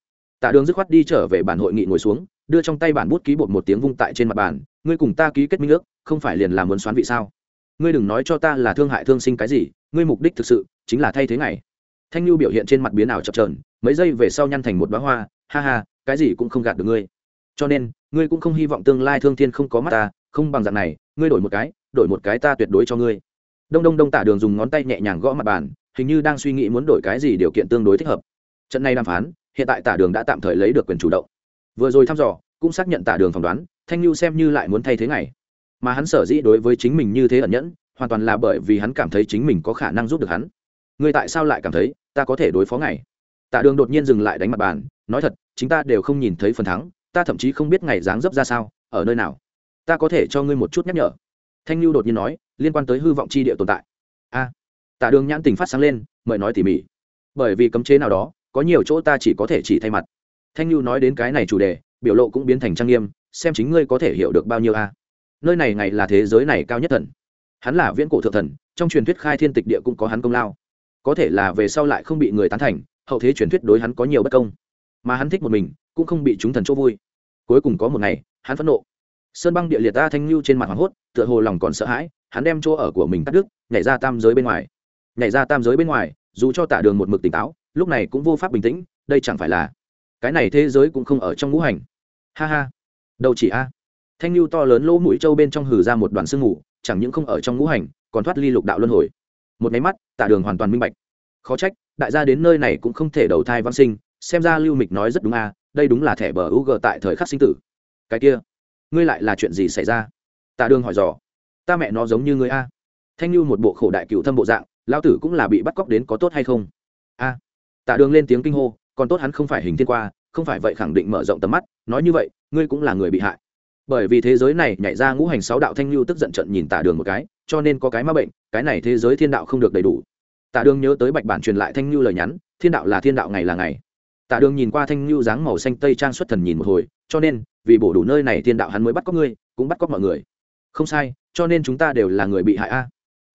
A: Tạ đường dứt khoát đi trở về bản hội nghị ngồi xuống, đưa trong tay bản bút ký bột một tiếng vung tại trên mặt bàn, ngươi cùng ta ký kết minh ước, không phải liền là muốn xoán vị sao? Ngươi đừng nói cho ta là thương hại thương sinh cái gì, ngươi mục đích thực sự chính là thay thế này thanh lưu biểu hiện trên mặt biến ảo chập trờn mấy giây về sau nhăn thành một bá hoa, ha ha cái gì cũng không gạt được ngươi. Cho nên, ngươi cũng không hy vọng tương lai thương thiên không có mắt ta, không bằng dạng này, ngươi đổi một cái, đổi một cái ta tuyệt đối cho ngươi. Đông đông đông tả đường dùng ngón tay nhẹ nhàng gõ mặt bàn, hình như đang suy nghĩ muốn đổi cái gì điều kiện tương đối thích hợp. Trận này đàm phán, hiện tại tả đường đã tạm thời lấy được quyền chủ động. Vừa rồi thăm dò, cũng xác nhận tả đường phỏng đoán, thanh lưu xem như lại muốn thay thế ngày mà hắn sở dĩ đối với chính mình như thế ẩn nhẫn, hoàn toàn là bởi vì hắn cảm thấy chính mình có khả năng giúp được hắn. Người tại sao lại cảm thấy ta có thể đối phó ngày tạ đường đột nhiên dừng lại đánh mặt bàn nói thật, chính ta đều không nhìn thấy phần thắng, ta thậm chí không biết ngày dáng dấp ra sao, ở nơi nào. Ta có thể cho ngươi một chút nhắc nhở. Thanh lưu đột nhiên nói, liên quan tới hư vọng chi địa tồn tại. A, tạ đường nhãn tình phát sáng lên, mời nói tỉ mỉ. Bởi vì cấm chế nào đó, có nhiều chỗ ta chỉ có thể chỉ thay mặt. Thanh lưu nói đến cái này chủ đề, biểu lộ cũng biến thành trang nghiêm, xem chính ngươi có thể hiểu được bao nhiêu a. Nơi này ngày là thế giới này cao nhất thần. Hắn là viễn cổ thượng thần, trong truyền thuyết khai thiên tịch địa cũng có hắn công lao. Có thể là về sau lại không bị người tán thành, hậu thế truyền thuyết đối hắn có nhiều bất công mà hắn thích một mình cũng không bị chúng thần chỗ vui. Cuối cùng có một ngày hắn phẫn nộ. Sơn băng địa liệt ta thanh lưu trên mặt hoảng hốt tựa hồ lòng còn sợ hãi hắn đem chỗ ở của mình cắt đứt nhảy ra tam giới bên ngoài. Nhảy ra tam giới bên ngoài dù cho tả đường một mực tỉnh táo lúc này cũng vô pháp bình tĩnh đây chẳng phải là cái này thế giới cũng không ở trong ngũ hành. Ha ha. Đâu chỉ a. Thanh lưu to lớn lỗ mũi trâu bên trong hử ra một đoàn sương ngủ, chẳng những không ở trong ngũ hành còn thoát ly lục đạo luân hồi. Một máy mắt tả đường hoàn toàn minh bạch. Khó trách đại gia đến nơi này cũng không thể đầu thai văn sinh xem ra lưu mịch nói rất đúng a, đây đúng là thẻ bờ u g tại thời khắc sinh tử. Cái kia, ngươi lại là chuyện gì xảy ra? Tạ đường hỏi dò. Ta mẹ nó giống như ngươi a. Thanh lưu một bộ khổ đại cựu thâm bộ dạng lao tử cũng là bị bắt cóc đến có tốt hay không? A. Tạ đường lên tiếng kinh hô, còn tốt hắn không phải hình thiên qua, không phải vậy khẳng định mở rộng tầm mắt, nói như vậy, ngươi cũng là người bị hại. Bởi vì thế giới này nhảy ra ngũ hành sáu đạo thanh lưu tức giận trận nhìn tạ đường một cái, cho nên có cái ma bệnh, cái này thế giới thiên đạo không được đầy đủ. Tạ đường nhớ tới bạch bản truyền lại thanh lưu lời nhắn, thiên đạo là thiên đạo ngày là ngày tạ đường nhìn qua thanh lưu dáng màu xanh tây trang xuất thần nhìn một hồi, cho nên, vì bổ đủ nơi này thiên đạo hắn mới bắt cóc ngươi, cũng bắt cóc mọi người. Không sai, cho nên chúng ta đều là người bị hại a.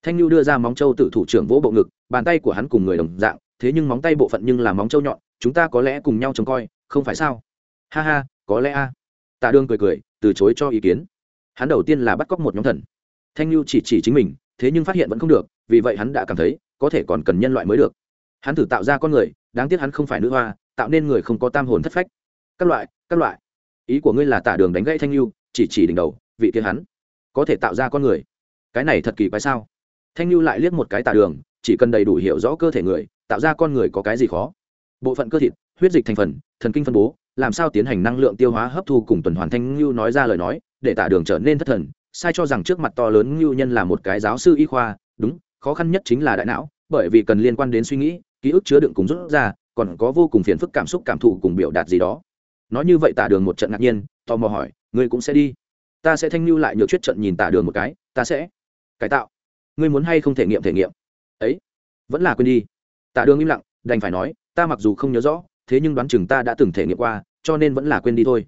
A: Thanh lưu đưa ra móng châu tự thủ trưởng vỗ bộ ngực, bàn tay của hắn cùng người đồng dạng, thế nhưng móng tay bộ phận nhưng là móng châu nhọn, chúng ta có lẽ cùng nhau trông coi, không phải sao? Ha ha, có lẽ a. Tạ đường cười cười, từ chối cho ý kiến. Hắn đầu tiên là bắt cóc một nhóm thần. Thanh lưu chỉ chỉ chính mình, thế nhưng phát hiện vẫn không được, vì vậy hắn đã cảm thấy, có thể còn cần nhân loại mới được. Hắn thử tạo ra con người, đáng tiếc hắn không phải nữ hoa tạo nên người không có tam hồn thất phách. Các loại các loại. Ý của ngươi là tả đường đánh gãy thanh lưu chỉ chỉ đỉnh đầu, vị kia hắn có thể tạo ra con người. Cái này thật kỳ quái sao? Thanh lưu lại liếc một cái tả đường, chỉ cần đầy đủ hiểu rõ cơ thể người, tạo ra con người có cái gì khó? Bộ phận cơ thịt, huyết dịch thành phần, thần kinh phân bố, làm sao tiến hành năng lượng tiêu hóa hấp thu cùng tuần hoàn thanh lưu nói ra lời nói, để tả đường trở nên thất thần, sai cho rằng trước mặt to lớn lưu nhân là một cái giáo sư y khoa. Đúng, khó khăn nhất chính là đại não, bởi vì cần liên quan đến suy nghĩ, ký ức chứa đựng cùng rút ra còn có vô cùng phiền phức cảm xúc cảm thụ cùng biểu đạt gì đó. Nói như vậy tả đường một trận ngạc nhiên, tò mò hỏi, ngươi cũng sẽ đi? Ta sẽ thanh lưu lại nhược chuyết trận nhìn tả đường một cái, ta sẽ cải tạo. Ngươi muốn hay không thể nghiệm thể nghiệm? Ấy, vẫn là quên đi. Tả đường im lặng, đành phải nói, ta mặc dù không nhớ rõ, thế nhưng đoán chừng ta đã từng thể nghiệm qua, cho nên vẫn là quên đi thôi.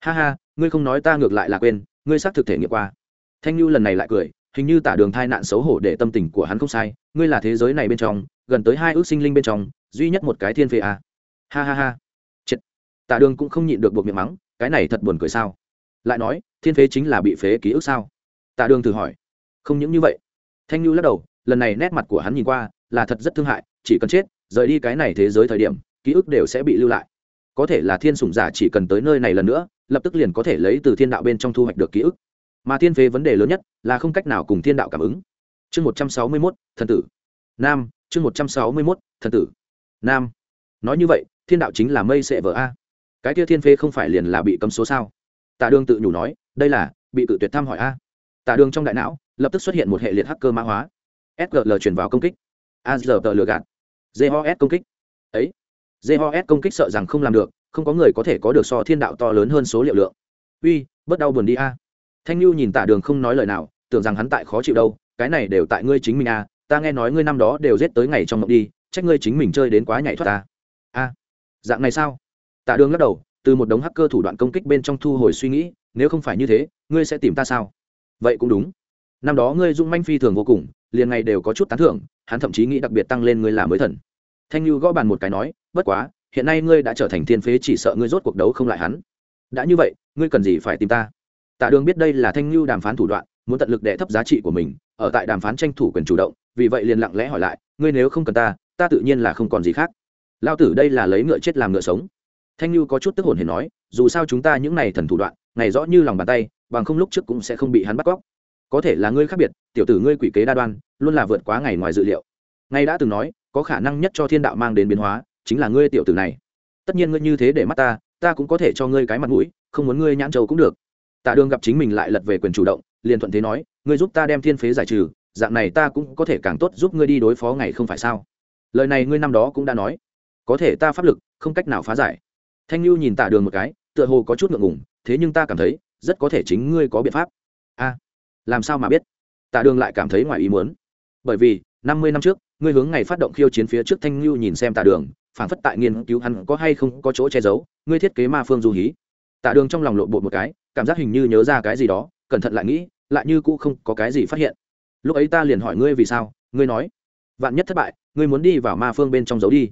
A: Ha ha, ngươi không nói ta ngược lại là quên, ngươi xác thực thể nghiệm qua. Thanh lưu lần này lại cười hình như tả đường thai nạn xấu hổ để tâm tình của hắn không sai, ngươi là thế giới này bên trong, gần tới hai ước sinh linh bên trong, duy nhất một cái thiên phê à. ha ha ha. Chết. tả đường cũng không nhịn được buộc miệng mắng, cái này thật buồn cười sao? Lại nói, thiên phế chính là bị phế ký ức sao? Tả đường thử hỏi. Không những như vậy. Thanh Nhu lắc đầu, lần này nét mặt của hắn nhìn qua là thật rất thương hại, chỉ cần chết, rời đi cái này thế giới thời điểm, ký ức đều sẽ bị lưu lại. Có thể là thiên sủng giả chỉ cần tới nơi này lần nữa, lập tức liền có thể lấy từ thiên đạo bên trong thu hoạch được ký ức mà thiên phế vấn đề lớn nhất là không cách nào cùng thiên đạo cảm ứng. Chương một trăm sáu mươi mốt, thần tử. Nam, chương một trăm sáu mươi mốt, thần tử. Nam. Nói như vậy, thiên đạo chính là mây sệ vợ a. Cái kia thiên phế không phải liền là bị cấm số sao? Tạ đường tự nhủ nói, đây là, bị cự tuyệt thăm hỏi a. Tạ đường trong đại não, lập tức xuất hiện một hệ liệt hacker mã hóa. Sgl chuyển vào công kích. Azr lừa gạt. Jos công kích. Ấy. Jos công kích sợ rằng không làm được, không có người có thể có được so thiên đạo to lớn hơn số liệu lượng. Uy, bớt đau buồn đi a thanh lưu nhìn tạ đường không nói lời nào, tưởng rằng hắn tại khó chịu đâu, cái này đều tại ngươi chính mình a ta nghe nói ngươi năm đó đều giết tới ngày trong mộng đi, trách ngươi chính mình chơi đến quá nhảy thoát ta. A dạng này sao? Tạ đường lắc đầu, từ một đống hacker thủ đoạn công kích bên trong thu hồi suy nghĩ, nếu không phải như thế, ngươi sẽ tìm ta sao? Vậy cũng đúng. Năm đó ngươi dung manh phi thường vô cùng, liền ngày đều có chút tán thưởng, hắn thậm chí nghĩ đặc biệt tăng lên ngươi là mới thần. Thanh lưu gõ bàn một cái nói, bất quá, hiện nay ngươi đã trở thành thiên phế chỉ sợ ngươi rốt cuộc đấu không lại hắn. Đã như vậy, ngươi cần gì phải tìm ta? Tạ đường biết đây là thanh lưu đàm phán thủ đoạn, muốn tận lực đệ thấp giá trị của mình, ở tại đàm phán tranh thủ quyền chủ động, vì vậy liền lặng lẽ hỏi lại, ngươi nếu không cần ta ta tự nhiên là không còn gì khác. Lao tử đây là lấy ngựa chết làm ngựa sống. Thanh lưu có chút tức hồn hề nói, dù sao chúng ta những này thần thủ đoạn, ngày rõ như lòng bàn tay, bằng không lúc trước cũng sẽ không bị hắn bắt cóc. Có thể là ngươi khác biệt, tiểu tử ngươi quỷ kế đa đoan, luôn là vượt quá ngày ngoài dự liệu. Ngay đã từng nói, có khả năng nhất cho thiên đạo mang đến biến hóa, chính là ngươi tiểu tử này. Tất nhiên ngươi như thế để mắt ta ta cũng có thể cho ngươi cái mặt mũi, không muốn ngươi nhãn trầu cũng được tạ đường gặp chính mình lại lật về quyền chủ động, liền thuận thế nói, ngươi giúp ta đem thiên phế giải trừ, dạng này ta cũng có thể càng tốt giúp ngươi đi đối phó ngày không phải sao? Lời này ngươi năm đó cũng đã nói. Có thể ta pháp lực, không cách nào phá giải. Thanh lưu nhìn tạ đường một cái, tựa hồ có chút ngượng ngùng, thế nhưng ta cảm thấy, rất có thể chính ngươi có biện pháp. A, làm sao mà biết? Tạ đường lại cảm thấy ngoài ý muốn. Bởi vì, năm mươi năm trước, ngươi hướng ngày phát động khiêu chiến phía trước thanh lưu nhìn xem tạ đường phản phất tại nghiên cứu hắn có hay không có chỗ che giấu, ngươi thiết kế ma phương du hí tạ đường trong lòng lộn bột một cái, cảm giác hình như nhớ ra cái gì đó, cẩn thận lại nghĩ, lại như cũ không có cái gì phát hiện. Lúc ấy ta liền hỏi ngươi vì sao, ngươi nói, vạn nhất thất bại, ngươi muốn đi vào ma phương bên trong giấu đi.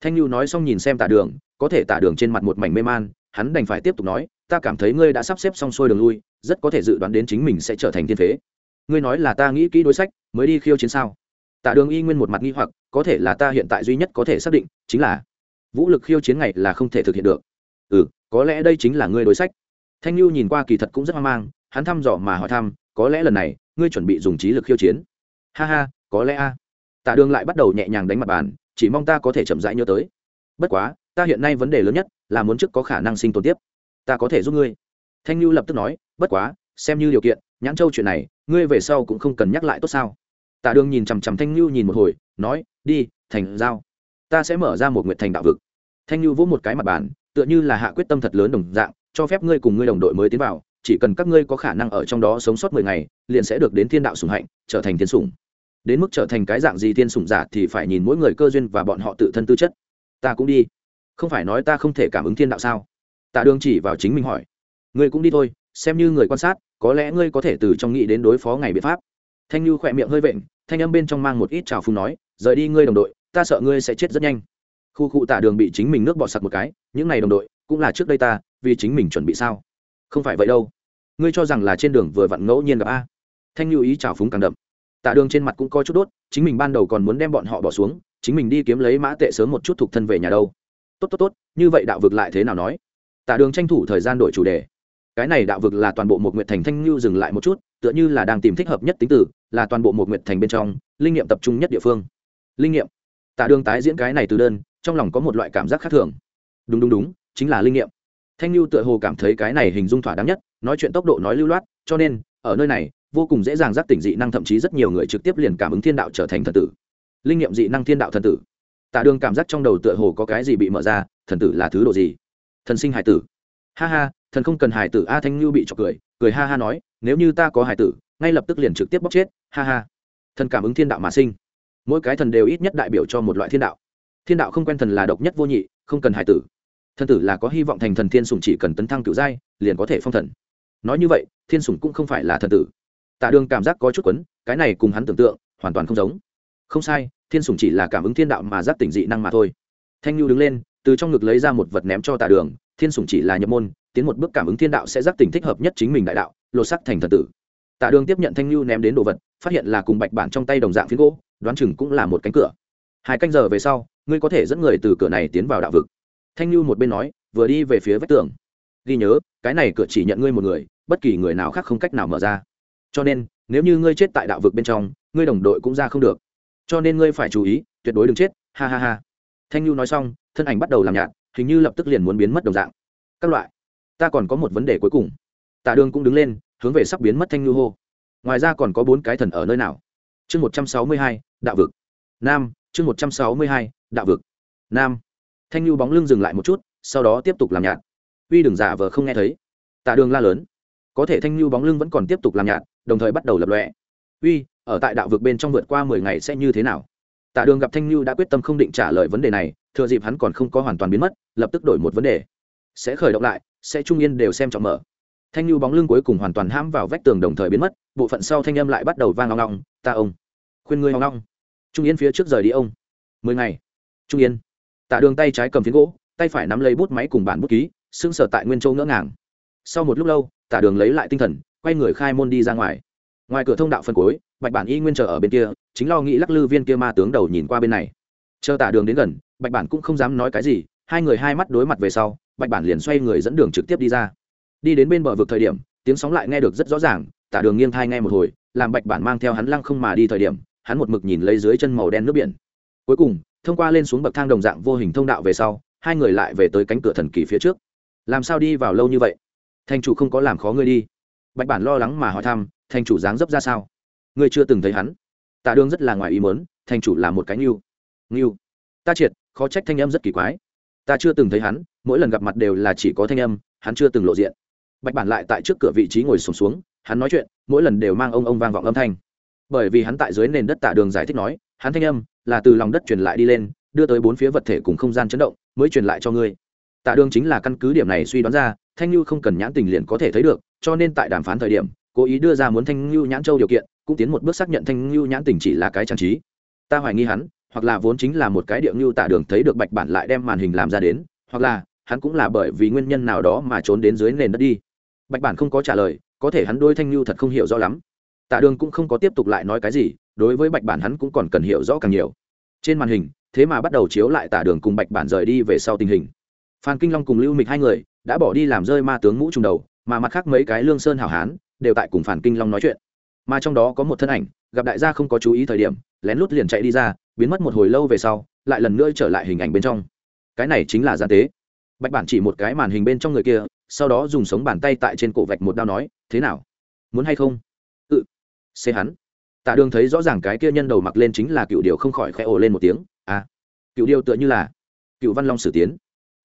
A: Thanh lưu nói xong nhìn xem tạ đường, có thể tạ đường trên mặt một mảnh mê man, hắn đành phải tiếp tục nói, ta cảm thấy ngươi đã sắp xếp xong xuôi đường lui, rất có thể dự đoán đến chính mình sẽ trở thành thiên phế. Ngươi nói là ta nghĩ kỹ đối sách, mới đi khiêu chiến sao? Tạ đường y nguyên một mặt nghi hoặc, có thể là ta hiện tại duy nhất có thể xác định chính là vũ lực khiêu chiến ngày là không thể thực hiện được. Ừ có lẽ đây chính là ngươi đối sách. Thanh lưu nhìn qua kỳ thật cũng rất hoang mang, hắn thăm dò mà hỏi thăm, có lẽ lần này, ngươi chuẩn bị dùng trí lực khiêu chiến. Ha ha, có lẽ a. Tạ đường lại bắt đầu nhẹ nhàng đánh mặt bàn, chỉ mong ta có thể chậm rãi nhớ tới. Bất quá, ta hiện nay vấn đề lớn nhất là muốn trước có khả năng sinh tồn tiếp. Ta có thể giúp ngươi. Thanh lưu lập tức nói, bất quá, xem như điều kiện, nhãn châu chuyện này, ngươi về sau cũng không cần nhắc lại tốt sao. Tạ đường nhìn chằm chằm thanh lưu nhìn một hồi, nói, đi, thành giao. Ta sẽ mở ra một nguyện thành đạo vực. Thanh lưu vỗ một cái mặt bàn tựa như là hạ quyết tâm thật lớn đồng dạng, cho phép ngươi cùng ngươi đồng đội mới tiến vào, chỉ cần các ngươi có khả năng ở trong đó sống sót mười ngày, liền sẽ được đến thiên đạo sùng hạnh, trở thành thiên sủng. Đến mức trở thành cái dạng gì thiên sủng giả thì phải nhìn mỗi người cơ duyên và bọn họ tự thân tư chất. Ta cũng đi. Không phải nói ta không thể cảm ứng thiên đạo sao? Tạ đường chỉ vào chính mình hỏi. Ngươi cũng đi thôi, xem như người quan sát, có lẽ ngươi có thể từ trong nghĩ đến đối phó ngày biện pháp. Thanh như khỏe miệng hơi vện, thanh âm bên trong mang một ít trào phung nói, rời đi ngươi đồng đội, ta sợ ngươi sẽ chết rất nhanh khu cụ tạ đường bị chính mình nước bọt sặc một cái, những này đồng đội, cũng là trước đây ta, vì chính mình chuẩn bị sao? Không phải vậy đâu. Ngươi cho rằng là trên đường vừa vặn ngẫu nhiên gặp a. Thanh lưu ý trào phúng càng đậm. Tạ đường trên mặt cũng coi chút đốt, chính mình ban đầu còn muốn đem bọn họ bỏ xuống, chính mình đi kiếm lấy mã tệ sớm một chút thuộc thân về nhà đâu. Tốt tốt tốt, như vậy đạo vực lại thế nào nói? Tạ đường tranh thủ thời gian đổi chủ đề. Cái này đạo vực là toàn bộ một nguyện thành thanh lưu dừng lại một chút, tựa như là đang tìm thích hợp nhất tính tử là toàn bộ một nguyện thành bên trong, linh nghiệm tập trung nhất địa phương. Linh nghiệm. Tạ đường tái diễn cái này từ đơn trong lòng có một loại cảm giác khác thường. Đúng đúng đúng, chính là linh nghiệm. Thanh lưu tựa hồ cảm thấy cái này hình dung thỏa đáng nhất, nói chuyện tốc độ nói lưu loát, cho nên, ở nơi này, vô cùng dễ dàng giác tỉnh dị năng, thậm chí rất nhiều người trực tiếp liền cảm ứng thiên đạo trở thành thần tử. Linh nghiệm dị năng thiên đạo thần tử. Tạ đường cảm giác trong đầu tựa hồ có cái gì bị mở ra, thần tử là thứ đồ gì? Thần sinh hải tử. Ha ha, thần không cần hải tử, a thanh lưu bị trọc cười cười ha ha nói, nếu như ta có hải tử, ngay lập tức liền trực tiếp bóc chết, ha ha. Thần cảm ứng thiên đạo mà sinh. Mỗi cái thần đều ít nhất đại biểu cho một loại thiên đạo thiên đạo không quen thần là độc nhất vô nhị, không cần hải tử. Thần tử là có hy vọng thành thần, thiên sùng chỉ cần tấn thăng cựu giai, liền có thể phong thần. Nói như vậy, thiên sùng cũng không phải là thần tử. Tạ đường cảm giác có chút quấn, cái này cùng hắn tưởng tượng, hoàn toàn không giống. Không sai, thiên sùng chỉ là cảm ứng thiên đạo mà giác tỉnh dị năng mà thôi. Thanh nhu đứng lên, từ trong ngực lấy ra một vật ném cho tạ đường, thiên sùng chỉ là nhập môn, tiến một bước cảm ứng thiên đạo sẽ giác tỉnh thích hợp nhất chính mình đại đạo, lột sắc thành thần tử. Tạ đường tiếp nhận thanh nhu ném đến đồ vật, phát hiện là cùng bạch bản trong tay đồng dạng phiến gỗ, đoán chừng cũng là một cánh cửa. Hai canh giờ về sau ngươi có thể dẫn người từ cửa này tiến vào đạo vực. Thanh nhu một bên nói, vừa đi về phía vách tường. Ghi nhớ, cái này cửa chỉ nhận ngươi một người, bất kỳ người nào khác không cách nào mở ra. Cho nên, nếu như ngươi chết tại đạo vực bên trong, ngươi đồng đội cũng ra không được. Cho nên ngươi phải chú ý, tuyệt đối đừng chết, ha ha ha. Thanh nhu nói xong, thân ảnh bắt đầu làm nhạt, hình như lập tức liền muốn biến mất đồng dạng. Các loại, ta còn có một vấn đề cuối cùng. Tạ đường cũng đứng lên, hướng về sắp biến mất thanh nhu hô. Ngoài ra còn có bốn cái thần ở nơi nào? Chương một trăm sáu mươi hai, đạo vực. Nam chương một trăm sáu mươi hai, đạo vực. Nam. Thanh nhu bóng lưng dừng lại một chút, sau đó tiếp tục làm nhạt. Uy đừng giả vờ không nghe thấy. Tạ đường la lớn. Có thể thanh nhu bóng lưng vẫn còn tiếp tục làm nhạt, đồng thời bắt đầu lập lọe uy, ở tại đạo vực bên trong vượt qua mười ngày sẽ như thế nào? Tạ đường gặp thanh nhu đã quyết tâm không định trả lời vấn đề này, thừa dịp hắn còn không có hoàn toàn biến mất, lập tức đổi một vấn đề. Sẽ khởi động lại, sẽ trung yên đều xem trọng mở. Thanh nhu bóng lưng cuối cùng hoàn toàn hãm vào vách tường đồng thời biến mất, bộ phận sau thanh âm lại bắt đầu vang ngong ngong ta ông. Khuyên ngươi ngong ngong trung yên phía trước rời đi ông. Mười ngày. Trung yên. Tạ đường tay trái cầm phiến gỗ, tay phải nắm lấy bút máy cùng bản bút ký, sững sờ tại nguyên châu ngỡ ngàng. Sau một lúc lâu, tạ đường lấy lại tinh thần, quay người khai môn đi ra ngoài. Ngoài cửa thông đạo phân cối bạch bản y nguyên chờ ở bên kia, chính lo nghĩ lắc lư viên kia ma tướng đầu nhìn qua bên này. Chờ tạ đường đến gần, bạch bản cũng không dám nói cái gì, hai người hai mắt đối mặt về sau, bạch bản liền xoay người dẫn đường trực tiếp đi ra. Đi đến bên bờ vực thời điểm, tiếng sóng lại nghe được rất rõ ràng, tạ đường nghiêng thai nghe một hồi, làm bạch bản mang theo hắn lăng không mà đi thời điểm hắn một mực nhìn lấy dưới chân màu đen nước biển. Cuối cùng thông qua lên xuống bậc thang đồng dạng vô hình thông đạo về sau hai người lại về tới cánh cửa thần kỳ phía trước. Làm sao đi vào lâu như vậy? Thành chủ không có làm khó ngươi đi. Bạch bản lo lắng mà hỏi thăm thành chủ dáng dấp ra sao? Ngươi chưa từng thấy hắn. Tạ đương rất là ngoài ý mớn thành chủ là một cái nghiêu nghiêu ta triệt khó trách thanh âm rất kỳ quái. Ta chưa từng thấy hắn mỗi lần gặp mặt đều là chỉ có thanh âm hắn chưa từng lộ diện. Bạch bản lại tại trước cửa vị trí ngồi sùng xuống, xuống hắn nói chuyện mỗi lần đều mang ông ông vang vọng âm thanh bởi vì hắn tại dưới nền đất tạ đường giải thích nói, hắn thanh âm là từ lòng đất truyền lại đi lên, đưa tới bốn phía vật thể cùng không gian chấn động, mới truyền lại cho ngươi. Tạ đường chính là căn cứ điểm này suy đoán ra, thanh lưu không cần nhãn tình liền có thể thấy được, cho nên tại đàm phán thời điểm, cố ý đưa ra muốn thanh lưu nhãn châu điều kiện, cũng tiến một bước xác nhận thanh lưu nhãn tình chỉ là cái trang trí. Ta hoài nghi hắn, hoặc là vốn chính là một cái địa lưu tạ đường thấy được bạch bản lại đem màn hình làm ra đến, hoặc là hắn cũng là bởi vì nguyên nhân nào đó mà trốn đến dưới nền đất đi. Bạch bản không có trả lời, có thể hắn đôi thanh lưu thật không hiểu rõ lắm tạ đường cũng không có tiếp tục lại nói cái gì, đối với bạch bản hắn cũng còn cần hiểu rõ càng nhiều. Trên màn hình, thế mà bắt đầu chiếu lại tạ đường cùng bạch bản rời đi về sau tình hình. Phan kinh long cùng lưu mịch hai người đã bỏ đi làm rơi ma tướng mũ trùng đầu, mà mặt khác mấy cái lương sơn hảo hán đều tại cùng phản kinh long nói chuyện. Mà trong đó có một thân ảnh, gặp đại gia không có chú ý thời điểm, lén lút liền chạy đi ra, biến mất một hồi lâu về sau, lại lần nữa trở lại hình ảnh bên trong. Cái này chính là gian tế. Bạch bản chỉ một cái màn hình bên trong người kia, sau đó dùng sống bàn tay tại trên cổ vạch một đao nói, thế nào? Muốn hay không? Xê hắn. Tạ đường thấy rõ ràng cái kia nhân đầu mặc lên chính là cựu điều không khỏi khẽ ồ lên một tiếng. À cựu điều tựa như là cựu văn long sử tiến.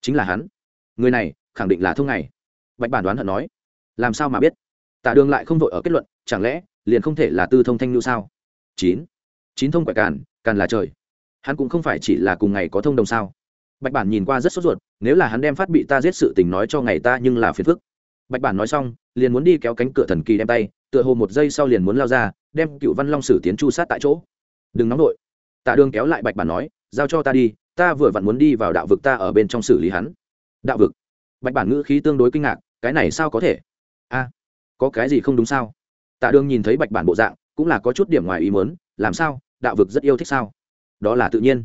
A: Chính là hắn. Người này, khẳng định là thông ngày. Bạch bản đoán hận nói. Làm sao mà biết? Tạ đường lại không vội ở kết luận, chẳng lẽ liền không thể là tư thông thanh lưu sao? Chín. Chín thông quại càn càn là trời. Hắn cũng không phải chỉ là cùng ngày có thông đồng sao? Bạch bản nhìn qua rất sốt ruột, nếu là hắn đem phát bị ta giết sự tình nói cho ngày ta nhưng là phiền phức. Bạch bản nói xong, liền muốn đi kéo cánh cửa thần kỳ đem tay tựa hồ một giây sau liền muốn lao ra, đem cựu văn long sử tiến chu sát tại chỗ. Đừng nóng đội tạ đường kéo lại bạch bản nói, giao cho ta đi, ta vừa vặn muốn đi vào đạo vực ta ở bên trong xử lý hắn. Đạo vực? Bạch bản ngữ khí tương đối kinh ngạc, cái này sao có thể? A, có cái gì không đúng sao? Tạ đường nhìn thấy bạch bản bộ dạng, cũng là có chút điểm ngoài ý muốn, làm sao? Đạo vực rất yêu thích sao? Đó là tự nhiên.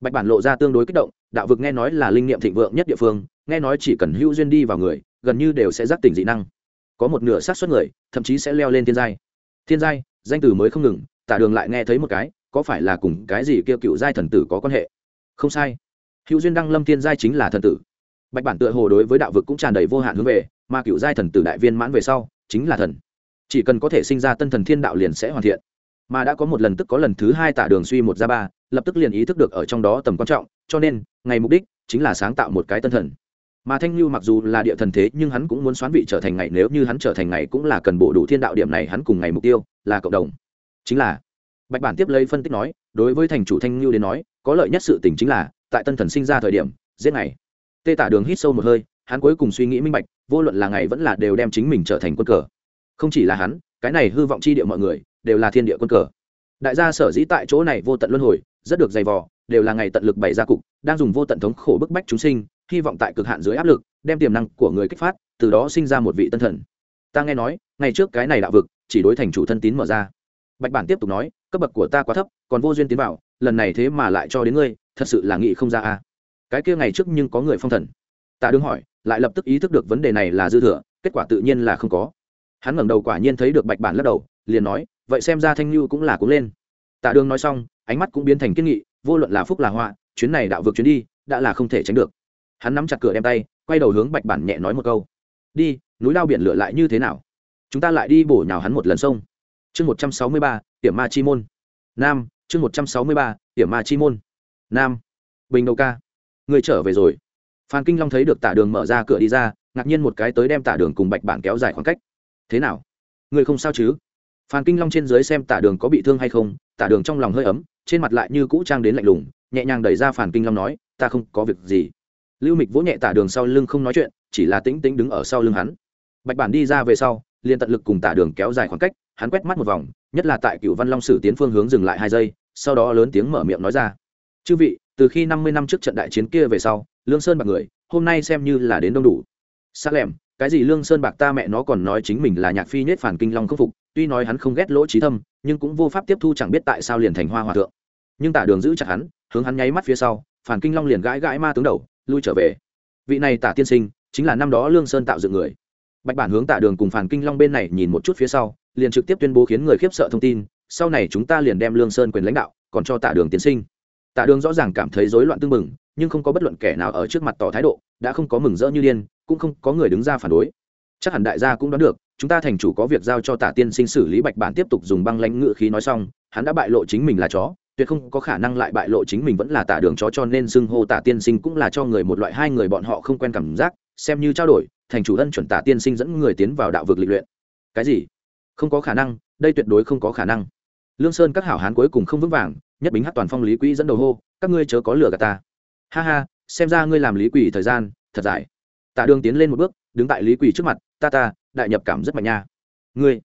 A: Bạch bản lộ ra tương đối kích động, đạo vực nghe nói là linh nghiệm thịnh vượng nhất địa phương, nghe nói chỉ cần hữu duyên đi vào người, gần như đều sẽ giác tỉnh dị năng có một nửa sát xuất người, thậm chí sẽ leo lên thiên giai. Thiên giai, danh từ mới không ngừng, tả đường lại nghe thấy một cái, có phải là cùng cái gì kia cựu giai thần tử có quan hệ? Không sai. Hữu duyên đăng lâm thiên giai chính là thần tử. Bạch bản tựa hồ đối với đạo vực cũng tràn đầy vô hạn hướng về, mà cựu giai thần tử đại viên mãn về sau, chính là thần. Chỉ cần có thể sinh ra tân thần thiên đạo liền sẽ hoàn thiện. Mà đã có một lần tức có lần thứ hai tả đường suy một ra ba, lập tức liền ý thức được ở trong đó tầm quan trọng, cho nên, ngày mục đích chính là sáng tạo một cái tân thần mà thanh lưu mặc dù là địa thần thế, nhưng hắn cũng muốn xoán vị trở thành ngày, nếu như hắn trở thành ngày cũng là cần bộ đủ thiên đạo điểm này, hắn cùng ngày mục tiêu là cộng đồng. Chính là, bạch bản tiếp lấy phân tích nói, đối với thành chủ thanh lưu đến nói, có lợi nhất sự tình chính là, tại tân thần sinh ra thời điểm, giết ngày. Tê tả đường hít sâu một hơi, hắn cuối cùng suy nghĩ minh bạch, vô luận là ngày vẫn là đều đem chính mình trở thành quân cờ. Không chỉ là hắn, cái này hư vọng chi địa mọi người, đều là thiên địa quân cờ. Đại gia sở dĩ tại chỗ này vô tận luân hồi, rất được dày vò, đều là ngày tận lực bày ra cục, đang dùng vô tận thống khổ bức bách chúng sinh hy vọng tại cực hạn dưới áp lực, đem tiềm năng của người kích phát, từ đó sinh ra một vị tân thần. Ta nghe nói, ngày trước cái này đạo vực, chỉ đối thành chủ thân tín mở ra. Bạch bản tiếp tục nói, cấp bậc của ta quá thấp, còn vô duyên tiến vào, lần này thế mà lại cho đến ngươi, thật sự là nghĩ không ra a cái kia ngày trước nhưng có người phong thần. Ta đứng hỏi, lại lập tức ý thức được vấn đề này là dư thừa, kết quả tự nhiên là không có. Hắn ngẩng đầu quả nhiên thấy được bạch bản lắc đầu, liền nói, vậy xem ra thanh lưu cũng là cũng lên. Tạ đường nói xong, ánh mắt cũng biến thành kiên nghị, vô luận là phúc là họa, chuyến này đạo vực chuyến đi, đã là không thể tránh được hắn nắm chặt cửa đem tay, quay đầu hướng bạch bản nhẹ nói một câu. Đi, núi lao biển lửa lại như thế nào? Chúng ta lại đi bổ nhào hắn một lần sông. Chương một trăm sáu mươi ba, tiểm ma chi môn. Nam, chương một trăm sáu mươi ba, tiểm ma chi môn. Nam, bình đầu ca, người trở về rồi. Phan kinh long thấy được tả đường mở ra cửa đi ra, ngạc nhiên một cái tới đem tả đường cùng bạch bản kéo dài khoảng cách. Thế nào? Người không sao chứ? Phan kinh long trên dưới xem tả đường có bị thương hay không, tả đường trong lòng hơi ấm, trên mặt lại như cũ trang đến lạnh lùng, nhẹ nhàng đẩy ra phản kinh long nói, ta không có việc gì lưu mịch vỗ nhẹ tả đường sau lưng không nói chuyện, chỉ là tĩnh tĩnh đứng ở sau lưng hắn. Bạch bản đi ra về sau, liền tận lực cùng tả đường kéo dài khoảng cách, hắn quét mắt một vòng, nhất là tại cựu văn long sử tiến phương hướng dừng lại hai giây, sau đó lớn tiếng mở miệng nói ra. Chư vị, từ khi năm mươi năm trước trận đại chiến kia về sau, lương sơn bạc người, hôm nay xem như là đến đông đủ. S lẻm, cái gì lương sơn bạc ta mẹ nó còn nói chính mình là nhạc phi nhất phản kinh long khâm phục, tuy nói hắn không ghét lỗ trí thâm, nhưng cũng vô pháp tiếp thu chẳng biết tại sao liền thành hoa hòa thượng. Nhưng tả đường giữ chặt hắn, hướng hắn nháy mắt phía sau, phản kinh long liền gãi gãi ma tướng đầu lui trở về. Vị này tả tiên sinh, chính là năm đó lương sơn tạo dựng người. Bạch bản hướng tả đường cùng phản kinh long bên này nhìn một chút phía sau, liền trực tiếp tuyên bố khiến người khiếp sợ thông tin, sau này chúng ta liền đem lương sơn quyền lãnh đạo, còn cho tả đường tiên sinh. Tả đường rõ ràng cảm thấy rối loạn tương mừng nhưng không có bất luận kẻ nào ở trước mặt tỏ thái độ, đã không có mừng rỡ như điên, cũng không có người đứng ra phản đối. Chắc hẳn đại gia cũng đoán được, chúng ta thành chủ có việc giao cho tả tiên sinh xử lý bạch bản tiếp tục dùng băng lãnh ngự khí nói xong, hắn đã bại lộ chính mình là chó tuyệt không có khả năng lại bại lộ chính mình vẫn là tả đường chó cho nên xưng hô tả tiên sinh cũng là cho người một loại hai người bọn họ không quen cảm giác, xem như trao đổi, thành chủ ân chuẩn tả tiên sinh dẫn người tiến vào đạo vực lịch luyện. Cái gì? Không có khả năng, đây tuyệt đối không có khả năng. Lương sơn các hảo hán cuối cùng không vững vàng, nhất bính hát toàn phong lý quỹ dẫn đầu hô, các ngươi chớ có lửa gạt ta. Ha ha, xem ra ngươi làm lý quỷ thời gian, thật dài. Tạ đường tiến lên một bước, đứng tại lý quỷ trước mặt, ta ta, đại nhập cảm rất mạnh nha. Ngươi.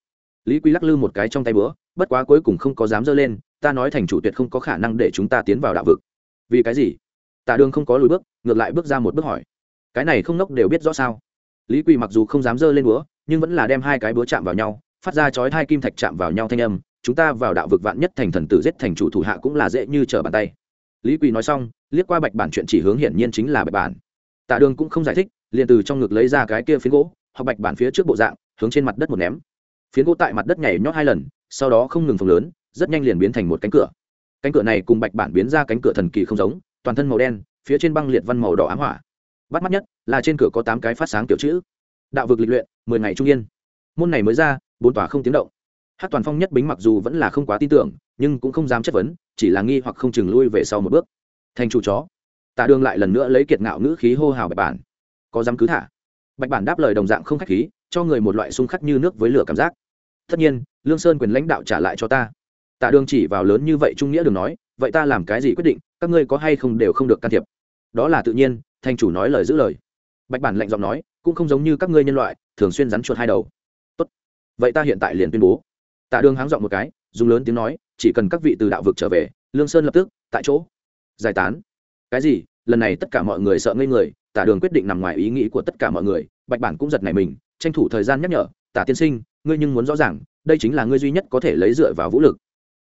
A: Lý quỷ lắc lư một cái trong tay bữa bất quá cuối cùng không có dám dơ lên ta nói thành chủ tuyệt không có khả năng để chúng ta tiến vào đạo vực. Vì cái gì? Tạ đường không có lùi bước, ngược lại bước ra một bước hỏi. Cái này không nốc đều biết rõ sao? Lý quỳ mặc dù không dám dơ lên búa, nhưng vẫn là đem hai cái búa chạm vào nhau, phát ra chói hai kim thạch chạm vào nhau thanh âm, chúng ta vào đạo vực vạn nhất thành thần tử giết thành chủ thủ hạ cũng là dễ như trở bàn tay. Lý quỳ nói xong, liếc qua bạch bản chuyện chỉ hướng hiển nhiên chính là bạch bản. Tạ đường cũng không giải thích, liền từ trong ngực lấy ra cái kia phiến gỗ, hoặc bạch bản phía trước bộ dạng, hướng trên mặt đất một ném. Phiến gỗ tại mặt đất nhảy nhót hai lần, sau đó không ngừng phồng lớn rất nhanh liền biến thành một cánh cửa. Cánh cửa này cùng bạch bản biến ra cánh cửa thần kỳ không giống, toàn thân màu đen, phía trên băng liệt văn màu đỏ ám hỏa. Bắt mắt nhất là trên cửa có tám cái phát sáng kiểu chữ. Đạo vực lịch luyện, mười ngày trung yên. Môn này mới ra, bốn tòa không tiếng động. Hát toàn phong nhất bính mặc dù vẫn là không quá tin tưởng, nhưng cũng không dám chất vấn, chỉ là nghi hoặc không chừng lui về sau một bước. Thành chủ chó. Tạ đường lại lần nữa lấy kiệt ngạo ngữ khí hô hào bạch bản. Có dám cứ thả? Bạch bản đáp lời đồng dạng không khách khí, cho người một loại xung khắc như nước với lửa cảm giác. Tất nhiên, lương sơn quyền lãnh đạo trả lại cho ta tạ đường chỉ vào lớn như vậy trung nghĩa đừng nói, vậy ta làm cái gì quyết định, các ngươi có hay không đều không được can thiệp. Đó là tự nhiên, thành chủ nói lời giữ lời. Bạch bản lạnh giọng nói, cũng không giống như các ngươi nhân loại, thường xuyên rắn chuột hai đầu. Tốt, vậy ta hiện tại liền tuyên bố. Tạ đường háng giọng một cái, dùng lớn tiếng nói, chỉ cần các vị từ đạo vực trở về, lương sơn lập tức, tại chỗ. Giải tán. Cái gì? Lần này tất cả mọi người sợ ngây người, tả đường quyết định nằm ngoài ý nghĩ của tất cả mọi người. Bạch bản cũng giật nảy mình, tranh thủ thời gian nhắc nhở, tả tiên sinh, ngươi nhưng muốn rõ ràng, đây chính là ngươi duy nhất có thể lấy dựa vào vũ lực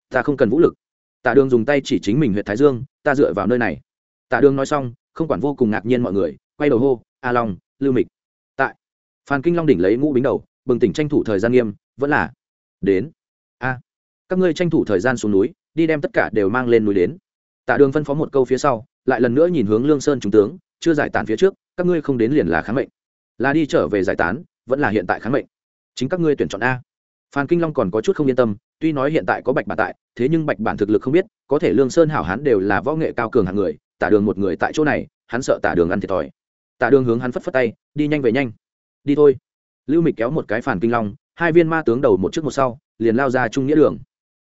A: ta không cần vũ lực. Tạ đường dùng tay chỉ chính mình huyện thái dương, ta dựa vào nơi này. Tạ đường nói xong, không quản vô cùng ngạc nhiên mọi người, quay đầu hô, a long, lưu mịch. Tại, phan kinh long đỉnh lấy ngũ bính đầu, bừng tỉnh tranh thủ thời gian nghiêm, vẫn là đến. A, các ngươi tranh thủ thời gian xuống núi, đi đem tất cả đều mang lên núi đến. Tạ đường phân phó một câu phía sau, lại lần nữa nhìn hướng lương sơn trung tướng, chưa giải tán phía trước, các ngươi không đến liền là kháng mệnh. Là đi trở về giải tán, vẫn là hiện tại kháng mệnh. Chính các ngươi tuyển chọn a phan kinh long còn có chút không yên tâm, tuy nói hiện tại có bạch bản tại, thế nhưng bạch bản thực lực không biết, có thể lương sơn hảo hán đều là võ nghệ cao cường hạng người, tả đường một người tại chỗ này, hắn sợ tả đường ăn thiệt thòi. Tả đường hướng hắn phất phất tay, đi nhanh về nhanh. Đi thôi. Lưu mịch kéo một cái phản kinh long, hai viên ma tướng đầu một trước một sau, liền lao ra trung nghĩa đường.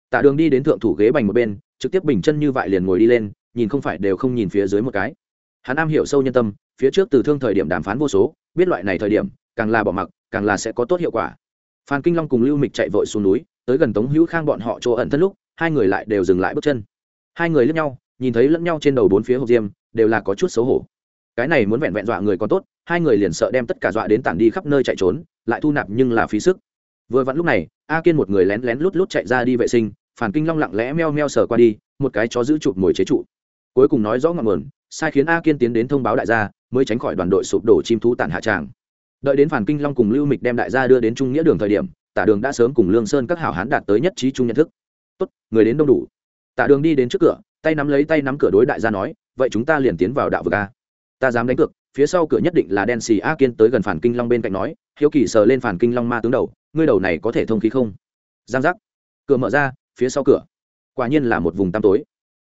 A: Tả đường đi đến thượng thủ ghế bành một bên, trực tiếp bình chân như vậy liền ngồi đi lên, nhìn không phải đều không nhìn phía dưới một cái. Hắn am hiểu sâu nhân tâm, phía trước từ thương thời điểm đàm phán vô số, biết loại này thời điểm, càng là bỏ mặc, càng là sẽ có tốt hiệu quả phan kinh long cùng lưu mịch chạy vội xuống núi, tới gần tống hữu khang bọn họ chỗ ẩn thân lúc, hai người lại đều dừng lại bước chân. Hai người lẫn nhau, nhìn thấy lẫn nhau trên đầu bốn phía hộp diêm, đều là có chút xấu hổ. Cái này muốn vẹn vẹn dọa người còn tốt, hai người liền sợ đem tất cả dọa đến tản đi khắp nơi chạy trốn, lại thu nạp nhưng là phí sức. Vừa vặn lúc này, a kiên một người lén lén lút lút chạy ra đi vệ sinh phản kinh long lặng lẽ meo meo sờ qua đi, một cái chó giữ chụp mồi chế trụ. Cuối cùng nói rõ ngọn nguồn, sai khiến a kiên tiến đến thông báo đại gia, mới tránh khỏi đoàn đội sụp đổ chim thú tản hạ tràng đợi đến phản kinh long cùng lưu mịch đem đại gia đưa đến trung nghĩa đường thời điểm, tả đường đã sớm cùng lương sơn các hảo hán đạt tới nhất trí chung nhận thức. Tốt, người đến đông đủ. Tả đường đi đến trước cửa, tay nắm lấy tay nắm cửa đối đại gia nói, vậy chúng ta liền tiến vào đạo vực a. Ta dám đánh cược, phía sau cửa nhất định là đen xì a kiên tới gần phản kinh long bên cạnh nói, hiếu kỳ sờ lên phản kinh long ma tướng đầu, ngươi đầu này có thể thông khí không? Giang giác. Cửa mở ra, phía sau cửa. Quả nhiên là một vùng tăm tối.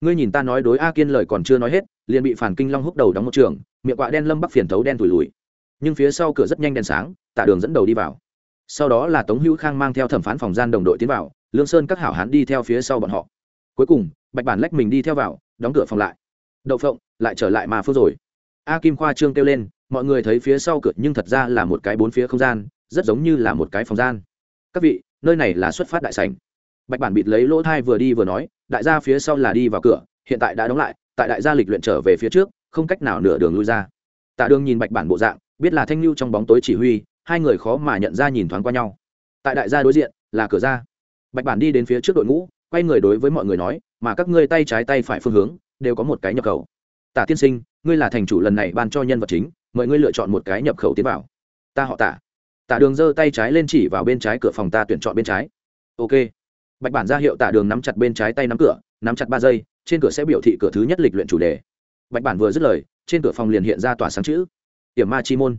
A: Ngươi nhìn ta nói đối a kiên lời còn chưa nói hết, liền bị phản kinh long húc đầu đóng một trường, miệng quạ đen lâm bắc phiền thấu đen tủi lùi nhưng phía sau cửa rất nhanh đèn sáng tạ đường dẫn đầu đi vào. Sau đó là tống hữu khang mang theo thẩm phán phòng gian đồng đội tiến vào, lương sơn các hảo hán đi theo phía sau bọn họ. Cuối cùng, bạch bản lách mình đi theo vào, đóng cửa phòng lại. Đậu phộng, lại trở lại mà phước rồi. A kim khoa trương kêu lên, mọi người thấy phía sau cửa nhưng thật ra là một cái bốn phía không gian, rất giống như là một cái phòng gian. Các vị, nơi này là xuất phát đại sảnh. Bạch bản bịt lấy lỗ thai vừa đi vừa nói, đại gia phía sau là đi vào cửa, hiện tại đã đóng lại, tại đại gia lịch luyện trở về phía trước, không cách nào nửa đường lui ra. Tạ đường nhìn bạch bản bộ dạng biết là thanh lưu trong bóng tối chỉ huy, hai người khó mà nhận ra nhìn thoáng qua nhau. Tại đại gia đối diện là cửa ra. Bạch bản đi đến phía trước đội ngũ, quay người đối với mọi người nói, mà các ngươi tay trái tay phải phương hướng, đều có một cái nhập khẩu. Tả tiên sinh, ngươi là thành chủ lần này ban cho nhân vật chính, mời ngươi lựa chọn một cái nhập khẩu tiến vào. Ta họ tả. Tả đường giơ tay trái lên chỉ vào bên trái cửa phòng ta tuyển chọn bên trái. Ok. Bạch bản ra hiệu tả đường nắm chặt bên trái tay nắm cửa, nắm chặt ba giây, trên cửa sẽ biểu thị cửa thứ nhất lịch luyện chủ đề. Bạch bản vừa dứt lời, trên cửa phòng liền hiện ra tỏa sáng chữ hiểm ma chi môn.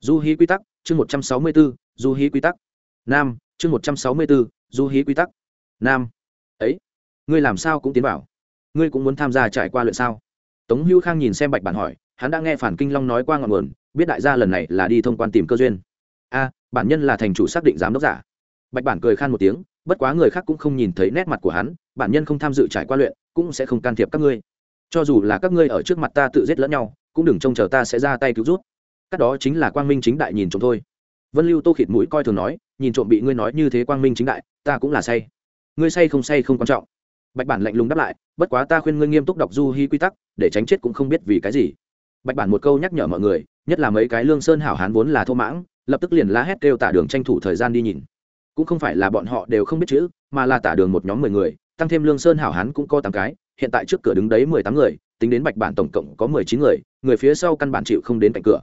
A: Du hí quy tắc, chương một trăm sáu mươi b ố du hí quy tắc. Nam, chương một trăm sáu mươi b ố du hí quy tắc. Nam. Ấy, ngươi làm sao cũng tiến vào. Ngươi cũng muốn tham gia trải qua luyện sao? Tống hữu khang nhìn xem bạch bản hỏi, hắn đã nghe phản kinh long nói qua ngọn nguồn, biết đại gia lần này là đi thông quan tìm cơ duyên. A, bản nhân là thành chủ xác định giám đốc giả. Bạch bản cười khan một tiếng, bất quá người khác cũng không nhìn thấy nét mặt của hắn, bản nhân không tham dự trải qua luyện, cũng sẽ không can thiệp các ngươi. Cho dù là các ngươi ở trước mặt ta tự giết lẫn nhau, cũng đừng trông chờ ta sẽ ra tay cứu rút các đó chính là quang minh chính đại nhìn trộm thôi. Vân lưu tô khịt mũi coi thường nói, nhìn trộm bị ngươi nói như thế quang minh chính đại, ta cũng là say. Ngươi say không say không quan trọng. Bạch bản lạnh lùng đáp lại, bất quá ta khuyên ngươi nghiêm túc đọc du hy quy tắc, để tránh chết cũng không biết vì cái gì. Bạch bản một câu nhắc nhở mọi người, nhất là mấy cái lương sơn hảo hán vốn là thô mãng, lập tức liền la hét kêu tả đường tranh thủ thời gian đi nhìn. Cũng không phải là bọn họ đều không biết chữ, mà là tả đường một nhóm mười người, tăng thêm lương sơn hảo hán cũng có tám cái, hiện tại trước cửa đứng đấy mười tám người, tính đến bạch bản tổng cộng có mười chín người người phía sau căn bản chịu không đến cạnh cửa.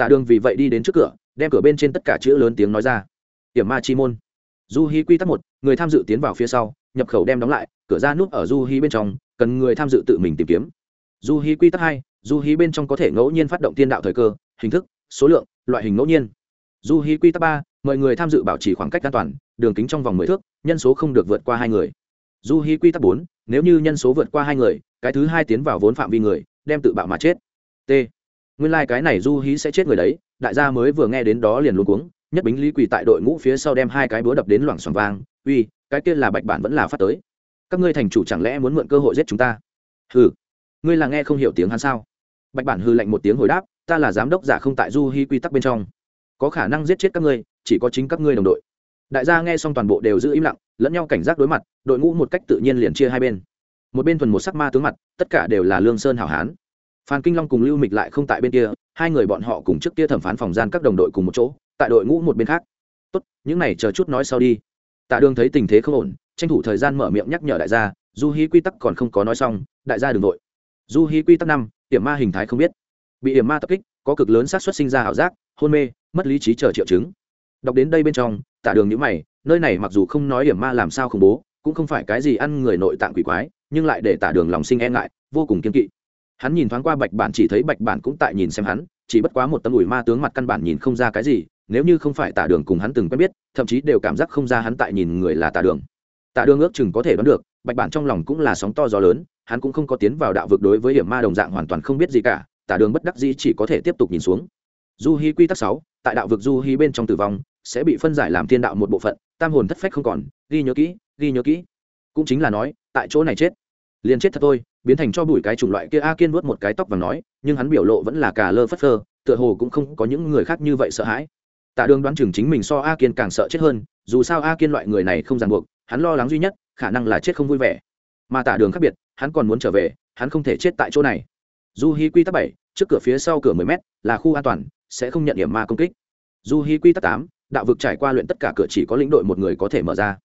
A: Tạ đường vì vậy đi đến trước cửa, đem cửa bên trên tất cả chữ lớn tiếng nói ra. Hiểm ma chi môn. Du hi quy tắc một, người tham dự tiến vào phía sau, nhập khẩu đem đóng lại, cửa ra nút ở du hi bên trong, cần người tham dự tự mình tìm kiếm. Du hi quy tắc hai du hi bên trong có thể ngẫu nhiên phát động tiên đạo thời cơ, hình thức, số lượng, loại hình ngẫu nhiên. Du hi quy tắc ba, mời người tham dự bảo trì khoảng cách an toàn, đường kính trong vòng mười thước, nhân số không được vượt qua hai người. Du hi quy tắc bốn, nếu như nhân số vượt qua hai người, cái thứ hai tiến vào vốn phạm vi người, đem tự bạo mà chết. T nguyên lai、like、cái này du hí sẽ chết người đấy, đại gia mới vừa nghe đến đó liền luôn cuống, nhất bính lý quỳ tại đội ngũ phía sau đem hai cái búa đập đến loảng xoảng vang, uy, cái kia là bạch bản vẫn là phát tới. Các ngươi thành chủ chẳng lẽ muốn mượn cơ hội giết chúng ta? Hừ, ngươi là nghe không hiểu tiếng hắn sao? Bạch bản hư lạnh một tiếng hồi đáp, ta là giám đốc giả không tại du hy quy tắc bên trong. Có khả năng giết chết các ngươi, chỉ có chính các ngươi đồng đội. Đại gia nghe xong toàn bộ đều giữ im lặng, lẫn nhau cảnh giác đối mặt, đội ngũ một cách tự nhiên liền chia hai bên. Một bên thuần một sắc ma tướng mặt, tất cả đều là lương sơn hảo hán phan kinh long cùng lưu mịch lại không tại bên kia, hai người bọn họ cùng trước kia thẩm phán phòng gian các đồng đội cùng một chỗ, tại đội ngũ một bên khác. Tốt, những này chờ chút nói sau đi. Tạ đường thấy tình thế không ổn, tranh thủ thời gian mở miệng nhắc nhở đại gia, du hí quy tắc còn không có nói xong, đại gia đừng đội du hí quy tắc năm hiểm ma hình thái không biết. Bị hiểm ma tập kích, có cực lớn xác suất sinh ra ảo giác, hôn mê, mất lý trí chờ triệu chứng. Đọc đến đây bên trong, tạ đường nhữ mày, nơi này mặc dù không nói hiểm ma làm sao khủng bố, cũng không phải cái gì ăn người nội tạng quỷ quái, nhưng lại để tạ đường lòng sinh e ngại, vô cùng kiên kỵ hắn nhìn thoáng qua bạch bản chỉ thấy bạch bản cũng tại nhìn xem hắn, chỉ bất quá một tấm ủi ma tướng mặt căn bản nhìn không ra cái gì, nếu như không phải tả đường cùng hắn từng quen biết, thậm chí đều cảm giác không ra hắn tại nhìn người là tả đường. Tả đường ước chừng có thể đoán được, bạch bản trong lòng cũng là sóng to gió lớn, hắn cũng không có tiến vào đạo vực đối với hiểm ma đồng dạng hoàn toàn không biết gì cả, tả đường bất đắc dĩ chỉ có thể tiếp tục nhìn xuống. Du hy quy tắc sáu, tại đạo vực du hy bên trong tử vong, sẽ bị phân giải làm thiên đạo một bộ phận, tam hồn thất phách không còn, ghi nhớ kỹ, ghi nhớ kỹ. Cũng chính là nói, tại chỗ này chết liền chết thật thôi, biến thành cho bụi cái chủng loại kia a kiên vuốt một cái tóc và nói, nhưng hắn biểu lộ vẫn là cà lơ phất phơ, tựa hồ cũng không có những người khác như vậy sợ hãi. Tạ đường đoán chừng chính mình so a kiên càng sợ chết hơn, dù sao a kiên loại người này không ràng buộc, hắn lo lắng duy nhất, khả năng là chết không vui vẻ. Mà tạ đường khác biệt, hắn còn muốn trở về, hắn không thể chết tại chỗ này. Du hi quy tắc bảy, trước cửa phía sau cửa mười m là khu an toàn, sẽ không nhận điểm ma công kích. Du hi quy tắc tám, đạo vực trải qua luyện tất cả cửa chỉ có lĩnh đội một người có thể mở ra.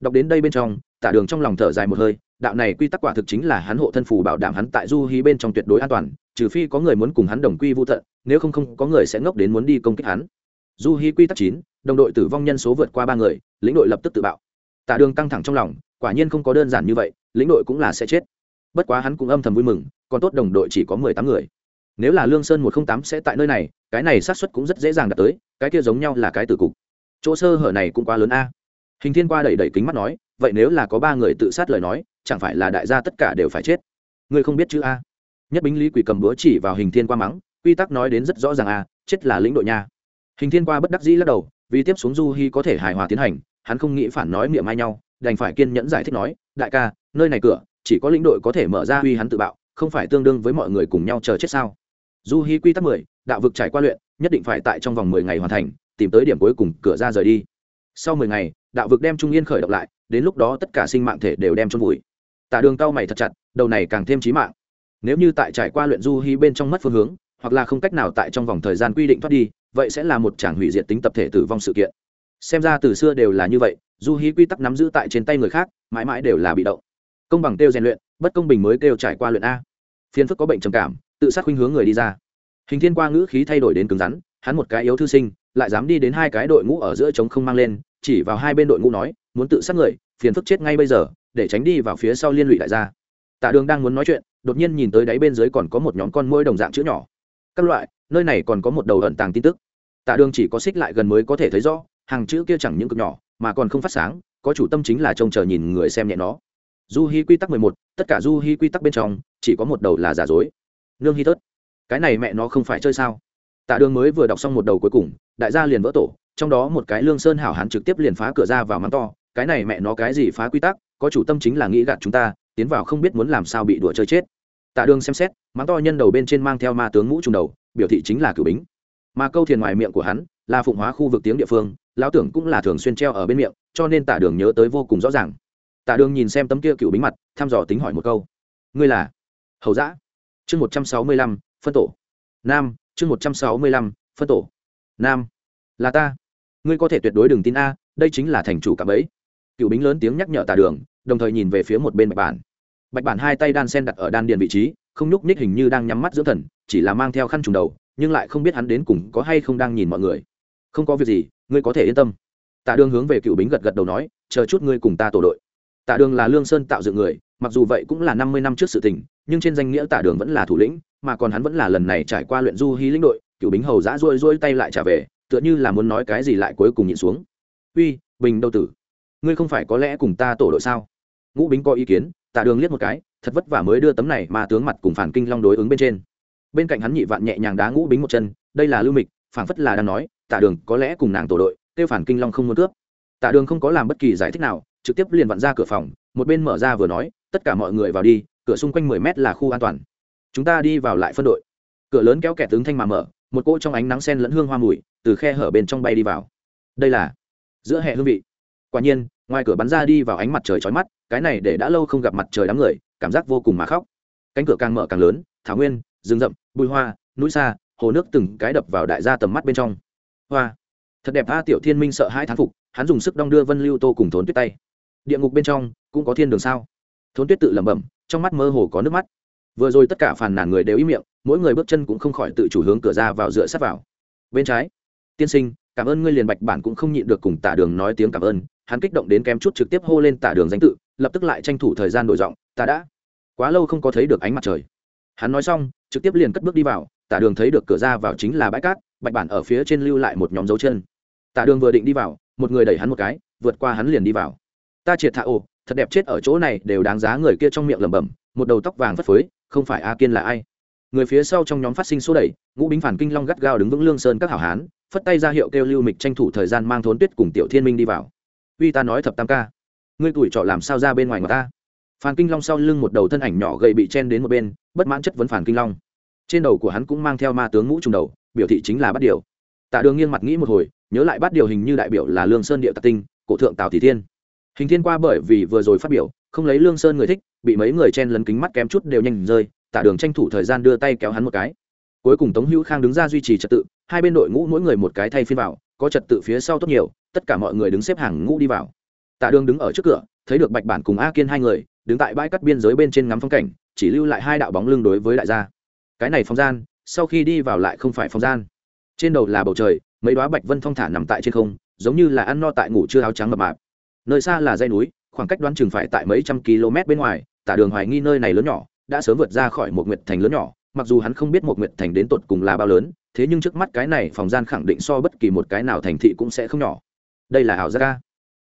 A: Đọc đến đây bên trong, tạ đường trong lòng thở dài một hơi đạo này quy tắc quả thực chính là hắn hộ thân phù bảo đảm hắn tại du hi bên trong tuyệt đối an toàn, trừ phi có người muốn cùng hắn đồng quy vô tận, nếu không không, có người sẽ ngốc đến muốn đi công kích hắn. Du hi quy tắc chín, đồng đội tử vong nhân số vượt qua ba người, lĩnh đội lập tức tự bạo. Tạ đường căng thẳng trong lòng, quả nhiên không có đơn giản như vậy, lĩnh đội cũng là sẽ chết. Bất quá hắn cũng âm thầm vui mừng, còn tốt đồng đội chỉ có mười tám người. Nếu là lương sơn một trăm tám sẽ tại nơi này, cái này sát suất cũng rất dễ dàng đạt tới, cái kia giống nhau là cái tử cục. Chỗ sơ hở này cũng quá lớn a. Hình thiên qua đẩy đẩy kính mắt nói, vậy nếu là có ba người tự sát lời nói chẳng phải là đại gia tất cả đều phải chết. Ngươi không biết chữ a? Nhất bính lý quỷ cầm búa chỉ vào hình thiên qua mắng, quy tắc nói đến rất rõ ràng a, chết là lĩnh đội nha. Hình thiên qua bất đắc dĩ lắc đầu, vì tiếp xuống du hi có thể hài hòa tiến hành, hắn không nghĩ phản nói miệng mai nhau, đành phải kiên nhẫn giải thích nói, đại ca, nơi này cửa, chỉ có lĩnh đội có thể mở ra uy hắn tự bạo, không phải tương đương với mọi người cùng nhau chờ chết sao? Du hi quy tắc mười, đạo vực trải qua luyện, nhất định phải tại trong vòng mười ngày hoàn thành, tìm tới điểm cuối cùng, cửa ra rời đi. Sau mười ngày, đạo vực đem trung yên khởi động lại, đến lúc đó tất cả sinh mạng thể đều đem chôn vùi tả đường cao mày thật chặt, đầu này càng thêm chí mạng. Nếu như tại trải qua luyện du hí bên trong mất phương hướng, hoặc là không cách nào tại trong vòng thời gian quy định thoát đi, vậy sẽ là một tràng hủy diệt tính tập thể tử vong sự kiện. Xem ra từ xưa đều là như vậy, du hí quy tắc nắm giữ tại trên tay người khác, mãi mãi đều là bị động. Công bằng kêu rèn luyện, bất công bình mới kêu trải qua luyện a. Phiền phức có bệnh trầm cảm, tự sát khuynh hướng người đi ra. Hình thiên qua ngữ khí thay đổi đến cứng rắn, hắn một cái yếu thư sinh, lại dám đi đến hai cái đội ngũ ở giữa trống không mang lên, chỉ vào hai bên đội ngũ nói muốn tự sát người, phiền phức chết ngay bây giờ, để tránh đi vào phía sau liên lụy đại gia. Tạ đường đang muốn nói chuyện, đột nhiên nhìn tới đáy bên dưới còn có một nhóm con môi đồng dạng chữ nhỏ. Các loại, nơi này còn có một đầu ẩn tàng tin tức. Tạ đường chỉ có xích lại gần mới có thể thấy rõ, hàng chữ kia chẳng những cực nhỏ, mà còn không phát sáng, có chủ tâm chính là trông chờ nhìn người xem nhẹ nó. Du hi quy tắc mười một, tất cả du hi quy tắc bên trong, chỉ có một đầu là giả dối. Nương hi tớt cái này mẹ nó không phải chơi sao? Tạ đường mới vừa đọc xong một đầu cuối cùng, đại gia liền vỡ tổ, trong đó một cái lương sơn hảo hán trực tiếp liền phá cửa ra vào mắng to cái này mẹ nó cái gì phá quy tắc, có chủ tâm chính là nghĩ gạt chúng ta, tiến vào không biết muốn làm sao bị đùa chơi chết. Tạ đường xem xét, mắng to nhân đầu bên trên mang theo ma tướng ngũ trùng đầu, biểu thị chính là cử bính. Mà câu thiền ngoài miệng của hắn, là phụng hóa khu vực tiếng địa phương, lão tưởng cũng là thường xuyên treo ở bên miệng, cho nên Tạ đường nhớ tới vô cùng rõ ràng. Tạ đường nhìn xem tấm kia cựu bính mặt, thăm dò tính hỏi một câu. Ngươi là? Hầu giã chương một trăm sáu mươi lăm, phân tổ. Nam, chương một trăm sáu mươi lăm, phân tổ. Nam, là ta. Ngươi có thể tuyệt đối đừng tin a, đây chính là thành chủ cạm ấy cựu bính lớn tiếng nhắc nhở tà đường, đồng thời nhìn về phía một bên bạch bản. Bạch bản hai tay đan sen đặt ở đan điện vị trí, không nhúc ních hình như đang nhắm mắt dưỡng thần, chỉ là mang theo khăn trùng đầu, nhưng lại không biết hắn đến cùng có hay không đang nhìn mọi người. Không có việc gì, ngươi có thể yên tâm. Tạ đường hướng về cựu bính gật gật đầu nói, chờ chút ngươi cùng ta tổ đội. Tạ đường là lương sơn tạo dựng người, mặc dù vậy cũng là năm mươi năm trước sự tình, nhưng trên danh nghĩa tạ đường vẫn là thủ lĩnh, mà còn hắn vẫn là lần này trải qua luyện du hí lĩnh đội, cựu bính hầu giã rôi rôi tay lại trả về, tựa như là muốn nói cái gì lại cuối cùng nhịn xuống. Uy, bình đâu tử ngươi không phải có lẽ cùng ta tổ đội sao? Ngũ bính có ý kiến, tạ đường liếc một cái, thật vất vả mới đưa tấm này mà tướng mặt cùng phản kinh long đối ứng bên trên. Bên cạnh hắn nhị vạn nhẹ nhàng đá ngũ bính một chân, đây là lưu mịch phảng phất là đang nói, tạ đường có lẽ cùng nàng tổ đội tiêu phản kinh long không muốn cướp. Tạ đường không có làm bất kỳ giải thích nào, trực tiếp liền vặn ra cửa phòng, một bên mở ra vừa nói, tất cả mọi người vào đi, cửa xung quanh mười mét là khu an toàn. Chúng ta đi vào lại phân đội. Cửa lớn kéo kẻ tướng thanh mà mở, một cỗ trong ánh nắng sen lẫn hương hoa mùi, từ khe hở bên trong bay đi vào. Đây là giữa hệ hương vị. Quả nhiên ngoài cửa bắn ra đi vào ánh mặt trời chói mắt, cái này để đã lâu không gặp mặt trời đám người, cảm giác vô cùng mà khóc. Cánh cửa càng mở càng lớn, thảo nguyên, rừng rậm, bụi hoa, núi xa, hồ nước từng cái đập vào đại gia tầm mắt bên trong. Hoa. Thật đẹp a, tiểu thiên minh sợ hai thán phục, hắn dùng sức đong đưa vân lưu tô cùng thốn tuyết tay. Địa ngục bên trong, cũng có thiên đường sao? Thốn tuyết tự lẩm bẩm, trong mắt mơ hồ có nước mắt. Vừa rồi tất cả phàn nàn người đều ý miệng, mỗi người bước chân cũng không khỏi tự chủ hướng cửa ra vào dựa sát vào. Bên trái, tiên sinh cảm ơn ngươi liền bạch bản cũng không nhịn được cùng tả đường nói tiếng cảm ơn. Hắn kích động đến kém chút trực tiếp hô lên tả đường danh tự, lập tức lại tranh thủ thời gian đổi giọng, ta đã. Quá lâu không có thấy được ánh mặt trời. Hắn nói xong, trực tiếp liền cất bước đi vào, tả đường thấy được cửa ra vào chính là bãi cát, bạch bản ở phía trên lưu lại một nhóm dấu chân. Tạ đường vừa định đi vào, một người đẩy hắn một cái, vượt qua hắn liền đi vào. Ta triệt thạ ồ, thật đẹp chết ở chỗ này, đều đáng giá người kia trong miệng lẩm bẩm, một đầu tóc vàng phất phới, không phải a kiên là ai? Người phía sau trong nhóm phát sinh số đẩy, ngũ bính phản kinh long gắt gao đứng vững lương sơn các hảo hán phất tay ra hiệu kêu lưu mịch tranh thủ thời gian mang thốn tuyết cùng tiểu thiên minh đi vào. Uy ta nói thập tam ca. Ngươi tuổi trọ làm sao ra bên ngoài ngoài ta? Phàn kinh long sau lưng một đầu thân ảnh nhỏ gầy bị chen đến một bên, bất mãn chất vấn phản kinh long. Trên đầu của hắn cũng mang theo ma tướng ngũ trùng đầu, biểu thị chính là bắt điều. Tạ đường nghiêng mặt nghĩ một hồi, nhớ lại bắt điều hình như đại biểu là lương sơn điệu tạc tinh, cổ thượng tào thị thiên. Hình thiên qua bởi vì vừa rồi phát biểu, không lấy lương sơn người thích, bị mấy người chen lấn kính mắt kém chút đều nhanh rơi, tạ đường tranh thủ thời gian đưa tay kéo hắn một cái cuối cùng tống hữu khang đứng ra duy trì trật tự, hai bên đội ngũ mỗi người một cái thay phiên vào, có trật tự phía sau tốt nhiều, tất cả mọi người đứng xếp hàng ngũ đi vào. Tạ đường đứng ở trước cửa, thấy được bạch bản cùng a kiên hai người, đứng tại bãi cắt biên giới bên trên ngắm phong cảnh, chỉ lưu lại hai đạo bóng lưng đối với đại gia. Cái này phong gian, sau khi đi vào lại không phải phong gian. Trên đầu là bầu trời, mấy đoá bạch vân phong thả nằm tại trên không, giống như là ăn no tại ngủ chưa áo trắng mập mạp. Nơi xa là dây núi, khoảng cách đoán chừng phải tại mấy trăm km bên ngoài tả đường hoài nghi nơi này lớn nhỏ, đã sớm vượt ra khỏi một nguyệt thành lớn nhỏ mặc dù hắn không biết một nguyệt thành đến tột cùng là bao lớn, thế nhưng trước mắt cái này phòng gian khẳng định so bất kỳ một cái nào thành thị cũng sẽ không nhỏ. Đây là ảo gia ca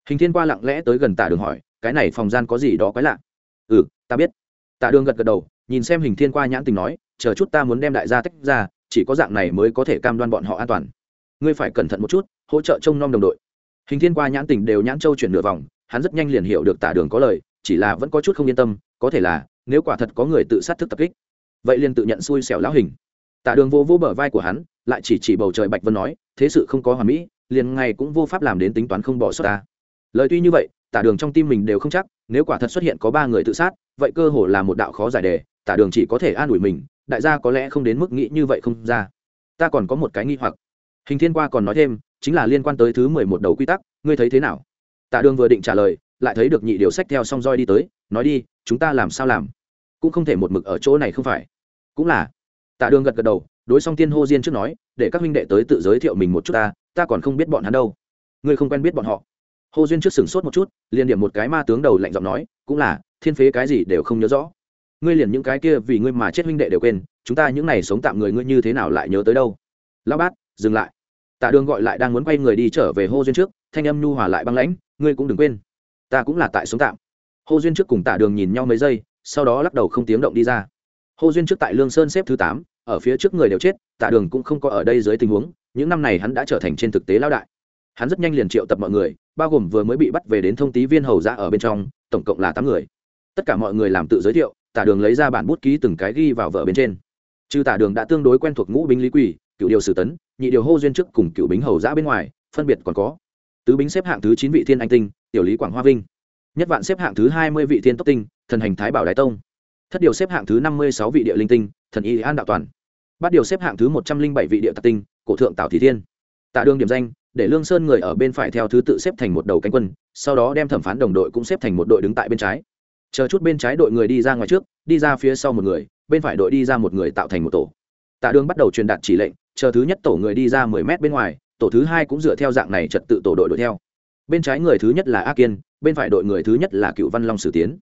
A: hình thiên qua lặng lẽ tới gần tả đường hỏi, cái này phòng gian có gì đó quái lạ? Ừ ta biết. Tả đường gật gật đầu, nhìn xem hình thiên qua nhãn tình nói, chờ chút ta muốn đem đại gia tách ra, chỉ có dạng này mới có thể cam đoan bọn họ an toàn. Ngươi phải cẩn thận một chút, hỗ trợ trông nom đồng đội. Hình thiên qua nhãn tình đều nhãn châu chuyển nửa vòng, hắn rất nhanh liền hiểu được tả đường có lời, chỉ là vẫn có chút không yên tâm, có thể là, nếu quả thật có người tự sát thức tập kích vậy liền tự nhận xui xẻo lão hình. Tạ đường vô vô bờ vai của hắn, lại chỉ chỉ bầu trời bạch vân nói, thế sự không có hoàn mỹ, liền ngay cũng vô pháp làm đến tính toán không bỏ sót ta. Lời tuy như vậy, tả đường trong tim mình đều không chắc, nếu quả thật xuất hiện có ba người tự sát, vậy cơ hồ là một đạo khó giải đề, tả đường chỉ có thể an ủi mình, đại gia có lẽ không đến mức nghĩ như vậy không ra. Ta còn có một cái nghi hoặc. Hình thiên qua còn nói thêm, chính là liên quan tới thứ mười một đầu quy tắc, ngươi thấy thế nào? Tạ đường vừa định trả lời, lại thấy được nhị điều sách theo song roi đi tới, nói đi, chúng ta làm sao làm? Cũng không thể một mực ở chỗ này không phải. Cũng là, tạ đường gật gật đầu, đối song tiên hô diên trước nói, để các huynh đệ tới tự giới thiệu mình một chút ta ta còn không biết bọn hắn đâu. Ngươi không quen biết bọn họ. Hô duyên trước sửng sốt một chút, liền điểm một cái ma tướng đầu lạnh giọng nói, cũng là, thiên phế cái gì đều không nhớ rõ. Ngươi liền những cái kia vì ngươi mà chết huynh đệ đều quên, chúng ta những này sống tạm người ngươi như thế nào lại nhớ tới đâu? Lão bát, dừng lại. Tạ đường gọi lại đang muốn quay người đi trở về hô duyên trước, thanh âm nhu hòa lại băng lãnh, ngươi cũng đừng quên. Ta cũng là tại sống tạm. Hô duyên trước cùng tạ đường nhìn nhau mấy giây sau đó lắc đầu không tiếng động đi ra. Hồ duyên trước tại lương sơn xếp thứ tám, ở phía trước người đều chết, tạ đường cũng không có ở đây dưới tình huống, những năm này hắn đã trở thành trên thực tế lao đại. Hắn rất nhanh liền triệu tập mọi người, bao gồm vừa mới bị bắt về đến thông tí viên hầu ra ở bên trong, tổng cộng là tám người. Tất cả mọi người làm tự giới thiệu tả đường lấy ra bản bút ký từng cái ghi vào vợ bên trên. Trừ tả đường đã tương đối quen thuộc ngũ binh lý quỷ cựu điều sử tấn, nhị điều hô duyên trước cùng cựu bính hầu giã bên ngoài, phân biệt còn có tứ bính xếp hạng thứ chín vị thiên anh tinh, tiểu lý quảng hoa vinh. Nhất vạn xếp hạng thứ hai mươi vị thiên tốc tinh thần hành thái bảo đại tông. Thất điều xếp hạng thứ năm mươi sáu vị địa linh tinh, thần y an đạo toàn. Bát điều xếp hạng thứ một trăm linh bảy vị địa tạc tinh, cổ thượng tào thị thiên. Tạ đương điểm danh, để lương sơn người ở bên phải theo thứ tự xếp thành một đầu cánh quân, sau đó đem thẩm phán đồng đội cũng xếp thành một đội đứng tại bên trái. Chờ chút bên trái đội người đi ra ngoài trước, đi ra phía sau một người, bên phải đội đi ra một người tạo thành một tổ. Tạ đương bắt đầu truyền đạt chỉ lệnh, chờ thứ nhất tổ người đi ra mười mét bên ngoài, tổ thứ hai cũng dựa theo dạng này trật tự tổ đội đội theo. Bên trái người thứ nhất là a kiên, bên phải đội người thứ nhất là cựu văn long sử tiến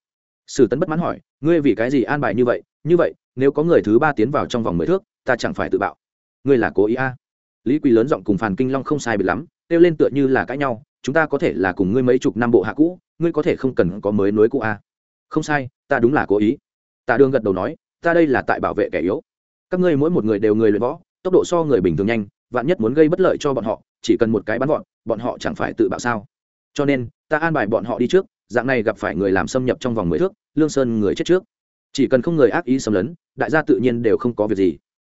A: sử tấn bất mãn hỏi, ngươi vì cái gì an bài như vậy? Như vậy, nếu có người thứ ba tiến vào trong vòng mười thước, ta chẳng phải tự bạo. Ngươi là cố ý a? Lý quỳ lớn giọng cùng phàn kinh long không sai biệt lắm, kêu lên tựa như là cãi nhau, chúng ta có thể là cùng ngươi mấy chục năm bộ hạ cũ, ngươi có thể không cần có mới nối cũ a. Không sai, ta đúng là cố ý. Tạ đường gật đầu nói, ta đây là tại bảo vệ kẻ yếu. Các ngươi mỗi một người đều người luyện võ, tốc độ so người bình thường nhanh, vạn nhất muốn gây bất lợi cho bọn họ, chỉ cần một cái bắn gọn bọn họ chẳng phải tự bạo sao? Cho nên, ta an bài bọn họ đi trước dạng này gặp phải người làm xâm nhập trong vòng mười thước, lương sơn người chết trước. Chỉ cần không người ác ý xâm lấn, đại gia tự nhiên đều không có việc gì.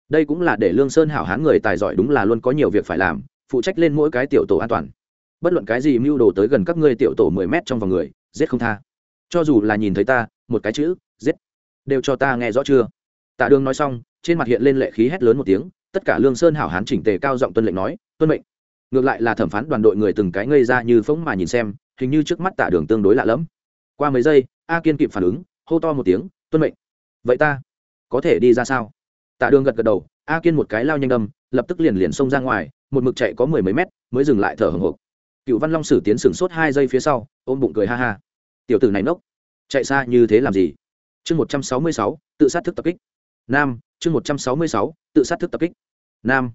A: Đây cũng là để lương sơn hảo hán người tài giỏi đúng là luôn có nhiều việc phải làm, phụ trách lên mỗi cái tiểu tổ an toàn. Bất luận cái gì mưu đồ tới gần các ngươi tiểu tổ mười mét trong vòng người, giết không tha. Cho dù là nhìn thấy ta, một cái chữ, giết, đều cho ta nghe rõ chưa? Tạ đường nói xong, trên mặt hiện lên lệ khí hét lớn một tiếng, tất cả lương sơn hảo hán chỉnh tề cao giọng tuân lệnh nói, tuân mệnh. Ngược lại là thẩm phán đoàn đội người từng cái ngây ra như phóng mà nhìn xem hình như trước mắt tạ đường tương đối lạ lẫm. Qua mấy giây, a kiên kịp phản ứng, hô to một tiếng, tuân mệnh. Vậy ta có thể đi ra sao? Tạ đường gật gật đầu, a kiên một cái lao nhanh đâm, lập tức liền liền xông ra ngoài, một mực chạy có mười mấy mét, mới dừng lại thở hồng hộc. Cựu văn long sử tiến sửng sốt hai giây phía sau, ôm bụng cười ha ha. Tiểu tử này nốc chạy xa như thế làm gì? Chương một trăm sáu mươi sáu, tự sát thức tập kích. Nam, chương một trăm sáu mươi sáu, tự sát thức tập kích. Nam,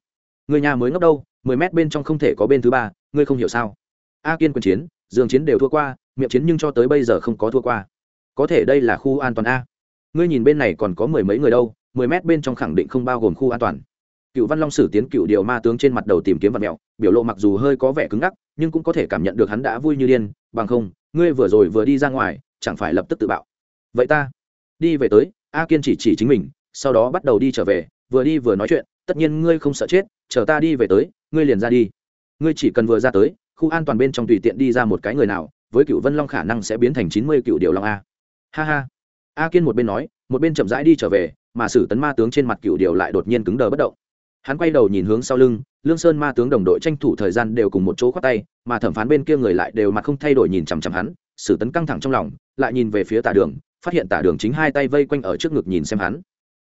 A: người nhà mới ngốc đâu, mười mét bên trong không thể có bên thứ ba, ngươi không hiểu sao? A kiên quân chiến dương chiến đều thua qua, miệng chiến nhưng cho tới bây giờ không có thua qua. Có thể đây là khu an toàn a. Ngươi nhìn bên này còn có mười mấy người đâu, mười mét bên trong khẳng định không bao gồm khu an toàn. Cựu văn long sử tiến cựu điều ma tướng trên mặt đầu tìm kiếm vật mẹo, biểu lộ mặc dù hơi có vẻ cứng ngắc, nhưng cũng có thể cảm nhận được hắn đã vui như điên, bằng không, ngươi vừa rồi vừa đi ra ngoài, chẳng phải lập tức tự bạo. Vậy ta đi về tới, a kiên chỉ chỉ chính mình, sau đó bắt đầu đi trở về, vừa đi vừa nói chuyện, tất nhiên ngươi không sợ chết, chờ ta đi về tới, ngươi liền ra đi. Ngươi chỉ cần vừa ra tới khu an toàn bên trong tùy tiện đi ra một cái người nào, với cựu vân long khả năng sẽ biến thành chín mươi cựu điều long a. Ha ha. A kiên một bên nói, một bên chậm rãi đi trở về, mà sử tấn ma tướng trên mặt cựu điều lại đột nhiên cứng đờ bất động. Hắn quay đầu nhìn hướng sau lưng, lương sơn ma tướng đồng đội tranh thủ thời gian đều cùng một chỗ khoác tay, mà thẩm phán bên kia người lại đều mặt không thay đổi nhìn chằm chằm hắn, sử tấn căng thẳng trong lòng, lại nhìn về phía tả đường, phát hiện tả đường chính hai tay vây quanh ở trước ngực nhìn xem hắn.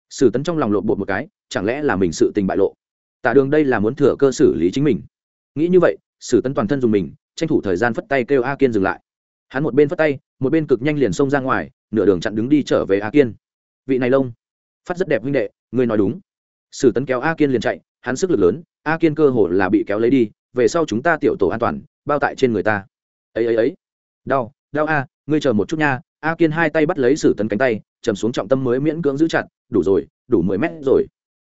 A: Sử tấn trong lòng lộn bột một cái, chẳng lẽ là mình sự tình bại lộ? Tả đường đây là muốn thừa cơ xử lý chính mình. Nghĩ như vậy sử tấn toàn thân dùng mình, tranh thủ thời gian phất tay kêu a kiên dừng lại. Hắn một bên phất tay, một bên cực nhanh liền xông ra ngoài, nửa đường chặn đứng đi trở về a kiên. Vị này lông phát rất đẹp huynh đệ, ngươi nói đúng. Sử tấn kéo a kiên liền chạy, hắn sức lực lớn, a kiên cơ hồ là bị kéo lấy đi, về sau chúng ta tiểu tổ an toàn, bao tại trên người ta. Ấy ấy ấy. Đau đau a, ngươi chờ một chút nha. A kiên hai tay bắt lấy sử tấn cánh tay, chầm xuống trọng tâm mới miễn cưỡng giữ chặt, đủ rồi, đủ mười mét rồi.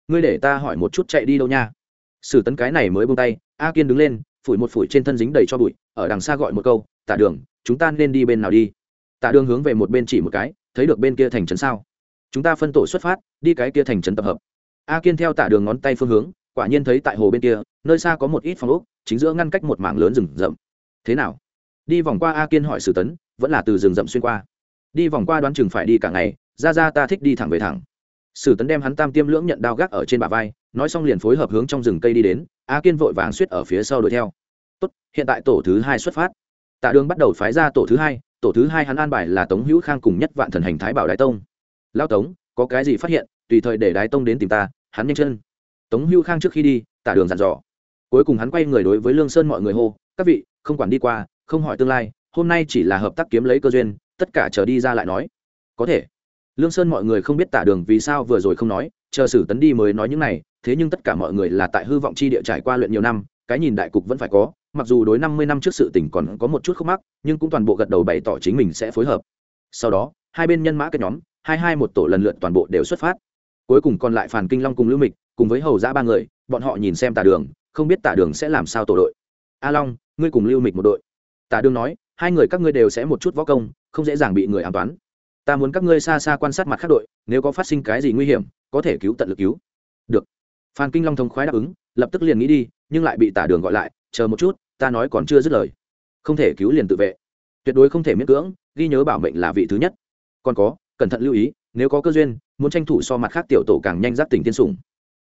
A: Ngươi để ta hỏi một chút chạy đi đâu nha. Sử tấn cái này mới buông tay, a kiên đứng lên phủi một phủi trên thân dính đầy cho bụi, ở đằng xa gọi một câu, tả đường, chúng ta nên đi bên nào đi? Tả đường hướng về một bên chỉ một cái, thấy được bên kia thành trấn sao? Chúng ta phân tổ xuất phát, đi cái kia thành trấn tập hợp. A kiên theo tả đường ngón tay phương hướng, quả nhiên thấy tại hồ bên kia, nơi xa có một ít phòng ốc, chính giữa ngăn cách một mảng lớn rừng rậm. Thế nào? Đi vòng qua a kiên hỏi sử tấn, vẫn là từ rừng rậm xuyên qua. Đi vòng qua đoán chừng phải đi cả ngày, ra ra ta thích đi thẳng về thẳng. Sử tấn đem hắn tam tiêm lưỡng nhận đao gác ở trên bả vai, nói xong liền phối hợp hướng trong rừng cây đi đến a kiên vội vàng suýt ở phía sau đuổi theo. Tốt, hiện tại tổ thứ hai xuất phát. Tạ đường bắt đầu phái ra tổ thứ hai, tổ thứ hai hắn an bài là tống hữu khang cùng nhất vạn thần hành thái bảo đại tông. Lao tống, có cái gì phát hiện, tùy thời để đái tông đến tìm ta, hắn nhanh chân. Tống hữu khang trước khi đi, tạ đường dặn dò. Cuối cùng hắn quay người đối với lương sơn mọi người hô, các vị, không quản đi qua, không hỏi tương lai, hôm nay chỉ là hợp tác kiếm lấy cơ duyên, tất cả chờ đi ra lại nói. Có thể. Lương sơn mọi người không biết tả đường vì sao vừa rồi không nói chờ sử tấn đi mới nói những này, thế nhưng tất cả mọi người là tại hư vọng chi địa trải qua luyện nhiều năm, cái nhìn đại cục vẫn phải có, mặc dù đối năm mươi năm trước sự tình còn có một chút khúc mắc, nhưng cũng toàn bộ gật đầu bày tỏ chính mình sẽ phối hợp. Sau đó, hai bên nhân mã kết nhóm, hai hai một tổ lần lượt toàn bộ đều xuất phát. Cuối cùng còn lại phản kinh long cùng lưu mịch, cùng với hầu giã ba người, bọn họ nhìn xem tả đường, không biết tả đường sẽ làm sao tổ đội. A long, ngươi cùng lưu mịch một đội. Tả đường nói, hai người các ngươi đều sẽ một chút võ công, không dễ dàng bị người an toán. Ta muốn các ngươi xa xa quan sát mặt khác đội, nếu có phát sinh cái gì nguy hiểm có thể cứu tận lực cứu. Được. Phan kinh long thông khoái đáp ứng, lập tức liền nghĩ đi, nhưng lại bị tả đường gọi lại, chờ một chút, ta nói còn chưa dứt lời. Không thể cứu liền tự vệ. Tuyệt đối không thể miễn cưỡng, ghi nhớ bảo mệnh là vị thứ nhất. Còn có, cẩn thận lưu ý, nếu có cơ duyên, muốn tranh thủ so mặt khác tiểu tổ càng nhanh giáp tỉnh tiên sủng.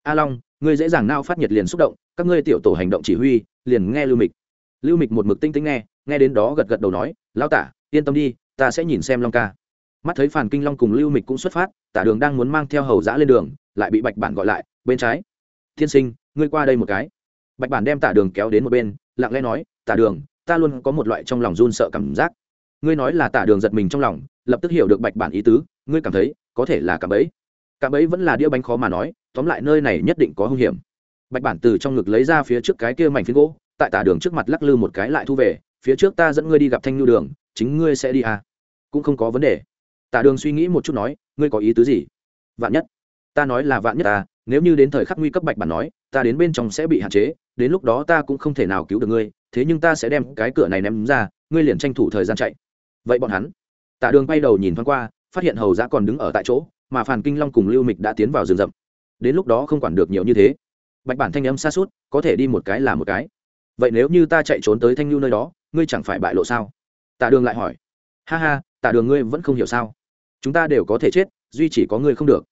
A: A long, ngươi dễ dàng nao phát nhiệt liền xúc động, các ngươi tiểu tổ hành động chỉ huy, liền nghe lưu mịch. Lưu mịch một mực tinh tinh nghe nghe đến đó gật gật đầu nói, lão tả, yên tâm đi, ta sẽ nhìn xem long ca mắt thấy phản kinh long cùng lưu mịch cũng xuất phát, tả đường đang muốn mang theo hầu giã lên đường, lại bị bạch bản gọi lại, bên trái. Thiên sinh, ngươi qua đây một cái. Bạch bản đem tả đường kéo đến một bên, lặng lẽ nói, tả đường, ta luôn có một loại trong lòng run sợ cảm giác. Ngươi nói là tả đường giật mình trong lòng, lập tức hiểu được bạch bản ý tứ, ngươi cảm thấy, có thể là cảm ấy cảm ấy vẫn là đĩa bánh khó mà nói, tóm lại nơi này nhất định có hung hiểm. Bạch bản từ trong ngực lấy ra phía trước cái kia mảnh phiến gỗ, tại tả đường trước mặt lắc lư một cái lại thu về, phía trước ta dẫn ngươi đi gặp thanh nhu đường, chính ngươi sẽ đi à? Cũng không có vấn đề. Tạ đường suy nghĩ một chút nói, ngươi có ý tứ gì? Vạn nhất. Ta nói là vạn nhất ta nếu như đến thời khắc nguy cấp bạch bản nói, ta đến bên trong sẽ bị hạn chế, đến lúc đó ta cũng không thể nào cứu được ngươi, thế nhưng ta sẽ đem cái cửa này ném ra, ngươi liền tranh thủ thời gian chạy. Vậy bọn hắn tạ đường bay đầu nhìn thoáng qua, phát hiện hầu giã còn đứng ở tại chỗ, mà phàn kinh long cùng lưu mịch đã tiến vào rừng rậm. Đến lúc đó không quản được nhiều như thế. Bạch bản thanh âm xa suốt, có thể đi một cái là một cái. Vậy nếu như ta chạy trốn tới thanh lưu nơi đó, ngươi chẳng phải bại lộ sao? Tạ đường lại hỏi ha ha tạ đường ngươi vẫn không hiểu sao? Chúng ta đều có thể chết, duy chỉ có ngươi không được.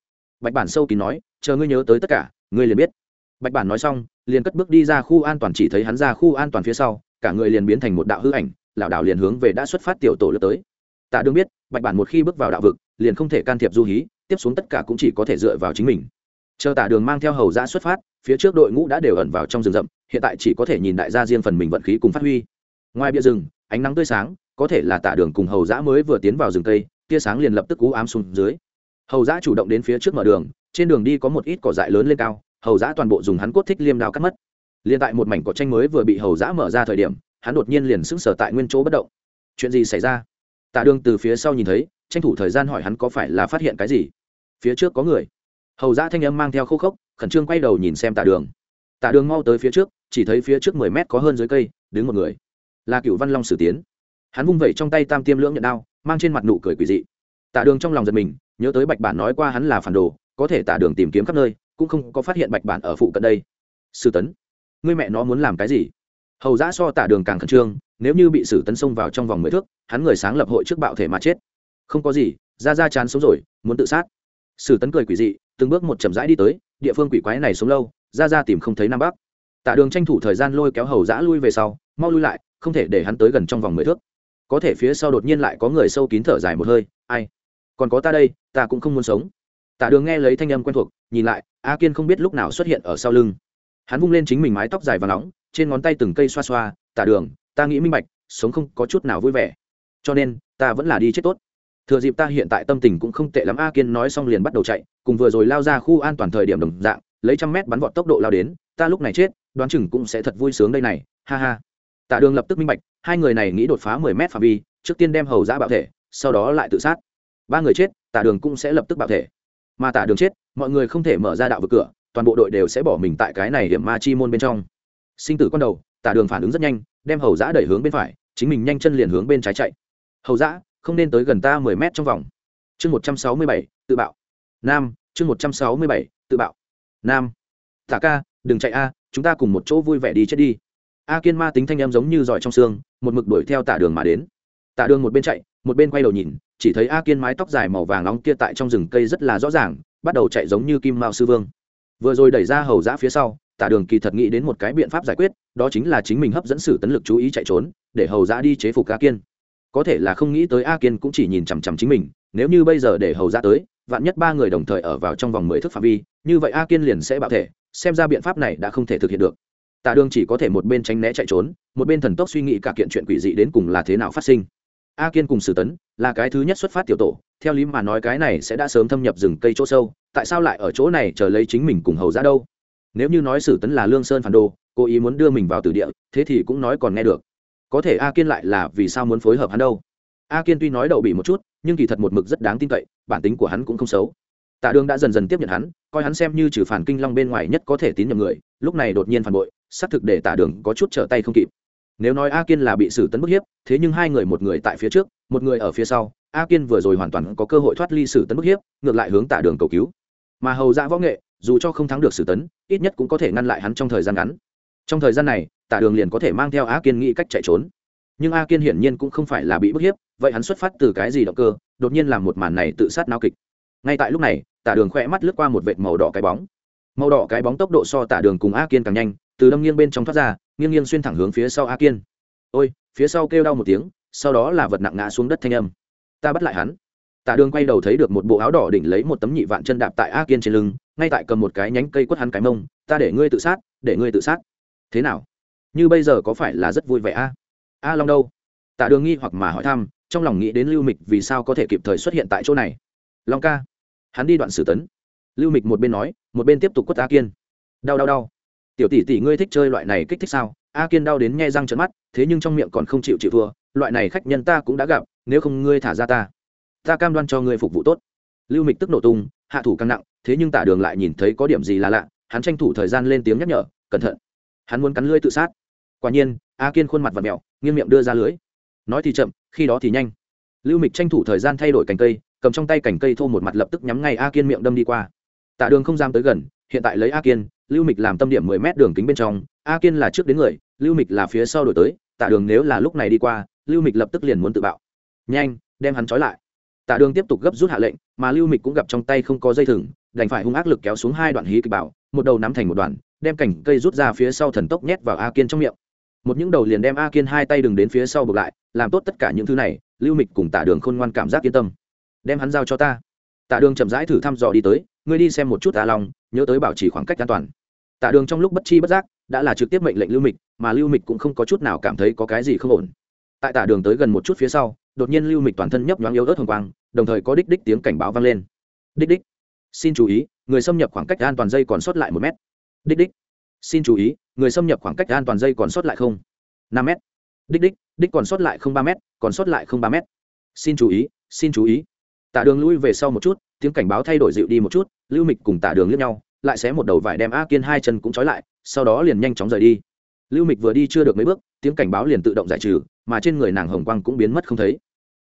A: Bạch bản sâu kín nói, chờ ngươi nhớ tới tất cả, ngươi liền biết. Bạch bản nói xong, liền cất bước đi ra khu an toàn chỉ thấy hắn ra khu an toàn phía sau, cả người liền biến thành một đạo hư ảnh, lảo đảo liền hướng về đã xuất phát tiểu tổ lướt tới. Tạ đương biết, bạch bản một khi bước vào đạo vực, liền không thể can thiệp du hí, tiếp xuống tất cả cũng chỉ có thể dựa vào chính mình. Chờ tả đường mang theo hầu giã xuất phát, phía trước đội ngũ đã đều ẩn vào trong rừng rậm, hiện tại chỉ có thể nhìn đại gia riêng phần mình vận khí cùng phát huy. Ngoài bia rừng, ánh nắng tươi sáng có thể là tả đường cùng hầu giã mới vừa tiến vào rừng cây, tia sáng liền lập tức cú ám xuống dưới. Hầu giã chủ động đến phía trước mở đường, trên đường đi có một ít cỏ dại lớn lên cao, hầu giã toàn bộ dùng hắn cốt thích liêm đao cắt mất. Liền tại một mảnh cỏ tranh mới vừa bị hầu giã mở ra thời điểm, hắn đột nhiên liền sững sờ tại nguyên chỗ bất động. Chuyện gì xảy ra? Tạ đường từ phía sau nhìn thấy, tranh thủ thời gian hỏi hắn có phải là phát hiện cái gì. Phía trước có người. Hầu giã thanh âm mang theo khô khốc, khẩn trương quay đầu nhìn xem tạ đường. Tạ đường mau tới phía trước, chỉ thấy phía trước mười mét có hơn dưới cây, đứng một người. Là cựu văn long sử tiến hắn vung vẩy trong tay tam tiêm lưỡng nhận đao, mang trên mặt nụ cười quỷ dị. Tạ đường trong lòng giật mình, nhớ tới bạch bản nói qua hắn là phản đồ, có thể tạ đường tìm kiếm khắp nơi, cũng không có phát hiện bạch bản ở phụ cận đây. Sử tấn người mẹ nó muốn làm cái gì? Hầu giã so tạ đường càng khẩn trương, nếu như bị sử tấn xông vào trong vòng mười thước, hắn người sáng lập hội trước bạo thể mà chết. Không có gì, ra ra chán sống rồi, muốn tự sát. Sử tấn cười quỷ dị, từng bước một chậm rãi đi tới, địa phương quỷ quái này sống lâu, ra ra tìm không thấy nam bắc. Tạ đường tranh thủ thời gian lôi kéo hầu giã lui về sau, mau lui lại, không thể để hắn tới gần trong vòng mười thước có thể phía sau đột nhiên lại có người sâu kín thở dài một hơi, ai? Còn có ta đây, ta cũng không muốn sống. Tạ đường nghe lấy thanh âm quen thuộc, nhìn lại, a kiên không biết lúc nào xuất hiện ở sau lưng. Hắn vung lên chính mình mái tóc dài và nóng, trên ngón tay từng cây xoa xoa tạ đường, ta nghĩ minh bạch, sống không có chút nào vui vẻ. Cho nên, ta vẫn là đi chết tốt. Thừa dịp ta hiện tại tâm tình cũng không tệ lắm, a kiên nói xong liền bắt đầu chạy, cùng vừa rồi lao ra khu an toàn thời điểm đồng dạng, lấy trăm mét bắn vọt tốc độ lao đến, ta lúc này chết, đoán chừng cũng sẽ thật vui sướng đây này, ha ha tạ đường lập tức minh bạch, hai người này nghĩ đột phá mười mét phạm vi, trước tiên đem hầu giã bạo thể, sau đó lại tự sát. Ba người chết, tạ đường cũng sẽ lập tức bạo thể. Mà tạ đường chết, mọi người không thể mở ra đạo vực cửa, toàn bộ đội đều sẽ bỏ mình tại cái này hiểm ma chi môn bên trong. Sinh tử con đầu, tạ đường phản ứng rất nhanh, đem hầu giã đẩy hướng bên phải, chính mình nhanh chân liền hướng bên trái chạy. Hầu giã, không nên tới gần ta mười mét trong vòng. Chương một trăm sáu mươi bảy, tự bạo. Nam, chương một trăm sáu mươi bảy, tự bạo. Nam, tạ ca, đừng chạy a, chúng ta cùng một chỗ vui vẻ đi chết đi a kiên ma tính thanh em giống như giỏi trong xương, một mực đuổi theo tạ đường mà đến. Tạ đường một bên chạy, một bên quay đầu nhìn, chỉ thấy a kiên mái tóc dài màu vàng nóng kia tại trong rừng cây rất là rõ ràng, bắt đầu chạy giống như kim mao sư vương. Vừa rồi đẩy ra hầu giã phía sau, tạ đường kỳ thật nghĩ đến một cái biện pháp giải quyết, đó chính là chính mình hấp dẫn sử tấn lực chú ý chạy trốn, để hầu giã đi chế phục a kiên. Có thể là không nghĩ tới a kiên cũng chỉ nhìn chằm chằm chính mình, nếu như bây giờ để hầu giã tới, vạn nhất ba người đồng thời ở vào trong vòng mười thước phạm vi, như vậy a kiên liền sẽ bạo thể, xem ra biện pháp này đã không thể thực hiện được tạ đường chỉ có thể một bên tránh né chạy trốn, một bên thần tốc suy nghĩ cả kiện chuyện quỷ dị đến cùng là thế nào phát sinh. A kiên cùng sử tấn là cái thứ nhất xuất phát tiểu tổ, theo lý mà nói cái này sẽ đã sớm thâm nhập rừng cây chỗ sâu, tại sao lại ở chỗ này chờ lấy chính mình cùng hầu ra đâu? Nếu như nói sử tấn là lương sơn phản đồ, cố ý muốn đưa mình vào tử địa, thế thì cũng nói còn nghe được. Có thể a kiên lại là vì sao muốn phối hợp hắn đâu? A kiên tuy nói đậu bị một chút, nhưng kỳ thật một mực rất đáng tin cậy, bản tính của hắn cũng không xấu. Tạ đường đã dần dần tiếp nhận hắn, coi hắn xem như trừ phản kinh long bên ngoài nhất có thể tín nhiệm người, lúc này đột nhiên phản bội xác thực để tạ đường có chút trở tay không kịp. Nếu nói a kiên là bị Sử tấn bức hiếp, thế nhưng hai người một người tại phía trước, một người ở phía sau, a kiên vừa rồi hoàn toàn có cơ hội thoát ly Sử tấn bức hiếp, ngược lại hướng tạ đường cầu cứu. Mà hầu ra võ nghệ, dù cho không thắng được Sử tấn, ít nhất cũng có thể ngăn lại hắn trong thời gian ngắn. Trong thời gian này tạ đường liền có thể mang theo a kiên nghĩ cách chạy trốn. Nhưng a kiên hiển nhiên cũng không phải là bị bức hiếp, vậy hắn xuất phát từ cái gì động cơ, đột nhiên làm một màn này tự sát nao kịch. Ngay tại lúc này, tả đường khỏe mắt lướt qua một vệt màu đỏ cái bóng. Màu đỏ cái bóng tốc độ so tả đường cùng a kiên càng nhanh từ đâm nghiêng bên trong thoát ra, nghiêng nghiêng xuyên thẳng hướng phía sau a kiên. Ôi, phía sau kêu đau một tiếng, sau đó là vật nặng ngã xuống đất thanh âm. Ta bắt lại hắn. Tạ đường quay đầu thấy được một bộ áo đỏ đỉnh lấy một tấm nhị vạn chân đạp tại a kiên trên lưng, ngay tại cầm một cái nhánh cây quất hắn cái mông, ta để ngươi tự sát, để ngươi tự sát. Thế nào? Như bây giờ có phải là rất vui vẻ a? A long đâu? Tạ đường nghi hoặc mà hỏi thăm, trong lòng nghĩ đến lưu mịch vì sao có thể kịp thời xuất hiện tại chỗ này. Long ca. Hắn đi đoạn sử tấn. Lưu mịch một bên nói, một bên tiếp tục quất a kiên. Đau đau đau tiểu tỷ tỷ ngươi thích chơi loại này kích thích sao? A kiên đau đến nghe răng trận mắt, thế nhưng trong miệng còn không chịu chịu thua, loại này khách nhân ta cũng đã gặp, nếu không ngươi thả ra ta ta cam đoan cho ngươi phục vụ tốt. Lưu mịch tức nổ tung, hạ thủ càng nặng, thế nhưng tả đường lại nhìn thấy có điểm gì là lạ, hắn tranh thủ thời gian lên tiếng nhắc nhở, cẩn thận, hắn muốn cắn lưới tự sát. Quả nhiên, a kiên khuôn mặt và mẹo nghiêng miệng đưa ra lưới. Nói thì chậm, khi đó thì nhanh. Lưu mịch tranh thủ thời gian thay đổi cành cây, cầm trong tay cành cây thô một mặt lập tức nhắm ngay a kiên miệng đâm đi qua. Tạ đường không dám tới gần hiện tại lấy a kiên, lưu mịch làm tâm điểm mười mét đường kính bên trong, a kiên là trước đến người, lưu mịch là phía sau đổi tới, tạ đường nếu là lúc này đi qua, lưu mịch lập tức liền muốn tự bạo. Nhanh, đem hắn trói lại. Tạ đường tiếp tục gấp rút hạ lệnh, mà lưu mịch cũng gặp trong tay không có dây thừng, đành phải hung ác lực kéo xuống hai đoạn hí kịch bảo, một đầu nắm thành một đoạn, đem cành cây rút ra phía sau thần tốc nhét vào a kiên trong miệng. Một những đầu liền đem a kiên hai tay đừng đến phía sau bực lại, làm tốt tất cả những thứ này, lưu mịch cùng tạ đường khôn ngoan cảm giác yên tâm. Đem hắn giao cho ta tạ đường chậm rãi thử thăm dò đi tới ngươi đi xem một chút a long nhớ tới bảo trì khoảng cách an toàn. Tạ đường trong lúc bất chi bất giác đã là trực tiếp mệnh lệnh lưu mịch mà lưu mịch cũng không có chút nào cảm thấy có cái gì không ổn. Tại tạ đường tới gần một chút phía sau đột nhiên lưu mịch toàn thân nhấp nhoáng yếu ớt hồng quang đồng thời có đích đích tiếng cảnh báo vang lên. Đích đích xin chú ý người xâm nhập khoảng cách an toàn dây còn sót lại một mét. Đích đích xin chú ý người xâm nhập khoảng cách an toàn dây còn sót lại không năm mét. đích đích đích còn sót lại không ba mét, còn sót lại không ba mét. xin chú ý xin chú ý tả đường lui về sau một chút, tiếng cảnh báo thay đổi dịu đi một chút, lưu mịch cùng tả đường lướt nhau, lại xé một đầu vải đem a kiên hai chân cũng trói lại, sau đó liền nhanh chóng rời đi. Lưu mịch vừa đi chưa được mấy bước, tiếng cảnh báo liền tự động giải trừ, mà trên người nàng hồng quang cũng biến mất không thấy.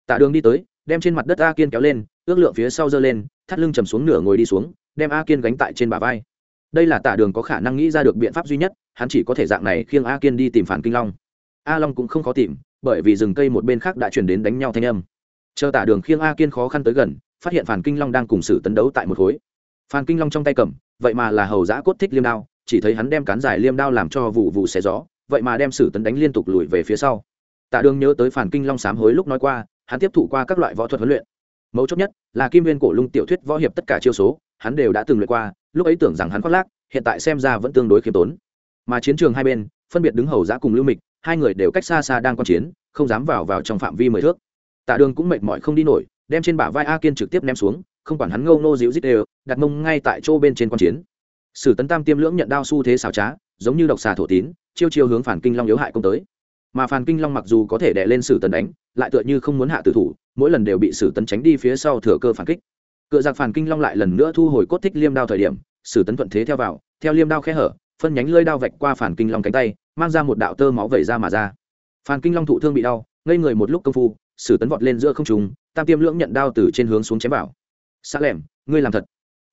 A: Tả đường đi tới, đem trên mặt đất a kiên kéo lên, ước lượng phía sau giơ lên, thắt lưng chầm xuống nửa ngồi đi xuống, đem a kiên gánh tại trên bả vai. Đây là tả đường có khả năng nghĩ ra được biện pháp duy nhất, hắn chỉ có thể dạng này khiêng a kiên đi tìm phản kinh long. A long cũng không khó tìm, bởi vì rừng cây một bên khác đã chuyển đến đánh nhau thanh âm chờ tả đường khiêng a kiên khó khăn tới gần, phát hiện phản kinh long đang cùng sử tấn đấu tại một khối. Phan kinh long trong tay cầm, vậy mà là hầu giã cốt thích liêm đao, chỉ thấy hắn đem cán dài liêm đao làm cho vụ vụ xé gió, vậy mà đem sử tấn đánh liên tục lùi về phía sau. Tạ đường nhớ tới phản kinh long sám hối lúc nói qua, hắn tiếp thụ qua các loại võ thuật huấn luyện. Mấu chốt nhất là kim viên cổ lung tiểu thuyết võ hiệp tất cả chiêu số, hắn đều đã từng luyện qua, lúc ấy tưởng rằng hắn khoác lác, hiện tại xem ra vẫn tương đối khiêm tốn. Mà chiến trường hai bên, phân biệt đứng hầu giã cùng lưu mịch, hai người đều cách xa xa đang quan chiến, không dám vào vào trong phạm vi mười thước tạ đường cũng mệt mỏi không đi nổi, đem trên bả vai a kiên trực tiếp ném xuống, không quản hắn ngâu nô dịu dít đều, đặt mông ngay tại chỗ bên trên quan chiến. Sử tấn tam tiêm lưỡng nhận đao xu thế xảo trá, giống như độc xà thổ tín, chiêu chiêu hướng phản kinh long yếu hại công tới. Mà phản kinh long mặc dù có thể đè lên sử tấn đánh, lại tựa như không muốn hạ tử thủ, mỗi lần đều bị sử tấn tránh đi phía sau thừa cơ phản kích. Cựa giặc phản kinh long lại lần nữa thu hồi cốt thích liêm đao thời điểm, sử tấn thuận thế theo vào, theo liêm đao khe hở, phân nhánh lơi đao vạch qua phản kinh long cánh tay, mang ra một đạo tơ máu vẩy ra mà ra. Phản kinh long thụ thương bị đau, ngây người một lúc công phu sử tấn vọt lên giữa không trùng tam tiêm lưỡng nhận đao từ trên hướng xuống chém vào. Xa lẻm, ngươi làm thật.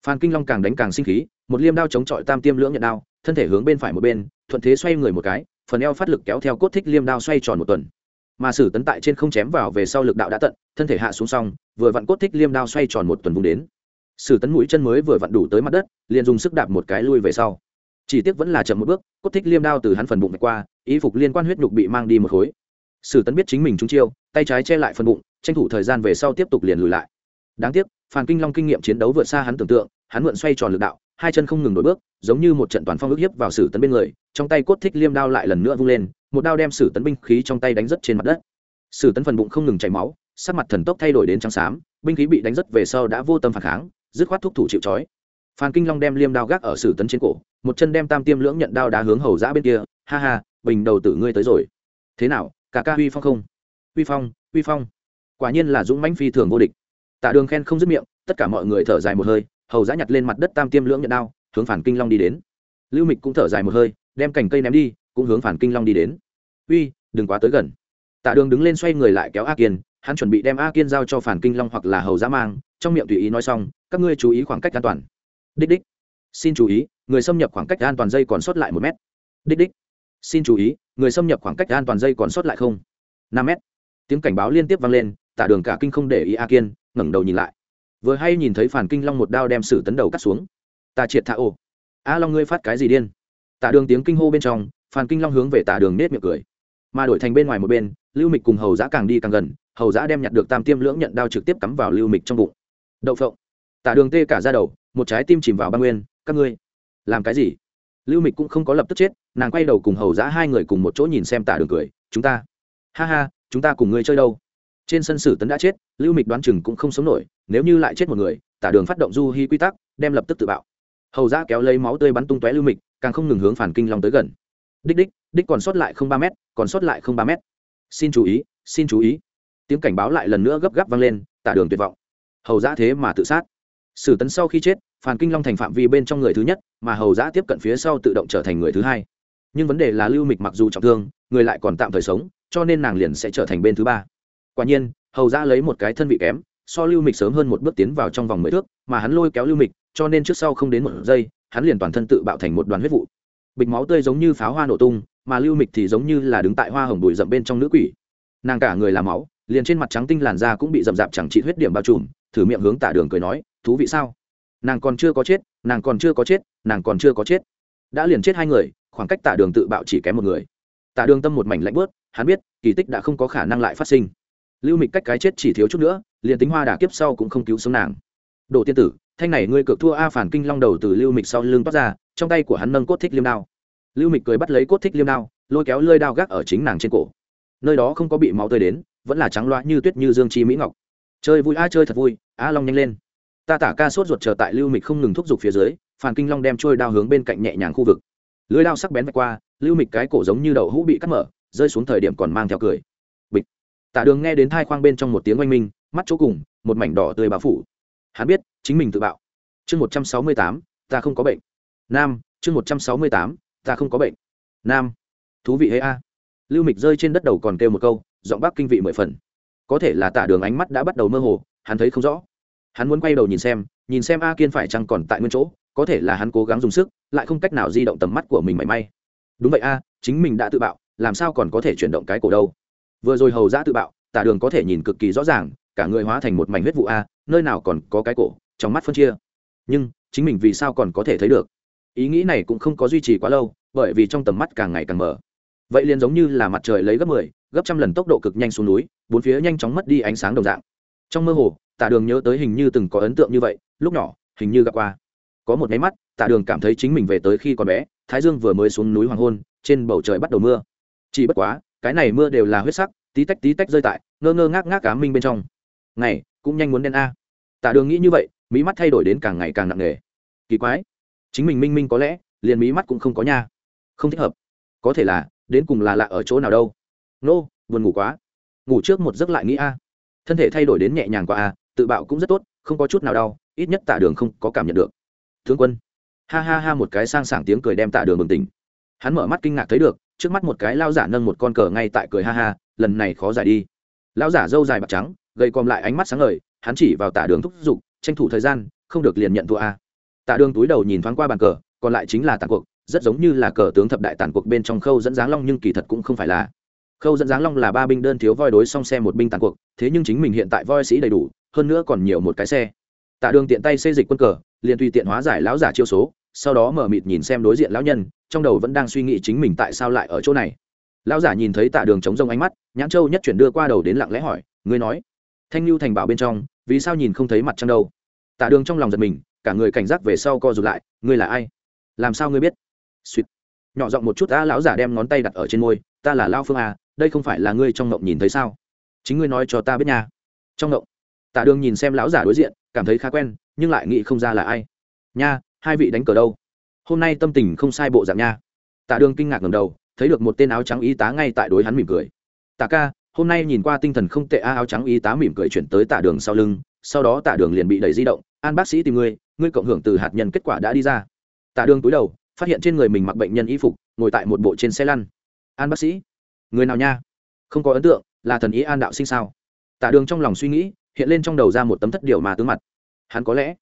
A: Phan kinh long càng đánh càng sinh khí, một liêm đao chống chọi tam tiêm lưỡng nhận đao, thân thể hướng bên phải một bên, thuận thế xoay người một cái, phần eo phát lực kéo theo cốt thích liêm đao xoay tròn một tuần. Mà sử tấn tại trên không chém vào về sau lực đạo đã tận, thân thể hạ xuống xong, vừa vặn cốt thích liêm đao xoay tròn một tuần vùng đến. Sử tấn mũi chân mới vừa vặn đủ tới mặt đất, liền dùng sức đạp một cái lui về sau. Chỉ tiếc vẫn là chậm một bước, cốt thích liêm đao từ hắn phần bụng qua ý phục liên quan huyết nhục bị mang đi một khối sử tấn biết chính mình trúng chiêu, tay trái che lại phần bụng, tranh thủ thời gian về sau tiếp tục liền lùi lại. Đáng tiếc phan kinh long kinh nghiệm chiến đấu vượt xa hắn tưởng tượng, hắn mượn xoay tròn lực đạo, hai chân không ngừng đổi bước, giống như một trận toàn phong ức hiếp vào sử tấn bên người, trong tay cốt thích liêm đao lại lần nữa vung lên, một đao đem sử tấn binh khí trong tay đánh rất trên mặt đất. Sử tấn phần bụng không ngừng chảy máu, sắc mặt thần tốc thay đổi đến trắng xám, binh khí bị đánh rất về sau đã vô tâm phản kháng, dứt khoát thúc thủ chịu trói. Phan kinh long đem liêm đao gác ở sử tấn trên cổ, một chân đem tam tiêm lưỡng nhận đao đá hướng hầu giã bên kia, ha ha, bình đầu tử ngươi tới rồi. Thế nào cả ca huy phong không? Huy phong huy phong. Quả nhiên là dũng mãnh phi thường vô địch. Tạ đường khen không dứt miệng, tất cả mọi người thở dài một hơi, hầu giã nhặt lên mặt đất tam tiêm lưỡng nhận đao, hướng phản kinh long đi đến. Lưu mịch cũng thở dài một hơi, đem cành cây ném đi, cũng hướng phản kinh long đi đến. Uy đừng quá tới gần. Tạ đường đứng lên xoay người lại kéo a kiên, hắn chuẩn bị đem a kiên giao cho phản kinh long hoặc là hầu giã mang, trong miệng tùy ý nói xong, các ngươi chú ý khoảng cách an toàn. Đích đích. Xin chú ý, người xâm nhập khoảng cách an toàn dây còn sót lại một mét. Đích đích xin chú ý, người xâm nhập khoảng cách an toàn dây còn sót lại không? Năm mét. Tiếng cảnh báo liên tiếp vang lên tạ đường cả kinh không để ý a kiên, ngẩng đầu nhìn lại. Vừa hay nhìn thấy phản kinh long một đao đem sử tấn đầu cắt xuống. Ta triệt thả ô. A long ngươi phát cái gì điên? Tạ đường tiếng kinh hô bên trong, phản kinh long hướng về tạ đường nết miệng cười. Mà đổi thành bên ngoài một bên, lưu mịch cùng hầu giã càng đi càng gần, hầu giã đem nhặt được tam tiêm lưỡng nhận đao trực tiếp cắm vào lưu mịch trong bụng. Đậu phộng. Tạ đường tê cả ra đầu, một trái tim chìm vào ban nguyên. Các ngươi, làm cái gì? Lưu mịch cũng không có lập tức chết, nàng quay đầu cùng hầu giã hai người cùng một chỗ nhìn xem Tả đường cười, chúng ta, ha ha, chúng ta cùng ngươi chơi đâu? Trên sân sử tấn đã chết, lưu mịch đoán chừng cũng không sống nổi, nếu như lại chết một người, tả đường phát động du hy quy tắc, đem lập tức tự bạo. Hầu giã kéo lấy máu tươi bắn tung tóe lưu mịch, càng không ngừng hướng phản kinh long tới gần. Đích đích đích còn sót lại không ba m còn sót lại không ba m xin chú ý, xin chú ý. Tiếng cảnh báo lại lần nữa gấp gáp vang lên, tả đường tuyệt vọng. Hầu giã thế mà tự sát. Sử tấn sau khi chết Phàn kinh long thành phạm vi bên trong người thứ nhất, mà hầu giã tiếp cận phía sau tự động trở thành người thứ hai. Nhưng vấn đề là lưu mịch mặc dù trọng thương, người lại còn tạm thời sống, cho nên nàng liền sẽ trở thành bên thứ ba. Quả nhiên, hầu ra lấy một cái thân vị kém, so lưu mịch sớm hơn một bước tiến vào trong vòng mười thước, mà hắn lôi kéo lưu mịch, cho nên trước sau không đến một giây, hắn liền toàn thân tự bạo thành một đoàn huyết vụ. Bịch máu tươi giống như pháo hoa nổ tung, mà lưu mịch thì giống như là đứng tại hoa hồng bụi rậm bên trong nữ quỷ. Nàng cả người là máu, liền trên mặt trắng tinh làn da cũng bị rậm rạp chẳng trị huyết điểm bao trùm, thử miệng hướng tả đường cười nói, thú vị sao? Nàng còn chưa có chết, nàng còn chưa có chết, nàng còn chưa có chết. Đã liền chết hai người, khoảng cách tả đường tự bạo chỉ kém một người. Tả đường tâm một mảnh lạnh bớt hắn biết, kỳ tích đã không có khả năng lại phát sinh. Lưu mịch cách cái chết chỉ thiếu chút nữa, liền tính hoa đà kiếp sau cũng không cứu sống nàng. Đồ tiên tử, thanh này ngươi cược thua a phản kinh long đầu từ lưu mịch sau lưng toát ra, trong tay của hắn nâng cốt thích liêm đao. Lưu mịch cười bắt lấy cốt thích liêm đao, lôi kéo lơi đao gác ở chính nàng trên cổ. Nơi đó không có bị máu tươi đến, vẫn là trắng loa như tuyết như dương chi mỹ ngọc. Chơi vui, a, chơi thật vui, a long nhanh lên ta tả ca sốt ruột chờ tại lưu mịch không ngừng thúc giục phía dưới phản kinh long đem trôi đao hướng bên cạnh nhẹ nhàng khu vực. Lưới đao sắc bén vạch qua, lưu mịch cái cổ giống như đậu hũ bị cắt mở, rơi xuống thời điểm còn mang theo cười. Bịch. Tạ đường nghe đến thai khoang bên trong một tiếng oanh minh, mắt chỗ cùng, một mảnh đỏ tươi bao phủ. Hắn biết, chính mình tự bạo. Chương một trăm sáu mươi tám, ta không có bệnh. Nam, chương một trăm sáu mươi tám, ta không có bệnh. Nam. Thú vị hay a. Lưu mịch rơi trên đất đầu còn kêu một câu, giọng bác kinh vị mười phần. Có thể là tả đường ánh mắt đã bắt đầu mơ hồ, hắn thấy không rõ hắn muốn quay đầu nhìn xem nhìn xem a kiên phải chăng còn tại nguyên chỗ có thể là hắn cố gắng dùng sức lại không cách nào di động tầm mắt của mình mảy may. Đúng vậy a chính mình đã tự bạo làm sao còn có thể chuyển động cái cổ đâu? Vừa rồi hầu giã tự bạo tả đường có thể nhìn cực kỳ rõ ràng cả người hóa thành một mảnh huyết vụ a nơi nào còn có cái cổ trong mắt phân chia. Nhưng chính mình vì sao còn có thể thấy được? Ý nghĩ này cũng không có duy trì quá lâu bởi vì trong tầm mắt càng ngày càng mở. Vậy liền giống như là mặt trời lấy gấp mười 10, gấp trăm lần tốc độ cực nhanh xuống núi bốn phía nhanh chóng mất đi ánh sáng đồng dạng. Trong mơ hồ tả đường nhớ tới hình như từng có ấn tượng như vậy, lúc nhỏ, hình như gặp qua. Có một máy mắt, tả đường cảm thấy chính mình về tới khi còn bé, thái dương vừa mới xuống núi hoàng hôn, trên bầu trời bắt đầu mưa. Chỉ bất quá, cái này mưa đều là huyết sắc, tí tách tí tách rơi tại, ngơ ngơ ngác ngác cá minh bên trong. Ngày, cũng nhanh muốn đen a. Tả đường nghĩ như vậy, mí mắt thay đổi đến càng ngày càng nặng nề. Kỳ quái. Chính mình minh minh có lẽ, liền mí mắt cũng không có nha. Không thích hợp. Có thể là, đến cùng là lạ ở chỗ nào đâu. Nô, buồn ngủ quá. Ngủ trước một giấc lại nghĩ a. Thân thể thay đổi đến nhẹ nhàng qua a tự bạo cũng rất tốt, không có chút nào đau, ít nhất tạ đường không có cảm nhận được. Thương quân. Ha ha ha, một cái sang sảng tiếng cười đem tạ đường bừng tỉnh. Hắn mở mắt kinh ngạc thấy được, trước mắt một cái lao giả nâng một con cờ ngay tại cười ha ha, lần này khó giải đi. Lao giả râu dài bạc trắng gây còm lại ánh mắt sáng ngời, hắn chỉ vào tạ đường thúc giục, tranh thủ thời gian, không được liền nhận thua a. Tạ đường túi đầu nhìn thoáng qua bàn cờ, còn lại chính là tàn cuộc, rất giống như là cờ tướng thập đại tàn cuộc bên trong khâu dẫn dáng long nhưng kỳ thật cũng không phải là khâu dẫn dáng long là ba binh đơn thiếu voi đối song xe một binh tàn cuộc, thế nhưng chính mình hiện tại voi sĩ đầy đủ, hơn nữa còn nhiều một cái xe. Tạ đường tiện tay xây dịch quân cờ, liền tùy tiện hóa giải lão giả chiêu số, sau đó mở mịt nhìn xem đối diện lão nhân, trong đầu vẫn đang suy nghĩ chính mình tại sao lại ở chỗ này. Lão giả nhìn thấy tạ đường chống rông ánh mắt, nhãn châu nhất chuyển đưa qua đầu đến lặng lẽ hỏi, ngươi nói? Thanh lưu thành bảo bên trong, vì sao nhìn không thấy mặt trăng đâu? Tạ đường trong lòng giật mình, cả người cảnh giác về sau co rụt lại, ngươi là ai? Làm sao ngươi biết? Suýt. Nhỏ giọng một chút ta lão giả đem ngón tay đặt ở trên môi, ta là lao phương a đây không phải là ngươi trong ngộng nhìn thấy sao? Chính ngươi nói cho ta biết nha. Trong ngộng. Tạ đường nhìn xem lão giả đối diện, cảm thấy khá quen, nhưng lại nghĩ không ra là ai. Nha, hai vị đánh cờ đâu? Hôm nay tâm tình không sai bộ dạng nha. Tạ đường kinh ngạc ngầm đầu, thấy được một tên áo trắng y tá ngay tại đối hắn mỉm cười. Tạ ca, hôm nay nhìn qua tinh thần không tệ a, áo trắng y tá mỉm cười chuyển tới tạ đường sau lưng, sau đó tạ đường liền bị đẩy di động, an bác sĩ tìm ngươi ngươi cộng hưởng từ hạt nhân kết quả đã đi ra. Tạ đường túi đầu, phát hiện trên người mình mặc bệnh nhân y phục, ngồi tại một bộ trên xe lăn. An bác sĩ? Người nào nha? Không có ấn tượng, là thần ý an đạo sinh sao? Tạ đường trong lòng suy nghĩ, hiện lên trong đầu ra một tấm thất điều mà tướng mặt. Hắn có lẽ,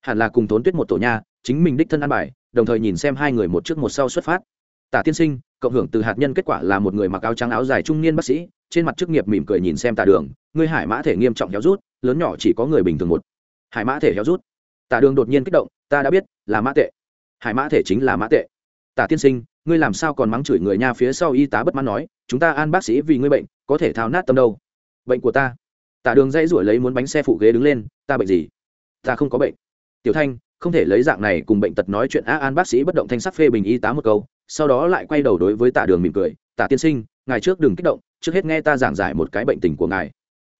A: hẳn là cùng thốn tuyết một tổ nha, chính mình đích thân an bài, đồng thời nhìn xem hai người một trước một sau xuất phát. Tả tiên sinh, cộng hưởng từ hạt nhân kết quả là một người mặc áo trắng áo dài trung niên bác sĩ, trên mặt chức nghiệp mỉm cười nhìn xem tả đường ngươi hải mã thể nghiêm trọng héo rút, lớn nhỏ chỉ có người bình thường một. Hải mã thể héo rút. Tả đường đột nhiên kích động, ta đã biết, là mã tệ. Hải mã thể chính là mã tệ. Tả tiên sinh ngươi làm sao còn mắng chửi người nha phía sau y tá bất mãn nói, chúng ta an bác sĩ vì ngươi bệnh, có thể thao nát tâm đâu. Bệnh của ta. Tả đường dây rủi lấy muốn bánh xe phụ ghế đứng lên, ta bệnh gì? Ta không có bệnh. Tiểu thanh, không thể lấy dạng này cùng bệnh tật nói chuyện a an bác sĩ bất động thanh sắc phê bình y tá một câu, sau đó lại quay đầu đối với tả đường mỉm cười, tả tiên sinh, ngài trước đừng kích động, trước hết nghe ta giảng giải một cái bệnh tình của ngài.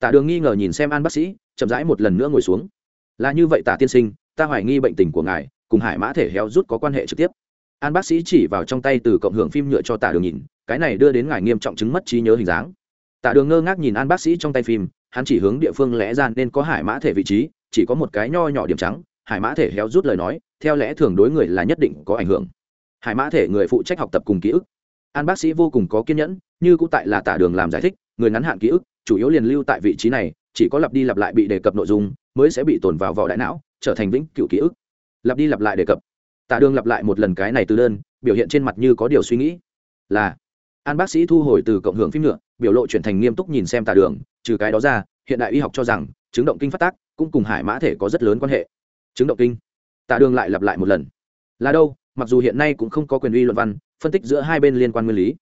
A: Tả đường nghi ngờ nhìn xem an bác sĩ, chậm rãi một lần nữa ngồi xuống. Là như vậy tả tiên sinh, ta hoài nghi bệnh tình của ngài, cùng hải mã thể héo rút có quan hệ trực tiếp an bác sĩ chỉ vào trong tay từ cộng hưởng phim nhựa cho tả đường nhìn, cái này đưa đến ngài nghiêm trọng chứng mất trí nhớ hình dáng. Tả đường ngơ ngác nhìn an bác sĩ trong tay phim, hắn chỉ hướng địa phương lẽ ra nên có hải mã thể vị trí, chỉ có một cái nho nhỏ điểm trắng, hải mã thể héo rút lời nói, theo lẽ thường đối người là nhất định có ảnh hưởng. Hải mã thể người phụ trách học tập cùng ký ức. An bác sĩ vô cùng có kiên nhẫn, như cũng tại là tả đường làm giải thích, người ngắn hạn ký ức, chủ yếu liền lưu tại vị trí này, chỉ có lặp đi lặp lại bị đề cập nội dung, mới sẽ bị tồn vào vỏ đại não, trở thành vĩnh cựu ký ức. Lặp đi lặp lại đề cập. Tạ đường lặp lại một lần cái này từ đơn, biểu hiện trên mặt như có điều suy nghĩ. Là, an bác sĩ thu hồi từ cộng hưởng phim nữa, biểu lộ chuyển thành nghiêm túc nhìn xem Tạ đường, trừ cái đó ra, hiện đại y học cho rằng, chứng động kinh phát tác cũng cùng hải mã thể có rất lớn quan hệ. Chứng động kinh. Tạ đường lại lặp lại một lần. Là đâu, mặc dù hiện nay cũng không có quyền uy luận văn, phân tích giữa hai bên liên quan nguyên lý.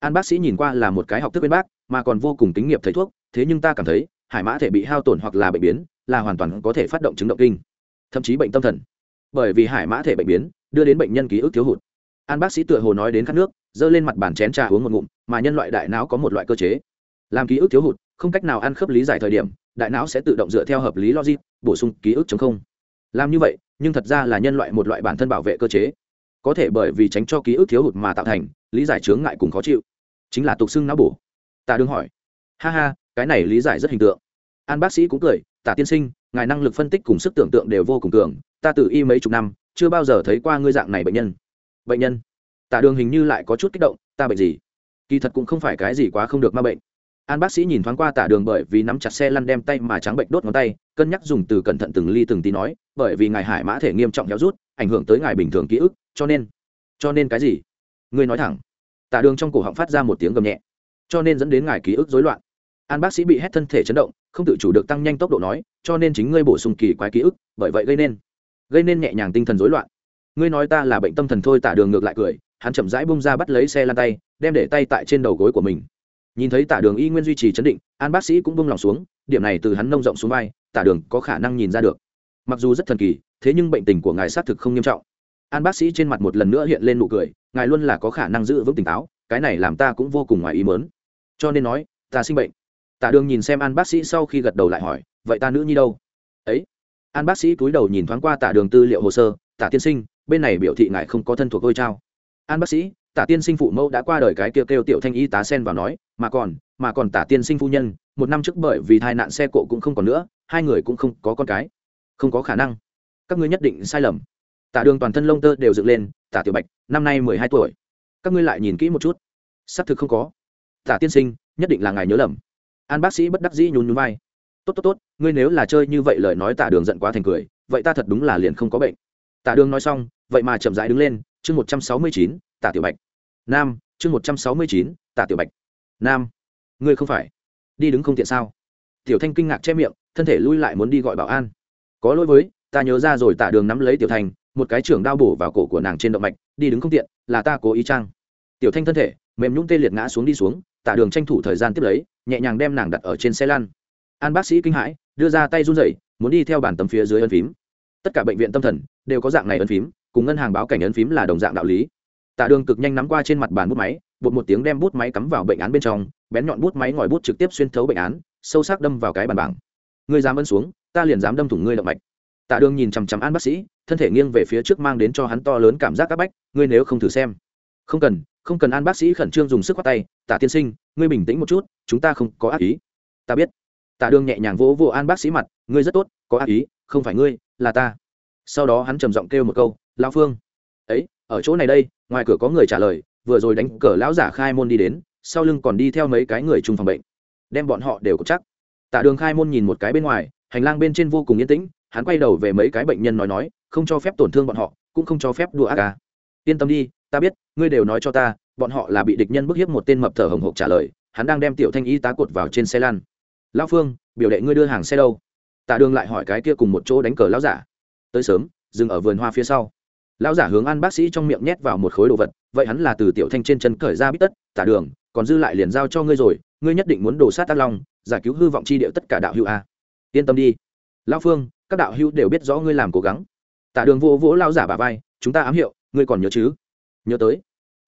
A: An bác sĩ nhìn qua là một cái học thức bên bác, mà còn vô cùng tính nghiệp thầy thuốc, thế nhưng ta cảm thấy, hải mã thể bị hao tổn hoặc là bệnh biến, là hoàn toàn có thể phát động chứng động kinh. Thậm chí bệnh tâm thần bởi vì hải mã thể bệnh biến, đưa đến bệnh nhân ký ức thiếu hụt. An bác sĩ tựa hồ nói đến khát nước, giơ lên mặt bàn chén trà uống một ngụm, mà nhân loại đại não có một loại cơ chế. Làm ký ức thiếu hụt, không cách nào ăn khớp lý giải thời điểm, đại não sẽ tự động dựa theo hợp lý logic, bổ sung ký ức chống không. Làm như vậy, nhưng thật ra là nhân loại một loại bản thân bảo vệ cơ chế. Có thể bởi vì tránh cho ký ức thiếu hụt mà tạo thành, lý giải chướng ngại cùng khó chịu. Chính là tục xưng não bổ. Ta đương hỏi. Ha ha, cái này lý giải rất hình tượng. An bác sĩ cũng cười. Tả tiên sinh, ngài năng lực phân tích cùng sức tưởng tượng đều vô cùng cường ta tự y mấy chục năm, chưa bao giờ thấy qua ngươi dạng này bệnh nhân. Bệnh nhân? Tả đường hình như lại có chút kích động, ta bệnh gì? Kỳ thật cũng không phải cái gì quá không được ma bệnh. An bác sĩ nhìn thoáng qua tả đường bởi vì nắm chặt xe lăn đem tay mà trắng bệnh đốt ngón tay, cân nhắc dùng từ cẩn thận từng ly từng tí nói, bởi vì ngài hải mã thể nghiêm trọng héo rút, ảnh hưởng tới ngài bình thường ký ức, cho nên cho nên cái gì? Ngươi nói thẳng. Tả đường trong cổ họng phát ra một tiếng gầm nhẹ, cho nên dẫn đến ngài ký ức rối loạn. An bác sĩ bị hét thân thể chấn động, không tự chủ được tăng nhanh tốc độ nói, cho nên chính ngươi bổ sung kỳ quái ký ức, bởi vậy gây nên gây nên nhẹ nhàng tinh thần rối loạn. Ngươi nói ta là bệnh tâm thần thôi, tả đường ngược lại cười, hắn chậm rãi bung ra bắt lấy xe lan tay, đem để tay tại trên đầu gối của mình. Nhìn thấy tả đường y nguyên duy trì chấn định, an bác sĩ cũng bung lòng xuống, điểm này từ hắn nông rộng xuống vai, tả đường có khả năng nhìn ra được. Mặc dù rất thần kỳ, thế nhưng bệnh tình của ngài xác thực không nghiêm trọng. An bác sĩ trên mặt một lần nữa hiện lên nụ cười, ngài luôn là có khả năng giữ vững tỉnh táo, cái này làm ta cũng vô cùng ngoài ý mớn cho nên nói, ta sinh bệnh. Tả đường nhìn xem an bác sĩ sau khi gật đầu lại hỏi, vậy ta nữ nhi đâu? Ấy an bác sĩ cúi đầu nhìn thoáng qua tả đường tư liệu hồ sơ, tả tiên sinh, bên này biểu thị ngài không có thân thuộc ôi trao an bác sĩ, tả tiên sinh phụ mẫu đã qua đời cái kêu kêu tiểu thanh y tá sen vào nói, mà còn mà còn tả tiên sinh phu nhân, một năm trước bởi vì tai nạn xe cộ cũng không còn nữa, hai người cũng không có con cái. Không có khả năng. Các ngươi nhất định sai lầm. Tả đường toàn thân lông tơ đều dựng lên, tả tiểu bạch, năm nay mười hai tuổi. Các ngươi lại nhìn kỹ một chút. Xác thực không có. Tả tiên sinh, nhất định là ngài nhớ lầm. An bác sĩ bất đắc dĩ nhún nhún vai tốt tốt tốt, ngươi nếu là chơi như vậy lời nói tả đường giận quá thành cười, vậy ta thật đúng là liền không có bệnh. Tả đường nói xong, vậy mà chậm rãi đứng lên, chương một trăm sáu mươi chín, tả tiểu bạch. Nam, chương một trăm sáu mươi chín, tả tiểu bạch. Nam, ngươi không phải. Đi đứng không tiện sao? Tiểu thanh kinh ngạc che miệng, thân thể lui lại muốn đi gọi bảo an. Có lỗi với, ta nhớ ra rồi, tả đường nắm lấy tiểu thanh, một cái trưởng đao bổ vào cổ của nàng trên động mạch, đi đứng không tiện, là ta cố ý trang. Tiểu thanh thân thể, mềm nhũng tê liệt ngã xuống đi xuống, tả đường tranh thủ thời gian tiếp lấy, nhẹ nhàng đem nàng đặt ở trên xe lăn an bác sĩ kinh hãi, đưa ra tay run rẩy, muốn đi theo bản tấm phía dưới ân phím. Tất cả bệnh viện tâm thần đều có dạng này ân phím, cùng ngân hàng báo cảnh ấn phím là đồng dạng đạo lý. Tạ đường cực nhanh nắm qua trên mặt bàn bút máy, bột một tiếng đem bút máy cắm vào bệnh án bên trong, bén nhọn bút máy ngòi bút trực tiếp xuyên thấu bệnh án, sâu sắc đâm vào cái bàn bảng. Ngươi dám ấn xuống, ta liền dám đâm thủng ngươi động mạch. Tạ đường nhìn chằm chằm an bác sĩ, thân thể nghiêng về phía trước mang đến cho hắn to lớn cảm giác áp bách, ngươi nếu không thử xem. Không cần không cần an bác sĩ khẩn trương dùng sức khoát tay, tạ tiên sinh, ngươi bình tĩnh một chút, chúng ta không có ác ý. Ta biết tạ đường nhẹ nhàng vỗ vỗ an bác sĩ mặt, ngươi rất tốt, có ác ý, không phải ngươi, là ta. Sau đó hắn trầm giọng kêu một câu lao phương. Ấy, ở chỗ này đây, ngoài cửa có người trả lời, vừa rồi đánh cờ lão giả khai môn đi đến, sau lưng còn đi theo mấy cái người chung phòng bệnh. Đem bọn họ đều có chắc. Tạ đường khai môn nhìn một cái bên ngoài, hành lang bên trên vô cùng yên tĩnh, hắn quay đầu về mấy cái bệnh nhân nói nói, không cho phép tổn thương bọn họ, cũng không cho phép đùa ác ca yên tâm đi, ta biết, ngươi đều nói cho ta, bọn họ là bị địch nhân bức hiếp một tên mập thở hồng hộc trả lời, hắn đang đem tiểu thanh y tá cột vào trên xe lan lão phương, biểu đệ ngươi đưa hàng xe đâu? Tạ đường lại hỏi cái kia cùng một chỗ đánh cờ lão giả. Tới sớm, dừng ở vườn hoa phía sau. Lão giả hướng an bác sĩ trong miệng nhét vào một khối đồ vật, vậy hắn là từ tiểu thanh trên chân cởi ra bít tất. Tả đường, còn dư lại liền giao cho ngươi rồi, ngươi nhất định muốn đổ sát tác long, giải cứu hư vọng chi điệu tất cả đạo hữu a. Yên tâm đi. Lão phương, các đạo hữu đều biết rõ ngươi làm cố gắng. Tả đường vô vỗ lao giả bà vai, chúng ta ám hiệu, ngươi còn nhớ chứ? Nhớ tới.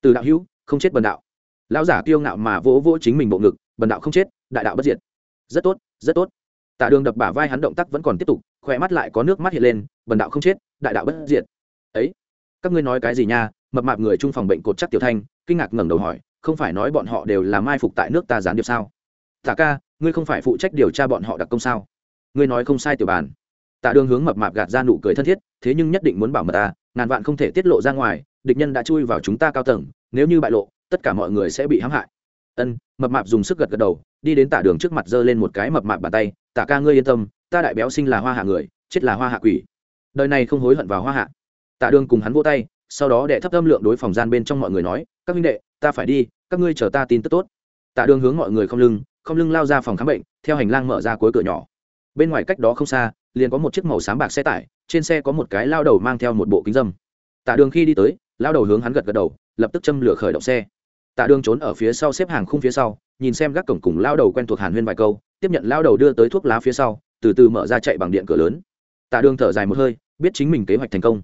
A: Từ đạo hữu, không chết bần đạo. Lão giả kiêu ngạo mà vỗ vỗ chính mình bộ ngực, bần đạo không chết, đại đạo bất diệt rất tốt rất tốt. Tạ đường đập bả vai hắn động tác vẫn còn tiếp tục, khỏe mắt lại có nước mắt hiện lên, bần đạo không chết, đại đạo bất diệt. Ấy, các ngươi nói cái gì nha? Mập mạp người trung phòng bệnh cột chắc tiểu thanh, kinh ngạc ngẩng đầu hỏi, không phải nói bọn họ đều là mai phục tại nước ta gián điệp sao? Tạ ca, ngươi không phải phụ trách điều tra bọn họ đặc công sao? Ngươi nói không sai tiểu bàn. Tạ đường hướng mập mạp gạt ra nụ cười thân thiết, thế nhưng nhất định muốn bảo mật ta, ngàn vạn không thể tiết lộ ra ngoài, địch nhân đã chui vào chúng ta cao tầng, nếu như bại lộ, tất cả mọi người sẽ bị hãm hại ân, mập mạp dùng sức gật gật đầu, đi đến tạ đường trước mặt giơ lên một cái mập mạp bàn tay tạ ca ngươi yên tâm, ta đại béo sinh là hoa hạ người, chết là hoa hạ quỷ. Đời này không hối hận vào hoa hạ. Tạ đường cùng hắn vỗ tay, sau đó đệ thấp âm lượng đối phòng gian bên trong mọi người nói, các huynh đệ, ta phải đi, các ngươi chờ ta tin tức tốt. Tạ đường hướng mọi người không lưng không lưng lao ra phòng khám bệnh, theo hành lang mở ra cuối cửa nhỏ. Bên ngoài cách đó không xa, liền có một chiếc màu xám bạc xe tải, trên xe có một cái lao đầu mang theo một bộ kính dâm. Tạ đường khi đi tới, lao đầu hướng hắn gật gật đầu, lập tức châm lửa khởi động xe tạ đường trốn ở phía sau xếp hàng khung phía sau, nhìn xem gác cổng cùng lao đầu quen thuộc hàn huyên vài câu, tiếp nhận lao đầu đưa tới thuốc lá phía sau, từ từ mở ra chạy bằng điện cửa lớn. Tạ đường thở dài một hơi, biết chính mình kế hoạch thành công.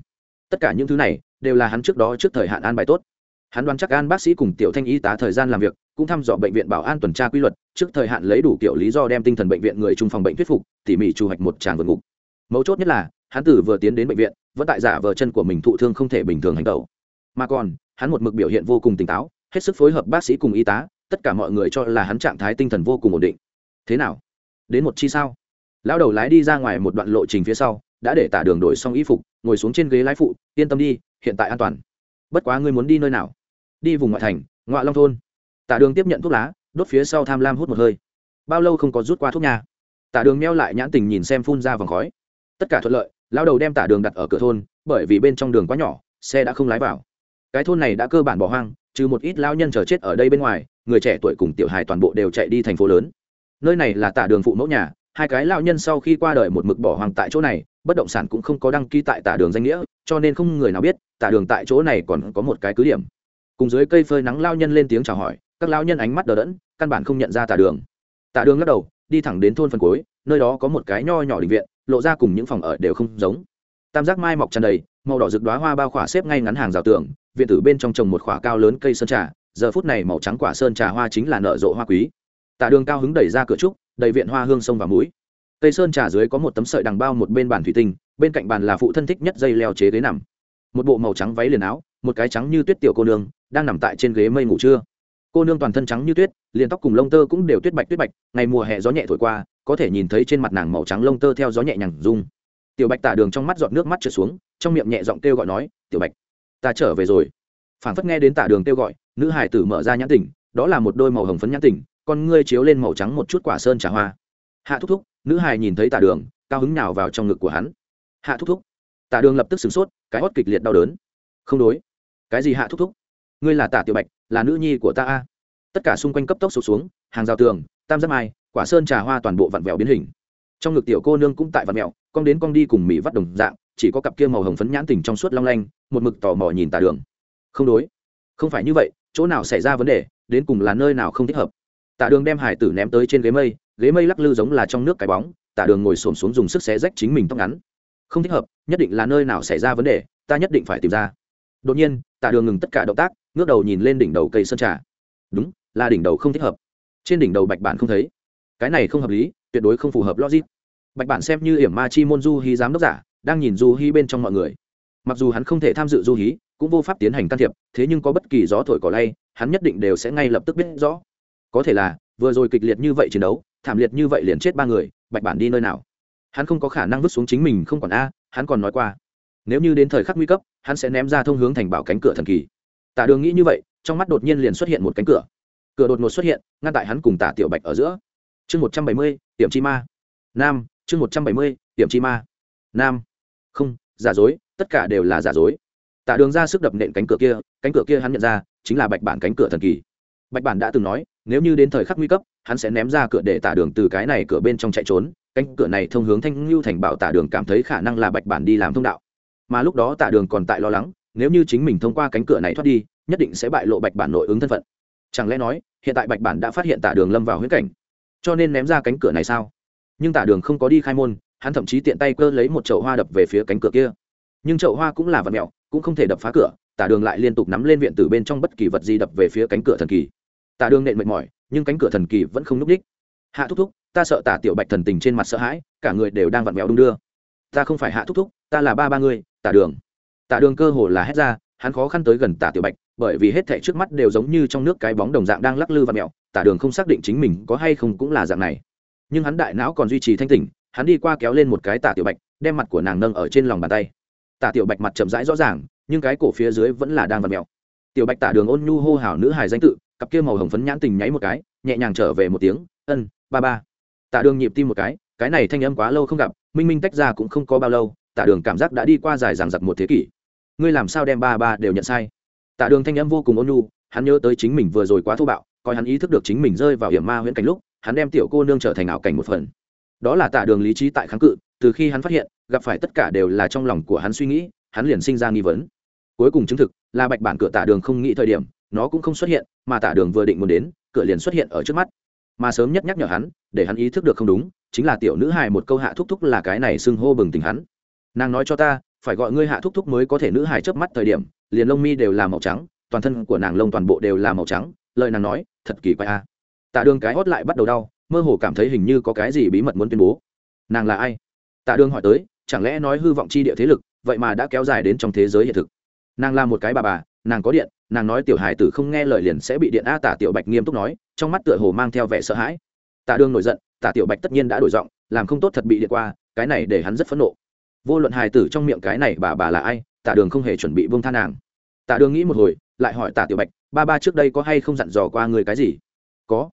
A: Tất cả những thứ này, đều là hắn trước đó trước thời hạn an bài tốt. Hắn đoán chắc an bác sĩ cùng tiểu thanh y tá thời gian làm việc, cũng thăm dò bệnh viện bảo an tuần tra quy luật, trước thời hạn lấy đủ kiểu lý do đem tinh thần bệnh viện người trung phòng bệnh thuyết phục, tỉ mỉ trù hoạch một tràng vượt ngục. Mấu chốt nhất là, hắn tử vừa tiến đến bệnh viện, vẫn tại giả vờ chân của mình thụ thương không thể bình thường hành tẩu. Mà còn, hắn một mực biểu hiện vô cùng tỉnh táo hết sức phối hợp bác sĩ cùng y tá, tất cả mọi người cho là hắn trạng thái tinh thần vô cùng ổn định. Thế nào? Đến một chi sao? Lão đầu lái đi ra ngoài một đoạn lộ trình phía sau, đã để tả đường đổi xong y phục, ngồi xuống trên ghế lái phụ, yên tâm đi, hiện tại an toàn. Bất quá ngươi muốn đi nơi nào? Đi vùng ngoại thành, ngoại long thôn. Tả đường tiếp nhận thuốc lá, đốt phía sau tham lam hút một hơi. Bao lâu không có rút qua thuốc nhà tả đường meo lại nhãn tình nhìn xem phun ra vòng khói. Tất cả thuận lợi lao đầu đem tả đường đặt ở cửa thôn, bởi vì bên trong đường quá nhỏ, xe đã không lái vào. Cái thôn này đã cơ bản bỏ hoang trừ một ít lao nhân chờ chết ở đây bên ngoài, người trẻ tuổi cùng tiểu hài toàn bộ đều chạy đi thành phố lớn. Nơi này là tả đường phụ mẫu nhà, hai cái lao nhân sau khi qua đời một mực bỏ hoang tại chỗ này, bất động sản cũng không có đăng ký tại tả đường danh nghĩa, cho nên không người nào biết, tả đường tại chỗ này còn có một cái cứ điểm. Cùng dưới cây phơi nắng lao nhân lên tiếng chào hỏi, các lao nhân ánh mắt đờ đẫn, căn bản không nhận ra tả đường. Tả đường lắc đầu, đi thẳng đến thôn phần cuối, nơi đó có một cái nho nhỏ định viện, lộ ra cùng những phòng ở đều không giống. Tam giác mai mọc tràn đầy, màu đỏ rực đoá hoa bao khỏa xếp ngay ngắn hàng rào tường viện tử bên trong trồng một khỏa cao lớn cây sơn trà, giờ phút này màu trắng quả sơn trà hoa chính là nở rộ hoa quý. Tạ đường cao hứng đẩy ra cửa trúc, đầy viện hoa hương sông và mũi. Cây sơn trà dưới có một tấm sợi đằng bao một bên bàn thủy tinh, bên cạnh bàn là phụ thân thích nhất dây leo chế ghế nằm. Một bộ màu trắng váy liền áo, một cái trắng như tuyết tiểu cô nương, đang nằm tại trên ghế mây ngủ trưa. Cô nương toàn thân trắng như tuyết, liền tóc cùng lông tơ cũng đều tuyết bạch tuyết bạch, ngày mùa hè gió nhẹ thổi qua, có thể nhìn thấy trên mặt nàng màu trắng lông tơ theo gió nhẹ nhàng rung. Tiểu bạch tả đường trong mắt giọt nước mắt trượt xuống, trong miệng nhẹ giọng kêu gọi nói, tiểu bạch ta trở về rồi. Phảng phất nghe đến tả đường kêu gọi, nữ hải tử mở ra nhãn tỉnh, đó là một đôi màu hồng phấn nhãn tỉnh, con ngươi chiếu lên màu trắng một chút quả sơn trà hoa. Hạ thúc thúc, nữ hải nhìn thấy tả đường, cao hứng nào vào trong ngực của hắn. Hạ thúc thúc. Tả đường lập tức sửng sốt, cái hót kịch liệt đau đớn. Không đối. Cái gì hạ thúc thúc? Ngươi là tả tiểu bạch, là nữ nhi của ta a. Tất cả xung quanh cấp tốc sụp xuống, hàng rào tường, tam giác mai, quả sơn trà hoa toàn bộ vặn vẹo biến hình. Trong ngực tiểu cô nương cũng tại vặn vẹo cong đến cong đi cùng mỹ vắt đồng dạng chỉ có cặp kia màu hồng phấn nhãn tình trong suốt long lanh, một mực tò mò nhìn tà đường. Không đối. Không phải như vậy, chỗ nào xảy ra vấn đề, đến cùng là nơi nào không thích hợp. Tà đường đem hải tử ném tới trên ghế mây ghế mây lắc lư giống là trong nước cái bóng, tà đường ngồi xổm xuống dùng sức xé rách chính mình tóc ngắn. Không thích hợp, nhất định là nơi nào xảy ra vấn đề, ta nhất định phải tìm ra. Đột nhiên, tà đường ngừng tất cả động tác, ngước đầu nhìn lên đỉnh đầu cây sơn trà. Đúng, là đỉnh đầu không thích hợp. Trên đỉnh đầu bạch bản không thấy. Cái này không hợp lý, tuyệt đối không phù hợp logic. Bạch bản xem như hiểm ma chi môn du hí giám đốc giả đang nhìn du hí bên trong mọi người. Mặc dù hắn không thể tham dự du hí, cũng vô pháp tiến hành can thiệp, thế nhưng có bất kỳ gió thổi cỏ lay, hắn nhất định đều sẽ ngay lập tức biết rõ. Có thể là, vừa rồi kịch liệt như vậy chiến đấu, thảm liệt như vậy liền chết ba người, bạch bản đi nơi nào? Hắn không có khả năng vứt xuống chính mình không còn a, hắn còn nói qua. Nếu như đến thời khắc nguy cấp, hắn sẽ ném ra thông hướng thành bảo cánh cửa thần kỳ. Tả đường nghĩ như vậy, trong mắt đột nhiên liền xuất hiện một cánh cửa. Cửa đột ngột xuất hiện, ngăn tại hắn cùng tả tiểu bạch ở giữa. Chương một trăm bảy mươi, tiệm chi ma. Nam, chương một trăm bảy mươi, tiệm chi ma. Nam không, giả dối, tất cả đều là giả dối. Tạ đường ra sức đập nện cánh cửa kia, cánh cửa kia hắn nhận ra, chính là bạch bản cánh cửa thần kỳ. Bạch bản đã từng nói, nếu như đến thời khắc nguy cấp, hắn sẽ ném ra cửa để tả đường từ cái này cửa bên trong chạy trốn, cánh cửa này thông hướng thanh lưu thành bảo tả đường cảm thấy khả năng là bạch bản đi làm thông đạo. Mà lúc đó tả đường còn tại lo lắng, nếu như chính mình thông qua cánh cửa này thoát đi, nhất định sẽ bại lộ bạch bản nội ứng thân phận. Chẳng lẽ nói, hiện tại bạch bản đã phát hiện tả đường lâm vào huyết cảnh, cho nên ném ra cánh cửa này sao? Nhưng tả đường không có đi khai môn hắn thậm chí tiện tay cơ lấy một chậu hoa đập về phía cánh cửa kia. Nhưng chậu hoa cũng là vật mẹo, cũng không thể đập phá cửa, tả đường lại liên tục nắm lên viện từ bên trong bất kỳ vật gì đập về phía cánh cửa thần kỳ. Tả đường nện mệt mỏi, nhưng cánh cửa thần kỳ vẫn không n ú c đích. Hạ thúc thúc, ta sợ tả tiểu bạch thần tình trên mặt sợ hãi, cả người đều đang vặn vẹo đung đưa. Ta không phải hạ thúc thúc, ta là ba ba người tả đường. Tả đường cơ hồ là hét ra, hắn khó khăn tới gần tả tiểu bạch, bởi vì hết thảy trước mắt đều giống như trong nước cái bóng đồng dạng đang lắc lư và mẹo tả đường không xác định chính mình có hay không cũng là dạng này. Nhưng hắn đại não còn duy trì thanh tỉnh hắn đi qua kéo lên một cái tả tiểu bạch, đem mặt của nàng nâng ở trên lòng bàn tay. Tả tiểu bạch mặt chậm rãi rõ ràng, nhưng cái cổ phía dưới vẫn là đang vặt mẹo tiểu bạch tả đường ôn nhu hô hào nữ hài danh tự, cặp kia màu hồng phấn nhãn tình nháy một cái, nhẹ nhàng trở về một tiếng, ân, ba ba. Tả đường nhịp tim một cái cái này thanh âm quá lâu không gặp, minh minh tách ra cũng không có bao lâu, tả đường cảm giác đã đi qua dài dằng dặc một thế kỷ. Ngươi làm sao đem ba ba đều nhận sai? Tả đường thanh âm vô cùng ôn nhu, hắn nhớ tới chính mình vừa rồi quá thô bạo, coi hắn ý thức được chính mình rơi vào hiểm ma huyễn cảnh lúc, hắn đem tiểu cô nương trở thành ảo cảnh một phần đó là tả đường lý trí tại kháng cự, từ khi hắn phát hiện, gặp phải tất cả đều là trong lòng của hắn suy nghĩ, hắn liền sinh ra nghi vấn. Cuối cùng chứng thực là bạch bản cửa tả đường không nghĩ thời điểm, nó cũng không xuất hiện, mà tả đường vừa định muốn đến, cửa liền xuất hiện ở trước mắt. Mà sớm nhất nhắc nhở hắn, để hắn ý thức được không đúng, chính là tiểu nữ hài một câu hạ thúc thúc là cái này xưng hô bừng tỉnh hắn. Nàng nói cho ta, phải gọi ngươi hạ thúc thúc mới có thể nữ hài chớp mắt thời điểm, liền lông mi đều là màu trắng, toàn thân của nàng lông toàn bộ đều là màu trắng, lời nàng nói, thật kỳ quái a. À. tạ đường cái hót lại bắt đầu đau mơ hồ cảm thấy hình như có cái gì bí mật muốn tuyên bố. Nàng là ai? Tạ đường hỏi tới, chẳng lẽ nói hư vọng chi địa thế lực, vậy mà đã kéo dài đến trong thế giới hiện thực? Nàng là một cái bà bà, nàng có điện, nàng nói tiểu hải tử không nghe lời liền sẽ bị điện a tả tiểu bạch nghiêm túc nói, trong mắt tựa hồ mang theo vẻ sợ hãi. Tạ đường nổi giận tả tiểu bạch tất nhiên đã đổi giọng, làm không tốt thật bị điện qua, cái này để hắn rất phẫn nộ. Vô luận Hải tử trong miệng cái này bà bà là ai, tạ đường không hề chuẩn bị vương tha nàng. Tạ đường nghĩ một hồi, lại hỏi tả tiểu bạch, ba ba trước đây có hay không dặn dò qua người cái gì? Có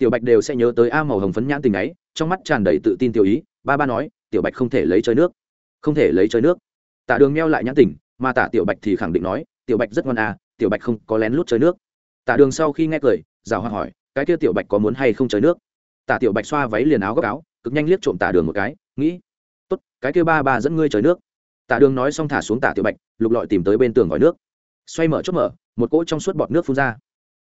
A: tiểu bạch đều sẽ nhớ tới a màu hồng phấn nhãn tình ấy, trong mắt tràn đầy tự tin tiểu ý, ba ba nói, tiểu bạch không thể lấy chơi nước, không thể lấy chơi nước. Tạ đường meo lại nhãn tình, mà tả tiểu bạch thì khẳng định nói, tiểu bạch rất ngon à tiểu bạch không có lén lút chơi nước. Tả đường sau khi nghe cười rào hoa hỏi, cái kia tiểu bạch có muốn hay không chơi nước? Tả tiểu bạch xoa váy liền áo gấp áo, cực nhanh liếc trộm tả đường một cái, nghĩ, tốt, cái kia ba ba dẫn ngươi chơi nước. Tả đường nói xong thả xuống tả tiểu bạch, lục lọi tìm tới bên tường vòi nước. Xoay mở chốt mở, một cỗ trong suốt bọt nước phun ra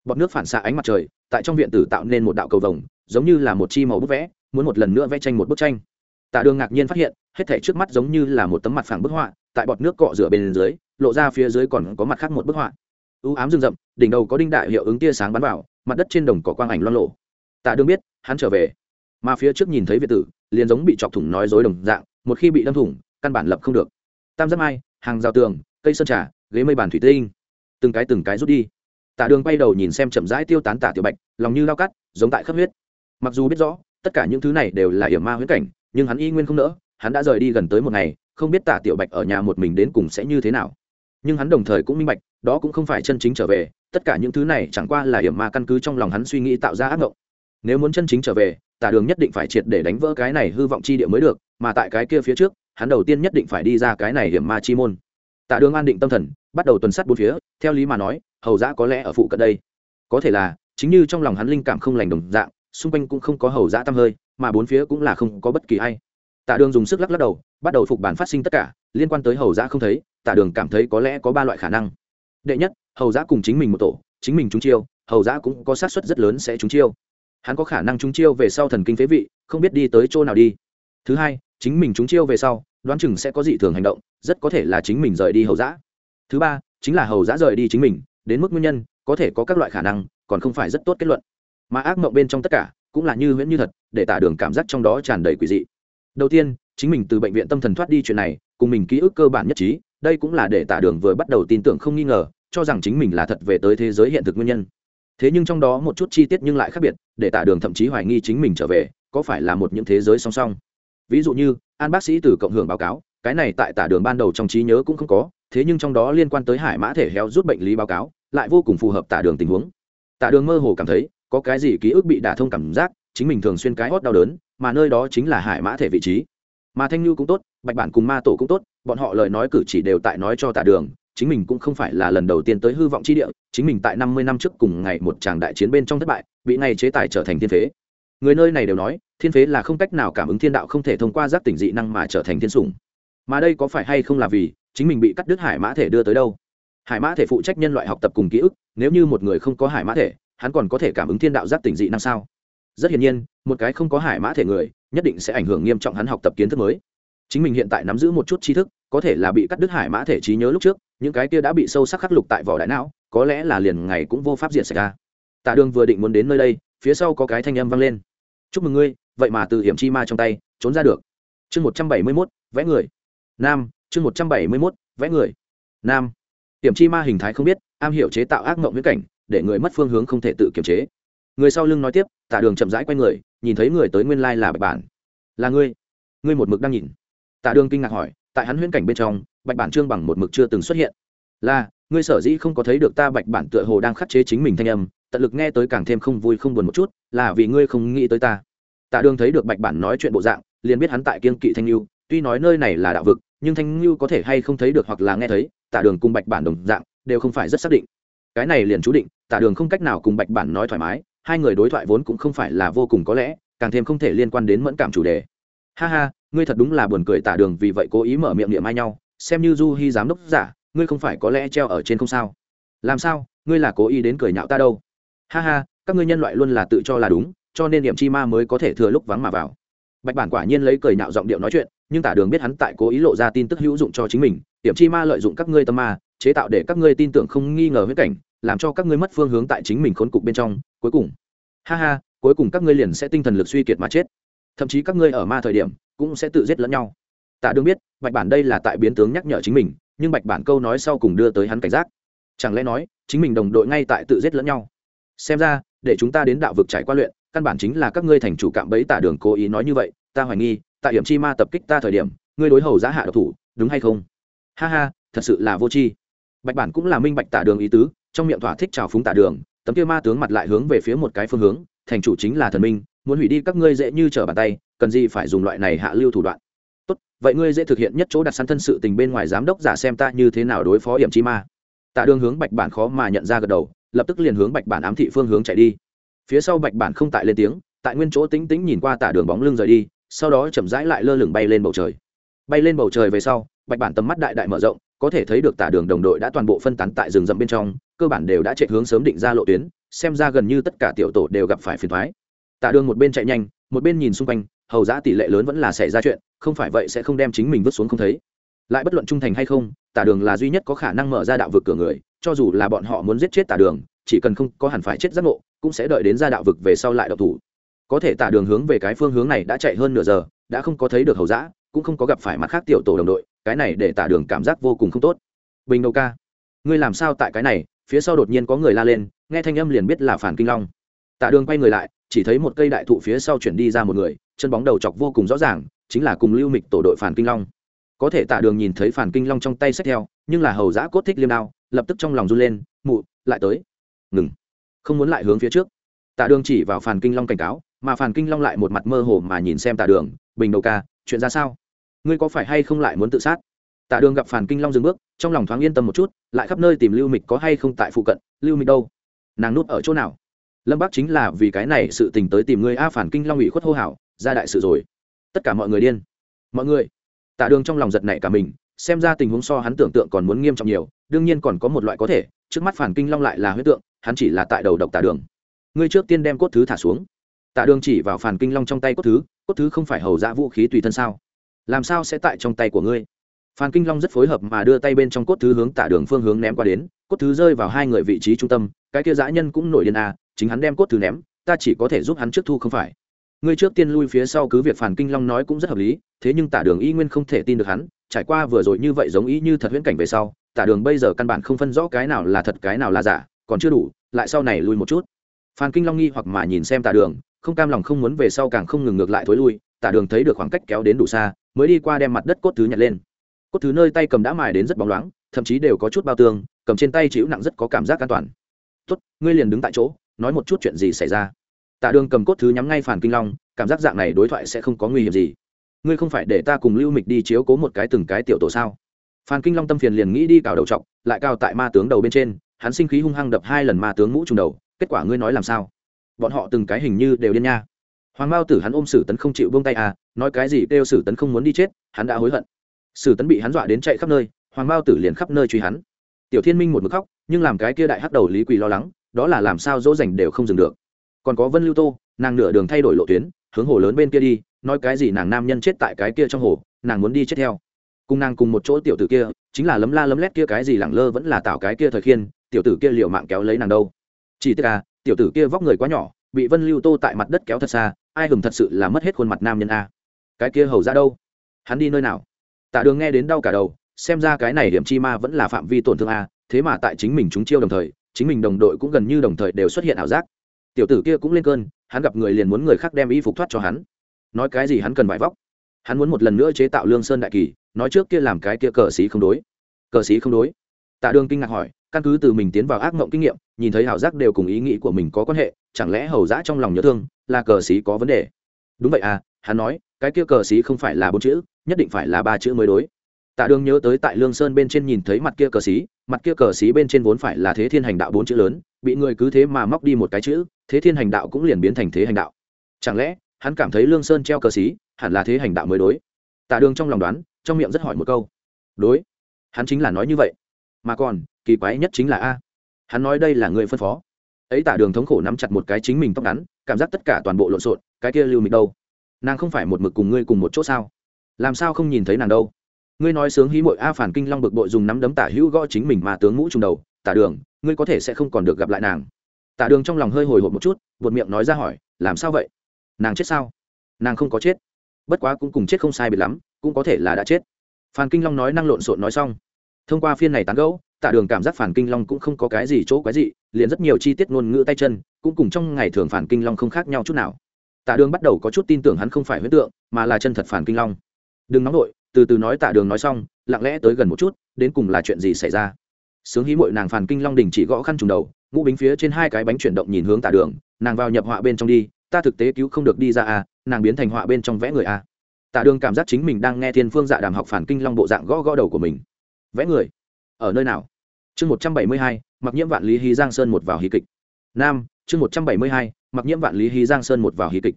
A: bọt nước phản xạ ánh mặt trời, tại trong viện tử tạo nên một đạo cầu vồng, giống như là một chi màu bút vẽ, muốn một lần nữa vẽ tranh một bức tranh. Tạ đường ngạc nhiên phát hiện, hết thể trước mắt giống như là một tấm mặt phẳng bức họa, tại bọt nước cọ rửa bên dưới, lộ ra phía dưới còn có mặt khác một bức họa. Ưu ám rừng rậm, đỉnh đầu có đinh đại hiệu ứng tia sáng bắn vào, mặt đất trên đồng có quang ảnh loan lộ tạ đường biết, hắn trở về. Mà phía trước nhìn thấy việt tử, liền giống bị chọc thủng nói dối đồng dạng, một khi bị đâm thủng, căn bản lập không được. Tam giác mai, hàng rào tường, cây sơn trà, ghế mây bàn thủy tinh. Từng cái từng cái rút đi tạ đường quay đầu nhìn xem chậm rãi tiêu tán tả tiểu bạch, lòng như lao cắt, giống tại khắp huyết. Mặc dù biết rõ, tất cả những thứ này đều là hiểm ma huyết cảnh, nhưng hắn y nguyên không nỡ, hắn đã rời đi gần tới một ngày, không biết tả tiểu bạch ở nhà một mình đến cùng sẽ như thế nào. Nhưng hắn đồng thời cũng minh bạch, đó cũng không phải chân chính trở về, tất cả những thứ này chẳng qua là hiểm ma căn cứ trong lòng hắn suy nghĩ tạo ra ác mộng. Nếu muốn chân chính trở về, tả đường nhất định phải triệt để đánh vỡ cái này hư vọng chi địa mới được, mà tại cái kia phía trước, hắn đầu tiên nhất định phải đi ra cái này hiểm ma chi môn. Tả đường an định tâm thần, bắt đầu tuần sát bốn phía, theo lý mà nói hầu giã có lẽ ở phụ cận đây. Có thể là, chính như trong lòng hắn linh cảm không lành đồng dạng, xung quanh cũng không có hầu giã tăm hơi, mà bốn phía cũng là không có bất kỳ ai. Tạ đường dùng sức lắc lắc đầu, bắt đầu phục bản phát sinh tất cả, liên quan tới hầu giã không thấy, tạ đường cảm thấy có lẽ có ba loại khả năng. Đệ nhất, hầu giã cùng chính mình một tổ, chính mình trúng chiêu, hầu giã cũng có sát suất rất lớn sẽ trúng chiêu. Hắn có khả năng trúng chiêu về sau thần kinh phế vị, không biết đi tới chỗ nào đi. Thứ hai, chính mình trúng chiêu về sau, đoán chừng sẽ có dị thường hành động, rất có thể là chính mình rời đi hầu giã. Thứ ba, chính là hầu giã rời đi chính mình đến mức nguyên nhân, có thể có các loại khả năng, còn không phải rất tốt kết luận. Mà ác mộng bên trong tất cả, cũng là như huyễn như thật, để tả đường cảm giác trong đó tràn đầy quỷ dị. Đầu tiên, chính mình từ bệnh viện tâm thần thoát đi chuyện này, cùng mình ký ức cơ bản nhất trí, đây cũng là để tả đường vừa bắt đầu tin tưởng không nghi ngờ, cho rằng chính mình là thật về tới thế giới hiện thực nguyên nhân. Thế nhưng trong đó một chút chi tiết nhưng lại khác biệt, để tả đường thậm chí hoài nghi chính mình trở về, có phải là một những thế giới song song. Ví dụ như, an bác sĩ từ cộng hưởng báo cáo, cái này tại tả đường ban đầu trong trí nhớ cũng không có, thế nhưng trong đó liên quan tới hải mã thể héo rút bệnh lý báo cáo lại vô cùng phù hợp tả đường tình huống. Tả đường mơ hồ cảm thấy, có cái gì ký ức bị đả thông cảm giác, chính mình thường xuyên cái hót đau đớn, mà nơi đó chính là hải mã thể vị trí. Mà thanh lưu cũng tốt, bạch bản cùng ma tổ cũng tốt, bọn họ lời nói cử chỉ đều tại nói cho tả đường, chính mình cũng không phải là lần đầu tiên tới hư vọng chi địa, chính mình tại năm mươi năm trước cùng ngày một tràng đại chiến bên trong thất bại, bị ngày chế tài trở thành thiên phế. Người nơi này đều nói, thiên phế là không cách nào cảm ứng thiên đạo không thể thông qua giác tỉnh dị năng mà trở thành thiên sủng. Mà đây có phải hay không là vì chính mình bị cắt đứt hải mã thể đưa tới đâu? Hải mã thể phụ trách nhân loại học tập cùng ký ức, nếu như một người không có hải mã thể, hắn còn có thể cảm ứng thiên đạo giác tỉnh dị năng sao? Rất hiển nhiên, một cái không có hải mã thể người, nhất định sẽ ảnh hưởng nghiêm trọng hắn học tập kiến thức mới. Chính mình hiện tại nắm giữ một chút tri thức, có thể là bị cắt đứt hải mã thể trí nhớ lúc trước, những cái kia đã bị sâu sắc khắc lục tại vỏ đại não, có lẽ là liền ngày cũng vô pháp diện xảy ra. Tạ đường vừa định muốn đến nơi đây, phía sau có cái thanh âm vang lên. Chúc mừng ngươi, vậy mà từ hiểm chi ma trong tay, trốn ra được. Chương một trăm bảy mươi mốt, vẽ người. Nam, chương một trăm bảy mươi mốt, vẽ người. Nam hiểm chi ma hình thái không biết, am hiểu chế tạo ác mộng viễn cảnh, để người mất phương hướng không thể tự kiềm chế. Người sau lưng nói tiếp tạ đường chậm rãi q u a y người, nhìn thấy người tới nguyên lai là bạch bản. Là ngươi. Ngươi một mực đang nhìn. Tạ đường kinh ngạc hỏi, tại hắn huyễn cảnh bên trong, bạch bản trương bằng một mực chưa từng xuất hiện. Là, ngươi sở dĩ không có thấy được ta bạch bản tựa hồ đang khắc chế chính mình thanh âm, tận lực nghe tới càng thêm không vui không buồn một chút, là vì ngươi không nghĩ tới ta. Tạ đường thấy được bạch bản nói chuyện bộ dạng, liền biết hắn tại kiên kỵ thanh lưu tuy nói nơi này là đạo vực nhưng thanh lưu có thể hay không thấy được hoặc là nghe thấy tạ đường cùng bạch bản đồng dạng, đều không phải rất xác định. Cái này liền chú định tạ đường không cách nào cùng bạch bản nói thoải mái, hai người đối thoại vốn cũng không phải là vô cùng có lẽ, càng thêm không thể liên quan đến mẫn cảm chủ đề. Ha ha, ngươi thật đúng là buồn cười tạ đường vì vậy cố ý mở miệng niệm ai nhau, xem như du hy giám đốc giả, ngươi không phải có lẽ treo ở trên không sao. Làm sao, ngươi là cố ý đến cười nhạo ta đâu? Ha ha, các ngươi nhân loại luôn là tự cho là đúng, cho nên niệm chi ma mới có thể thừa lúc vắng mà vào. Bạch bản quả nhiên lấy cười nhạo giọng điệu nói chuyện nhưng tả đường biết hắn tại cố ý lộ ra tin tức hữu dụng cho chính mình tiệm chi ma lợi dụng các ngươi tâm ma, chế tạo để các ngươi tin tưởng không nghi ngờ huyết cảnh, làm cho các ngươi mất phương hướng tại chính mình khốn cục bên trong, cuối cùng. Ha ha, cuối cùng các ngươi liền sẽ tinh thần lực suy kiệt mà chết. Thậm chí các ngươi ở ma thời điểm, cũng sẽ tự giết lẫn nhau. Tạ đương biết, bạch bản đây là tại biến tướng nhắc nhở chính mình, nhưng bạch bản câu nói sau cùng đưa tới hắn cảnh giác. Chẳng lẽ nói, chính mình đồng đội ngay tại tự giết lẫn nhau? Xem ra, để chúng ta đến đạo vực trải qua luyện, căn bản chính là các ngươi thành chủ cạm bẫy tả đường cố ý nói như vậy, ta hoài nghi tại điểm chi ma tập kích ta thời điểm, ngươi đối hầu giá hạ độc thủ, đúng hay không? Ha ha, thật sự là vô tri. Bạch bản cũng là minh bạch tả đường ý tứ, trong miệng thỏa thích trào phúng tả đường, tấm kia ma tướng mặt lại hướng về phía một cái phương hướng, thành chủ chính là thần minh, muốn hủy đi các ngươi dễ như trở bàn tay, cần gì phải dùng loại này hạ lưu thủ đoạn. Tốt, vậy ngươi dễ thực hiện nhất chỗ đặt săn thân sự tình bên ngoài giám đốc giả xem ta như thế nào đối phó hiểm chi ma. Tạ đường hướng bạch bản khó mà nhận ra gật đầu, lập tức liền hướng bạch bản ám thị phương hướng chạy đi. Phía sau bạch bản không tại lên tiếng, tại nguyên chỗ tính tính nhìn qua tả đường bóng lưng rời đi sau đó chậm rãi lại lơ lửng bay lên bầu trời. Bay lên bầu trời về sau, bạch bản tầm mắt đại đại mở rộng, có thể thấy được tả đường đồng đội đã toàn bộ phân tán tại rừng rậm bên trong, cơ bản đều đã chạy hướng sớm định ra lộ tuyến, xem ra gần như tất cả tiểu tổ đều gặp phải phiền thoái tả đường một bên chạy nhanh, một bên nhìn xung quanh, hầu ra tỷ lệ lớn vẫn là xảy ra chuyện, không phải vậy sẽ không đem chính mình vứt xuống không thấy. Lại bất luận trung thành hay không, tả đường là duy nhất có khả năng mở ra đạo vực cửa người, cho dù là bọn họ muốn giết chết tả đường, chỉ cần không có hẳn phải chết giác ngộ, cũng sẽ đợi đến ra đạo vực về sau lại độc thủ có thể tả đường hướng về cái phương hướng này đã chạy hơn nửa giờ, đã không có thấy được hầu giã cũng không có gặp phải mặt khác tiểu tổ đồng đội, cái này để tả đường cảm giác vô cùng không tốt. Bình đầu ca, ngươi làm sao tại cái này, phía sau đột nhiên có người la lên, nghe thanh âm liền biết là phản kinh long. Tả đường quay người lại, chỉ thấy một cây đại thụ phía sau chuyển đi ra một người, chân bóng đầu chọc vô cùng rõ ràng, chính là cùng lưu mịch tổ đội phản kinh long. Có thể tả đường nhìn thấy phản kinh long trong tay sách theo, nhưng là hầu giã cốt thích liêm đao, lập tức trong lòng run lên, mụ, lại tới. Ngừng. Không muốn lại hướng phía trước. Tạ đường chỉ vào phản kinh long cảnh cáo mà phản kinh long lại một mặt mơ hồ mà nhìn xem tả đường, bình đầu ca, chuyện ra sao? Ngươi có phải hay không lại muốn tự sát? Tạ đường gặp phản kinh long dừng bước, trong lòng thoáng yên tâm một chút, lại khắp nơi tìm lưu mịch có hay không tại phụ cận, lưu mịch đâu? Nàng nút ở chỗ nào? Lâm bác chính là vì cái này sự tình tới tìm ngươi a phản kinh long ủy khuất hô hào, ra đại sự rồi. Tất cả mọi người điên. Mọi người. Tạ đường trong lòng giật nảy cả mình, xem ra tình huống so hắn tưởng tượng còn muốn nghiêm trọng nhiều, đương nhiên còn có một loại có thể, trước mắt phản kinh long lại là huyết tượng, hắn chỉ là tại đầu độc tạ đường. Ngươi trước tiên đem cốt thứ thả xuống tạ đường chỉ vào phản kinh long trong tay cốt thứ cốt thứ không phải hầu dạ vũ khí tùy thân sao? Làm sao sẽ tại trong tay của ngươi? Phan kinh long rất phối hợp mà đưa tay bên trong cốt thứ hướng tả đường phương hướng ném qua đến, cốt thứ rơi vào hai người vị trí trung tâm, cái kia dã nhân cũng nổi điên à chính hắn đem cốt thứ ném, ta chỉ có thể giúp hắn trước thu không phải. Ngươi trước tiên lui phía sau cứ việc phản kinh long nói cũng rất hợp lý, thế nhưng tả đường y nguyên không thể tin được hắn, trải qua vừa rồi như vậy giống ý như thật huyễn cảnh về sau tả đường bây giờ căn bản không phân rõ cái nào là thật cái nào là giả, còn chưa đủ, lại sau này lui một chút. Phan kinh long nghi hoặc mà nhìn xem tả đường không cam lòng không muốn về sau càng không ngừng ngược lại thối lui, tả đường thấy được khoảng cách kéo đến đủ xa, mới đi qua đem mặt đất cốt thứ nhặt lên. Cốt thứ nơi tay cầm đã mài đến rất bóng loáng, thậm chí đều có chút bao tương, cầm trên tay chịu nặng rất có cảm giác an toàn. Tốt, ngươi liền đứng tại chỗ, nói một chút chuyện gì xảy ra. Tạ đường cầm cốt thứ nhắm ngay phản kinh long, cảm giác dạng này đối thoại sẽ không có nguy hiểm gì. Ngươi không phải để ta cùng lưu mịch đi chiếu cố một cái từng cái tiểu tổ sao? Phan kinh long tâm phiền liền nghĩ đi cào đầu t lại cao tại ma tướng đầu bên trên, hắn sinh khí hung hăng đập hai lần ma tướng mũ trùng đầu, kết quả ngươi nói làm sao? Bọn họ từng cái hình như đều điên nha. Hoàng mao tử hắn ôm sử tấn không chịu buông tay à nói cái gì kêu sử tấn không muốn đi chết, hắn đã hối hận. Sử tấn bị hắn dọa đến chạy khắp nơi, hoàng mao tử liền khắp nơi truy hắn. Tiểu thiên minh một mực khóc, nhưng làm cái kia đại hắc đầu lý quỳ lo lắng, đó là làm sao dỗ dành đều không dừng được. Còn có vân lưu tô, nàng nửa đường thay đổi lộ tuyến, hướng hồ lớn bên kia đi, nói cái gì nàng nam nhân chết tại cái kia trong hồ, nàng muốn đi chết theo. Cùng nàng cùng một chỗ tiểu tử kia, chính là lấm la lấm lét kia cái gì lẳng lơ vẫn là tạo cái kia thời khiên, tiểu tử kia liệu mạng kéo lấy nàng đâu. Chỉ tức à tiểu tử kia vóc người quá nhỏ, bị vân lưu tô tại mặt đất kéo thật xa, ai hừng thật sự là mất hết khuôn mặt nam nhân a. Cái kia hầu ra đâu? Hắn đi nơi nào? Tạ đường nghe đến đau cả đầu, xem ra cái này điểm chi ma vẫn là phạm vi tổn thương a, thế mà tại chính mình chúng chiêu đồng thời, chính mình đồng đội cũng gần như đồng thời đều xuất hiện ảo giác. Tiểu tử kia cũng lên cơn, hắn gặp người liền muốn người khác đem y phục thoát cho hắn. Nói cái gì hắn cần vải vóc? Hắn muốn một lần nữa chế tạo lương sơn đại kỳ, nói trước kia làm cái kia cờ xí không đối. Cờ xí không đối tạ đường kinh ngạc hỏi, căn cứ từ mình tiến vào ác mộng kinh nghiệm, nhìn thấy ảo giác đều cùng ý nghĩ của mình có quan hệ, chẳng lẽ hầu giã trong lòng nhớ thương là cờ xí có vấn đề? Đúng vậy à hắn nói, cái kia cờ xí không phải là bốn chữ, nhất định phải là ba chữ mới đối. Tạ đường nhớ tới tại lương sơn bên trên nhìn thấy mặt kia cờ xí, mặt kia cờ xí bên trên vốn phải là thế thiên hành đạo bốn chữ lớn, bị người cứ thế mà móc đi một cái chữ, thế thiên hành đạo cũng liền biến thành thế hành đạo. Chẳng lẽ, hắn cảm thấy lương sơn treo cờ xí, hẳn là thế hành đạo mới đối? Tạ đường trong lòng đoán, trong miệng rất hỏi một câu. Đối. Hắn chính là nói như vậy mà còn, kỳ quái nhất chính là a. Hắn nói đây là người phân phó. Ấy tả đường thống khổ nắm chặt một cái chính mình tóc ngắn, cảm giác tất cả toàn bộ lộn xộn, cái kia lưu mịch đâu? Nàng không phải một mực cùng ngươi cùng một chỗ sao? Làm sao không nhìn thấy nàng đâu? Ngươi nói sướng hí mội a phản kinh long bực bội dùng nắm đấm tả hữu gõ chính mình mà tướng mũ trùng đầu, tả đường, ngươi có thể sẽ không còn được gặp lại nàng. Tả đường trong lòng hơi hồi hộp một chút, buột miệng nói ra hỏi, làm sao vậy? Nàng chết sao? Nàng không có chết? Bất quá cũng cùng chết không sai biệt lắm, cũng có thể là đã chết. Phan kinh long nói năng lộn xộn nói xong thông qua phiên này tán gẫu, tạ đường cảm giác phản kinh long cũng không có cái gì chỗ quái gì liền rất nhiều chi tiết ngôn ngữ tay chân, cũng cùng trong ngày thường phản kinh long không khác nhau chút nào. Tạ đường bắt đầu có chút tin tưởng hắn không phải huyết tượng, mà là chân thật phản kinh long. Đừng nóng nổi từ từ nói tạ đường nói xong, lặng lẽ tới gần một chút, đến cùng là chuyện gì xảy ra? Sướng hí mội nàng phản kinh long đình chỉ gõ khăn trùng đầu, ngũ bính phía trên hai cái bánh chuyển động nhìn hướng tạ đường, nàng vào nhập họa bên trong đi, ta thực tế cứu không được đi ra à nàng biến thành họa bên trong vẽ người à. Tạ đường cảm giác chính mình đang nghe thiên phương dạ đàm học phản kinh long bộ dạng gõ gõ đầu của mình vẽ người. Ở nơi nào? Chương một trăm bảy mươi hai, mặc nhiễm vạn lý hí giang sơn một vào hí kịch. Nam, chương một trăm bảy mươi hai, mặc nhiễm vạn lý hí giang sơn một vào hí kịch.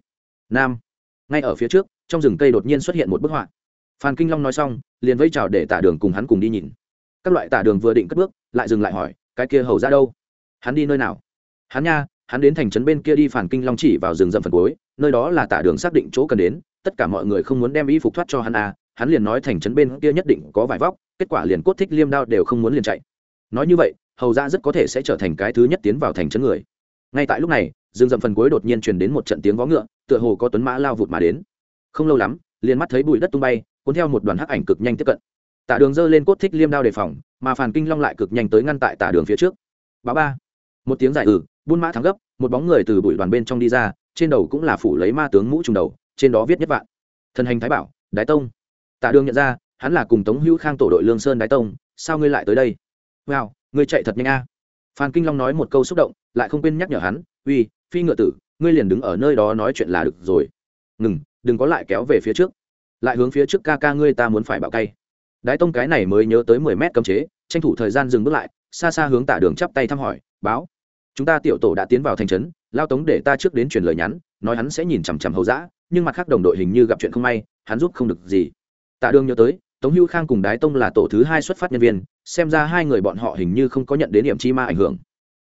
A: Nam, ngay ở phía trước, trong rừng cây đột nhiên xuất hiện một bức họa. Phan kinh long nói xong, liền vây chào để tả đường cùng hắn cùng đi nhìn. Các loại tả đường vừa định cất bước, lại dừng lại hỏi, cái kia hầu ra đâu? Hắn đi nơi nào? Hắn nha, hắn đến thành trấn bên kia đi. Phản kinh long chỉ vào rừng rậm phần cuối, nơi đó là tả đường xác định chỗ cần đến, tất cả mọi người không muốn đem y phục thoát cho hắn à hắn liền nói thành trấn bên kia nhất định có vải vóc, kết quả liền cốt thích liêm đao đều không muốn liền chạy. Nói như vậy, hầu ra rất có thể sẽ trở thành cái thứ nhất tiến vào thành trấn người. Ngay tại lúc này rừng rậm phần cuối đột nhiên truyền đến một trận tiếng vó ngựa, tựa hồ có tuấn mã lao vụt mà đến. Không lâu lắm, liền mắt thấy bụi đất tung bay, cuốn theo một đoàn hắc ảnh cực nhanh tiếp cận. Tả đường giơ lên cốt thích liêm đao đề phòng, mà phàn kinh long lại cực nhanh tới ngăn tại tả đường phía trước. Báo ba. Một tiếng giải ừ buôn mã thắng gấp, một bóng người từ bụi đoàn bên trong đi ra, trên đầu cũng là phủ lấy ma tướng mũ trùng đầu, trên đó viết nhất vạn. Thần hành thái bảo, đái tông. Tạ đường nhận ra, hắn là cùng tống hữu khang tổ đội lương sơn đái tông, sao ngươi lại tới đây? Wow, ngươi chạy thật nhanh a. Phan kinh long nói một câu xúc động, lại không quên nhắc nhở hắn, uy, phi ngựa tử, ngươi liền đứng ở nơi đó nói chuyện là được rồi. Ngừng, đừng có lại kéo về phía trước. Lại hướng phía trước ca ca ngươi ta muốn phải bạo cay. Đái tông cái này mới nhớ tới mười mét cấm chế, tranh thủ thời gian dừng bước lại, xa xa hướng tả đường chắp tay thăm hỏi, báo, chúng ta tiểu tổ đã tiến vào thành trấn, lao tống để ta trước đến truyền lời nhắn, nói hắn sẽ nhìn chằm chằm hầu dã, nhưng mặt khác đồng đội hình như gặp chuyện không may, hắn giúp không được gì tạ đường nhớ tới, tống hữu khang cùng đái tông là tổ thứ hai xuất phát nhân viên, xem ra hai người bọn họ hình như không có nhận đến điểm chi ma ảnh hưởng.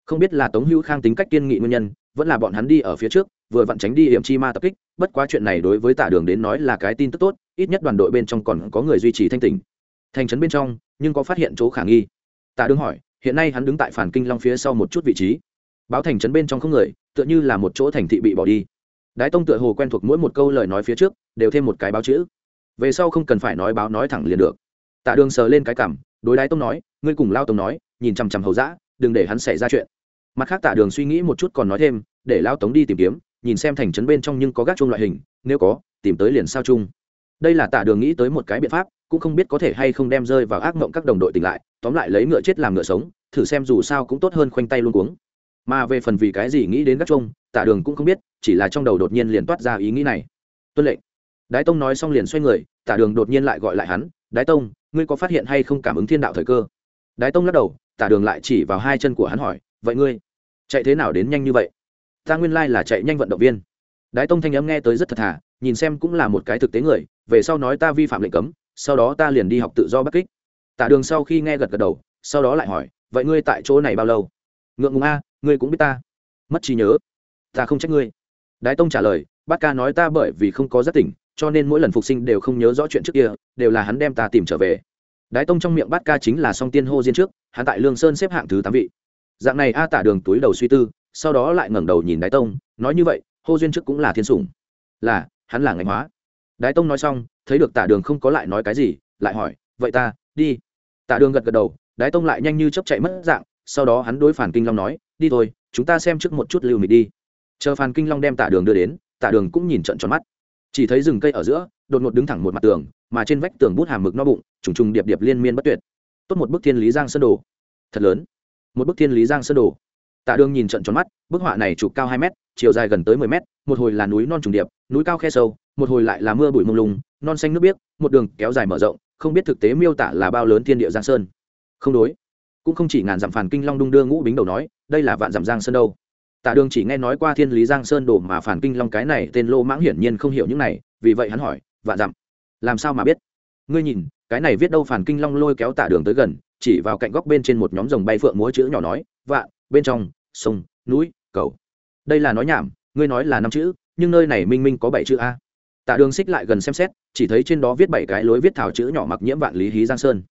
A: Không biết là tống hữu khang tính cách kiên nghị nguyên nhân, vẫn là bọn hắn đi ở phía trước, vừa vặn tránh đi hiểm chi ma tập kích, bất quá chuyện này đối với tả đường đến nói là cái tin tức tốt, ít nhất đoàn đội bên trong còn có người duy trì thanh tỉnh. Thành trấn bên trong, nhưng có phát hiện chỗ khả nghi. Tả đường hỏi, hiện nay hắn đứng tại phản kinh long phía sau một chút vị trí. Báo thành trấn bên trong không người, tựa như là một chỗ thành thị bị bỏ đi. Đái tông tựa hồ quen thuộc mỗi một câu lời nói phía trước, đều thêm một cái báo chữ về sau không cần phải nói báo nói thẳng liền được. Tạ đường sờ lên cái cảm, đối đái tông nói, ngươi cùng lao tông nói, nhìn chằm chằm hầu dã, đừng để hắn xảy ra chuyện. Mặt khác tạ đường suy nghĩ một chút còn nói thêm, để lao tống đi tìm kiếm, nhìn xem thành trấn bên trong nhưng có gác chung loại hình, nếu có, tìm tới liền sao chung. Đây là tạ đường nghĩ tới một cái biện pháp, cũng không biết có thể hay không đem rơi vào ác mộng các đồng đội tỉnh lại, tóm lại lấy ngựa chết làm ngựa sống, thử xem dù sao cũng tốt hơn khoanh tay luôn cuống. Mà về phần vì cái gì nghĩ đến gác chung tạ đường cũng không biết, chỉ là trong đầu đột nhiên liền toát ra ý nghĩ này. Tuân lệnh đái tông nói xong liền xoay người, Tả đường đột nhiên lại gọi lại hắn, đái tông, ngươi có phát hiện hay không cảm ứng thiên đạo thời cơ? Đái tông lắc đầu, Tả đường lại chỉ vào hai chân của hắn hỏi, vậy ngươi chạy thế nào đến nhanh như vậy? Ta nguyên lai là chạy nhanh vận động viên. Đái tông thanh âm nghe tới rất thật thà, nhìn xem cũng là một cái thực tế người, về sau nói ta vi phạm lệnh cấm, sau đó ta liền đi học tự do bắc kích. Tả đường sau khi nghe gật gật đầu, sau đó lại hỏi, vậy ngươi tại chỗ này bao lâu? Ngượng ngùng a, ngươi cũng biết ta. Mất trí nhớ. Ta không trách ngươi. Đái tông trả lời, Bát ca nói ta bởi vì không có giác tỉnh cho nên mỗi lần phục sinh đều không nhớ rõ chuyện trước kia, đều là hắn đem ta tìm trở về. Đái tông trong miệng bát ca chính là song tiên hô diên trước, hắn tại lương sơn xếp hạng thứ tám vị. Dạng này a tả đường túi đầu suy tư, sau đó lại ngẩng đầu nhìn đái tông, nói như vậy, hô duyên trước cũng là thiên sủng. Là, hắn là ngành hóa. Đái tông nói xong, thấy được tả đường không có lại nói cái gì, lại hỏi, vậy ta, đi. Tả đường gật gật đầu, đái tông lại nhanh như chấp chạy mất dạng, sau đó hắn đối phản kinh long nói, đi thôi, chúng ta xem trước một chút lưu mịch đi. Chờ phản kinh long đem tả đường đưa đến, tả đường cũng nhìn trận tròn mắt chỉ thấy rừng cây ở giữa, đột ngột đứng thẳng một mặt tường, mà trên vách tường bút hàm mực no bụng, trùng trùng điệp điệp liên miên bất tuyệt. Tốt một bức thiên lý giang sơn đồ. Thật lớn. Một bức thiên lý giang sơn đồ. Tạ đường nhìn trận tròn mắt, bức họa này chụp cao hai mét, chiều dài gần tới mười mét, một hồi là núi non trùng điệp, núi cao khe sâu, một hồi lại là mưa bụi mông lung, non xanh nước biếc, một đường kéo dài mở rộng, không biết thực tế miêu tả là bao lớn thiên địa giang sơn. Không đối. Cũng không chỉ ngàn dặm phản kinh long đung đưa ngũ bính đầu nói, đây là vạn dặm giang sơn đâu tạ đường chỉ nghe nói qua thiên lý giang sơn đồ mà phản kinh long cái này, tên lô mãng hiển nhiên không hiểu những này, vì vậy hắn hỏi, vạn dặm, làm sao mà biết? Ngươi nhìn, cái này viết đâu phản kinh long lôi kéo tạ đường tới gần, chỉ vào cạnh góc bên trên một nhóm rồng bay phượng múa chữ nhỏ nói, vạn, bên trong, sông, núi, cầu. Đây là nói nhảm, ngươi nói là năm chữ, nhưng nơi này minh minh có bảy chữ a. Tạ đường xích lại gần xem xét, chỉ thấy trên đó viết bảy cái lối viết thảo chữ nhỏ mặc nhiễm vạn lý hí giang sơn.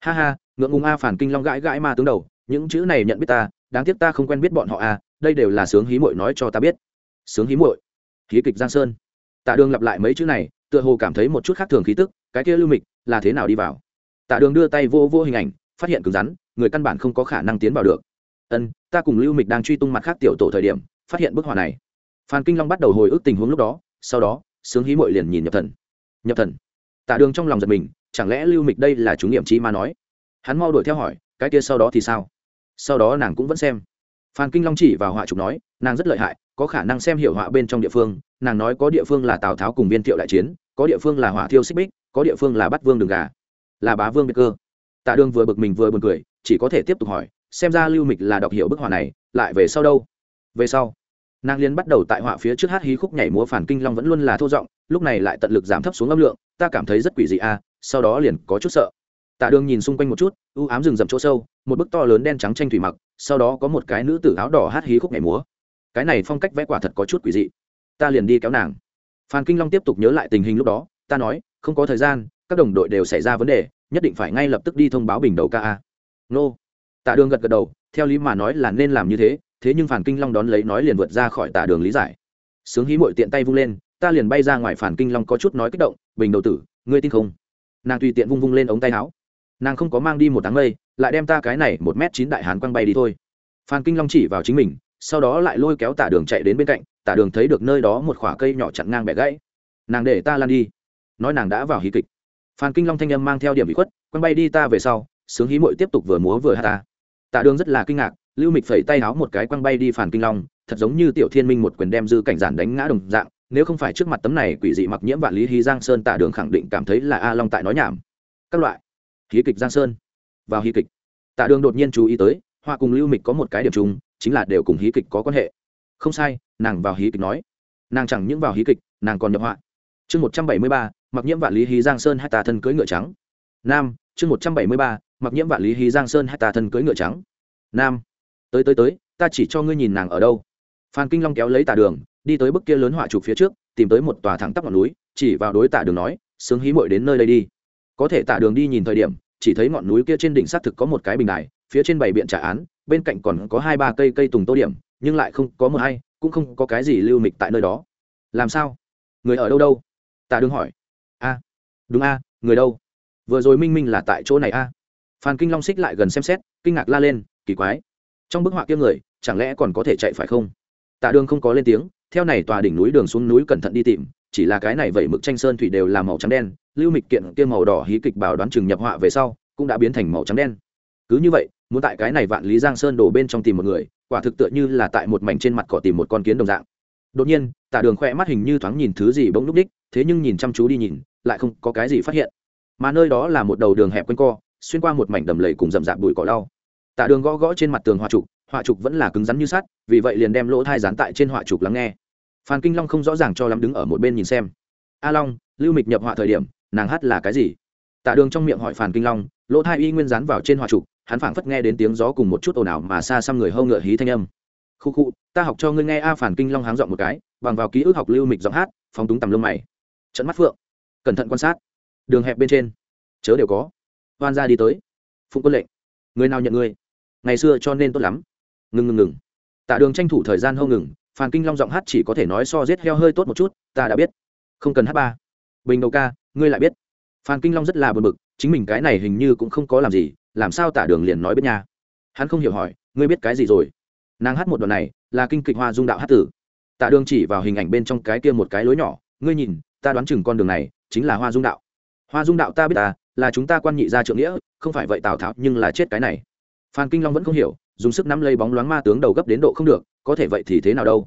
A: Ha ha, ngượng ngùng a phản kinh long gãi gãi ma tướng đầu, những chữ này nhận biết ta, đáng tiếc ta không quen biết bọn họ a đây đều là sướng hí muội nói cho ta biết. Sướng hí muội? Hí kịch giang sơn. Tạ đường lặp lại mấy chữ này, tựa hồ cảm thấy một chút khác thường khí tức, cái kia lưu mịch, là thế nào đi vào? Tạ đường đưa tay vô vô hình ảnh, phát hiện cứng rắn, người căn bản không có khả năng tiến vào được. Ân, ta cùng lưu mịch đang truy tung mặt khác tiểu tổ thời điểm, phát hiện bức họa này. Phan kinh long bắt đầu hồi ức tình huống lúc đó, sau đó, sướng hí mội liền nhìn nhập thần. Nhập thần. Tạ đường trong lòng giật mình, chẳng lẽ lưu mịch đây là chú nghiệm chi mà nói? Hắn mau đuổi theo hỏi, cái kia sau đó thì sao? Sau đó nàng cũng vẫn xem phan kinh long chỉ vào họa trục nói, nàng rất lợi hại, có khả năng xem hiểu họa bên trong địa phương, nàng nói có địa phương là tào tháo cùng viên thiệu đại chiến, có địa phương là hỏa thiêu xích bích, có địa phương là bắt vương đường gà, là bá vương biệt cơ. Tạ đường vừa bực mình vừa buồn cười, chỉ có thể tiếp tục hỏi, xem ra lưu mịch là đọc hiểu bức họa này, lại về sau đâu? Về sau, nàng liên bắt đầu tại họa phía trước hát hí khúc nhảy múa phản kinh long vẫn luôn là thô giọng, lúc này lại tận lực giảm thấp xuống âm lượng, ta cảm thấy rất quỷ dị a, sau đó liền có chút sợ. Tạ đường nhìn xung quanh một chút ưu ám rừng rậm chỗ sâu một bức to lớn đen trắng tranh thủy mặc, sau đó có một cái nữ tử áo đỏ hát hí khúc nhảy múa. Cái này phong cách vẽ quả thật có chút quỷ dị. Ta liền đi kéo nàng. Phan kinh long tiếp tục nhớ lại tình hình lúc đó, ta nói, không có thời gian, các đồng đội đều xảy ra vấn đề, nhất định phải ngay lập tức đi thông báo bình đầu ca nô. Tạ đường gật gật đầu, theo lý mà nói là nên làm như thế thế nhưng phản kinh long đón lấy nói liền vượt ra khỏi tạ đường lý giải. Sướng hí mội tiện tay vung lên, ta liền bay ra ngoài phản kinh long có chút nói kích động, bình đầu tử, ngươi tin không? Nàng tùy tiện vung vung lên ống tay áo nàng không có mang đi một tháng mây, lại đem ta cái này một m chín đại hán quăng bay đi thôi. Phan kinh long chỉ vào chính mình, sau đó lại lôi kéo tả đường chạy đến bên cạnh, tả đường thấy được nơi đó một khoả cây nhỏ chặn ngang bẻ gãy. Nàng để ta lan đi. Nói nàng đã vào hí kịch. Phan kinh long thanh âm mang theo điểm bị khuất, quăng bay đi ta về sau, sướng hí mội tiếp tục vừa múa vừa hát ta. Tả đường rất là kinh ngạc, lưu mịch phẩy tay háo một cái quăng bay đi phản kinh long, thật giống như tiểu thiên minh một quyền đem dư cảnh giản đánh ngã đồng dạng, nếu không phải trước mặt tấm này quỷ dị mặc nhiễm vạn lý hí giang sơn tạ đường khẳng định cảm thấy là a long tại nói nhảm. Các loại hí kịch giang sơn. Vào hí kịch, tạ đường đột nhiên chú ý tới hoa cùng lưu mịch có một cái điểm chung, chính là đều cùng hí kịch có quan hệ. Không sai, nàng vào hí kịch nói. Nàng chẳng những vào hí kịch, nàng còn nhập họa. Chương một trăm bảy mươi ba, mặc nhiễm vạn lý hí giang sơn hai tà thân cưỡi ngựa trắng. Nam, chương một trăm bảy mươi ba, mặc nhiễm vạn lý hí giang sơn hai tà thân cưỡi ngựa trắng. Nam, tới tới tới, ta chỉ cho ngươi nhìn nàng ở đâu. Phan kinh long kéo lấy tà đường, đi tới bức kia lớn họa chụp phía trước, tìm tới một tòa thẳng tắp ngọn núi, chỉ vào đối tả đường nói, sướng hí mội đến nơi đây đi. Có thể tả đường đi nhìn thời điểm chỉ thấy ngọn núi kia trên đỉnh xác thực có một cái bình đài, phía trên bảy biện trả án, bên cạnh còn có hai ba cây cây tùng tô điểm, nhưng lại không có mờ hay cũng không có cái gì lưu mịch tại nơi đó. Làm sao? Người ở đâu đâu? Tạ đương hỏi. A. Đúng a, người đâu? Vừa rồi minh minh là tại chỗ này a. Phan kinh long xích lại gần xem xét, kinh ngạc la lên, kỳ quái. Trong bức họa kia người, chẳng lẽ còn có thể chạy phải không? Tạ đường không có lên tiếng, theo này tòa đỉnh núi đường xuống núi cẩn thận đi tìm, chỉ là cái này vậy mực tranh sơn thủy đều là màu trắng đen lưu mịch kiện kia màu đỏ hí kịch bảo đoán chừng nhập họa về sau, cũng đã biến thành màu trắng đen. Cứ như vậy, muốn tại cái này vạn lý giang sơn đổ bên trong tìm một người, quả thực tựa như là tại một mảnh trên mặt cỏ tìm một con kiến đồng dạng. Đột nhiên tạ đường khoe mắt hình như thoáng nhìn thứ gì bỗng núp đích, thế nhưng nhìn chăm chú đi nhìn, lại không có cái gì phát hiện. Mà nơi đó là một đầu đường hẹp quanh co, xuyên qua một mảnh đầm lầy cùng rậm rạp bụi cỏ lau. Tạ đường gõ gõ trên mặt tường họa trục họa trục vẫn là cứng rắn như sắt, vì vậy liền đem lỗ thai dán tại trên họa trục lắng nghe. Phan kinh long không rõ ràng cho lắm đứng ở một bên nhìn xem. A long, lưu mịch nhập họa thời điểm nàng hát là cái gì? Tạ đường trong miệng hỏi Phàn kinh long, lỗ thai y nguyên dán vào trên hòa trục, hắn phảng phất nghe đến tiếng gió cùng một chút ồn ào mà xa xăm người hâu ngựa hí thanh âm. Khu khu, ta học cho ngươi nghe a phản kinh long háng dọn một cái, bằng vào ký ức học lưu mịch giọng hát, phóng túng tầm lông mày. Trận mắt phượng. Cẩn thận quan sát. Đường hẹp bên trên. Chớ đều có. Hoan ra đi tới. Phụng quân lệnh. Người nào nhận ngươi? Ngày xưa cho nên tốt lắm. Ngừng ngừng ngừng. Tạ đường tranh thủ thời gian hâu ngừng, Phàn kinh long giọng hát chỉ có thể nói so giết heo hơi tốt một chút, ta đã biết. Không cần hát ba. Bình đầu ca ngươi lại biết. Phan kinh long rất là bực bực, chính mình cái này hình như cũng không có làm gì, làm sao tạ đường liền nói biết nha. Hắn không hiểu hỏi, ngươi biết cái gì rồi? Nàng hát một đoạn này, là kinh kịch hoa dung đạo hát tử. Tạ đường chỉ vào hình ảnh bên trong cái kia một cái lối nhỏ, ngươi nhìn, ta đoán chừng con đường này chính là hoa dung đạo. Hoa dung đạo ta biết ta là chúng ta quan nhị ra trượng nghĩa, không phải vậy tào tháo nhưng là chết cái này. Phan kinh long vẫn không hiểu, dùng sức nắm lấy bóng loáng ma tướng đầu gấp đến độ không được, có thể vậy thì thế nào đâu?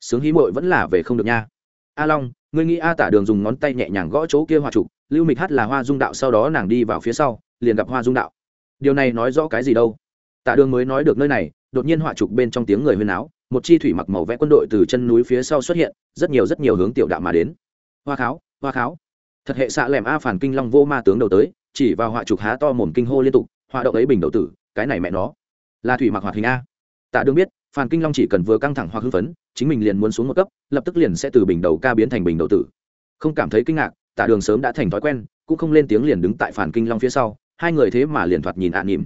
A: Sướng hí mội vẫn là về không được nha. A long ngươi nghĩ a tả đường dùng ngón tay nhẹ nhàng gõ chỗ kia hoa trục, lưu mịch hát là hoa dung đạo, sau đó nàng đi vào phía sau, liền gặp hoa dung đạo. Điều này nói rõ cái gì đâu? Tạ đường mới nói được nơi này, đột nhiên họa trục bên trong tiếng người huyên áo một chi thủy mặc màu vẽ quân đội từ chân núi phía sau xuất hiện, rất nhiều rất nhiều hướng tiểu đạo mà đến. Hoa kháo hoa kháo. Thật hệ xạ lẻm a phản kinh long vô ma tướng đầu tới, chỉ vào họa trục há to mồm kinh hô liên tục, họa động ấy bình đầu tử, cái này mẹ nó. Là thủy mặc hoạt hình a. Tạ Đường biết phan kinh long chỉ cần vừa căng thẳng hoặc hưng phấn, chính mình liền muốn xuống một cấp, lập tức liền sẽ từ bình đầu ca biến thành bình đầu tử. Không cảm thấy kinh ngạc tạ đường sớm đã thành thói quen, cũng không lên tiếng liền đứng tại phản kinh long phía sau, hai người thế mà liền thoạt nhìn ạ à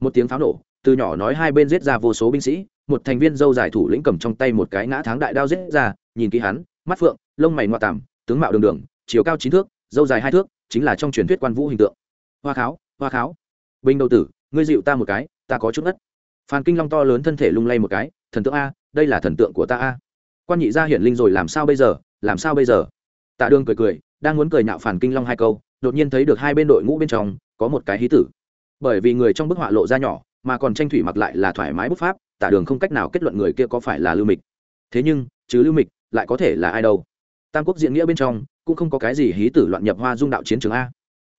A: một tiếng pháo nổ, từ nhỏ nói hai bên giết ra vô số binh sĩ, một thành viên dâu dài thủ lĩnh cầm trong tay một cái ngã tháng đại đao giết ra, nhìn kỹ hắn, mắt phượng, lông mày ngoại tằm, tướng mạo đường đường, chiều cao chín thước, dâu dài hai thước, chính là trong truyền thuyết quan vũ hình tượng. Hoa kháo hoa kháo. Bình đầu tử, ngươi dịu ta một cái, ta có chút ngất phan kinh long to lớn thân thể lung lay một cái, thần tượng a, đây là thần tượng của ta a. Quan nhị gia hiển linh rồi làm sao bây giờ? Làm sao bây giờ? Tạ đường cười cười, đang muốn cười nhạo phản kinh long hai câu, đột nhiên thấy được hai bên đội ngũ bên trong có một cái hí tử. Bởi vì người trong bức họa lộ ra nhỏ, mà còn tranh thủy mặc lại là thoải mái bút pháp, tạ đường không cách nào kết luận người kia có phải là lưu mịch. Thế nhưng, chứ lưu mịch lại có thể là ai đâu? Tam quốc diễn nghĩa bên trong cũng không có cái gì hí tử loạn nhập hoa dung đạo chiến trường a.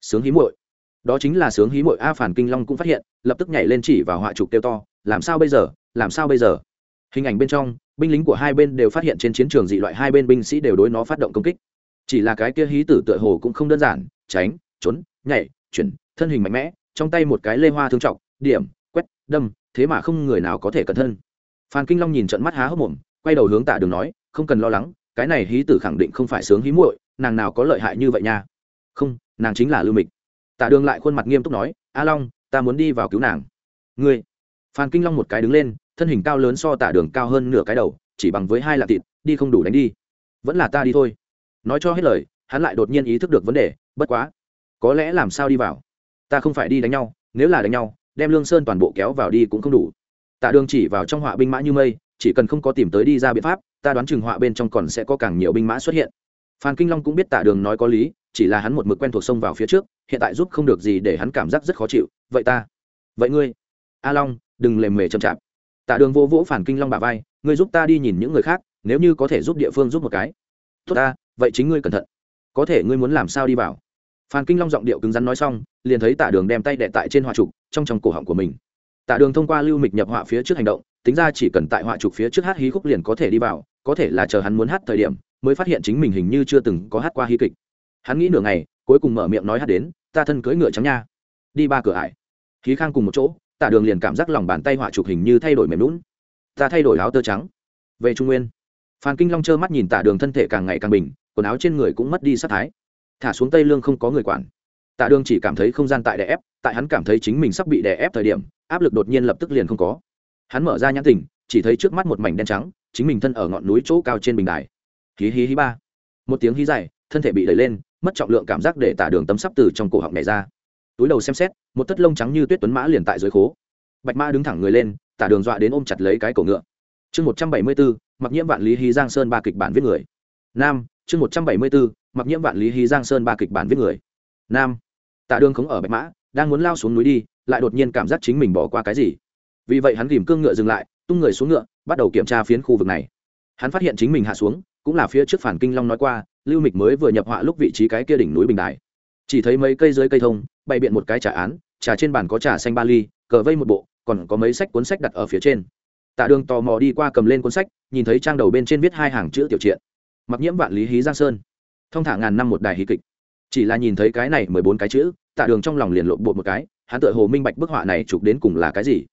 A: Sướng hí muội. Đó chính là sướng hí muội a phản kinh long cũng phát hiện, lập tức nhảy lên chỉ vào họa trục tiêu to làm sao bây giờ, làm sao bây giờ? Hình ảnh bên trong, binh lính của hai bên đều phát hiện trên chiến trường dị loại hai bên binh sĩ đều đối nó phát động công kích. Chỉ là cái kia hí tử tựa hồ cũng không đơn giản, tránh, trốn, nhảy, chuyển, thân hình mạnh mẽ, trong tay một cái lê hoa thương trọng, điểm, quét, đâm, thế mà không người nào có thể cẩn thân. Phan kinh long nhìn trận mắt há hốc mồm, quay đầu hướng tạ đường nói, không cần lo lắng, cái này hí tử khẳng định không phải sướng hí muội, nàng nào có lợi hại như vậy nha. Không, nàng chính là lưu mịch. Tạ đường lại khuôn mặt nghiêm túc nói, a long, ta muốn đi vào cứu nàng. Ngươi phan kinh long một cái đứng lên, thân hình cao lớn so tạ đường cao hơn nửa cái đầu, chỉ bằng với hai lạc thịt, đi không đủ đánh đi. Vẫn là ta đi thôi. Nói cho hết lời, hắn lại đột nhiên ý thức được vấn đề, bất quá. Có lẽ làm sao đi vào? Ta không phải đi đánh nhau, nếu là đánh nhau, đem lương sơn toàn bộ kéo vào đi cũng không đủ. Tạ đường chỉ vào trong họa binh mã như mây, chỉ cần không có tìm tới đi ra biện pháp, ta đoán chừng họa bên trong còn sẽ có càng nhiều binh mã xuất hiện. Phan kinh long cũng biết tạ đường nói có lý, chỉ là hắn một mực quen thuộc sông vào phía trước, hiện tại giúp không được gì để hắn cảm giác rất khó chịu. Vậy ta? Vậy ngươi? A long đừng lề mề chậm chạp. Tạ đường vô vỗ phản kinh long bà vai, ngươi giúp ta đi nhìn những người khác, nếu như có thể giúp địa phương giúp một cái. Tốt ta, vậy chính ngươi cẩn thận. Có thể ngươi muốn làm sao đi vào? Phan kinh long giọng điệu cứng rắn nói xong, liền thấy tạ đường đem tay đệ tại trên họa trục, trong trong cổ họng của mình. Tạ đường thông qua lưu mịch nhập họa phía trước hành động, tính ra chỉ cần tại họa trục phía trước hát hí khúc liền có thể đi vào, có thể là chờ hắn muốn hát thời điểm, mới phát hiện chính mình hình như chưa từng có hát qua hí kịch. Hắn nghĩ nửa ngày, cuối cùng mở miệng nói hát đến, ta thân cưỡi ngựa trắng nha. Đi ba cửa ải. Khí khang cùng một chỗ tạ đường liền cảm giác lòng bàn tay họa trục hình như thay đổi mềm lún. Ta thay đổi áo tơ trắng. Về trung nguyên, phan kinh long trơ mắt nhìn tạ đường thân thể càng ngày càng bình, quần áo trên người cũng mất đi sắc thái. Thả xuống tây lương không có người quản. Tạ đường chỉ cảm thấy không gian tại đè ép, tại hắn cảm thấy chính mình sắp bị đè ép thời điểm, áp lực đột nhiên lập tức liền không có. Hắn mở ra nhãn tình, chỉ thấy trước mắt một mảnh đen trắng, chính mình thân ở ngọn núi chỗ cao trên bình đài. Hí hí hí ba. Một tiếng hí dài, thân thể bị đẩy lên, mất trọng lượng cảm giác để tả đường tấm sắp từ trong cổ họng này ra túi đầu xem xét, một tất lông trắng như tuyết tuấn mã liền tại dưới khố. Bạch mã đứng thẳng người lên, tả đường dọa đến ôm chặt lấy cái cổ ngựa. Chương một trăm bảy mươi bốn, mặc nhiễm vạn lý hí giang sơn ba kịch bản viết người. Nam, chương một trăm bảy mươi bốn, mặc nhiễm vạn lý hí giang sơn ba kịch bản viết người. Nam tạ đường khống ở bạch mã, đang muốn lao xuống núi đi, lại đột nhiên cảm giác chính mình bỏ qua cái gì. Vì vậy hắn tìm cương ngựa dừng lại, tung người xuống ngựa, bắt đầu kiểm tra phiến khu vực này. Hắn phát hiện chính mình hạ xuống, cũng là phía trước phản kinh long nói qua, lưu mịch mới vừa nhập họa lúc vị trí cái kia đỉnh núi bình đài. Chỉ thấy mấy cây dưới cây thông bày biện một cái trà án, trà trên bàn có trà xanh ba ly, cờ vây một bộ, còn có mấy sách cuốn sách đặt ở phía trên. Tạ đường tò mò đi qua cầm lên cuốn sách, nhìn thấy trang đầu bên trên viết hai hàng chữ tiểu triện mặc nhiễm vạn lý hí giang sơn. Thông thả ngàn năm một đài hí kịch. Chỉ là nhìn thấy cái này mười bốn cái chữ, tạ đường trong lòng liền lộn bột một cái, hắn tự hồ minh bạch bức họa này chụp đến cùng là cái gì.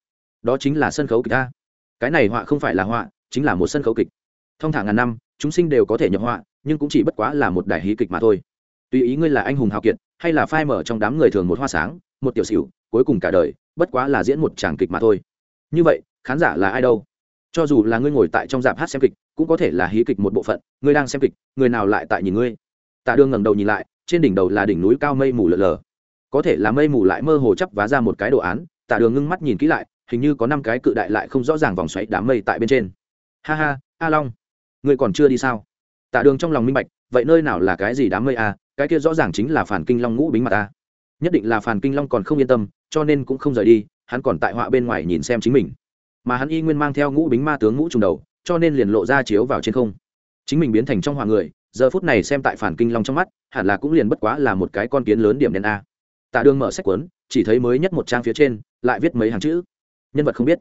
A: Đó chính là sân khấu kịch ta cái này họa không phải là họa, chính là một sân khấu kịch. Thông thả ngàn năm, chúng sinh đều có thể nhập họa, nhưng cũng chỉ bất quá là một đài hí kịch mà thôi. Tùy ý ngươi là anh hùng hào kiệt hay là phai mở trong đám người thường một hoa sáng, một tiểu xỉu, cuối cùng cả đời, bất quá là diễn một tràng kịch mà thôi. Như vậy, khán giả là ai đâu? Cho dù là ngươi ngồi tại trong dạp hát xem kịch, cũng có thể là hí kịch một bộ phận, ngươi đang xem kịch, người nào lại tại nhìn ngươi? Tạ đương ngẩng đầu nhìn lại, trên đỉnh đầu là đỉnh núi cao mây mù lờ lờ có thể là mây mù lại mơ hồ chấp vá ra một cái đồ án, tạ đường ngưng mắt nhìn kỹ lại, hình như có năm cái cự đại lại không rõ ràng vòng xoáy đám mây tại bên trên. Ha ha, a long, ngươi còn chưa đi sao? Tạ đường trong lòng minh bạch, vậy nơi nào là cái gì đám mây a cái kia rõ ràng chính là phản kinh long ngũ bính mà ta. Nhất định là phản kinh long còn không yên tâm, cho nên cũng không rời đi, hắn còn tại họa bên ngoài nhìn xem chính mình. Mà hắn y nguyên mang theo ngũ bính ma tướng ngũ trùng đầu, cho nên liền lộ ra chiếu vào trên không. Chính mình biến thành trong họa người, giờ phút này xem tại phản kinh long trong mắt, hẳn là cũng liền bất quá là một cái con kiến lớn điểm đen a. Tạ đường mở sách cuốn, chỉ thấy mới nhất một trang phía trên, lại viết mấy hàng chữ. Nhân vật không biết.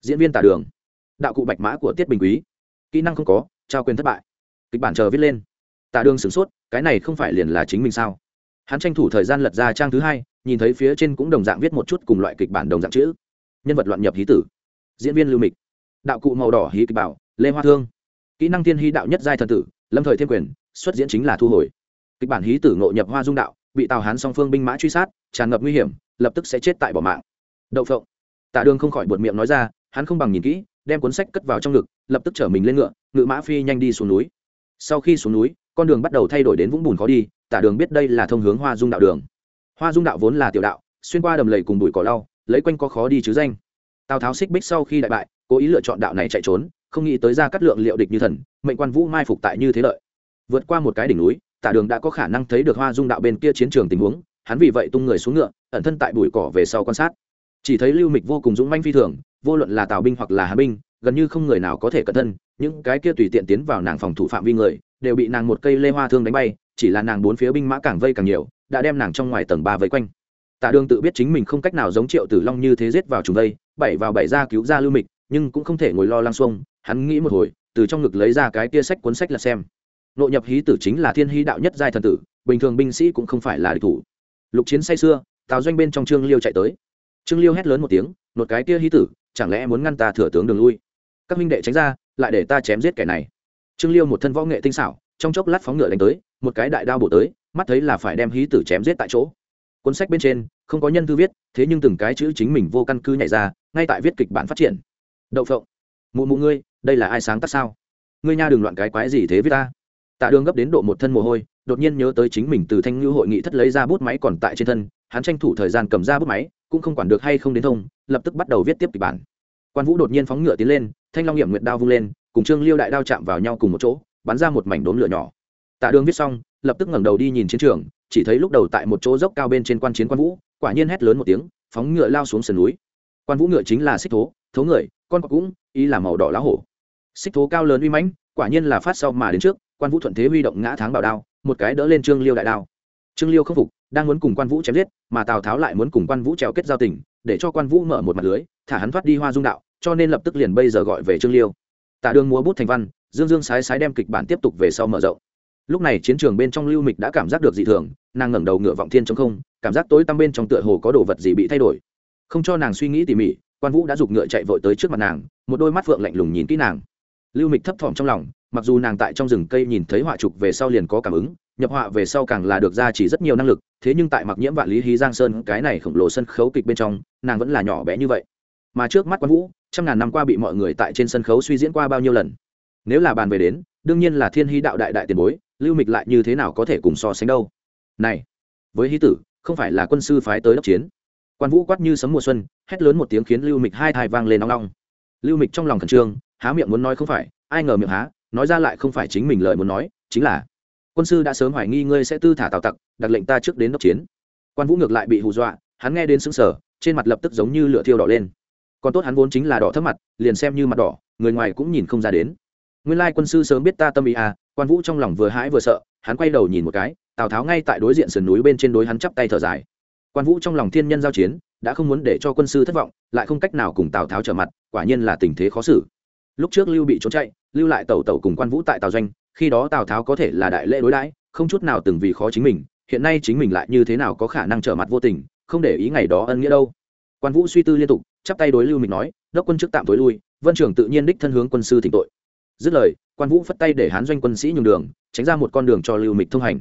A: Diễn viên tạ đường. Đạo cụ bạch mã của tiết bình quý. Kỹ năng không có, trao quyền thất bại. Kịch bản chờ viết lên tạ đường sửng sốt, cái này không phải liền là chính mình sao? Hắn tranh thủ thời gian lật ra trang thứ hai, nhìn thấy phía trên cũng đồng dạng viết một chút cùng loại kịch bản đồng dạng chữ. Nhân vật loạn nhập hí tử. Diễn viên lưu mịch. Đạo cụ màu đỏ hí kịch bảo, lê hoa thương. Kỹ năng thiên hy đạo nhất giai thần tử, lâm thời thiên quyền, xuất diễn chính là thu hồi. Kịch bản hí tử ngộ nhập hoa dung đạo, bị tào hán song phương binh mã truy sát, tràn ngập nguy hiểm, lập tức sẽ chết tại bỏ mạng. Đậu phộng. Tạ đường không khỏi buột miệng nói ra, hắn không bằng nhìn kỹ, đem cuốn sách cất vào trong ngực, lập tức chở mình lên ngựa ngựa mã phi nhanh đi xuống núi. Sau khi xuống núi con đường bắt đầu thay đổi đến vũng bùn khó đi tạ đường biết đây là thông hướng hoa dung đạo đường. Hoa dung đạo vốn là tiểu đạo, xuyên qua đầm lầy cùng bụi cỏ lau, lấy quanh có khó đi chứ danh. Tào tháo xích bích sau khi đại bại, cố ý lựa chọn đạo này chạy trốn, không nghĩ tới ra cắt lượng liệu địch như thần, mệnh quan vũ mai phục tại như thế lợi. Vượt qua một cái đỉnh núi, tả đường đã có khả năng thấy được hoa dung đạo bên kia chiến trường tình huống, hắn vì vậy tung người xuống ngựa, ẩn thân tại bụi cỏ về sau quan sát. Chỉ thấy lưu mịch vô cùng dũng manh phi thường, vô luận là tào binh hoặc là hà binh, gần như không người nào có thể cẩn thân, những cái kia tùy tiện tiến vào nàng phòng thủ phạm vi người đều bị nàng một cây lê hoa thương đánh bay, chỉ là nàng bốn phía binh mã càng vây càng nhiều, đã đem nàng trong ngoài tầng ba vây quanh. Tạ đường tự biết chính mình không cách nào giống triệu tử long như thế giết vào trùng vây, bảy vào bảy ra cứu ra lưu mịch, nhưng cũng không thể ngồi lo lang xuông, hắn nghĩ một hồi, từ trong ngực lấy ra cái tia sách cuốn sách là xem. Nội nhập hí tử chính là thiên hí đạo nhất giai thần tử, bình thường binh sĩ cũng không phải là địch thủ. Lục chiến say xưa tào doanh bên trong trương liêu chạy tới. Trương liêu hét lớn một tiếng một cái tia hí tử, chẳng lẽ muốn ngăn ta thừa tướng đường lui? Các minh đệ tránh ra, lại để ta chém giết kẻ này trương liêu một thân võ nghệ tinh xảo, trong chốc lát phóng ngựa đánh tới, một cái đại đao bổ tới, mắt thấy là phải đem hí tử chém giết tại chỗ. Cuốn sách bên trên, không có nhân thư viết, thế nhưng từng cái chữ chính mình vô căn cứ nhảy ra, ngay tại viết kịch bản phát triển. Đậu phộng, mụ mụ ngươi, đây là ai sáng tác sao? Ngươi nha đừng loạn cái quái gì thế viết ta. Tạ đường gấp đến độ một thân mồ hôi, đột nhiên nhớ tới chính mình từ thanh ngữ hội nghị thất lấy ra bút máy còn tại trên thân, hắn tranh thủ thời gian cầm ra bút máy, cũng không quản được hay không đến thông, lập tức bắt đầu viết tiếp kịch bản. Quan vũ đột nhiên phóng ngựa tiến lên, thanh long nghiệm nguyệt đao vung lên cùng trương liêu đại đao chạm vào nhau cùng một chỗ, bắn ra một mảnh đốn lửa nhỏ. Tạ đường viết xong, lập tức ngẩng đầu đi nhìn chiến trường, chỉ thấy lúc đầu tại một chỗ dốc cao bên trên quan chiến quan vũ, quả nhiên hét lớn một tiếng, phóng ngựa lao xuống sườn núi. Quan vũ ngựa chính là xích thố thố người, con cọp cũng, ý là màu đỏ lá hổ. Xích thố cao lớn uy mãnh, quả nhiên là phát sau mà đến trước, quan vũ thuận thế huy động ngã tháng bảo đao, một cái đỡ lên trương liêu đại đao. Trương liêu không phục, đang muốn cùng quan vũ chém giết, mà tào tháo lại muốn cùng quan vũ trèo kết giao tình, để cho quan vũ mở một mặt lưới, thả hắn thoát đi hoa dung đạo, cho nên lập tức liền bây giờ gọi về trương liêu tạ đường múa bút thành văn, dương dương sái sái đem kịch bản tiếp tục về sau mở rộng. Lúc này chiến trường bên trong lưu mịch đã cảm giác được dị thường, nàng ngẩng đầu ngựa vọng thiên trong không, cảm giác tối tăm bên trong tựa hồ có đồ vật gì bị thay đổi. Không cho nàng suy nghĩ tỉ mỉ, quan vũ đã giục ngựa chạy vội tới trước mặt nàng, một đôi mắt phượng lạnh lùng nhìn kỹ nàng. Lưu mịch thấp thỏm trong lòng, mặc dù nàng tại trong rừng cây nhìn thấy họa trục về sau liền có cảm ứng, nhập họa về sau càng là được ra chỉ rất nhiều năng lực, thế nhưng tại mặc nhiễm vạn lý hí giang sơn, cái này khổng lồ sân khấu kịch bên trong, nàng vẫn là nhỏ bé như vậy. Mà trước mắt quan vũ trăm ngàn năm qua bị mọi người tại trên sân khấu suy diễn qua bao nhiêu lần. Nếu là bàn về đến, đương nhiên là thiên hy đạo đại đại tiền bối, lưu mịch lại như thế nào có thể cùng so sánh đâu. Này, với hí tử, không phải là quân sư phái tới đốc chiến. Quan vũ quát như sấm mùa xuân, hét lớn một tiếng khiến lưu mịch hai thai vang lên nóng nóng lưu mịch trong lòng khẩn trương, há miệng muốn nói không phải, ai ngờ miệng há, nói ra lại không phải chính mình lời muốn nói, chính là, quân sư đã sớm hoài nghi ngươi sẽ tư thả tào tặc đặt lệnh ta trước đến đốc chiến. Quan vũ ngược lại bị hù dọa, hắn nghe đến xứng sở trên mặt lập tức giống như lửa thiêu đỏ lên còn tốt hắn vốn chính là đỏ thấp mặt, liền xem như mặt đỏ, người ngoài cũng nhìn không ra đến. Nguyên lai quân sư sớm biết ta tâm ý à quan vũ trong lòng vừa hãi vừa sợ, hắn quay đầu nhìn một cái, tào tháo ngay tại đối diện sườn núi bên trên đối hắn chắp tay thở dài. Quan vũ trong lòng thiên nhân giao chiến, đã không muốn để cho quân sư thất vọng, lại không cách nào cùng tào tháo trở mặt, quả nhiên là tình thế khó xử. Lúc trước lưu bị trốn chạy, lưu lại tẩu tẩu cùng quan vũ tại tào doanh, khi đó tào tháo có thể là đại lễ đối đãi, không chút nào từng vì khó chính mình, hiện nay chính mình lại như thế nào có khả năng trở mặt vô tình, không để ý ngày đó ân nghĩa đâu. Quan vũ suy tư liên tục chắp tay đối lưu mình nói, đốc quân chức tạm tối lui, vân trưởng tự nhiên đích thân hướng quân sư thỉnh tội. Dứt lời, quan vũ phất tay để hán doanh quân sĩ nhường đường, tránh ra một con đường cho lưu mịch thông hành.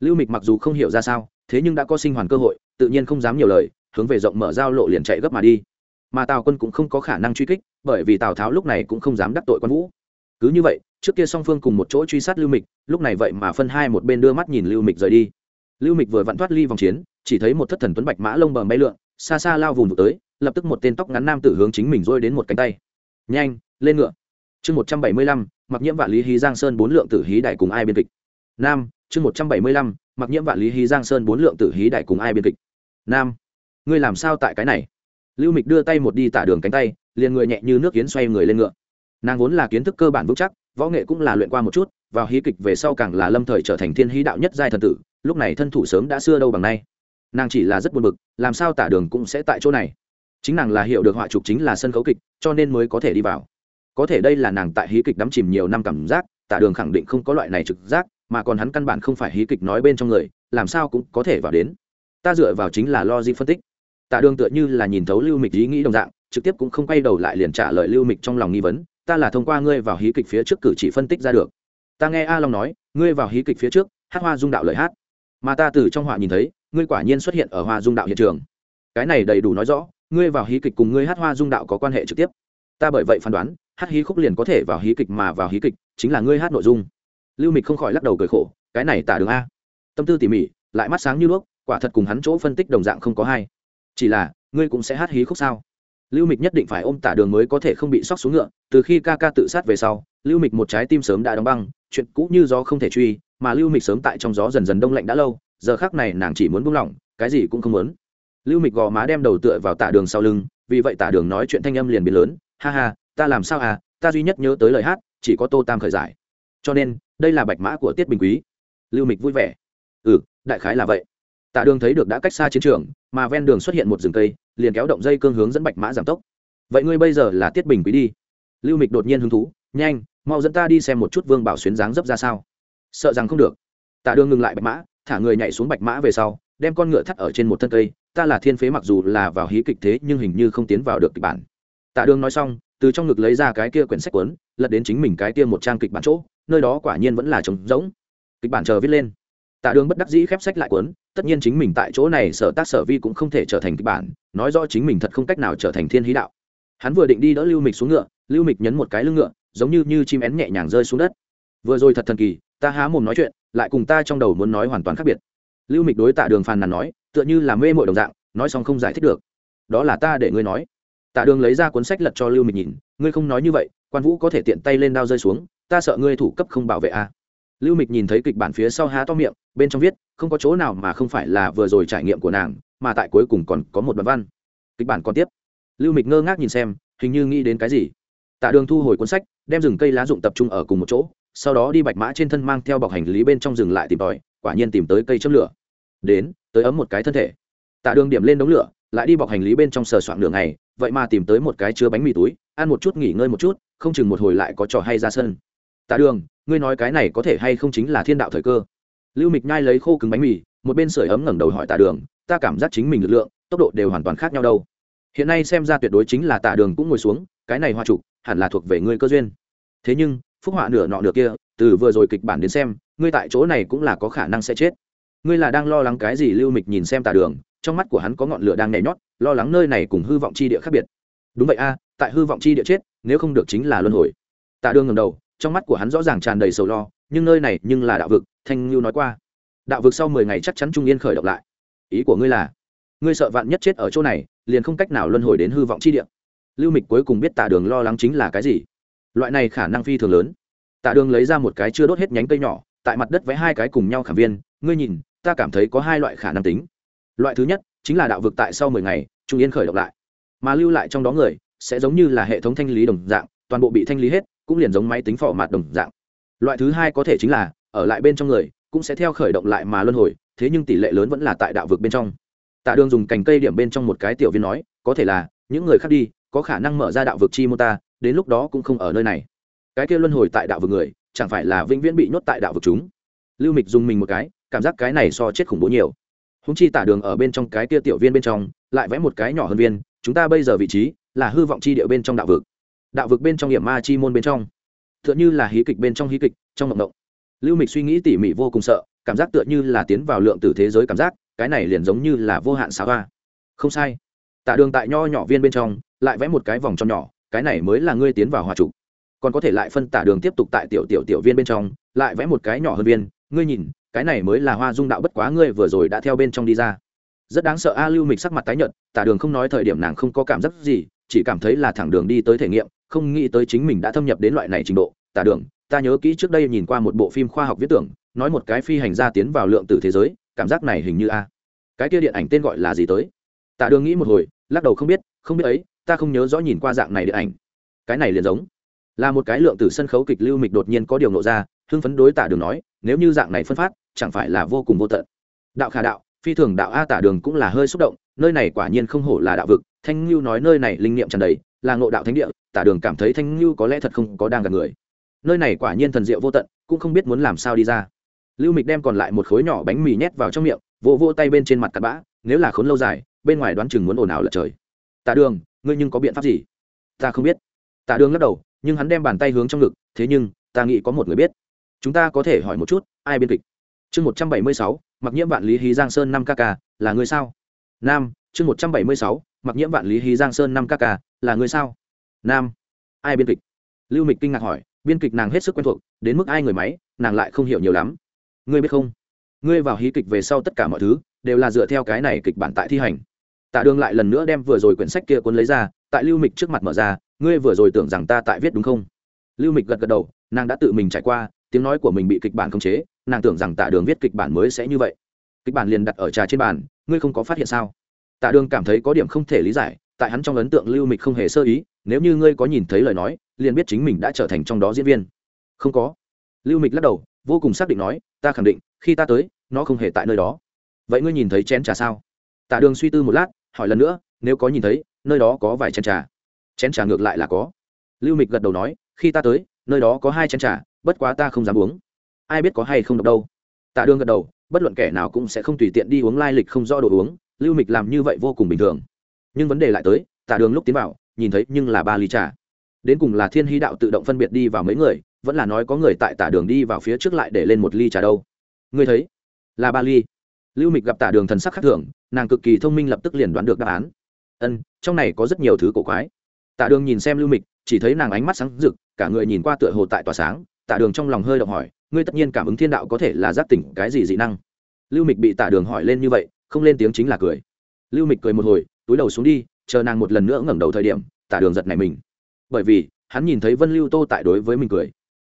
A: Lưu mịch mặc dù không hiểu ra sao, thế nhưng đã có sinh hoàn cơ hội, tự nhiên không dám nhiều lời, hướng về rộng mở giao lộ liền chạy gấp mà đi. Mà tào quân cũng không có khả năng truy kích, bởi vì tào tháo lúc này cũng không dám đắc tội quan vũ. Cứ như vậy, trước kia song phương cùng một chỗ truy sát lưu mịch, lúc này vậy mà phân hai một bên đưa mắt nhìn lưu mịch rời đi. Lưu mịch vừa vặn thoát ly vòng chiến, chỉ thấy một thất thần tuấn bạch mã lông bờ bay lượn, xa xa lao vùng tới lập tức một tên tóc ngắn nam tử hướng chính mình rôi đến một cánh tay. Nhanh, lên ngựa. Chương một trăm bảy mươi lăm, mặc nhiễm vạn lý hí giang sơn bốn lượng tử hí đại cùng ai biên kịch. Nam, chương một trăm bảy mươi lăm, mặc nhiễm vạn lý hí giang sơn bốn lượng tử hí đại cùng ai biên kịch. Nam, ngươi làm sao tại cái này? Lưu mịch đưa tay một đi tả đường cánh tay, liền người nhẹ như nước kiến xoay người lên ngựa. Nàng vốn là kiến thức cơ bản vững chắc, võ nghệ cũng là luyện qua một chút, vào hí kịch về sau càng là lâm thời trở thành thiên hí đạo nhất giai thần tử, lúc này thân thủ sớm đã xưa đâu bằng nay. Nàng chỉ là rất buồn bực, làm sao tả đường cũng sẽ tại chỗ này? Chính nàng là hiểu được họa trục chính là sân khấu kịch, cho nên mới có thể đi vào. Có thể đây là nàng tại hí kịch đắm chìm nhiều năm cảm giác, tả đường khẳng định không có loại này trực giác, mà còn hắn căn bản không phải hí kịch nói bên trong người, làm sao cũng có thể vào đến. Ta dựa vào chính là logic phân tích. Tả đường tựa như là nhìn thấu lưu mịch ý nghĩ đồng dạng, trực tiếp cũng không quay đầu lại liền trả lời lưu mịch trong lòng nghi vấn, ta là thông qua ngươi vào hí kịch phía trước cử chỉ phân tích ra được. Ta nghe a long nói, ngươi vào hí kịch phía trước, hát hoa dung đạo lời hát. Mà ta từ trong họa nhìn thấy, ngươi quả nhiên xuất hiện ở hoa dung đạo hiện trường. Cái này đầy đủ nói rõ ngươi vào hí kịch cùng ngươi hát hoa dung đạo có quan hệ trực tiếp. Ta bởi vậy phán đoán, hát hí khúc liền có thể vào hí kịch mà vào hí kịch, chính là ngươi hát nội dung. Lưu mịch không khỏi lắc đầu cười khổ, cái này tả đường a. Tâm tư tỉ mỉ, lại mắt sáng như đuốc, quả thật cùng hắn chỗ phân tích đồng dạng không có hai. Chỉ là, ngươi cũng sẽ hát hí khúc sao? Lưu mịch nhất định phải ôm tả đường mới có thể không bị sóc xuống ngựa, từ khi ca ca tự sát về sau, lưu mịch một trái tim sớm đã đóng băng, chuyện cũ như gió không thể truy, mà lưu mịch sớm tại trong gió dần dần đông lạnh đã lâu, giờ khác này nàng chỉ muốn buông lỏng, cái gì cũng không muốn lưu mịch gò má đem đầu tựa vào tả đường sau lưng, vì vậy tả đường nói chuyện thanh âm liền biến lớn, ha ha, ta làm sao à ta duy nhất nhớ tới lời hát, chỉ có tô tam khởi giải. Cho nên, đây là bạch mã của tiết bình quý. Lưu mịch vui vẻ. Ừ đại khái là vậy. Tạ đường thấy được đã cách xa chiến trường, mà ven đường xuất hiện một rừng cây, liền kéo động dây cương hướng dẫn bạch mã giảm tốc. Vậy ngươi bây giờ là tiết bình quý đi. Lưu mịch đột nhiên hứng thú, nhanh, mau dẫn ta đi xem một chút vương bảo xuyến dáng dấp ra sao. Sợ rằng không được. Tạ đường ngừng lại bạch mã, thả người nhảy xuống bạch mã về sau đem con ngựa thắt ở trên một thân cây, ta là thiên phế mặc dù là vào hí kịch thế nhưng hình như không tiến vào được kịch bản. Tạ đường nói xong, từ trong ngực lấy ra cái kia quyển sách cuốn, lật đến chính mình cái kia một trang kịch bản chỗ, nơi đó quả nhiên vẫn là trống rỗng. Kịch bản chờ viết lên. Tạ đường bất đắc dĩ khép sách lại cuốn, tất nhiên chính mình tại chỗ này sở tác sở vi cũng không thể trở thành kịch bản, nói rõ chính mình thật không cách nào trở thành thiên hí đạo. Hắn vừa định đi đỡ lưu mịch xuống ngựa, lưu mịch nhấn một cái lưng ngựa, giống như như chim én nhẹ nhàng rơi xuống đất. Vừa rồi thật thần kỳ, ta há mồm nói chuyện, lại cùng ta trong đầu muốn nói hoàn toàn khác biệt lưu mịch đối tạ đường phàn nàn nói, tựa như là mê mội đồng dạng, nói xong không giải thích được. Đó là ta để ngươi nói. Tạ đường lấy ra cuốn sách lật cho lưu mịch nhìn, ngươi không nói như vậy, quan vũ có thể tiện tay lên đao rơi xuống, ta sợ ngươi thủ cấp không bảo vệ a à. lưu mịch nhìn thấy kịch bản phía sau há to miệng, bên trong viết, không có chỗ nào mà không phải là vừa rồi trải nghiệm của nàng, mà tại cuối cùng còn có một đoạn văn. Kịch bản còn tiếp. Lưu mịch ngơ ngác nhìn xem, hình như nghĩ đến cái gì. Tạ đường thu hồi cuốn sách, đem rừng cây lá dụng tập trung ở cùng một chỗ, sau đó đi bạch mã trên thân mang theo bọc hành lý bên trong rừng lại tìm tòi quả nhiên tìm tới cây châm lửa. Đến, tới ấm một cái thân thể. Tạ đường điểm lên đống lửa, lại đi bọc hành lý bên trong sờ soạn đường này vậy mà tìm tới một cái chứa bánh mì túi, ăn một chút, nghỉ ngơi một chút, không chừng một hồi lại có trò hay ra sân. Tạ đường, ngươi nói cái này có thể hay không chính là thiên đạo thời cơ? Lưu mịch nhai lấy khô cứng bánh mì, một bên sưởi ấm ngẩng đầu hỏi tạ đường, ta cảm giác chính mình lực lượng, tốc độ đều hoàn toàn khác nhau đâu. Hiện nay xem ra tuyệt đối chính là tạ đường cũng ngồi xuống, cái này hoa trục, hẳn là thuộc về ngươi cơ duyên. Thế nhưng, phúc họa nửa nọ nửa kia, từ vừa rồi kịch bản đến xem ngươi tại chỗ này cũng là có khả năng sẽ chết. Ngươi là đang lo lắng cái gì? Lưu mịch nhìn xem tà đường, trong mắt của hắn có ngọn lửa đang nhảy nhót, lo lắng nơi này cùng hư vọng chi địa khác biệt. Đúng vậy a, tại hư vọng chi địa chết, nếu không được chính là luân hồi. Tạ đường ngầm đầu, trong mắt của hắn rõ ràng tràn đầy sầu lo, nhưng nơi này nhưng là đạo vực, thanh ngưu nói qua. Đạo vực sau mười ngày chắc chắn trung yên khởi động lại. Ý của ngươi là, ngươi sợ vạn nhất chết ở chỗ này, liền không cách nào luân hồi đến hư vọng chi địa. Lưu mịch cuối cùng biết tạ đường lo lắng chính là cái gì. Loại này khả năng phi thường lớn. Tạ đường lấy ra một cái chưa đốt hết nhánh cây nhỏ tại mặt đất vẽ hai cái cùng nhau khảm viên, ngươi nhìn, ta cảm thấy có hai loại khả năng tính. Loại thứ nhất, chính là đạo vực tại sau mười ngày, trung yên khởi động lại. Mà lưu lại trong đó người, sẽ giống như là hệ thống thanh lý đồng dạng, toàn bộ bị thanh lý hết, cũng liền giống máy tính phỏ mặt đồng dạng. Loại thứ hai có thể chính là, ở lại bên trong người, cũng sẽ theo khởi động lại mà luân hồi, thế nhưng tỷ lệ lớn vẫn là tại đạo vực bên trong. Tạ đường dùng cành cây điểm bên trong một cái tiểu viên nói, có thể là, những người khác đi, có khả năng mở ra đạo vực chi mô ta, đến lúc đó cũng không ở nơi này. Cái kia luân hồi tại đạo vực người chẳng phải là vĩnh viễn bị nhốt tại đạo vực chúng. Lưu mịch dùng mình một cái, cảm giác cái này so chết khủng bố nhiều. Húng chi tả đường ở bên trong cái kia tiểu viên bên trong, lại vẽ một cái nhỏ hơn viên, chúng ta bây giờ vị trí là hư vọng chi địa bên trong đạo vực. Đạo vực bên trong hiểm ma chi môn bên trong. Tựa như là hí kịch bên trong hí kịch, trong mộng động lưu mịch suy nghĩ tỉ mỉ vô cùng sợ, cảm giác tựa như là tiến vào lượng tử thế giới cảm giác, cái này liền giống như là vô hạn xá hoa. Không sai. Tả đường tại nho nhỏ viên bên trong, lại vẽ một cái vòng trong nhỏ, cái này mới là ngươi tiến vào hòa trục còn có thể lại phân tả đường tiếp tục tại tiểu tiểu tiểu viên bên trong, lại vẽ một cái nhỏ hơn viên. Ngươi nhìn, cái này mới là hoa dung đạo bất quá ngươi vừa rồi đã theo bên trong đi ra. Rất đáng sợ, a lưu mịch sắc mặt tái nhợt, tả đường không nói thời điểm nàng không có cảm giác gì, chỉ cảm thấy là thẳng đường đi tới thể nghiệm, không nghĩ tới chính mình đã thâm nhập đến loại này trình độ. Tả đường, ta nhớ kỹ trước đây nhìn qua một bộ phim khoa học viết tưởng, nói một cái phi hành gia tiến vào lượng tử thế giới, cảm giác này hình như a. Cái kia điện ảnh tên gọi là gì tới? Tạ đường nghĩ một hồi, lắc đầu không biết không biết ấy, ta không nhớ rõ nhìn qua dạng này điện ảnh. Cái này liền giống là một cái lượng tử sân khấu kịch lưu mịch đột nhiên có điều nộ ra, hưng phấn đối tả đường nói, nếu như dạng này phân phát, chẳng phải là vô cùng vô tận. Đạo khả đạo, phi thường đạo a tả đường cũng là hơi xúc động, nơi này quả nhiên không hổ là đạo vực, thanh lưu nói nơi này linh nghiệm tràn đầy, là ngộ đạo thánh địa, tả đường cảm thấy thanh lưu có lẽ thật không có đang gặp người. Nơi này quả nhiên thần diệu vô tận, cũng không biết muốn làm sao đi ra. Lưu mịch đem còn lại một khối nhỏ bánh mì nhét vào trong miệng, vỗ vỗ tay bên trên mặt cặp bã, nếu là khốn lâu dài, bên ngoài đoán chừng muốn ồn ào lật trời. Tả đường, ngươi nhưng có biện pháp gì? Ta không biết. Tả đường lắc đầu nhưng hắn đem bàn tay hướng trong ngực, thế nhưng, ta nghĩ có một người biết. Chúng ta có thể hỏi một chút, ai biên kịch? Chương một trăm bảy mươi sáu, mặc nhiễm vạn lý hí giang sơn năm kk là người sao? Nam, chương một trăm bảy mươi sáu, mặc nhiễm vạn lý hí giang sơn năm kk là người sao? Nam, ai biên kịch? Lưu mịch kinh ngạc hỏi, biên kịch nàng hết sức quen thuộc, đến mức ai người máy, nàng lại không hiểu nhiều lắm. Ngươi biết không? Ngươi vào hí kịch về sau tất cả mọi thứ, đều là dựa theo cái này kịch bản tại thi hành. Tạ đường lại lần nữa đem vừa rồi quyển sách kia cuốn lấy ra, tại lưu mịch trước mặt mở ra ngươi vừa rồi tưởng rằng ta tại viết đúng không? Lưu mịch gật gật đầu, nàng đã tự mình trải qua, tiếng nói của mình bị kịch bản khống chế, nàng tưởng rằng tạ đường viết kịch bản mới sẽ như vậy. Kịch bản liền đặt ở trà trên bàn, ngươi không có phát hiện sao? Tạ đường cảm thấy có điểm không thể lý giải, tại hắn trong ấn tượng lưu mịch không hề sơ ý, nếu như ngươi có nhìn thấy lời nói, liền biết chính mình đã trở thành trong đó diễn viên. Không có. Lưu mịch lắc đầu, vô cùng xác định nói, ta khẳng định, khi ta tới, nó không hề tại nơi đó. Vậy ngươi nhìn thấy chén trà sao? Tạ đường suy tư một lát, hỏi lần nữa, nếu có nhìn thấy, nơi đó có vài chén trà chén trà ngược lại là có. Lưu mịch gật đầu nói, khi ta tới, nơi đó có hai chén trà, bất quá ta không dám uống. Ai biết có hay không độc đâu. Tạ đường gật đầu, bất luận kẻ nào cũng sẽ không tùy tiện đi uống lai lịch không do đồ uống, lưu mịch làm như vậy vô cùng bình thường. Nhưng vấn đề lại tới, tạ đường lúc tiến vào, nhìn thấy nhưng là ba ly trà. Đến cùng là thiên hy đạo tự động phân biệt đi vào mấy người, vẫn là nói có người tại tả đường đi vào phía trước lại để lên một ly trà đâu. Ngươi thấy, là ba ly. Lưu mịch gặp tả đường thần sắc khác thường, nàng cực kỳ thông minh lập tức liền đoán được đáp án. Ân, trong này có rất nhiều thứ cổ quái. Tạ đường nhìn xem lưu mịch, chỉ thấy nàng ánh mắt sáng rực, cả người nhìn qua tựa hồ tại tòa sáng. Tạ đường trong lòng hơi động hỏi, ngươi tất nhiên cảm ứng thiên đạo có thể là giác tỉnh cái gì dị năng? Lưu mịch bị Tạ đường hỏi lên như vậy, không lên tiếng chính là cười. Lưu mịch cười một hồi, túi đầu xuống đi, chờ nàng một lần nữa ngẩng đầu thời điểm, Tạ đường giật này mình. Bởi vì, hắn nhìn thấy vân lưu tô tại đối với mình cười.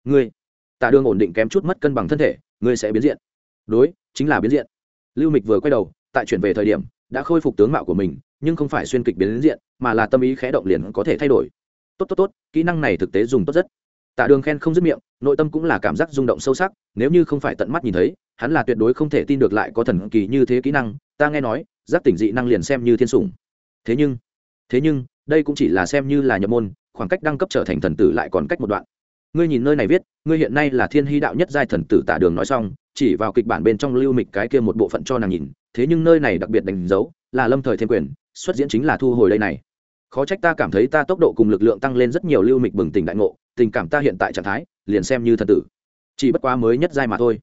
A: Ngươi? Tạ đường ổn định kém chút mất cân bằng thân thể, ngươi sẽ biến diện. Đối, chính là biến diện. Lưu mịch vừa quay đầu, tại chuyển về thời điểm, đã khôi phục tướng mạo của mình, nhưng không phải xuyên kịch biến diện mà là tâm ý khẽ động liền có thể thay đổi. Tốt tốt tốt, kỹ năng này thực tế dùng tốt rất. Tạ đường khen không dứt miệng, nội tâm cũng là cảm giác rung động sâu sắc, nếu như không phải tận mắt nhìn thấy, hắn là tuyệt đối không thể tin được lại có thần kỳ như thế kỹ năng, ta nghe nói, giác tỉnh dị năng liền xem như thiên sủng. Thế nhưng thế nhưng, đây cũng chỉ là xem như là nhập môn, khoảng cách đăng cấp trở thành thần tử lại còn cách một đoạn. Ngươi nhìn nơi này viết, ngươi hiện nay là thiên hy đạo nhất giai thần tử tạ đường nói xong, chỉ vào kịch bản bên trong lưu mịch cái kia một bộ phận cho nàng nhìn, thế nhưng nơi này đặc biệt đánh dấu, là lâm thời thêm quyền, xuất diễn chính là thu hồi đây này khó trách ta cảm thấy ta tốc độ cùng lực lượng tăng lên rất nhiều lưu mịch bừng tỉnh đại ngộ, tình cảm ta hiện tại trạng thái, liền xem như thần tử. Chỉ bất quá mới nhất giai mà thôi.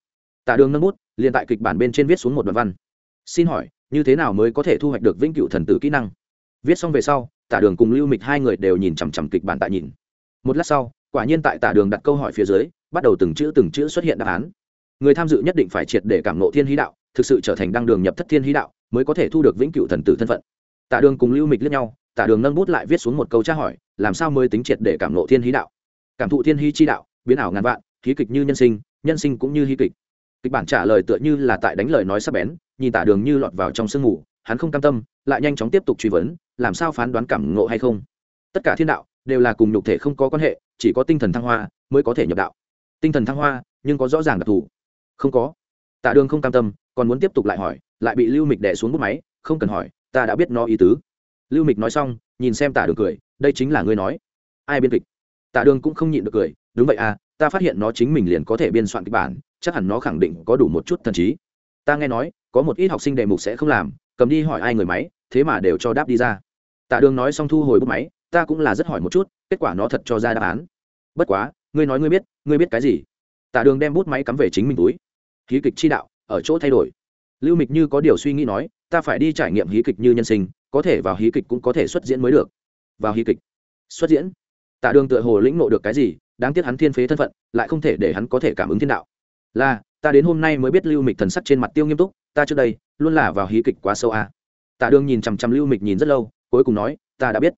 A: Tạ đường nâng bút, liền tại kịch bản bên trên viết xuống một đoạn văn. Xin hỏi, như thế nào mới có thể thu hoạch được vĩnh cửu thần tử kỹ năng? Viết xong về sau tả đường cùng lưu mịch hai người đều nhìn chằm chằm kịch bản tại nhìn. Một lát sau, quả nhiên tại tả đường đặt câu hỏi phía dưới, bắt đầu từng chữ từng chữ xuất hiện đáp án. Người tham dự nhất định phải triệt để cảm nộ thiên hí đạo, thực sự trở thành đăng đường nhập thất thiên hí đạo, mới có thể thu được vĩnh cửu thần tử thân phận. Tả đường cùng lưu mịch lẫn nhau tả đường nâng bút lại viết xuống một câu tra hỏi, làm sao mới tính triệt để cảm nộ thiên hí đạo? Cảm thụ thiên hí chi đạo, biến ảo ngàn vạn, hí kịch như nhân sinh nhân sinh cũng như hí kịch. Kịch bản trả lời tựa như là tại đánh lời nói sắp bén, nhìn tả đường như lọt vào trong sương mù, hắn không cam tâm, lại nhanh chóng tiếp tục truy vấn, làm sao phán đoán cảm ngộ hay không? Tất cả thiên đạo đều là cùng nhục thể không có quan hệ, chỉ có tinh thần thăng hoa mới có thể nhập đạo. Tinh thần thăng hoa, nhưng có rõ ràng đặc thù. Không có. Tạ đường không cam tâm, còn muốn tiếp tục lại hỏi, lại bị lưu mịch đẻ xuống bút máy, không cần hỏi, ta đã biết nó ý tứ lưu mịch nói xong, nhìn xem tạ đường cười, đây chính là ngươi nói. Ai biên kịch? Tạ đường cũng không nhịn được cười, đúng vậy à ta phát hiện nó chính mình liền có thể biên soạn kịch bản, chắc hẳn nó khẳng định có đủ một chút thần trí. Ta nghe nói, có một ít học sinh đề mục sẽ không làm, cầm đi hỏi ai người máy, thế mà đều cho đáp đi ra. Tạ đường nói xong thu hồi bút máy, ta cũng là rất hỏi một chút, kết quả nó thật cho ra đáp án. Bất quá, ngươi nói ngươi biết ngươi biết cái gì? Tạ đường đem bút máy cắm về chính mình túi. Hí kịch chi đạo, ở chỗ thay đổi. Lưu mịch như có điều suy nghĩ nói, ta phải đi trải nghiệm hí kịch như nhân sinh có thể vào hí kịch cũng có thể xuất diễn mới được. Vào hí kịch. Xuất diễn. Tạ đường tựa hồ lĩnh nộ được cái gì, đáng tiếc hắn thiên phế thân phận, lại không thể để hắn có thể cảm ứng thiên đạo. Là, ta đến hôm nay mới biết lưu mịch thần sắc trên mặt tiêu nghiêm túc, ta trước đây luôn là vào hí kịch quá sâu à. tạ đường nhìn chằm chằm lưu mịch nhìn rất lâu, cuối cùng nói, ta đã biết.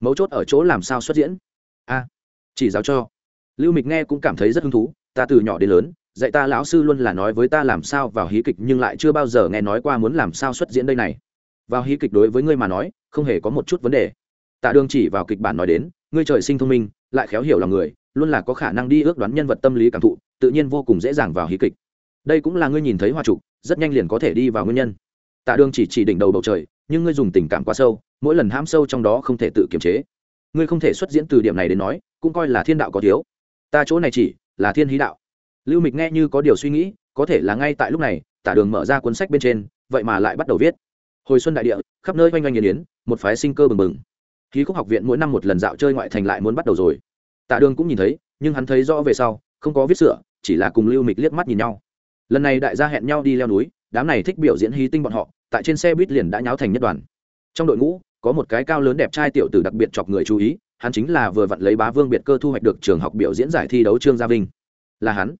A: Mấu chốt ở chỗ làm sao xuất diễn? A, chỉ giáo cho. Lưu mịch nghe cũng cảm thấy rất hứng thú, ta từ nhỏ đến lớn, dạy ta lão sư luôn là nói với ta làm sao vào hí kịch nhưng lại chưa bao giờ nghe nói qua muốn làm sao xuất diễn đây này vào hí kịch đối với ngươi mà nói, không hề có một chút vấn đề. Tạ đường chỉ vào kịch bản nói đến, ngươi trời sinh thông minh, lại khéo hiểu lòng người, luôn là có khả năng đi ước đoán nhân vật tâm lý cảm thụ, tự nhiên vô cùng dễ dàng vào hí kịch. Đây cũng là ngươi nhìn thấy hoa trục, rất nhanh liền có thể đi vào nguyên nhân. Tạ đường chỉ chỉ đỉnh đầu bầu trời, nhưng ngươi dùng tình cảm quá sâu, mỗi lần ham sâu trong đó không thể tự kiềm chế. Ngươi không thể xuất diễn từ điểm này đến nói, cũng coi là thiên đạo có thiếu. Ta chỗ này chỉ là thiên hí đạo. Lưu mịch nghe như có điều suy nghĩ, có thể là ngay tại lúc này tả đường mở ra cuốn sách bên trên, vậy mà lại bắt đầu viết hồi xuân đại địa, khắp nơi oanh oanh nghiền yến một phái sinh cơ bừng bừng. Khí khúc học viện mỗi năm một lần dạo chơi ngoại thành lại muốn bắt đầu rồi. Tạ đường cũng nhìn thấy, nhưng hắn thấy rõ về sau, không có viết sửa, chỉ là cùng lưu mịch liếc mắt nhìn nhau. Lần này đại gia hẹn nhau đi leo núi, đám này thích biểu diễn hí tinh bọn họ, tại trên xe buýt liền đã nháo thành nhất đoàn. Trong đội ngũ, có một cái cao lớn đẹp trai tiểu tử đặc biệt chọc người chú ý, hắn chính là vừa vặn lấy bá vương biệt cơ thu hoạch được trường học biểu diễn giải thi đấu trương gia vinh. Là hắn.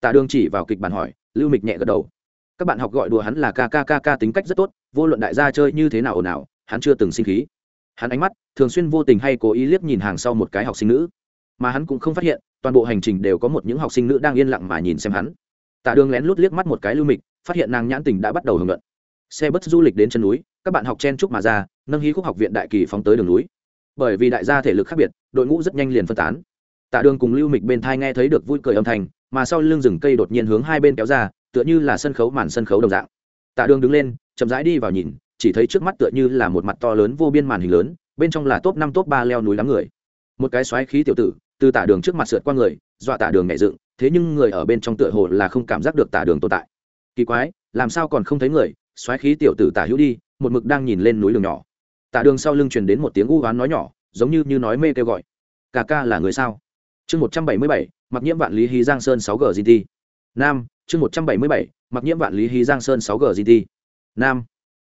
A: Tạ đường chỉ vào kịch bản hỏi, lưu mịch nhẹ gật đầu. Các bạn học gọi đùa hắn là kkkk tính cách rất tốt vô luận đại gia chơi như thế nào ồn ào, hắn chưa từng sinh khí. Hắn ánh mắt thường xuyên vô tình hay cố ý liếc nhìn hàng sau một cái học sinh nữ, mà hắn cũng không phát hiện, toàn bộ hành trình đều có một những học sinh nữ đang yên lặng mà nhìn xem hắn. Tạ đường lén lút liếc mắt một cái lưu mịch, phát hiện nàng nhãn tình đã bắt đầu hưởng luận. Xe bus du lịch đến chân núi, các bạn học chen chúc mà ra, nâng hí khúc học viện đại kỳ phóng tới đường núi. Bởi vì đại gia thể lực khác biệt, đội ngũ rất nhanh liền phân tán. Tạ đường cùng lưu mịch bên thai nghe thấy được vui cười âm thanh, mà sau lưng rừng cây đột nhiên hướng hai bên kéo ra, tựa như là sân khấu màn sân khấu đồng dạng. Tạ đường đứng lên chậm rãi đi vào nhìn, chỉ thấy trước mắt tựa như là một mặt to lớn vô biên màn hình lớn, bên trong là top năm, top ba leo núi đám người. Một cái xoáy khí tiểu tử, từ tả đường trước mặt sượt qua người, dọa tả đường nhảy dựng, thế nhưng người ở bên trong tựa hồ là không cảm giác được tả đường tồn tại. Kỳ quái, làm sao còn không thấy người? Xoáy khí tiểu tử tả hữu đi, một mực đang nhìn lên núi đường nhỏ. Tả đường sau lưng truyền đến một tiếng u oán nói nhỏ, giống như như nói mê kêu gọi. Ca ca là người sao? Chương một trăm bảy mươi bảy, mặc nhiễm vạn lý hí giang sơn sáu g gt nam, chương một trăm bảy mươi bảy, mặc nhiễm vạn lý hí giang sơn sáu g gt nam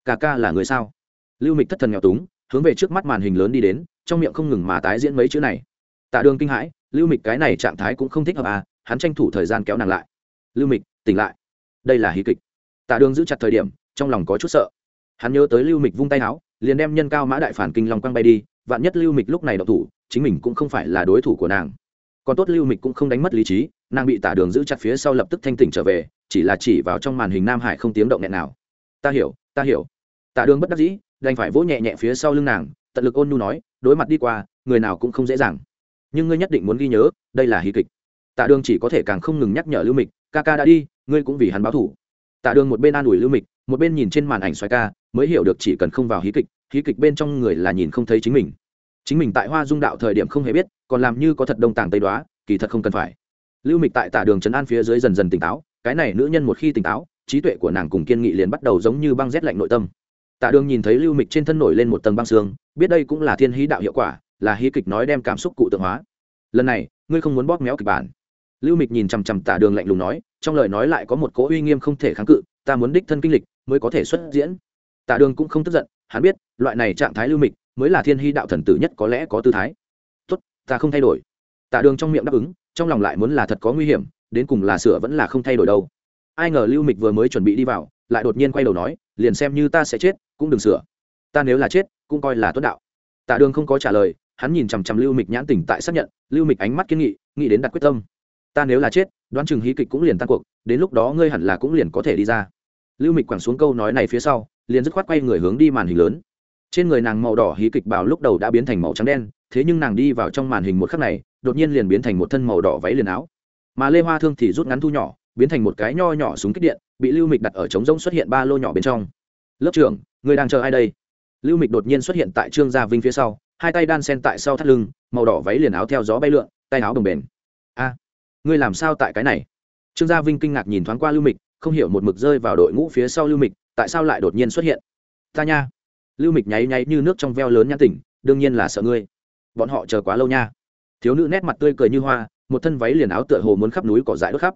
A: ca ca là người sao? Lưu mịch thất thần nghèo túng, hướng về trước mắt màn hình lớn đi đến, trong miệng không ngừng mà tái diễn mấy chữ này. Tạ đường kinh hãi, lưu mịch cái này trạng thái cũng không thích hợp à hắn tranh thủ thời gian kéo nàng lại. Lưu mịch, tỉnh lại. Đây là hí kịch. Tạ đường giữ chặt thời điểm, trong lòng có chút sợ. Hắn nhớ tới lưu mịch vung tay áo, liền đem nhân cao mã đại phản kinh long quăng bay đi, vạn nhất lưu mịch lúc này độc thủ, chính mình cũng không phải là đối thủ của nàng. Còn tốt lưu mịch cũng không đánh mất lý trí, nàng bị tả đường giữ chặt phía sau lập tức thanh tỉnh trở về, chỉ là chỉ vào trong màn hình nam hải không tiếng động nghẹn nào ta hiểu ta hiểu. Tạ đường bất đắc dĩ, đành phải vỗ nhẹ nhẹ phía sau lưng nàng, tận lực ôn nhu nói, đối mặt đi qua, người nào cũng không dễ dàng. Nhưng ngươi nhất định muốn ghi nhớ, đây là hí kịch. Tạ đường chỉ có thể càng không ngừng nhắc nhở lưu mịch, ca ca đã đi, ngươi cũng vì hắn báo thủ. Tạ đường một bên an ủi lưu mịch, một bên nhìn trên màn ảnh xoài ca, mới hiểu được chỉ cần không vào hí kịch hí kịch bên trong người là nhìn không thấy chính mình. Chính mình tại hoa dung đạo thời điểm không hề biết, còn làm như có thật đông tàng tây đoá, kỳ thật không cần phải. Lưu mịch tại tạ đường trấn an phía dưới dần dần tỉnh táo, cái này nữ nhân một khi tỉnh táo trí tuệ của nàng cùng kiên nghị liền bắt đầu giống như băng rét lạnh nội tâm. Tạ đường nhìn thấy lưu mịch trên thân nổi lên một tầng băng xương, biết đây cũng là thiên hí đạo hiệu quả, là hí kịch nói đem cảm xúc cụ tượng hóa. Lần này, ngươi không muốn bóp méo kịch bản. Lưu mịch nhìn chằm chằm tạ đường lạnh lùng nói, trong lời nói lại có một cỗ uy nghiêm không thể kháng cự, ta muốn đích thân kinh lịch mới có thể xuất diễn. Tạ đường cũng không tức giận, hắn biết, loại này trạng thái lưu mịch mới là thiên hy đạo thần tử nhất có lẽ có tư thái. Tốt, ta không thay đổi. Tạ đường trong miệng đáp ứng, trong lòng lại muốn là thật có nguy hiểm, đến cùng là sửa vẫn là không thay đổi đâu ai ngờ lưu mịch vừa mới chuẩn bị đi vào, lại đột nhiên quay đầu nói, liền xem như ta sẽ chết, cũng đừng sửa. Ta nếu là chết, cũng coi là tuất đạo. Tạ đường không có trả lời, hắn nhìn chằm chằm lưu mịch nhãn tỉnh tại xác nhận, lưu mịch ánh mắt kiên nghị, nghĩ đến đặt quyết tâm. Ta nếu là chết, đoán chừng hí kịch cũng liền tan cuộc, đến lúc đó ngươi hẳn là cũng liền có thể đi ra. Lưu mịch quẳng xuống câu nói này phía sau, liền dứt khoát quay người hướng đi màn hình lớn. Trên người nàng màu đỏ hí kịch bảo lúc đầu đã biến thành màu trắng đen, thế nhưng nàng đi vào trong màn hình một khắc này, đột nhiên liền biến thành một thân màu đỏ váy liền áo. Mà lê hoa thương thì rút ngắn thu nhỏ biến thành một cái nho nhỏ súng kích điện, bị lưu mịch đặt ở trống rông xuất hiện ba lô nhỏ bên trong. Lớp trưởng, người đang chờ ai đây? Lưu mịch đột nhiên xuất hiện tại trương gia vinh phía sau, hai tay đan sen tại sau thắt lưng, màu đỏ váy liền áo theo gió bay lượn, tay áo đồng bền. A, ngươi làm sao tại cái này? Trương gia vinh kinh ngạc nhìn thoáng qua lưu mịch, không hiểu một mực rơi vào đội ngũ phía sau lưu mịch, tại sao lại đột nhiên xuất hiện? Ta nha. Lưu mịch nháy nháy như nước trong veo lớn nhãn tỉnh, đương nhiên là sợ ngươi. Bọn họ chờ quá lâu nha. Thiếu nữ nét mặt tươi cười như hoa, một thân váy liền áo tựa hồ muốn khắp núi cỏ dại đốt khắp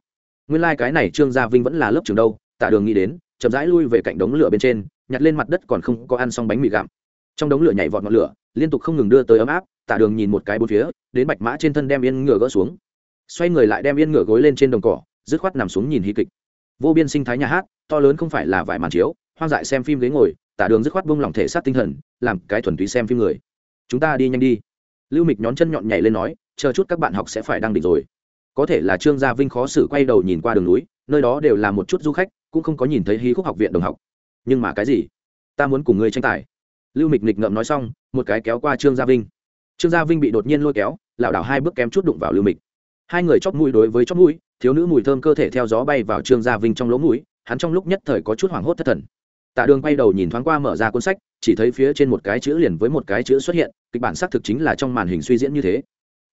A: nguyên lai、like、cái này trương gia vinh vẫn là lớp trường đâu, tạ đường nghĩ đến, chậm rãi lui về cạnh đống lửa bên trên, nhặt lên mặt đất còn không có ăn xong bánh mì gặm. Trong đống lửa nhảy vọt ngọn lửa, liên tục không ngừng đưa tới ấm áp, tạ đường nhìn một cái bốn phía, đến bạch mã trên thân đem yên ngựa gỡ xuống. Xoay người lại đem yên ngựa gối lên trên đồng cỏ, dứt khoát nằm xuống nhìn hy kịch. Vô biên sinh thái nhà hát, to lớn không phải là vải màn chiếu, hoang dại xem phim ghế ngồi, tạ đường dứt khoát bông lòng thể xác tinh thần, làm cái thuần túy xem phim người. Chúng ta đi nhanh đi. Lưu mịch nhón chân nhọn nhảy lên nói, chờ chút các bạn học sẽ phải đang đỉnh rồi có thể là trương gia vinh khó xử quay đầu nhìn qua đường núi, nơi đó đều là một chút du khách, cũng không có nhìn thấy hí khúc học viện đồng học. Nhưng mà cái gì? Ta muốn cùng ngươi tranh tài. Lưu mịch nghịch ngợm nói xong, một cái kéo qua trương gia vinh. Trương gia vinh bị đột nhiên lôi kéo, lảo đảo hai bước kém chút đụng vào lưu mịch. Hai người chót mũi đối với chót mũi, thiếu nữ mùi thơm cơ thể theo gió bay vào trương gia vinh trong lỗ mũi, hắn trong lúc nhất thời có chút hoảng hốt thất thần. Tạ đường quay đầu nhìn thoáng qua mở ra cuốn sách, chỉ thấy phía trên một cái chữ liền với một cái chữ xuất hiện, kịch bản xác thực chính là trong màn hình suy diễn như thế.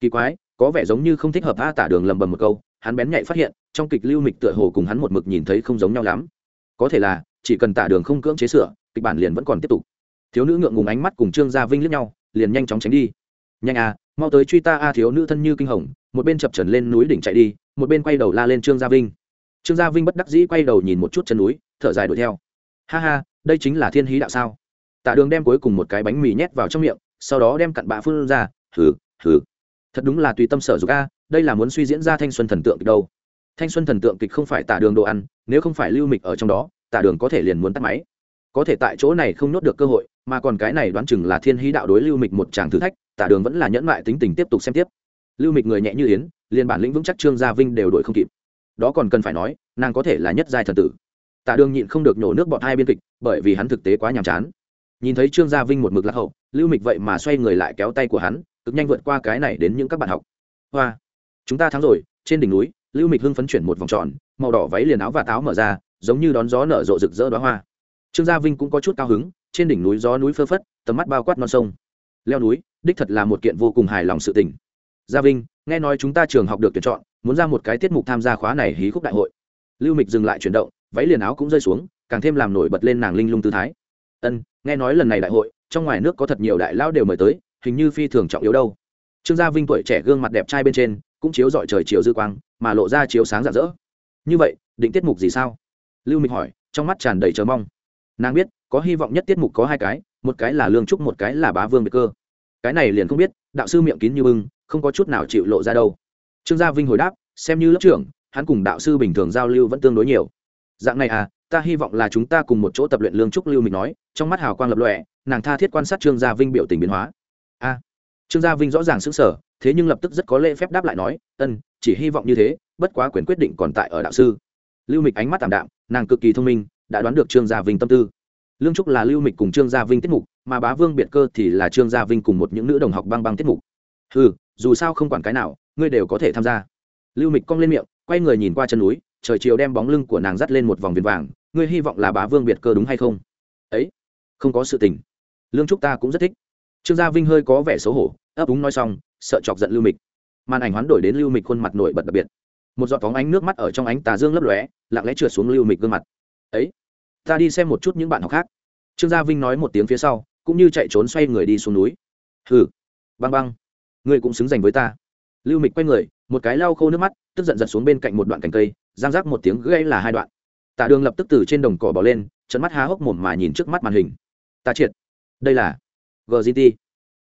A: Kỳ quái có vẻ giống như không thích hợp a tả đường lầm bầm một câu, hắn bén nhạy phát hiện, trong kịch lưu mịch tựa hồ cùng hắn một mực nhìn thấy không giống nhau lắm. Có thể là, chỉ cần tả đường không cưỡng chế sửa, kịch bản liền vẫn còn tiếp tục. Thiếu nữ ngượng ngùng ánh mắt cùng trương gia vinh lướt nhau, liền nhanh chóng tránh đi. Nhanh à mau tới truy ta a thiếu nữ thân như kinh hồng, một bên chập trần lên núi đỉnh chạy đi, một bên quay đầu la lên trương gia vinh. Trương gia vinh bất đắc dĩ quay đầu nhìn một chút chân núi, thở dài đuổi theo. Ha ha, đây chính là thiên hí đạo sao? Tạ đường đem cuối cùng một cái bánh mì nhét vào trong miệng, sau đó đem cặn bạ phun ra thử thử thật đúng là tùy tâm sở dục a, đây là muốn suy diễn ra thanh xuân thần tượng kịch đâu. Thanh xuân thần tượng kịch không phải tạ đường đồ ăn, nếu không phải lưu mịch ở trong đó tạ đường có thể liền muốn tắt máy. Có thể tại chỗ này không nhốt được cơ hội, mà còn cái này đoán chừng là thiên hí đạo đối lưu mịch một chàng thử thách, tả đường vẫn là nhẫn mại tính tình tiếp tục xem tiếp. Lưu mịch người nhẹ như yến, liền bản lĩnh vững chắc trương gia vinh đều đổi không kịp. Đó còn cần phải nói, nàng có thể là nhất giai thần tử. Tả đường nhịn không được nhổ nước bọt hai biên kịch, bởi vì hắn thực tế quá nhàm chán. Nhìn thấy trương gia vinh một mực lạc hậu, lưu mịch vậy mà xoay người lại kéo tay của hắn cực nhanh vượt qua cái này đến những các bạn học. Hoa, chúng ta thắng rồi, trên đỉnh núi, lưu mịch hưng phấn chuyển một vòng tròn, màu đỏ váy liền áo và táo mở ra, giống như đón gió nở rộ rực rỡ đoá hoa. Trương gia vinh cũng có chút cao hứng, trên đỉnh núi gió núi phơ phất, tầm mắt bao quát non sông. Leo núi, đích thật là một kiện vô cùng hài lòng sự tình. Gia vinh, nghe nói chúng ta trường học được tuyển chọn, muốn ra một cái tiết mục tham gia khóa này hí khúc đại hội. Lưu mịch dừng lại chuyển động, váy liền áo cũng rơi xuống, càng thêm làm nổi bật lên nàng linh lung tư thái. Ân, nghe nói lần này đại hội, trong ngoài nước có thật nhiều đại lao đều mời tới hình như phi thường trọng yếu đâu. Trương gia vinh tuổi trẻ gương mặt đẹp trai bên trên, cũng chiếu dọi trời chiều dư quang, mà lộ ra chiếu sáng rạng rỡ. Như vậy, định tiết mục gì sao? Lưu mịch hỏi, trong mắt tràn đầy chờ mong. Nàng biết, có hy vọng nhất tiết mục có hai cái, một cái là lương trúc, một cái là bá vương biệt cơ. Cái này liền không biết, đạo sư miệng kín như bưng, không có chút nào chịu lộ ra đâu. Trương gia vinh hồi đáp, xem như lớp trưởng, hắn cùng đạo sư bình thường giao lưu vẫn tương đối nhiều. Dạng này à ta hy vọng là chúng ta cùng một chỗ tập luyện lương trúc, lưu mình nói, trong mắt hào quang lập lọe nàng tha thiết quan sát trương gia vinh biểu tình biến hóa a trương gia vinh rõ ràng xứng sở thế nhưng lập tức rất có lễ phép đáp lại nói, ân, chỉ hy vọng như thế, bất quá quyền quyết định còn tại ở đạo sư. Lưu mịch ánh mắt tảm đạm, nàng cực kỳ thông minh, đã đoán được trương gia vinh tâm tư. Lương trúc là lưu mịch cùng trương gia vinh tiết mục, mà bá vương biệt cơ thì là trương gia vinh cùng một những nữ đồng học băng băng tiết mục. Ừ dù sao không quản cái nào, ngươi đều có thể tham gia. Lưu mịch cong lên miệng, quay người nhìn qua chân núi, trời chiều đem bóng lưng của nàng dắt lên một vòng viền vàng, ngươi hy vọng là bá vương biệt cơ đúng hay không? Ấy, không có sự tình. Lương trúc ta cũng rất thích trương gia vinh hơi có vẻ xấu hổ, ấp úng nói xong, sợ chọc giận lưu mịch. Màn ảnh hoán đổi đến lưu mịch khuôn mặt nổi bật đặc biệt. Một giọt phóng ánh nước mắt ở trong ánh tà dương lấp lóe, lặng lẽ trượt xuống lưu mịch gương mặt. Ấy, ta đi xem một chút những bạn học khác. Trương gia vinh nói một tiếng phía sau, cũng như chạy trốn xoay người đi xuống núi. Hừ, băng băng, ngươi cũng xứng dành với ta. Lưu mịch quay người, một cái lau khô nước mắt, tức giận giật xuống bên cạnh một đoạn cành cây, giang rác một tiếng gây là hai đoạn. Tạ đường lập tức từ trên đồng cỏ bỏ lên trận mắt há hốc mồm mà nhìn trước mắt màn hình. Ta triệt, đây là ggt